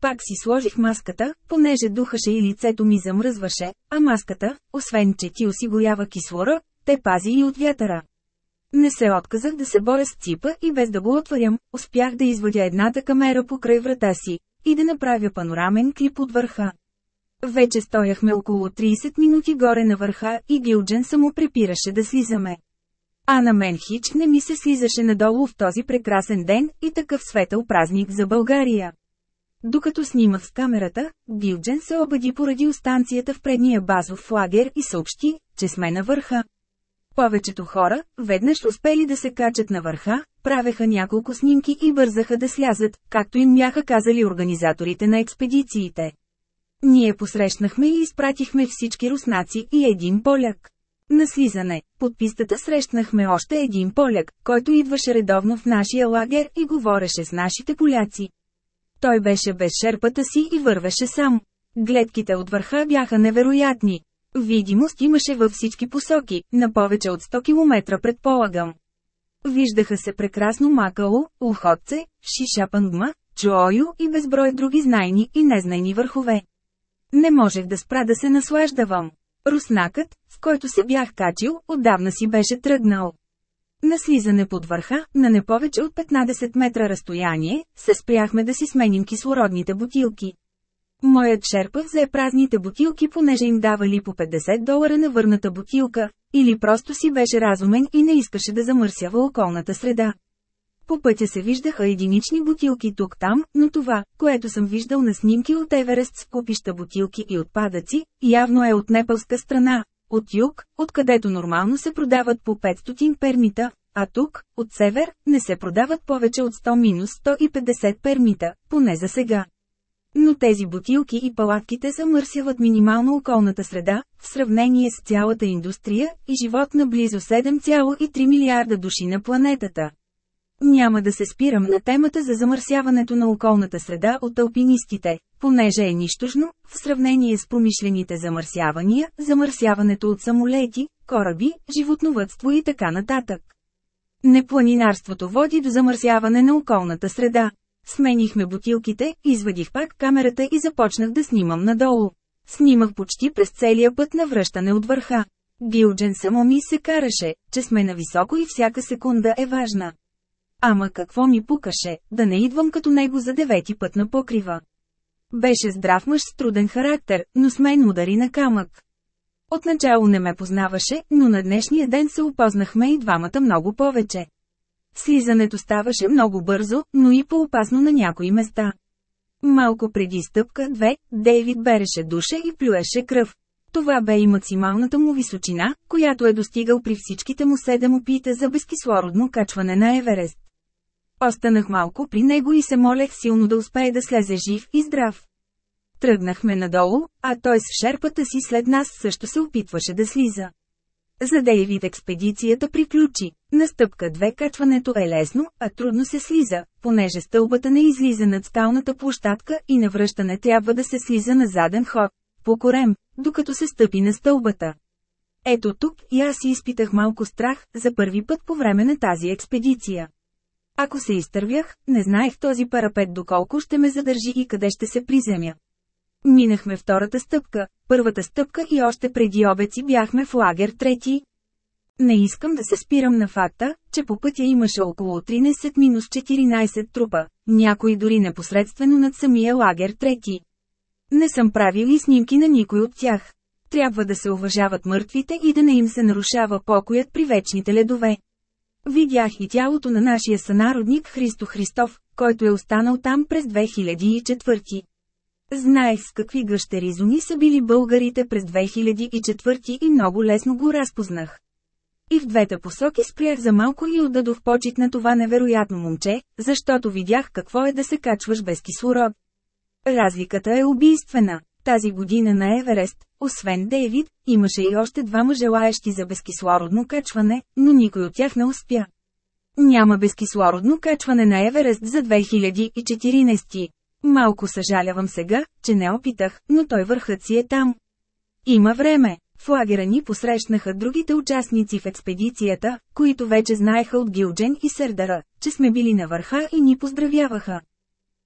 Пак си сложих маската, понеже духаше и лицето ми замръзваше, а маската, освен че ти осигурява кислора, те пази и от вятъра. Не се отказах да се боря с ципа и без да го отварям, успях да извадя едната камера покрай врата си и да направя панорамен клип от върха. Вече стояхме около 30 минути горе на върха и Гилджен само препираше да слизаме. А на мен хич не ми се слизаше надолу в този прекрасен ден и такъв светъл празник за България. Докато снимах с камерата, Гилджен се обади по радиостанцията в предния базов лагер и съобщи, че сме на върха. Повечето хора, веднъж успели да се качат на върха, правеха няколко снимки и бързаха да слязат, както им бяха казали организаторите на експедициите. Ние посрещнахме и изпратихме всички руснаци и един поляк. На слизане, под пистата срещнахме още един поляк, който идваше редовно в нашия лагер и говореше с нашите поляци. Той беше без шерпата си и вървеше сам. Гледките от върха бяха невероятни. Видимост имаше във всички посоки, на повече от 100 км предполагам. Виждаха се прекрасно Макало, Улходце, Шишапангма, Чуойо и безброй други знайни и незнайни върхове. Не можех да спра да се наслаждавам. Руснакът, с който се бях качил, отдавна си беше тръгнал. На слизане под върха, на не повече от 15 метра разстояние, се спряхме да си сменим кислородните бутилки. Моят шерпа взе празните бутилки, понеже им давали по 50 долара на върната бутилка, или просто си беше разумен и не искаше да замърсява околната среда. По пътя се виждаха единични бутилки тук-там, но това, което съм виждал на снимки от Еверест с купища бутилки и отпадъци, явно е от непълска страна, от юг, откъдето нормално се продават по 500 пермита, а тук, от север, не се продават повече от 100-150 пермита, поне за сега. Но тези бутилки и палатките замърсяват минимално околната среда, в сравнение с цялата индустрия и живот на близо 7,3 милиарда души на планетата. Няма да се спирам на темата за замърсяването на околната среда от алпинистите, понеже е нищожно, в сравнение с промишлените замърсявания, замърсяването от самолети, кораби, животновътство и така нататък. Непланинарството води до замърсяване на околната среда. Сменихме бутилките, извадих пак камерата и започнах да снимам надолу. Снимах почти през целия път на връщане от върха. Гилджен само ми се караше, че сме на високо и всяка секунда е важна. Ама какво ми пукаше, да не идвам като него за девети път на покрива. Беше здрав мъж с труден характер, но с мен удари на камък. Отначало не ме познаваше, но на днешния ден се опознахме и двамата много повече. Слизането ставаше много бързо, но и по-опасно на някои места. Малко преди стъпка две, Дейвид береше душа и плюеше кръв. Това бе и максималната му височина, която е достигал при всичките му седем опита за безкислородно качване на Еверест. Останах малко при него и се молех силно да успее да слезе жив и здрав. Тръгнахме надолу, а той с шерпата си след нас също се опитваше да слиза. За Дейвид експедицията приключи. На стъпка 2 качването е лесно, а трудно се слиза, понеже стълбата не излиза над скалната площадка и на връщане трябва да се слиза на заден ход, по корем, докато се стъпи на стълбата. Ето тук и аз изпитах малко страх, за първи път по време на тази експедиция. Ако се изтървях, не знаех този парапет доколко ще ме задържи и къде ще се приземя. Минахме втората стъпка, първата стъпка и още преди обеци бяхме в лагер трети. Не искам да се спирам на факта, че по пътя имаше около 13-14 трупа, някои дори непосредствено над самия лагер трети. Не съм правил снимки на никой от тях. Трябва да се уважават мъртвите и да не им се нарушава покоят при вечните ледове. Видях и тялото на нашия сънародник Христо Христов, който е останал там през 2004. Знаех с какви гъщери зони са били българите през 2004 и много лесно го разпознах. И в двете посоки спрях за малко и отдадох почет на това невероятно момче, защото видях какво е да се качваш без кислород. Разликата е убийствена. Тази година на Еверест, освен Дейвид, имаше и още двама желаящи за безкислородно качване, но никой от тях не успя. Няма безкислородно качване на Еверест за 2014. Малко съжалявам сега, че не опитах, но той върхът си е там. Има време. В лагера ни посрещнаха другите участници в експедицията, които вече знаеха от Гилджен и Сердара, че сме били на върха и ни поздравяваха.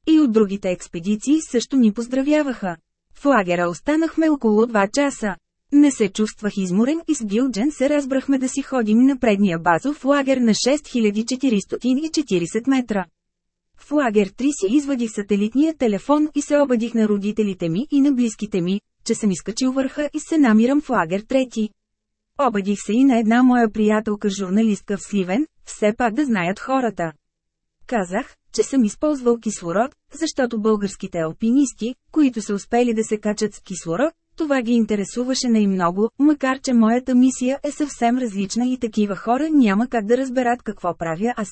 И от другите експедиции също ни поздравяваха. В лагера останахме около 2 часа. Не се чувствах изморен и с Гилджен се разбрахме да си ходим на предния базов лагер на 6440 метра. В лагер 3 си извадих сателитния телефон и се обадих на родителите ми и на близките ми, че съм изкачил върха и се намирам в лагер 3. Обадих се и на една моя приятелка журналистка в Сливен, все пак да знаят хората. Казах, че съм използвал кислород, защото българските алпинисти, които са успели да се качат с кислород, това ги интересуваше най-много, макар че моята мисия е съвсем различна и такива хора няма как да разберат какво правя аз.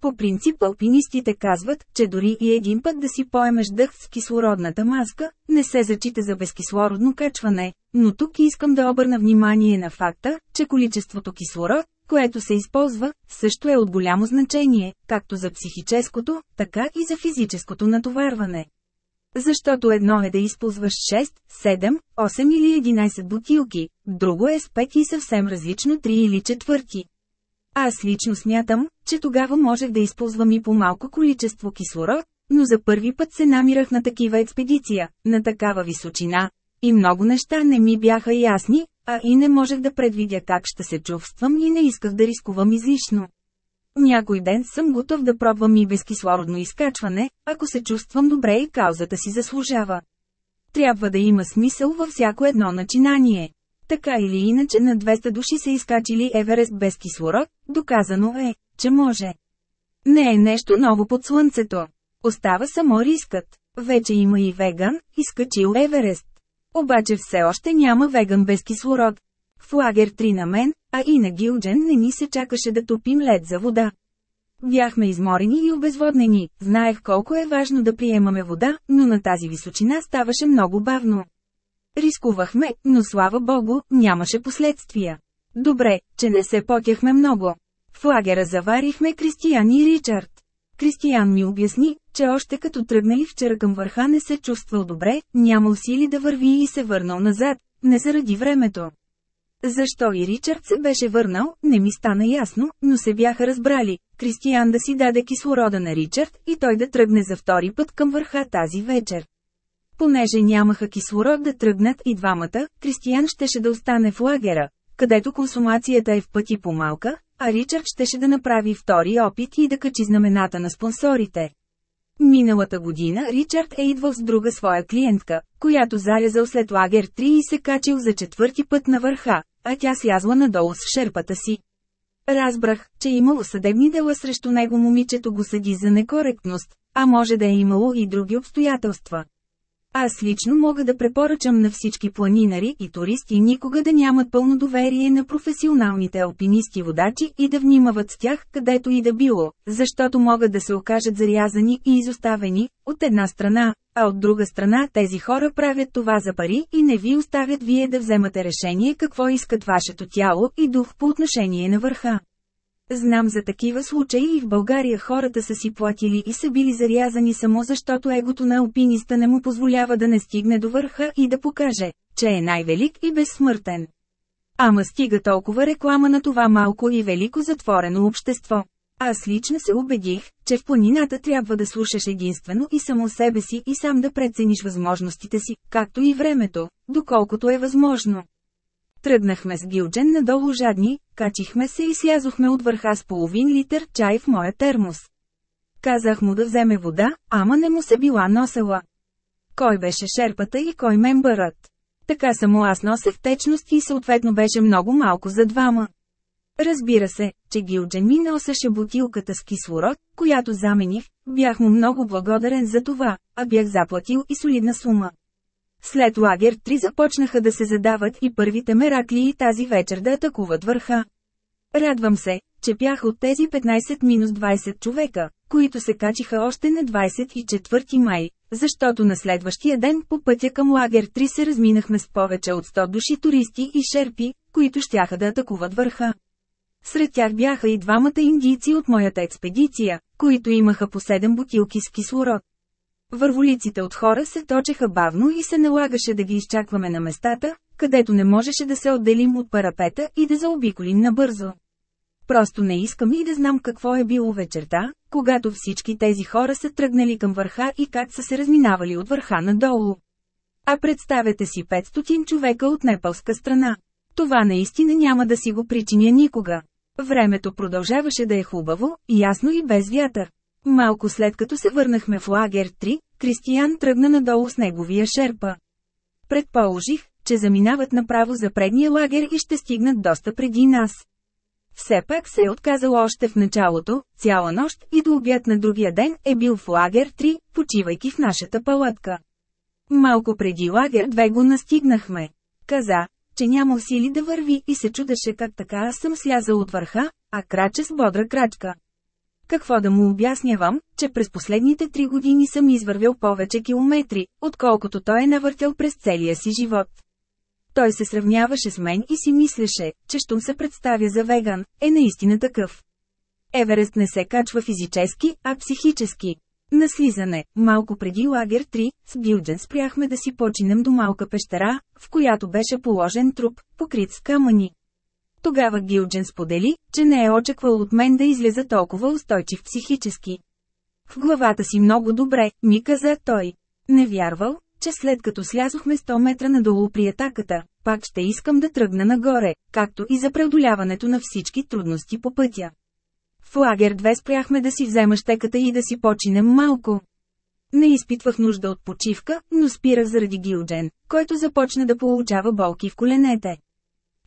По принцип алпинистите казват, че дори и един път да си поемеш дъх с кислородната маска, не се зачита за безкислородно качване, но тук искам да обърна внимание на факта, че количеството кислород, което се използва, също е от голямо значение, както за психическото, така и за физическото натоварване. Защото едно е да използваш 6, 7, 8 или 11 бутилки, друго е с 5 и съвсем различно 3 или 4. Аз лично смятам, че тогава можех да използвам и по-малко количество кислород, но за първи път се намирах на такива експедиция, на такава височина. И много неща не ми бяха ясни, а и не можех да предвидя как ще се чувствам и не исках да рискувам излишно. Някой ден съм готов да пробвам и безкислородно изкачване, ако се чувствам добре и каузата си заслужава. Трябва да има смисъл във всяко едно начинание. Така или иначе на 200 души са изкачили Еверест без кислород, доказано е, че може. Не е нещо ново под слънцето. Остава само рискът. Вече има и веган, изкачил Еверест. Обаче все още няма веган без кислород. В лагер 3 на мен, а и на Гилджен не ни се чакаше да топим лед за вода. Бяхме изморени и обезводнени, знаех колко е важно да приемаме вода, но на тази височина ставаше много бавно. Рискувахме, но слава богу, нямаше последствия. Добре, че не се потяхме много. В лагера заварихме Кристиян и Ричард. Кристиян ми обясни, че още като тръгнали вчера към върха не се чувствал добре, нямал сили да върви и се върнал назад, не заради времето. Защо и Ричард се беше върнал, не ми стана ясно, но се бяха разбрали. Кристиян да си даде кислорода на Ричард и той да тръгне за втори път към върха тази вечер. Понеже нямаха кислород да тръгнат и двамата, Кристиян щеше да остане в лагера, където консумацията е в пъти по-малка, а Ричард щеше да направи втори опит и да качи знамената на спонсорите. Миналата година Ричард е идвал с друга своя клиентка, която зарязал след лагер 3 и се качил за четвърти път на върха, а тя слязла надолу с шерпата си. Разбрах, че имало съдебни дела срещу него момичето го съди за некоректност, а може да е имало и други обстоятелства. Аз лично мога да препоръчам на всички планинари и туристи никога да нямат пълно доверие на професионалните алпинисти-водачи и да внимават с тях където и да било, защото могат да се окажат зарязани и изоставени, от една страна, а от друга страна тези хора правят това за пари и не ви оставят вие да вземате решение какво искат вашето тяло и дух по отношение на върха. Знам за такива случаи и в България хората са си платили и са били зарязани само защото егото на алпиниста не му позволява да не стигне до върха и да покаже, че е най-велик и безсмъртен. Ама стига толкова реклама на това малко и велико затворено общество. Аз лично се убедих, че в планината трябва да слушаш единствено и само себе си и сам да прецениш възможностите си, както и времето, доколкото е възможно. Тръгнахме с Гилджен надолу жадни, качихме се и слязохме от върха с половин литър чай в моя термос. Казах му да вземе вода, ама не му се била носела. Кой беше шерпата и кой мембърът? Така само аз носех течност и съответно беше много малко за двама. Разбира се, че Гилджен ми носеше бутилката с кислород, която замених, бях му много благодарен за това, а бях заплатил и солидна сума. След лагер 3 започнаха да се задават и първите меракли и тази вечер да атакуват върха. Радвам се, че бях от тези 15-20 човека, които се качиха още на 24 май, защото на следващия ден по пътя към лагер 3 се разминахме с повече от 100 души туристи и шерпи, които щяха да атакуват върха. Сред тях бяха и двамата индийци от моята експедиция, които имаха по 7 бутилки с кислород. Върволиците от хора се точеха бавно и се налагаше да ги изчакваме на местата, където не можеше да се отделим от парапета и да заобиколим набързо. Просто не искам и да знам какво е било вечерта, когато всички тези хора са тръгнали към върха и как са се разминавали от върха надолу. А представете си 500 човека от непалска страна. Това наистина няма да си го причиня никога. Времето продължаваше да е хубаво, ясно и без вятър. Малко след като се върнахме в лагер 3, Кристиян тръгна надолу с неговия шерпа. Предположих, че заминават направо за предния лагер и ще стигнат доста преди нас. Все пак се е отказал още в началото, цяла нощ и до обяд на другия ден е бил в лагер 3, почивайки в нашата палатка. Малко преди лагер 2 го настигнахме. Каза, че няма сили да върви и се чудеше как така аз съм слязал от върха, а краче с бодра крачка. Какво да му обяснявам, че през последните три години съм извървял повече километри, отколкото той е навъртял през целия си живот. Той се сравняваше с мен и си мислеше, че щом се представя за веган, е наистина такъв. Еверест не се качва физически, а психически. На слизане, малко преди лагер 3, с Билджен спряхме да си починем до малка пещера, в която беше положен труп, покрит с камъни. Тогава Гилджен сподели, че не е очаквал от мен да излеза толкова устойчив психически. В главата си много добре, ми каза той. Не вярвал, че след като слязохме 100 метра надолу при атаката, пак ще искам да тръгна нагоре, както и за преодоляването на всички трудности по пътя. В лагер 2 спряхме да си взема щеката и да си починем малко. Не изпитвах нужда от почивка, но спирах заради Гилджен, който започна да получава болки в коленете.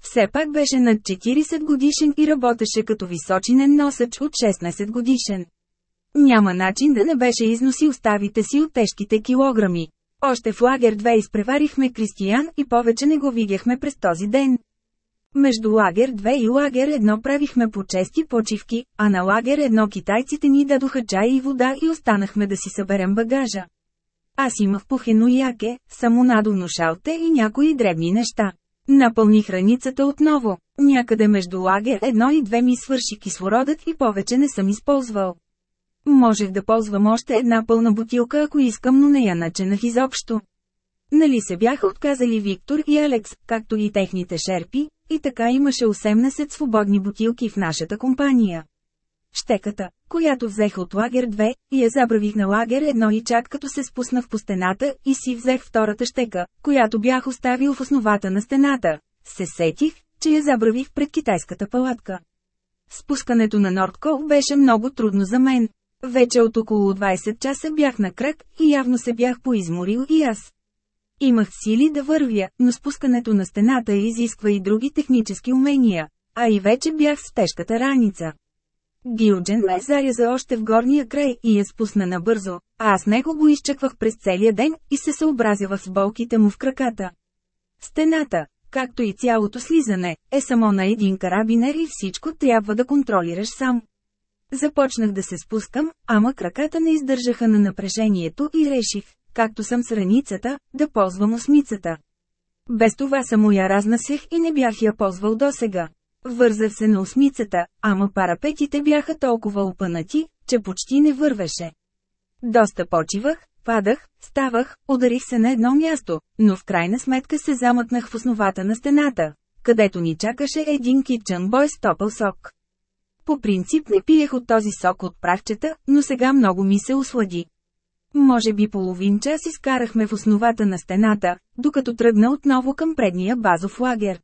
Все пак беше над 40 годишен и работеше като височинен носач от 16 годишен. Няма начин да не беше износил ставите си от тежките килограми. Още в лагер 2 изпреварихме Кристиян и повече не го видяхме през този ден. Между лагер 2 и лагер 1 правихме по чести почивки, а на лагер 1 китайците ни дадоха чай и вода и останахме да си съберем багажа. Аз имах пухено яке, само надувно шалте и някои дребни неща. Напълних раницата отново. Някъде между лагер 1 и 2 ми свърши кислородът и повече не съм използвал. Можех да ползвам още една пълна бутилка ако искам, но не я начинах изобщо. Нали се бяха отказали Виктор и Алекс, както и техните шерпи, и така имаше 18 свободни бутилки в нашата компания. Щеката, която взех от лагер 2, и я забравих на лагер 1 и чак като се спуснах по стената и си взех втората щека, която бях оставил в основата на стената. Се сетих, че я забравих пред китайската палатка. Спускането на Нордкол беше много трудно за мен. Вече от около 20 часа бях на кръг и явно се бях поизморил и аз. Имах сили да вървя, но спускането на стената изисква и други технически умения, а и вече бях с тежката раница. Гилджен ме заряза още в горния край и я спусна набързо, а аз него го изчаквах през целия ден и се съобразявах с болките му в краката. Стената, както и цялото слизане, е само на един карабинер и всичко трябва да контролираш сам. Започнах да се спускам, ама краката не издържаха на напрежението и реших, както съм с раницата, да ползвам осмицата. Без това само я разнасях и не бях я ползвал досега. Вързах се на осмицата, ама парапетите бяха толкова опънати, че почти не вървеше. Доста почивах, падах, ставах, ударих се на едно място, но в крайна сметка се замъкнах в основата на стената, където ни чакаше един китчън бой с топъл сок. По принцип не пиех от този сок от прахчета, но сега много ми се ослади. Може би половин час изкарахме в основата на стената, докато тръгна отново към предния базов лагер.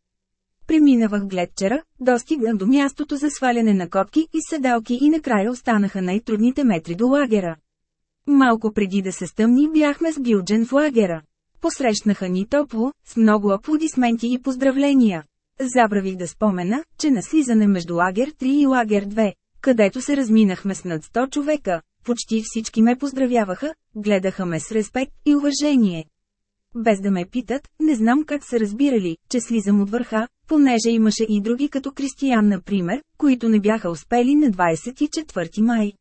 Преминавах гледчера, достигна до мястото за сваляне на котки и седалки и накрая останаха най-трудните метри до лагера. Малко преди да се стъмни бяхме с Гилджен в лагера. Посрещнаха ни топло, с много аплодисменти и поздравления. Забравих да спомена, че на слизане между лагер 3 и лагер 2, където се разминахме с над 100 човека, почти всички ме поздравяваха, гледаха ме с респект и уважение. Без да ме питат, не знам как са разбирали, че слизам от върха, понеже имаше и други като Кристиян например, които не бяха успели на 24 май.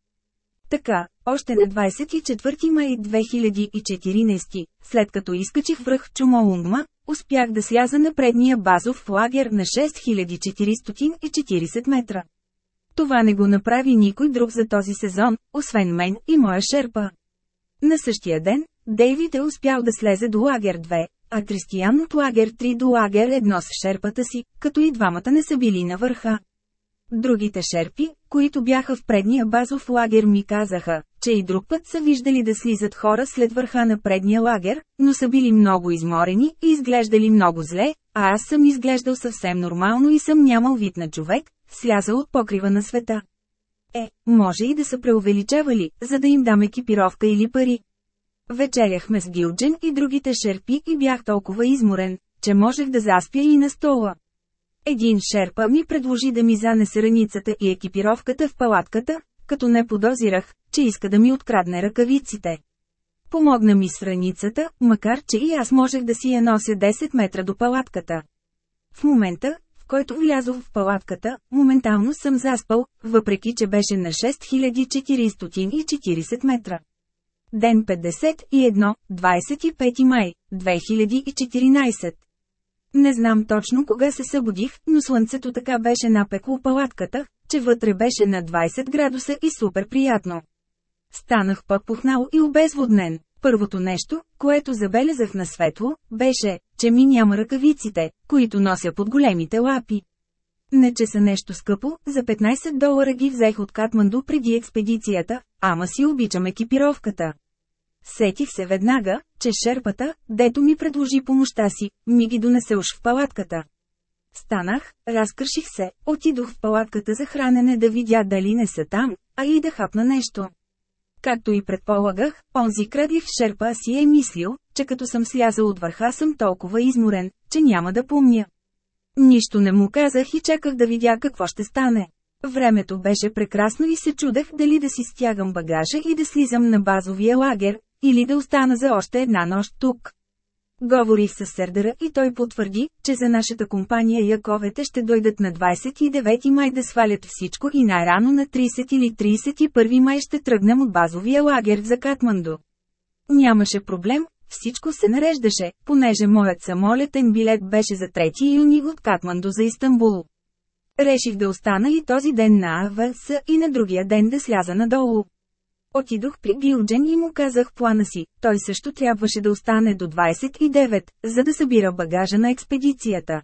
Така, още на 24 май 2014, след като изкачих връх Чумолунгма, успях да сляза на предния базов лагер на 6440 метра. Това не го направи никой друг за този сезон, освен мен и моя шерпа. На същия ден, Дейвид е успял да слезе до лагер 2, а Кристиян от лагер 3 до лагер 1 с шерпата си, като и двамата не са били на върха. Другите шерпи, които бяха в предния базов лагер ми казаха, че и друг път са виждали да слизат хора след върха на предния лагер, но са били много изморени и изглеждали много зле, а аз съм изглеждал съвсем нормално и съм нямал вид на човек, слязал от покрива на света. Е, може и да са преувеличавали, за да им дам екипировка или пари. Вечеряхме с Гилджен и другите шерпи и бях толкова изморен, че можех да заспя и на стола. Един шерпа ми предложи да ми занесе раницата и екипировката в палатката, като не подозирах, че иска да ми открадне ръкавиците. Помогна ми с раницата, макар че и аз можех да си я нося 10 метра до палатката. В момента, в който влязох в палатката, моментално съм заспал, въпреки че беше на 6440 метра. Ден 51, 25 май, 2014 не знам точно кога се събудих, но слънцето така беше напекло палатката, че вътре беше на 20 градуса и супер приятно. Станах подпухнал и обезводнен. Първото нещо, което забелязах на светло, беше, че ми няма ръкавиците, които нося под големите лапи. Не че са нещо скъпо, за 15 долара ги взех от Катманду преди експедицията, ама си обичам екипировката. Сетих се веднага, че шерпата, дето ми предложи помощта си, ми ги донесе уж в палатката. Станах, разкърших се, отидох в палатката за хранене да видя дали не са там, а и да хапна нещо. Както и предполагах, онзи крадив шерпа си е мислил, че като съм слязал от върха съм толкова изморен, че няма да помня. Нищо не му казах и чаках да видя какво ще стане. Времето беше прекрасно и се чудех дали да си стягам багажа и да слизам на базовия лагер, или да остана за още една нощ тук. Говорих с Сердера и той потвърди, че за нашата компания яковете ще дойдат на 29 май да свалят всичко и най-рано на 30 или 31 май ще тръгнем от базовия лагер за Катманду. Нямаше проблем, всичко се нареждаше, понеже моят самолетен билет беше за 3 юни от Катманду за Истанбул. Реших да остана и този ден на АВС и на другия ден да сляза надолу. Отидох при Гилджен и му казах плана си, той също трябваше да остане до 29, за да събира багажа на експедицията.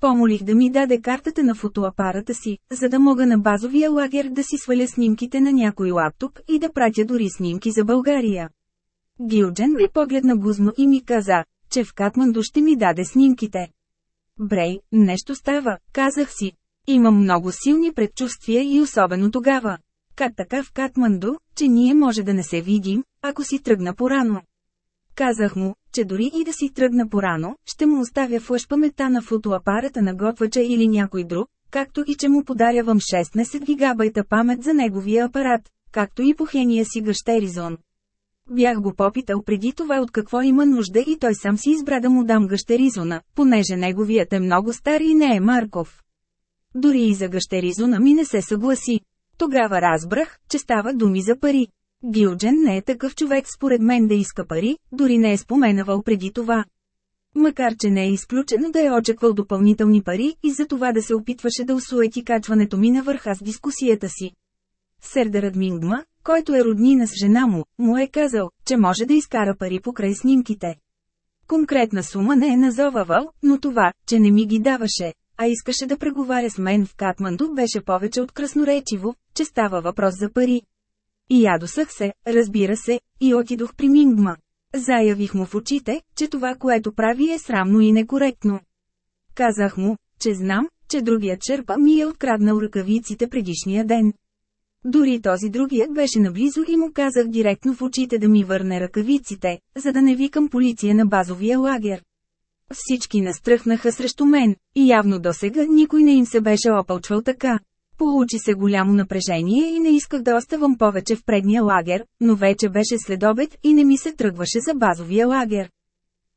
Помолих да ми даде картата на фотоапарата си, за да мога на базовия лагер да си сваля снимките на някой лаптоп и да пратя дори снимки за България. Гилджен ми погледна гузно и ми каза, че в Катманду ще ми даде снимките. Брей, нещо става, казах си. Имам много силни предчувствия и особено тогава. Как така в Катманду, че ние може да не се видим, ако си тръгна порано. Казах му, че дори и да си тръгна порано, ще му оставя флъш памета на фотоапарата на готвача или някой друг, както и че му подарявам 16 гигабайта памет за неговия апарат, както и похения си гъщеризон. Бях го попитал преди това от какво има нужда и той сам си избра да му дам гъщеризона, понеже неговият е много стар и не е Марков. Дори и за гъщеризона ми не се съгласи. Тогава разбрах, че става думи за пари. Гилджен не е такъв човек според мен да иска пари, дори не е споменавал преди това. Макар че не е изключено да е очаквал допълнителни пари и за това да се опитваше да усуети качването ми на върха с дискусията си. Сердерът Мингма, който е роднина с жена му, му е казал, че може да изкара пари покрай снимките. Конкретна сума не е назовавал, но това, че не ми ги даваше, а искаше да преговаря с мен в Катманду беше повече от красноречиво, че става въпрос за пари. И ядосах се, разбира се, и отидох при Мингма. Заявих му в очите, че това, което прави е срамно и некоректно. Казах му, че знам, че другият черпа ми е откраднал ръкавиците предишния ден. Дори този другият беше наблизо и му казах директно в очите да ми върне ръкавиците, за да не викам полиция на базовия лагер. Всички настръхнаха срещу мен, и явно досега никой не им се беше опълчвал така. Получи се голямо напрежение и не исках да оставам повече в предния лагер, но вече беше следобед и не ми се тръгваше за базовия лагер.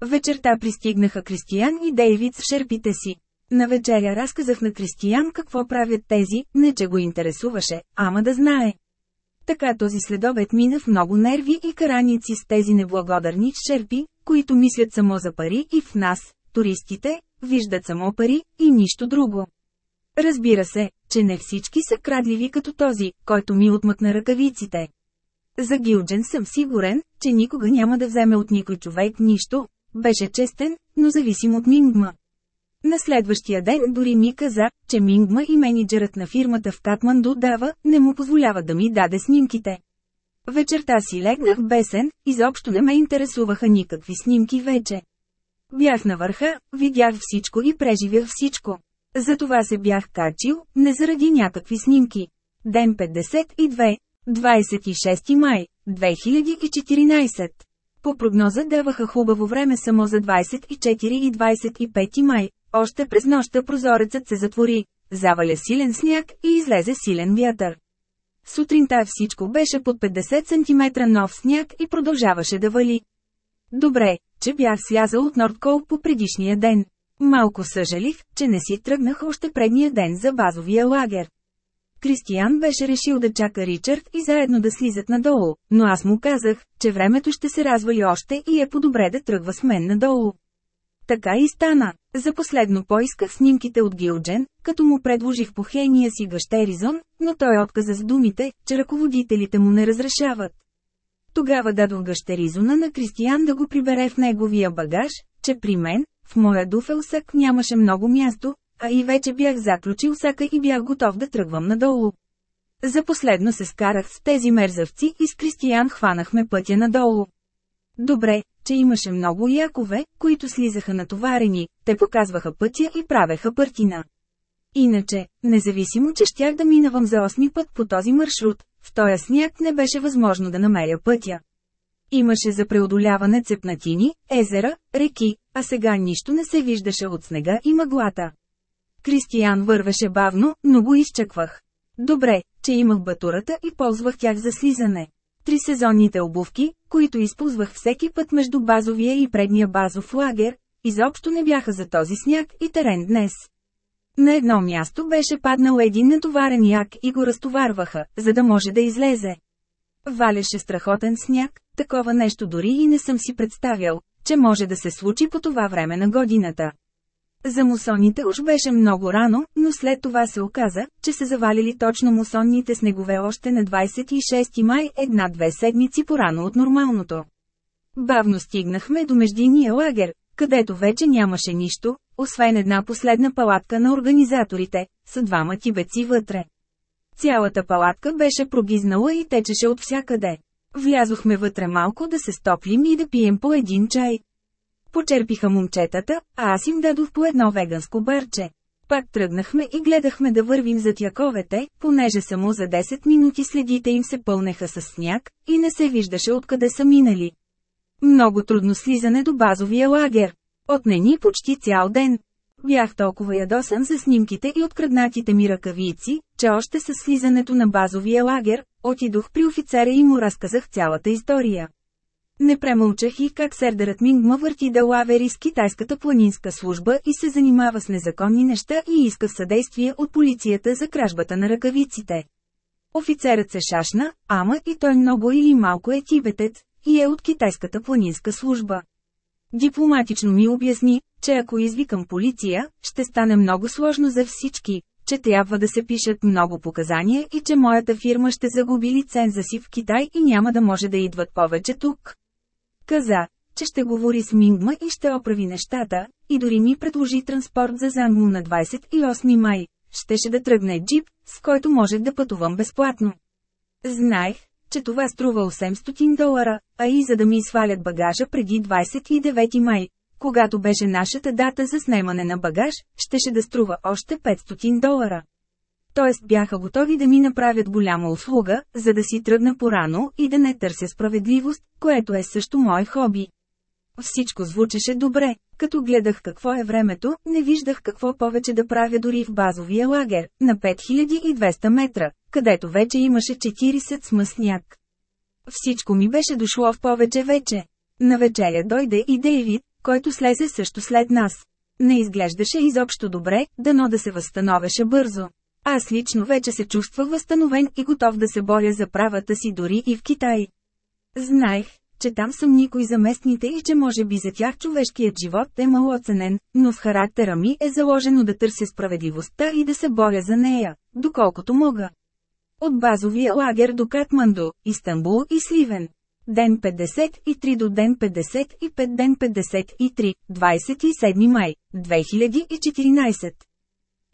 Вечерта пристигнаха Кристиян и Дейвид с шерпите си. На вечеря разказах на Кристиян какво правят тези, не че го интересуваше, ама да знае. Така този следобед мина в много нерви и караници с тези неблагодарни шерпи, които мислят само за пари и в нас, туристите, виждат само пари и нищо друго. Разбира се, че не всички са крадливи като този, който ми отмъкна ръкавиците. За Гилджен съм сигурен, че никога няма да вземе от никой човек нищо, беше честен, но зависим от Мингма. На следващия ден дори ми каза, че Мингма и менеджерът на фирмата в Катманду дава, не му позволява да ми даде снимките. Вечерта си легнах бесен, изобщо не ме интересуваха никакви снимки вече. Бях на върха, видях всичко и преживях всичко. Затова се бях качил, не заради някакви снимки. Ден 52, 26 май, 2014. По прогноза даваха хубаво време само за 24 и 25 май. Още през нощта прозорецът се затвори, заваля силен сняг и излезе силен вятър. Сутринта всичко беше под 50 см нов сняг и продължаваше да вали. Добре, че бях слязал от Нордкол по предишния ден. Малко съжалих, че не си тръгнах още предния ден за базовия лагер. Кристиян беше решил да чака Ричард и заедно да слизат надолу, но аз му казах, че времето ще се развали още и е по-добре да тръгва с мен надолу. Така и стана. За последно поисках снимките от Гилджен, като му предложих похения си гъщеризон, но той отказа с думите, че ръководителите му не разрешават. Тогава дадох гъщеризона на Кристиян да го прибере в неговия багаж, че при мен, в моя дуфелсък нямаше много място, а и вече бях заключил сака и бях готов да тръгвам надолу. За последно се скарах с тези мерзавци и с Кристиян хванахме пътя надолу. Добре, че имаше много якове, които слизаха натоварени, те показваха пътя и правеха пъртина. Иначе, независимо, че щях да минавам за осми път по този маршрут, в този сняг не беше възможно да намеря пътя. Имаше за преодоляване цепнатини, езера, реки, а сега нищо не се виждаше от снега и мъглата. Кристиян вървеше бавно, но го изчаквах. Добре, че имах батурата и ползвах тях за слизане. Три сезонните обувки, които използвах всеки път между базовия и предния базов лагер, изобщо не бяха за този сняг и терен днес. На едно място беше паднал един натоварен як и го разтоварваха, за да може да излезе. Валеше страхотен сняг, такова нещо дори и не съм си представял, че може да се случи по това време на годината. За мусоните уж беше много рано, но след това се оказа, че се завалили точно мусонните снегове още на 26 май една-две седмици порано от нормалното. Бавно стигнахме до междинния лагер, където вече нямаше нищо, освен една последна палатка на организаторите, с двама тибеци вътре. Цялата палатка беше прогизнала и течеше от всякъде. Влязохме вътре малко да се стоплим и да пием по един чай. Почерпиха момчетата, а аз им дадох по едно веганско барче. Пак тръгнахме и гледахме да вървим зад яковете, понеже само за 10 минути следите им се пълнеха с сняг, и не се виждаше откъде са минали. Много трудно слизане до базовия лагер. Отне ни почти цял ден. Бях толкова ядосан за снимките и откраднатите ми ръкавици, че още с слизането на базовия лагер, отидох при офицера и му разказах цялата история. Не премълчах и как сердерът Мингма върти да лавери с китайската планинска служба и се занимава с незаконни неща и иска съдействие от полицията за кражбата на ръкавиците. Офицерът се шашна, ама и той много или малко е тибетец, и е от китайската планинска служба. Дипломатично ми обясни, че ако извикам полиция, ще стане много сложно за всички, че трябва да се пишат много показания и че моята фирма ще загуби лиценза си в Китай и няма да може да идват повече тук. Каза, че ще говори с Мингма и ще оправи нещата, и дори ми предложи транспорт за Зангму на 28 май. Щеше да тръгне джип, с който можех да пътувам безплатно. Знаех, че това струва 800 долара, а и за да ми свалят багажа преди 29 май, когато беше нашата дата за снемане на багаж, щеше да струва още 500 долара. Т.е. бяха готови да ми направят голяма услуга, за да си тръгна порано и да не търся справедливост, което е също мое хоби. Всичко звучеше добре. Като гледах какво е времето, не виждах какво повече да правя дори в базовия лагер, на 5200 метра, където вече имаше 40 смъсняк. Всичко ми беше дошло в повече вече. На вечеря дойде и Дейвид, който слезе също след нас. Не изглеждаше изобщо добре, дано да се възстановеше бързо. Аз лично вече се чувствах възстановен и готов да се боря за правата си дори и в Китай. Знаех, че там съм никой за местните и че може би за тях човешкият живот е малоценен, но в характера ми е заложено да търся справедливостта и да се боря за нея, доколкото мога. От базовия лагер до Катманду, Истанбул и Сливен. Ден 53 до ден 55 ден 53, 27 май, 2014.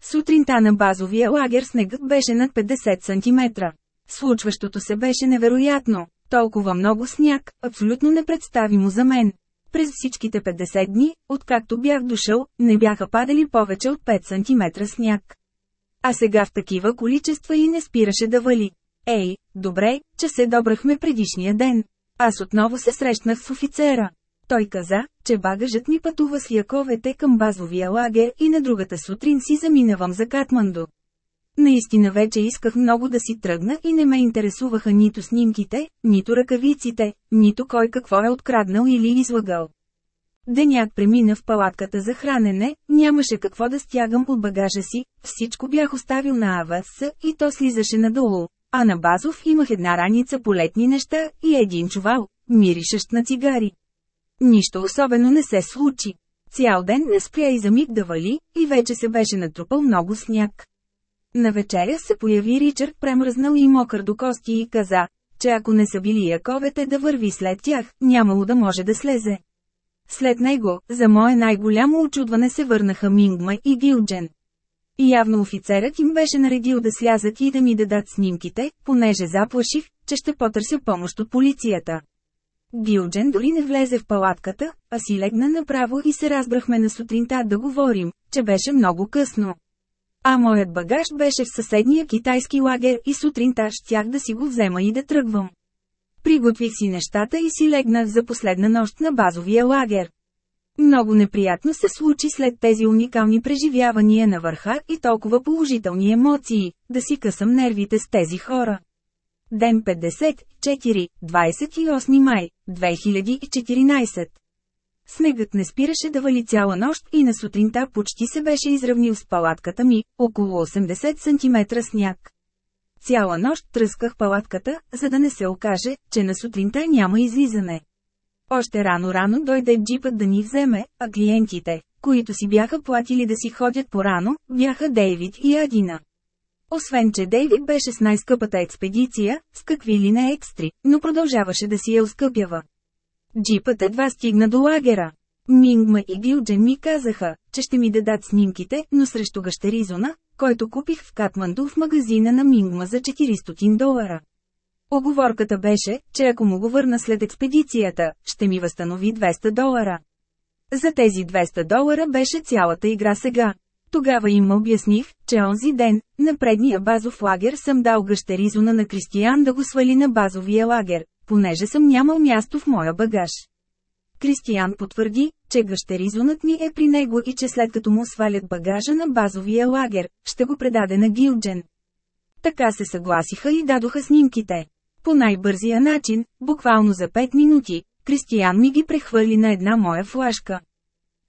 Сутринта на базовия лагер снегът беше над 50 см. Случващото се беше невероятно. Толкова много сняг, абсолютно непредставимо за мен. През всичките 50 дни, откакто бях дошъл, не бяха падали повече от 5 см сняг. А сега в такива количества и не спираше да вали. Ей, добре, че се добрахме предишния ден. Аз отново се срещнах с офицера. Той каза, че багажът ми пътува с яковете към базовия лагер и на другата сутрин си заминавам за Катманду. Наистина вече исках много да си тръгна и не ме интересуваха нито снимките, нито ръкавиците, нито кой какво е откраднал или излагал. Деняк премина в палатката за хранене, нямаше какво да стягам от багажа си, всичко бях оставил на АВС и то слизаше надолу, а на базов имах една раница по летни неща и един чувал, миришещ на цигари. Нищо особено не се случи. Цял ден не спря и за миг да вали, и вече се беше натрупал много сняг. На вечеря се появи Ричард премръзнал и мокър до кости и каза, че ако не са били яковете да върви след тях, нямало да може да слезе. След него, за мое най-голямо очудване се върнаха Мингма и Гилджен. Явно офицерът им беше наредил да слязат и да ми дадат снимките, понеже заплаших, че ще потърся помощ от полицията. Гилджен дори не влезе в палатката, а си легна направо и се разбрахме на сутринта да говорим, че беше много късно. А моят багаж беше в съседния китайски лагер и сутринта щях да си го взема и да тръгвам. Приготвих си нещата и си легнах за последна нощ на базовия лагер. Много неприятно се случи след тези уникални преживявания на върха и толкова положителни емоции, да си късам нервите с тези хора. Ден 54, 28 май, 2014 Снегът не спираше да вали цяла нощ и на сутринта почти се беше изравнил с палатката ми, около 80 см сняг. Цяла нощ тръсках палатката, за да не се окаже, че на сутринта няма излизане. Още рано-рано дойде джипът да ни вземе, а клиентите, които си бяха платили да си ходят по-рано, бяха Дейвид и Адина. Освен, че Дейвид беше с най-скъпата експедиция, с какви ли не екстри, но продължаваше да си я оскъпява. Джипът едва стигна до лагера. Мингма и Гилджен ми казаха, че ще ми дадат снимките, но срещу гащеризона, който купих в Катманду в магазина на Мингма за 400 долара. Оговорката беше, че ако му го върна след експедицията, ще ми възстанови 200 долара. За тези 200 долара беше цялата игра сега. Тогава им обясних, че онзи ден, на предния базов лагер съм дал гъщеризона на Кристиян да го свали на базовия лагер, понеже съм нямал място в моя багаж. Кристиян потвърди, че гъщеризонът ми е при него и че след като му свалят багажа на базовия лагер, ще го предаде на Гилджен. Така се съгласиха и дадоха снимките. По най-бързия начин, буквално за 5 минути, Кристиян ми ги прехвърли на една моя флашка.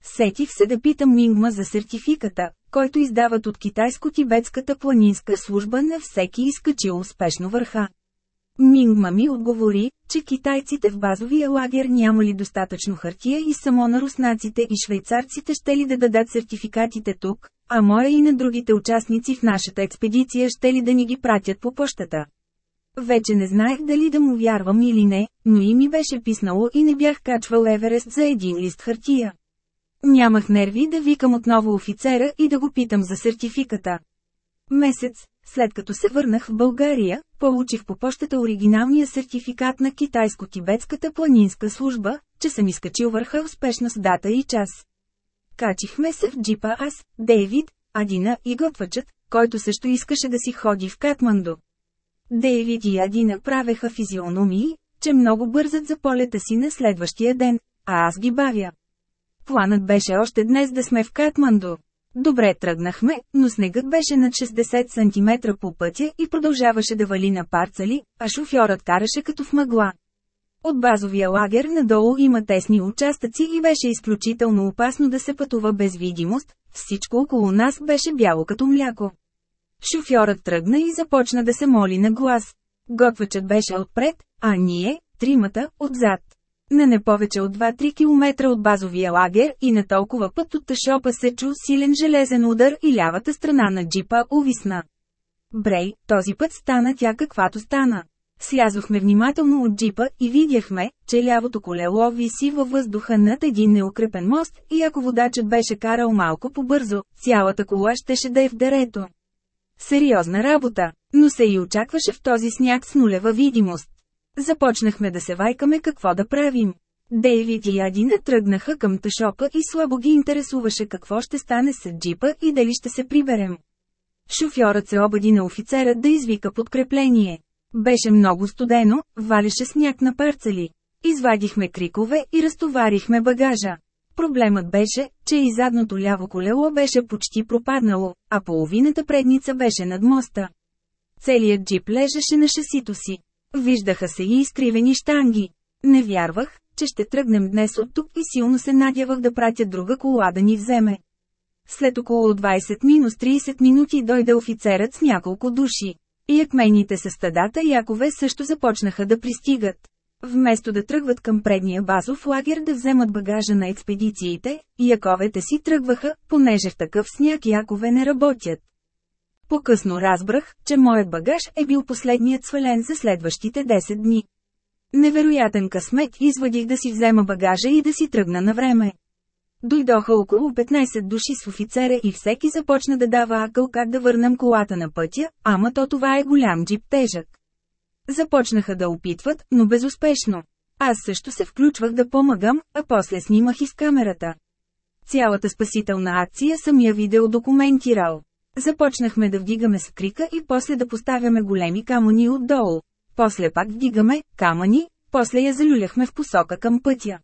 Сетих се да питам Мингма за сертификата, който издават от китайско-тибетската планинска служба на всеки изкачил успешно върха. Мингма ми отговори, че китайците в базовия лагер нямали достатъчно хартия и само на руснаците и швейцарците ще ли да дадат сертификатите тук, а моя и на другите участници в нашата експедиция ще ли да ни ги пратят по почтата. Вече не знаех дали да му вярвам или не, но и ми беше писнало и не бях качвал Еверест за един лист хартия. Нямах нерви да викам отново офицера и да го питам за сертификата. Месец, след като се върнах в България, получих по почтата оригиналния сертификат на китайско-тибетската планинска служба, че съм изкачил върха успешно с дата и час. Качихме се в джипа аз, Дейвид, Адина и готвачът, който също искаше да си ходи в Катманду. Дейвид и Ади направеха физиономии, че много бързат за полета си на следващия ден, а аз ги бавя. Планът беше още днес да сме в Катманду. Добре тръгнахме, но снегът беше над 60 см по пътя и продължаваше да вали на парцали, а шофьорът караше като в мъгла. От базовия лагер надолу има тесни участъци и беше изключително опасно да се пътува без видимост, всичко около нас беше бяло като мляко. Шофьорът тръгна и започна да се моли на глас. Готвачът беше отпред, а ние, тримата, отзад. На не повече от 2-3 км от базовия лагер и на толкова път от тъшопа се чу силен железен удар и лявата страна на джипа увисна. Брей, този път стана тя каквато стана. Слязохме внимателно от джипа и видяхме, че лявото колело виси във въздуха над един неукрепен мост и ако водачът беше карал малко по-бързо, цялата кола щеше да е в дерето. Сериозна работа, но се и очакваше в този сняг с нулева видимост. Започнахме да се вайкаме какво да правим. Дейвид и Адина тръгнаха към тъшопа и слабо ги интересуваше какво ще стане с джипа и дали ще се приберем. Шофьорът се обади на офицера да извика подкрепление. Беше много студено, валеше сняг на парцели. Извадихме крикове и разтоварихме багажа. Проблемът беше, че и задното ляво колело беше почти пропаднало, а половината предница беше над моста. Целият джип лежеше на шасито си. Виждаха се и изкривени штанги. Не вярвах, че ще тръгнем днес от тук и силно се надявах да пратя друга кола да ни вземе. След около 20-30 минути дойде офицерът с няколко души. Якмените с стадата якове също започнаха да пристигат. Вместо да тръгват към предния базов лагер да вземат багажа на експедициите, яковете си тръгваха, понеже в такъв сняг якове не работят. По-късно разбрах, че моят багаж е бил последният свален за следващите 10 дни. Невероятен късмет извадих да си взема багажа и да си тръгна на време. Дойдоха около 15 души с офицера и всеки започна да дава акъл как да върнем колата на пътя, ама то това е голям джип тежък. Започнаха да опитват, но безуспешно. Аз също се включвах да помагам, а после снимах и с камерата. Цялата спасителна акция съм я видеодокументирал. Започнахме да вдигаме с крика и после да поставяме големи камъни отдолу. После пак вдигаме камъни, после я залюляхме в посока към пътя.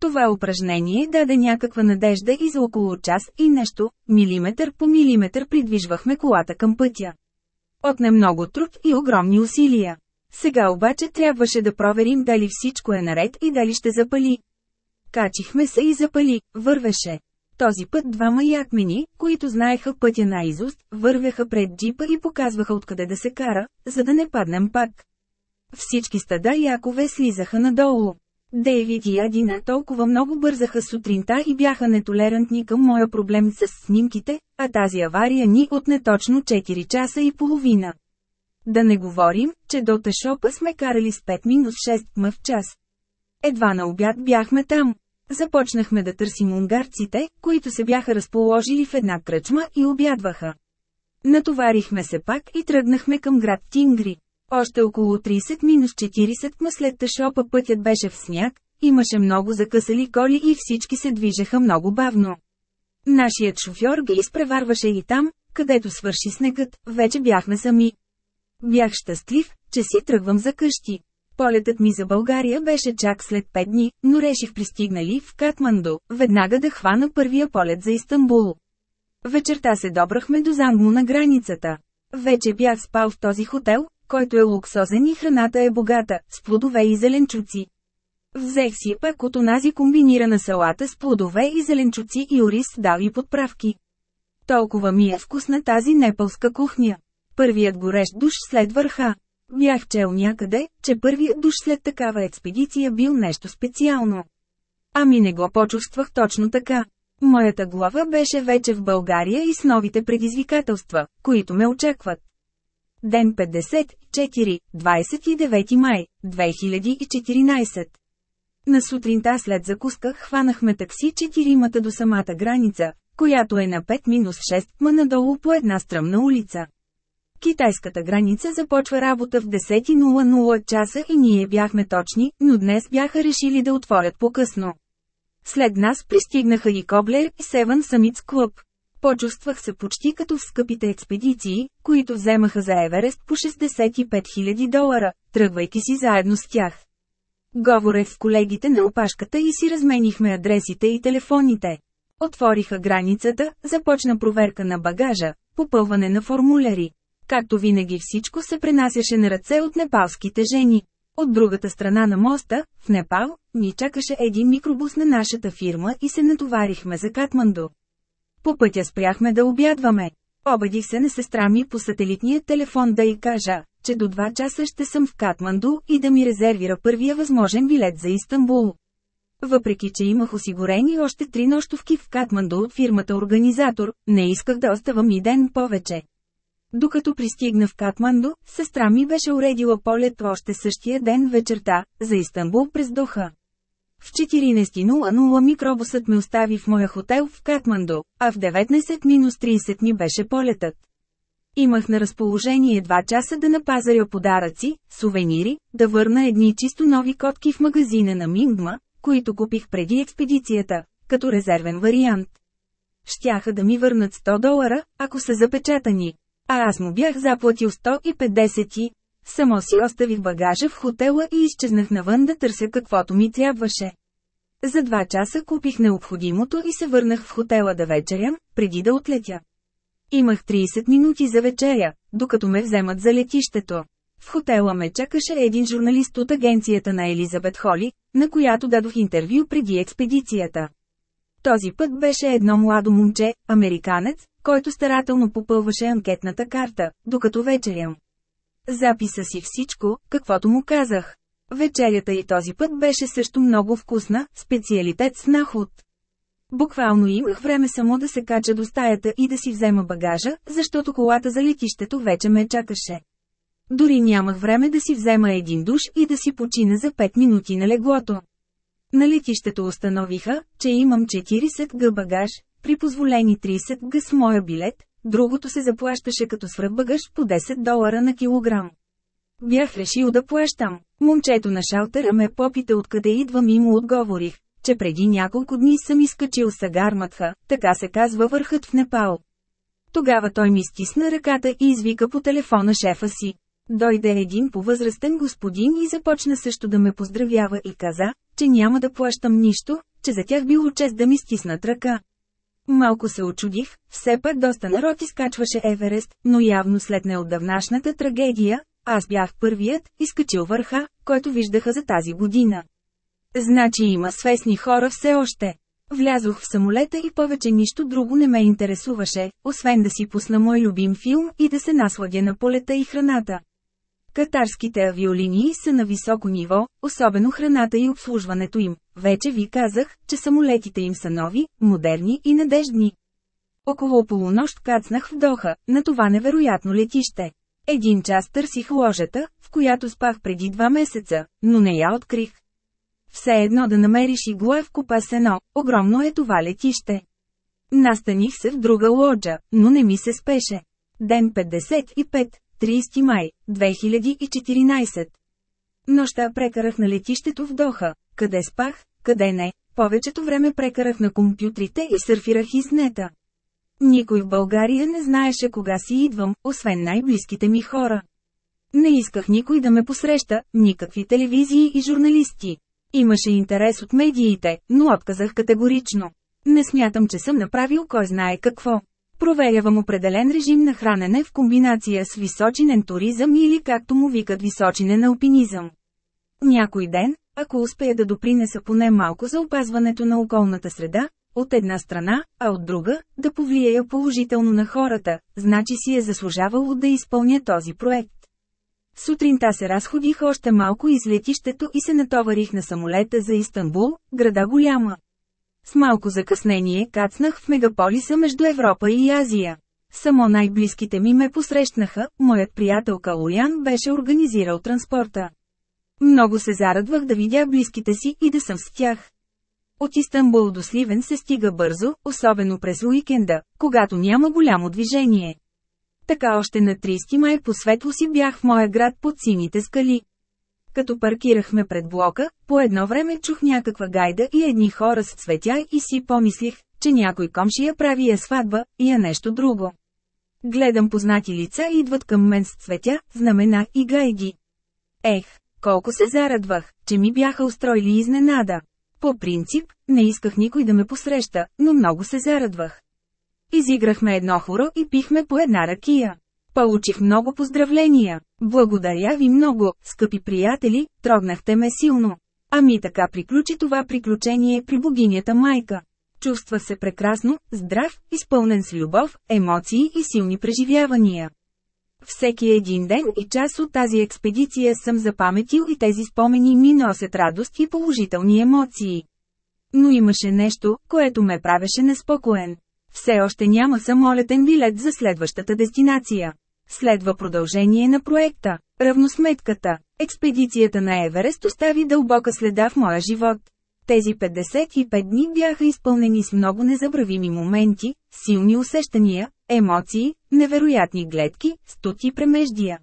Това упражнение даде някаква надежда и за около час и нещо, милиметър по милиметър придвижвахме колата към пътя. Отне много труд и огромни усилия. Сега обаче трябваше да проверим дали всичко е наред и дали ще запали. Качихме се и запали, вървеше. Този път двама якмени, които знаеха пътя на изуст, вървяха пред джипа и показваха откъде да се кара, за да не паднем пак. Всички стада якове слизаха надолу. Дейвид и Адина толкова много бързаха сутринта и бяха нетолерантни към моя проблем с снимките, а тази авария ни отне точно 4 часа и половина. Да не говорим, че до Ташопа сме карали с 5-6 м в час. Едва на обяд бяхме там. Започнахме да търсим унгарците, които се бяха разположили в една кръчма и обядваха. Натоварихме се пак и тръгнахме към град Тингри. Още около 30-40 ма след тъшопа пътят беше в сняг, имаше много закъсали коли и всички се движеха много бавно. Нашият шофьор ги изпреварваше и там, където свърши снегът, вече бяхме сами. Бях щастлив, че си тръгвам за къщи. Полетът ми за България беше чак след 5 дни, но реших пристигнали в Катманду, веднага да хвана първия полет за Истанбул. Вечерта се добрахме до Зангму на границата. Вече бях спал в този хотел, който е луксозен и храната е богата, с плодове и зеленчуци. Взех си пък от онази комбинирана салата с плодове и зеленчуци и ориз дал и подправки. Толкова ми е вкусна тази непълска кухня. Първият горещ душ след върха. Бях чел някъде, че първият душ след такава експедиция бил нещо специално. Ами не го почувствах точно така. Моята глава беше вече в България и с новите предизвикателства, които ме очакват. Ден 54, 29 май, 2014 На сутринта след закуска хванахме такси четиримата до самата граница, която е на 5-6 ма надолу по една стръмна улица. Китайската граница започва работа в 10.00 часа и ние бяхме точни, но днес бяха решили да отворят по-късно. След нас пристигнаха и Коблер и Севен Самиц Клуб. Почувствах се почти като в скъпите експедиции, които вземаха за Еверест по 65 000 долара, тръгвайки си заедно с тях. Говорех с колегите на опашката и си разменихме адресите и телефоните. Отвориха границата, започна проверка на багажа, попълване на формуляри. Както винаги всичко се пренасяше на ръце от непалските жени. От другата страна на моста, в Непал, ни чакаше един микробус на нашата фирма и се натоварихме за Катманду. По пътя спряхме да обядваме. Обадих се на сестра ми по сателитния телефон да й кажа, че до 2 часа ще съм в Катманду и да ми резервира първия възможен билет за Истанбул. Въпреки, че имах осигурени още три нощовки в Катманду от фирмата организатор, не исках да оставам и ден повече. Докато пристигна в Катманду, сестра ми беше уредила полет още същия ден вечерта, за Истанбул през Доха. В 14.00 микробусът ме остави в моя хотел в Катманду, а в 19.30 ми беше полетът. Имах на разположение 2 часа да напазаря подаръци, сувенири, да върна едни чисто нови котки в магазина на Мингма, които купих преди експедицията, като резервен вариант. Щяха да ми върнат 100 долара, ако са запечатани. А аз му бях заплатил 150 и... Само си оставих багажа в хотела и изчезнах навън да търся каквото ми трябваше. За два часа купих необходимото и се върнах в хотела да вечерям, преди да отлетя. Имах 30 минути за вечеря, докато ме вземат за летището. В хотела ме чакаше един журналист от агенцията на Елизабет Холи, на която дадох интервю преди експедицията. Този път беше едно младо момче, американец, който старателно попълваше анкетната карта, докато вечерям. Записа си всичко, каквото му казах. Вечерята и този път беше също много вкусна, специалитет с наход. Буквално имах време само да се кача до стаята и да си взема багажа, защото колата за летището вече ме чакаше. Дори нямах време да си взема един душ и да си почина за 5 минути на леглото. На летището установиха, че имам 40 г багаж, при позволени 30 г с моя билет, другото се заплащаше като свръхбагаж по 10 долара на килограм. Бях решил да плащам. Момчето на шалтера ме попита откъде идвам и му отговорих, че преди няколко дни съм изкачил Сагарматха, така се казва върхът в Непал. Тогава той ми стисна ръката и извика по телефона шефа си. Дойде един повъзрастен господин и започна също да ме поздравява и каза, че няма да плащам нищо, че за тях било чест да ми стиснат ръка. Малко се очудих, все пак доста народ изкачваше Еверест, но явно след неотдавнашната трагедия, аз бях първият, изкачил върха, който виждаха за тази година. Значи има свестни хора все още. Влязох в самолета и повече нищо друго не ме интересуваше, освен да си пусна мой любим филм и да се насладя на полета и храната. Катарските авиолинии са на високо ниво, особено храната и обслужването им. Вече ви казах, че самолетите им са нови, модерни и надеждни. Около полунощ кацнах в Доха, на това невероятно летище. Един час търсих ложата, в която спах преди два месеца, но не я открих. Все едно да намериш игла в купа сено, огромно е това летище. Настаних се в друга лоджа, но не ми се спеше. Ден 55, 30 май, 2014. Нощта прекарах на летището в Доха, къде спах, къде не, повечето време прекарах на компютрите и сърфирах из нета. Никой в България не знаеше кога си идвам, освен най-близките ми хора. Не исках никой да ме посреща, никакви телевизии и журналисти. Имаше интерес от медиите, но отказах категорично. Не смятам, че съм направил кой знае какво. Проверявам определен режим на хранене в комбинация с височинен туризъм или както му викат височинен алпинизъм. Някой ден, ако успея да допринеса поне малко за опазването на околната среда, от една страна, а от друга, да повлияя положително на хората, значи си е заслужавало да изпълня този проект. Сутринта се разходих още малко из летището и се натоварих на самолета за Истанбул, града голяма. С малко закъснение кацнах в мегаполиса между Европа и Азия. Само най-близките ми ме посрещнаха, моят приятел Калуян беше организирал транспорта. Много се зарадвах да видя близките си и да съм с тях. От Истанбул до Сливен се стига бързо, особено през уикенда, когато няма голямо движение. Така още на 30 май по светло си бях в моя град под сините скали. Като паркирахме пред блока, по едно време чух някаква гайда и едни хора с цветя и си помислих, че някой комшия прави я сватба, и я нещо друго. Гледам познати лица идват към мен с цветя, знамена и гайди. Ех, колко се зарадвах, че ми бяха устроили изненада. По принцип, не исках никой да ме посреща, но много се зарадвах. Изиграхме едно хоро и пихме по една ракия. Получих много поздравления. Благодаря ви много, скъпи приятели, трогнахте ме силно. Ами така приключи това приключение при богинята майка. Чувства се прекрасно, здрав, изпълнен с любов, емоции и силни преживявания. Всеки един ден и час от тази експедиция съм запаметил и тези спомени ми носят радост и положителни емоции. Но имаше нещо, което ме правеше неспокоен. Все още няма самолетен билет за следващата дестинация. Следва продължение на проекта. Равносметката. Експедицията на Еверест остави дълбока следа в моя живот. Тези 55 дни бяха изпълнени с много незабравими моменти, силни усещания, емоции, невероятни гледки, стоти премеждия.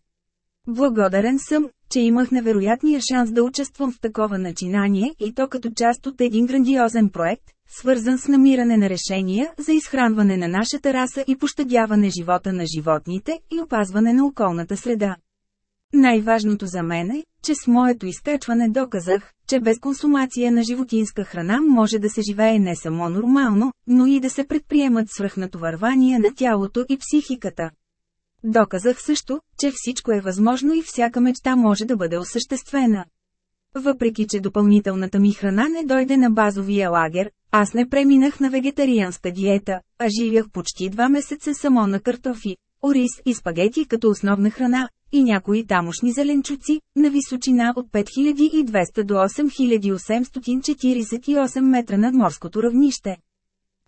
Благодарен съм, че имах невероятния шанс да участвам в такова начинание и то като част от един грандиозен проект, свързан с намиране на решения за изхранване на нашата раса и пощадяване живота на животните и опазване на околната среда. Най-важното за мен е, че с моето изкачване доказах, че без консумация на животинска храна може да се живее не само нормално, но и да се предприемат свръхнатоварвания на тялото и психиката. Доказах също, че всичко е възможно и всяка мечта може да бъде осъществена. Въпреки, че допълнителната ми храна не дойде на базовия лагер, аз не преминах на вегетарианска диета, а живях почти два месеца само на картофи, ориз и спагети като основна храна, и някои тамошни зеленчуци, на височина от 5200 до 8848 метра над морското равнище.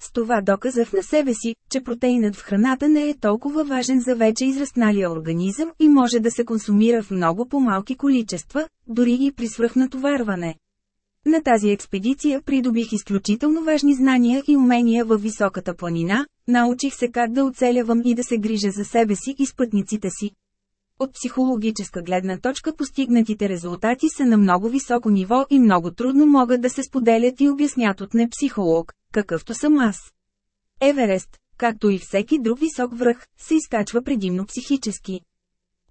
С това доказах на себе си, че протеинът в храната не е толкова важен за вече израсналия организъм и може да се консумира в много по-малки количества, дори и при свръхнатоварване. На тази експедиция придобих изключително важни знания и умения във високата планина, научих се как да оцелявам и да се грижа за себе си и спътниците си. От психологическа гледна точка постигнатите резултати са на много високо ниво и много трудно могат да се споделят и обяснят от непсихолог, какъвто съм аз. Еверест, както и всеки друг висок връх, се изкачва предимно психически.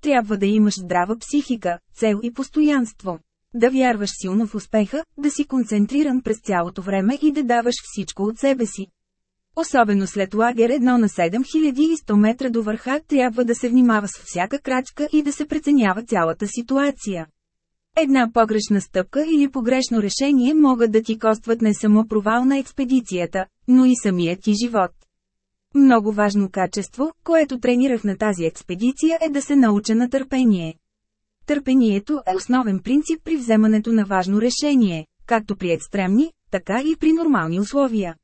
Трябва да имаш здрава психика, цел и постоянство. Да вярваш силно в успеха, да си концентриран през цялото време и да даваш всичко от себе си. Особено след лагер едно на 7100 метра до върха трябва да се внимава с всяка крачка и да се преценява цялата ситуация. Една погрешна стъпка или погрешно решение могат да ти костват не само провал на експедицията, но и самият ти живот. Много важно качество, което тренирах на тази експедиция е да се науча на търпение. Търпението е основен принцип при вземането на важно решение, както при екстремни, така и при нормални условия.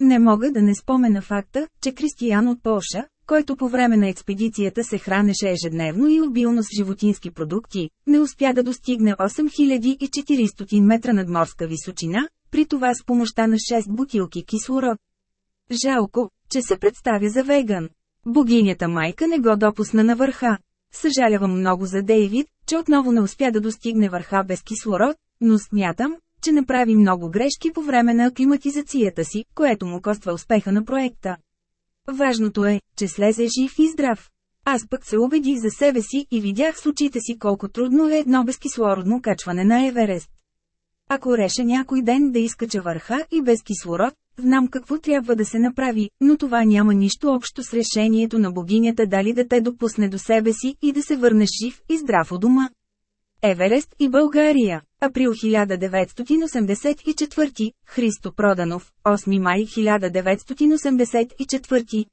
Не мога да не спомена факта, че Кристиян от Полша, който по време на експедицията се хранеше ежедневно и обилно с животински продукти, не успя да достигне 8400 метра надморска височина, при това с помощта на 6 бутилки кислород. Жалко, че се представя за веган. Богинята майка не го допусна на върха. Съжалявам много за Дейвид, че отново не успя да достигне върха без кислород, но смятам, че направи много грешки по време на аклиматизацията си, което му коства успеха на проекта. Важното е, че слезе жив и здрав. Аз пък се убедих за себе си и видях с очите си колко трудно е едно безкислородно качване на Еверест. Ако реша някой ден да изкача върха и без кислород, знам какво трябва да се направи, но това няма нищо общо с решението на богинята дали да те допусне до себе си и да се върнеш жив и здрав у дома. Еверест и България. Април 1984, Христо Проданов, 8 май 1984.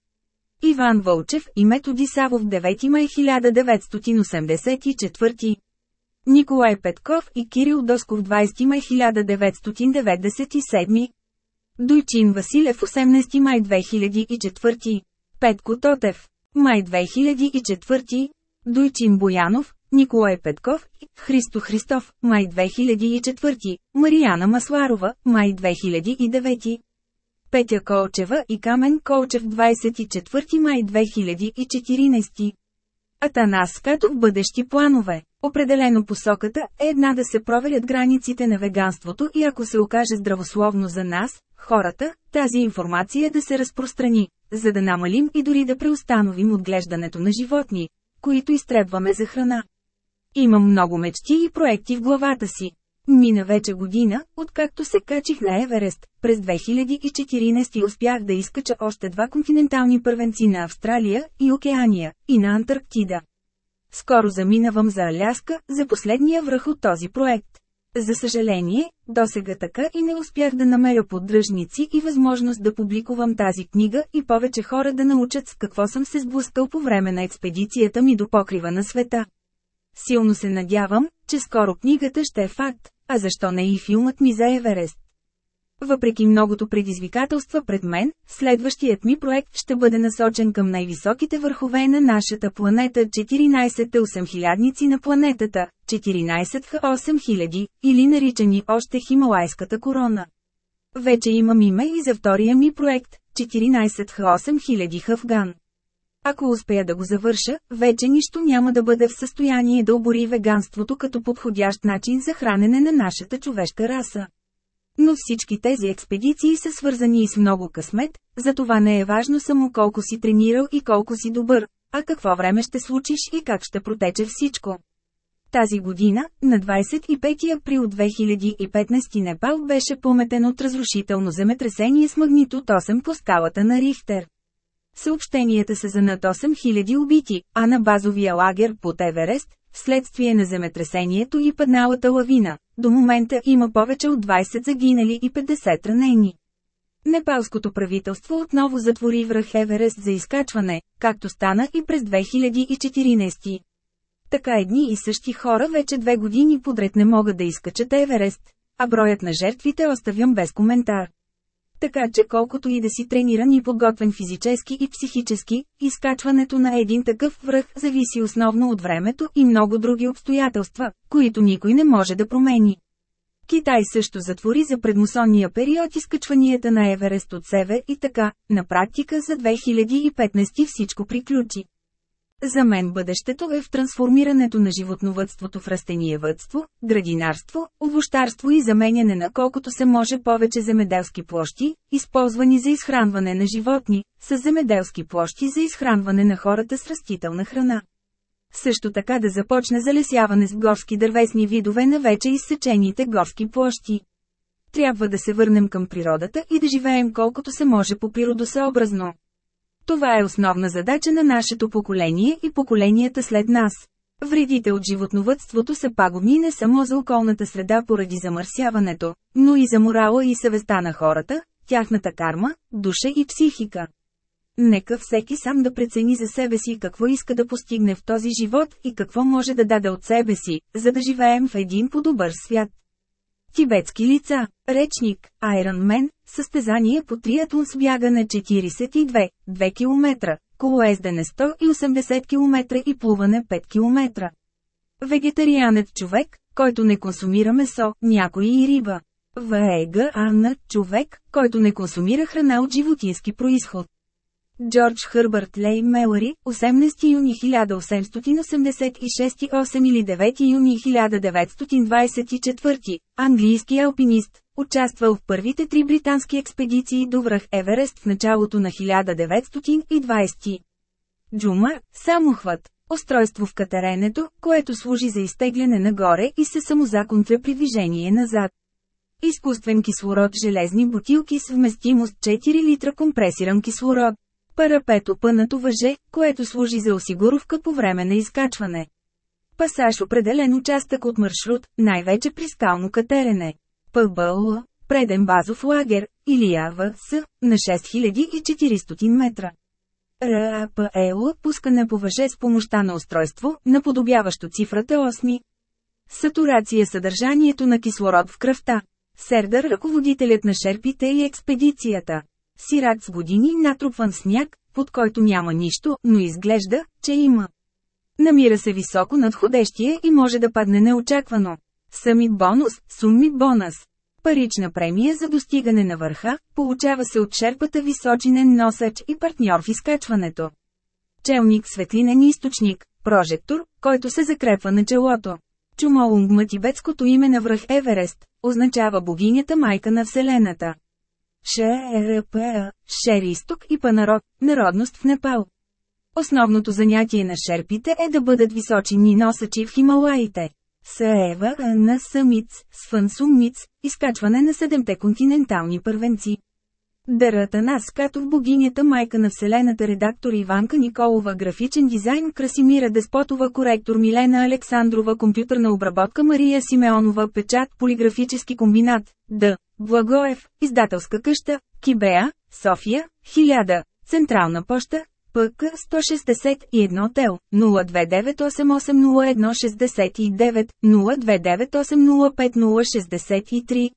Иван Вълчев и Методи Савов 9 май 1984. Николай Петков и Кирил Досков 20 май 1997. Дойчин Василев 18 май 2004. Петко Тотев. Май 2004. Дойчин Боянов, Николай Петков, Христо Христов, май 2004, Марияна Масларова, май 2009. Петя Колчева и Камен Колчев 24 май 2014. Атанас като в бъдещи планове. Определено посоката е една да се проверят границите на веганството и ако се окаже здравословно за нас, хората, тази информация да се разпространи, за да намалим и дори да преустановим отглеждането на животни, които изтребваме за храна. Имам много мечти и проекти в главата си. Мина вече година, откакто се качих на Еверест. През 2014 успях да изкача още два континентални първенци на Австралия и Океания, и на Антарктида. Скоро заминавам за Аляска, за последния връх от този проект. За съжаление, досега така и не успях да намеря поддръжници и възможност да публикувам тази книга и повече хора да научат с какво съм се сблъскал по време на експедицията ми до покрива на света. Силно се надявам, че скоро книгата ще е факт, а защо не и филмът ми за Еверест. Въпреки многото предизвикателства пред мен, следващият ми проект ще бъде насочен към най-високите върхове на нашата планета 14-те 8000 на планетата, 14 8000, или наричани още Хималайската корона. Вече имам име и за втория ми проект, 14 8000 Хавган. Ако успея да го завърша, вече нищо няма да бъде в състояние да обори веганството като подходящ начин за хранене на нашата човешка раса. Но всички тези експедиции са свързани и с много късмет, затова не е важно само колко си тренирал и колко си добър, а какво време ще случиш и как ще протече всичко. Тази година, на 25 април 2015 Непал беше пометен от разрушително земетресение с магнитод 8 по скалата на Рихтер. Съобщенията са за над 8000 убити, а на базовия лагер под Еверест, вследствие на земетресението и падналата лавина, до момента има повече от 20 загинали и 50 ранени. Непалското правителство отново затвори връх Еверест за изкачване, както стана и през 2014. Така едни и същи хора вече две години подред не могат да изкачат Еверест, а броят на жертвите оставям без коментар. Така че колкото и да си трениран и подготвен физически и психически, изкачването на един такъв връх зависи основно от времето и много други обстоятелства, които никой не може да промени. Китай също затвори за предмусонния период изкачванията на Еверест от север и така, на практика за 2015 всичко приключи. За мен бъдещето е в трансформирането на животновътството в растениевътство, градинарство, овощарство и заменяне на колкото се може повече земеделски площи, използвани за изхранване на животни, с земеделски площи за изхранване на хората с растителна храна. Също така да започне залесяване с горски дървесни видове на вече изсечените горски площи. Трябва да се върнем към природата и да живеем колкото се може по природосъобразно. Това е основна задача на нашето поколение и поколенията след нас. Вредите от животновътството са пагубни не само за околната среда поради замърсяването, но и за морала и съвестта на хората, тяхната карма, душа и психика. Нека всеки сам да прецени за себе си какво иска да постигне в този живот и какво може да даде от себе си, за да живеем в един по-добър свят. Тибетски лица, речник, Айронмен, състезание по триатлон с бягане 42, 2 км, колоездене 180 км и плуване 5 км. Вегетарианът човек, който не консумира месо, някой и риба. ВЕГАН човек, който не консумира храна от животински происход. Джордж Хърбърт Лей Мелари, 18 юни 1886 8 или 9 юни 1924, английски алпинист, участвал в първите три британски експедиции до връх Еверест в началото на 1920. Джума, самохват, устройство в катеренето, което служи за изтегляне нагоре и се самозаконтря при движение назад. Изкуствен кислород железни бутилки с вместимост 4 литра компресиран кислород. Парапет опънато въже, което служи за осигуровка по време на изкачване. Пасаж определен участък от маршрут, най-вече при скално катерене. ПБЛ, преден базов лагер, или АВС, на 6400 метра. РАПЛ пускане по въже с помощта на устройство, наподобяващо цифрата 8. Сатурация съдържанието на кислород в кръвта. Сердър ръководителят на шерпите и експедицията. Сирак с години натрупван сняг, под който няма нищо, но изглежда, че има. Намира се високо над ходещия и може да падне неочаквано. Самит бонус, суммит бонус. Парична премия за достигане на върха, получава се от шерпата височинен носач и партньор в изкачването. Челник светлинен източник, Прожектор, който се закрепва на челото. Чумолунгма тибетското име на връх Еверест, означава богинята майка на Вселената. ШРПА, Шеристок и Панарод, народност в Непал. Основното занятие на шерпите е да бъдат височини носачи в Хималаите. Саева на Самиц, Сфънсумиц, изкачване на седемте континентални първенци. Дърата нас, като в богинята майка на Вселената редактор Иванка Николова графичен дизайн Красимира Деспотова коректор Милена Александрова компютърна обработка Мария Симеонова печат полиграфически комбинат, Д. Благоев, издателска къща, Кибеа, София, 1000, Централна поща, ПК 161 тел, 029880169, 029805063.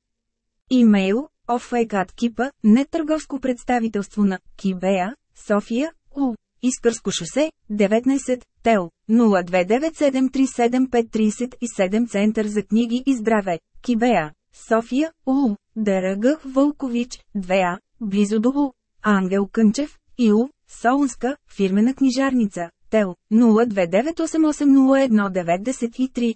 Имейл, Офайкат Кипа, не търговско представителство на Кибея, София, У. Искърско шосе, 19, Тел, 029737537 Център за книги и здраве, Кибея, София, У. Дъръгъх Вълкович, 2А, близо до У. Ангел Кънчев, ИУ, Солунска, фирмена книжарница, Тел, 029880193.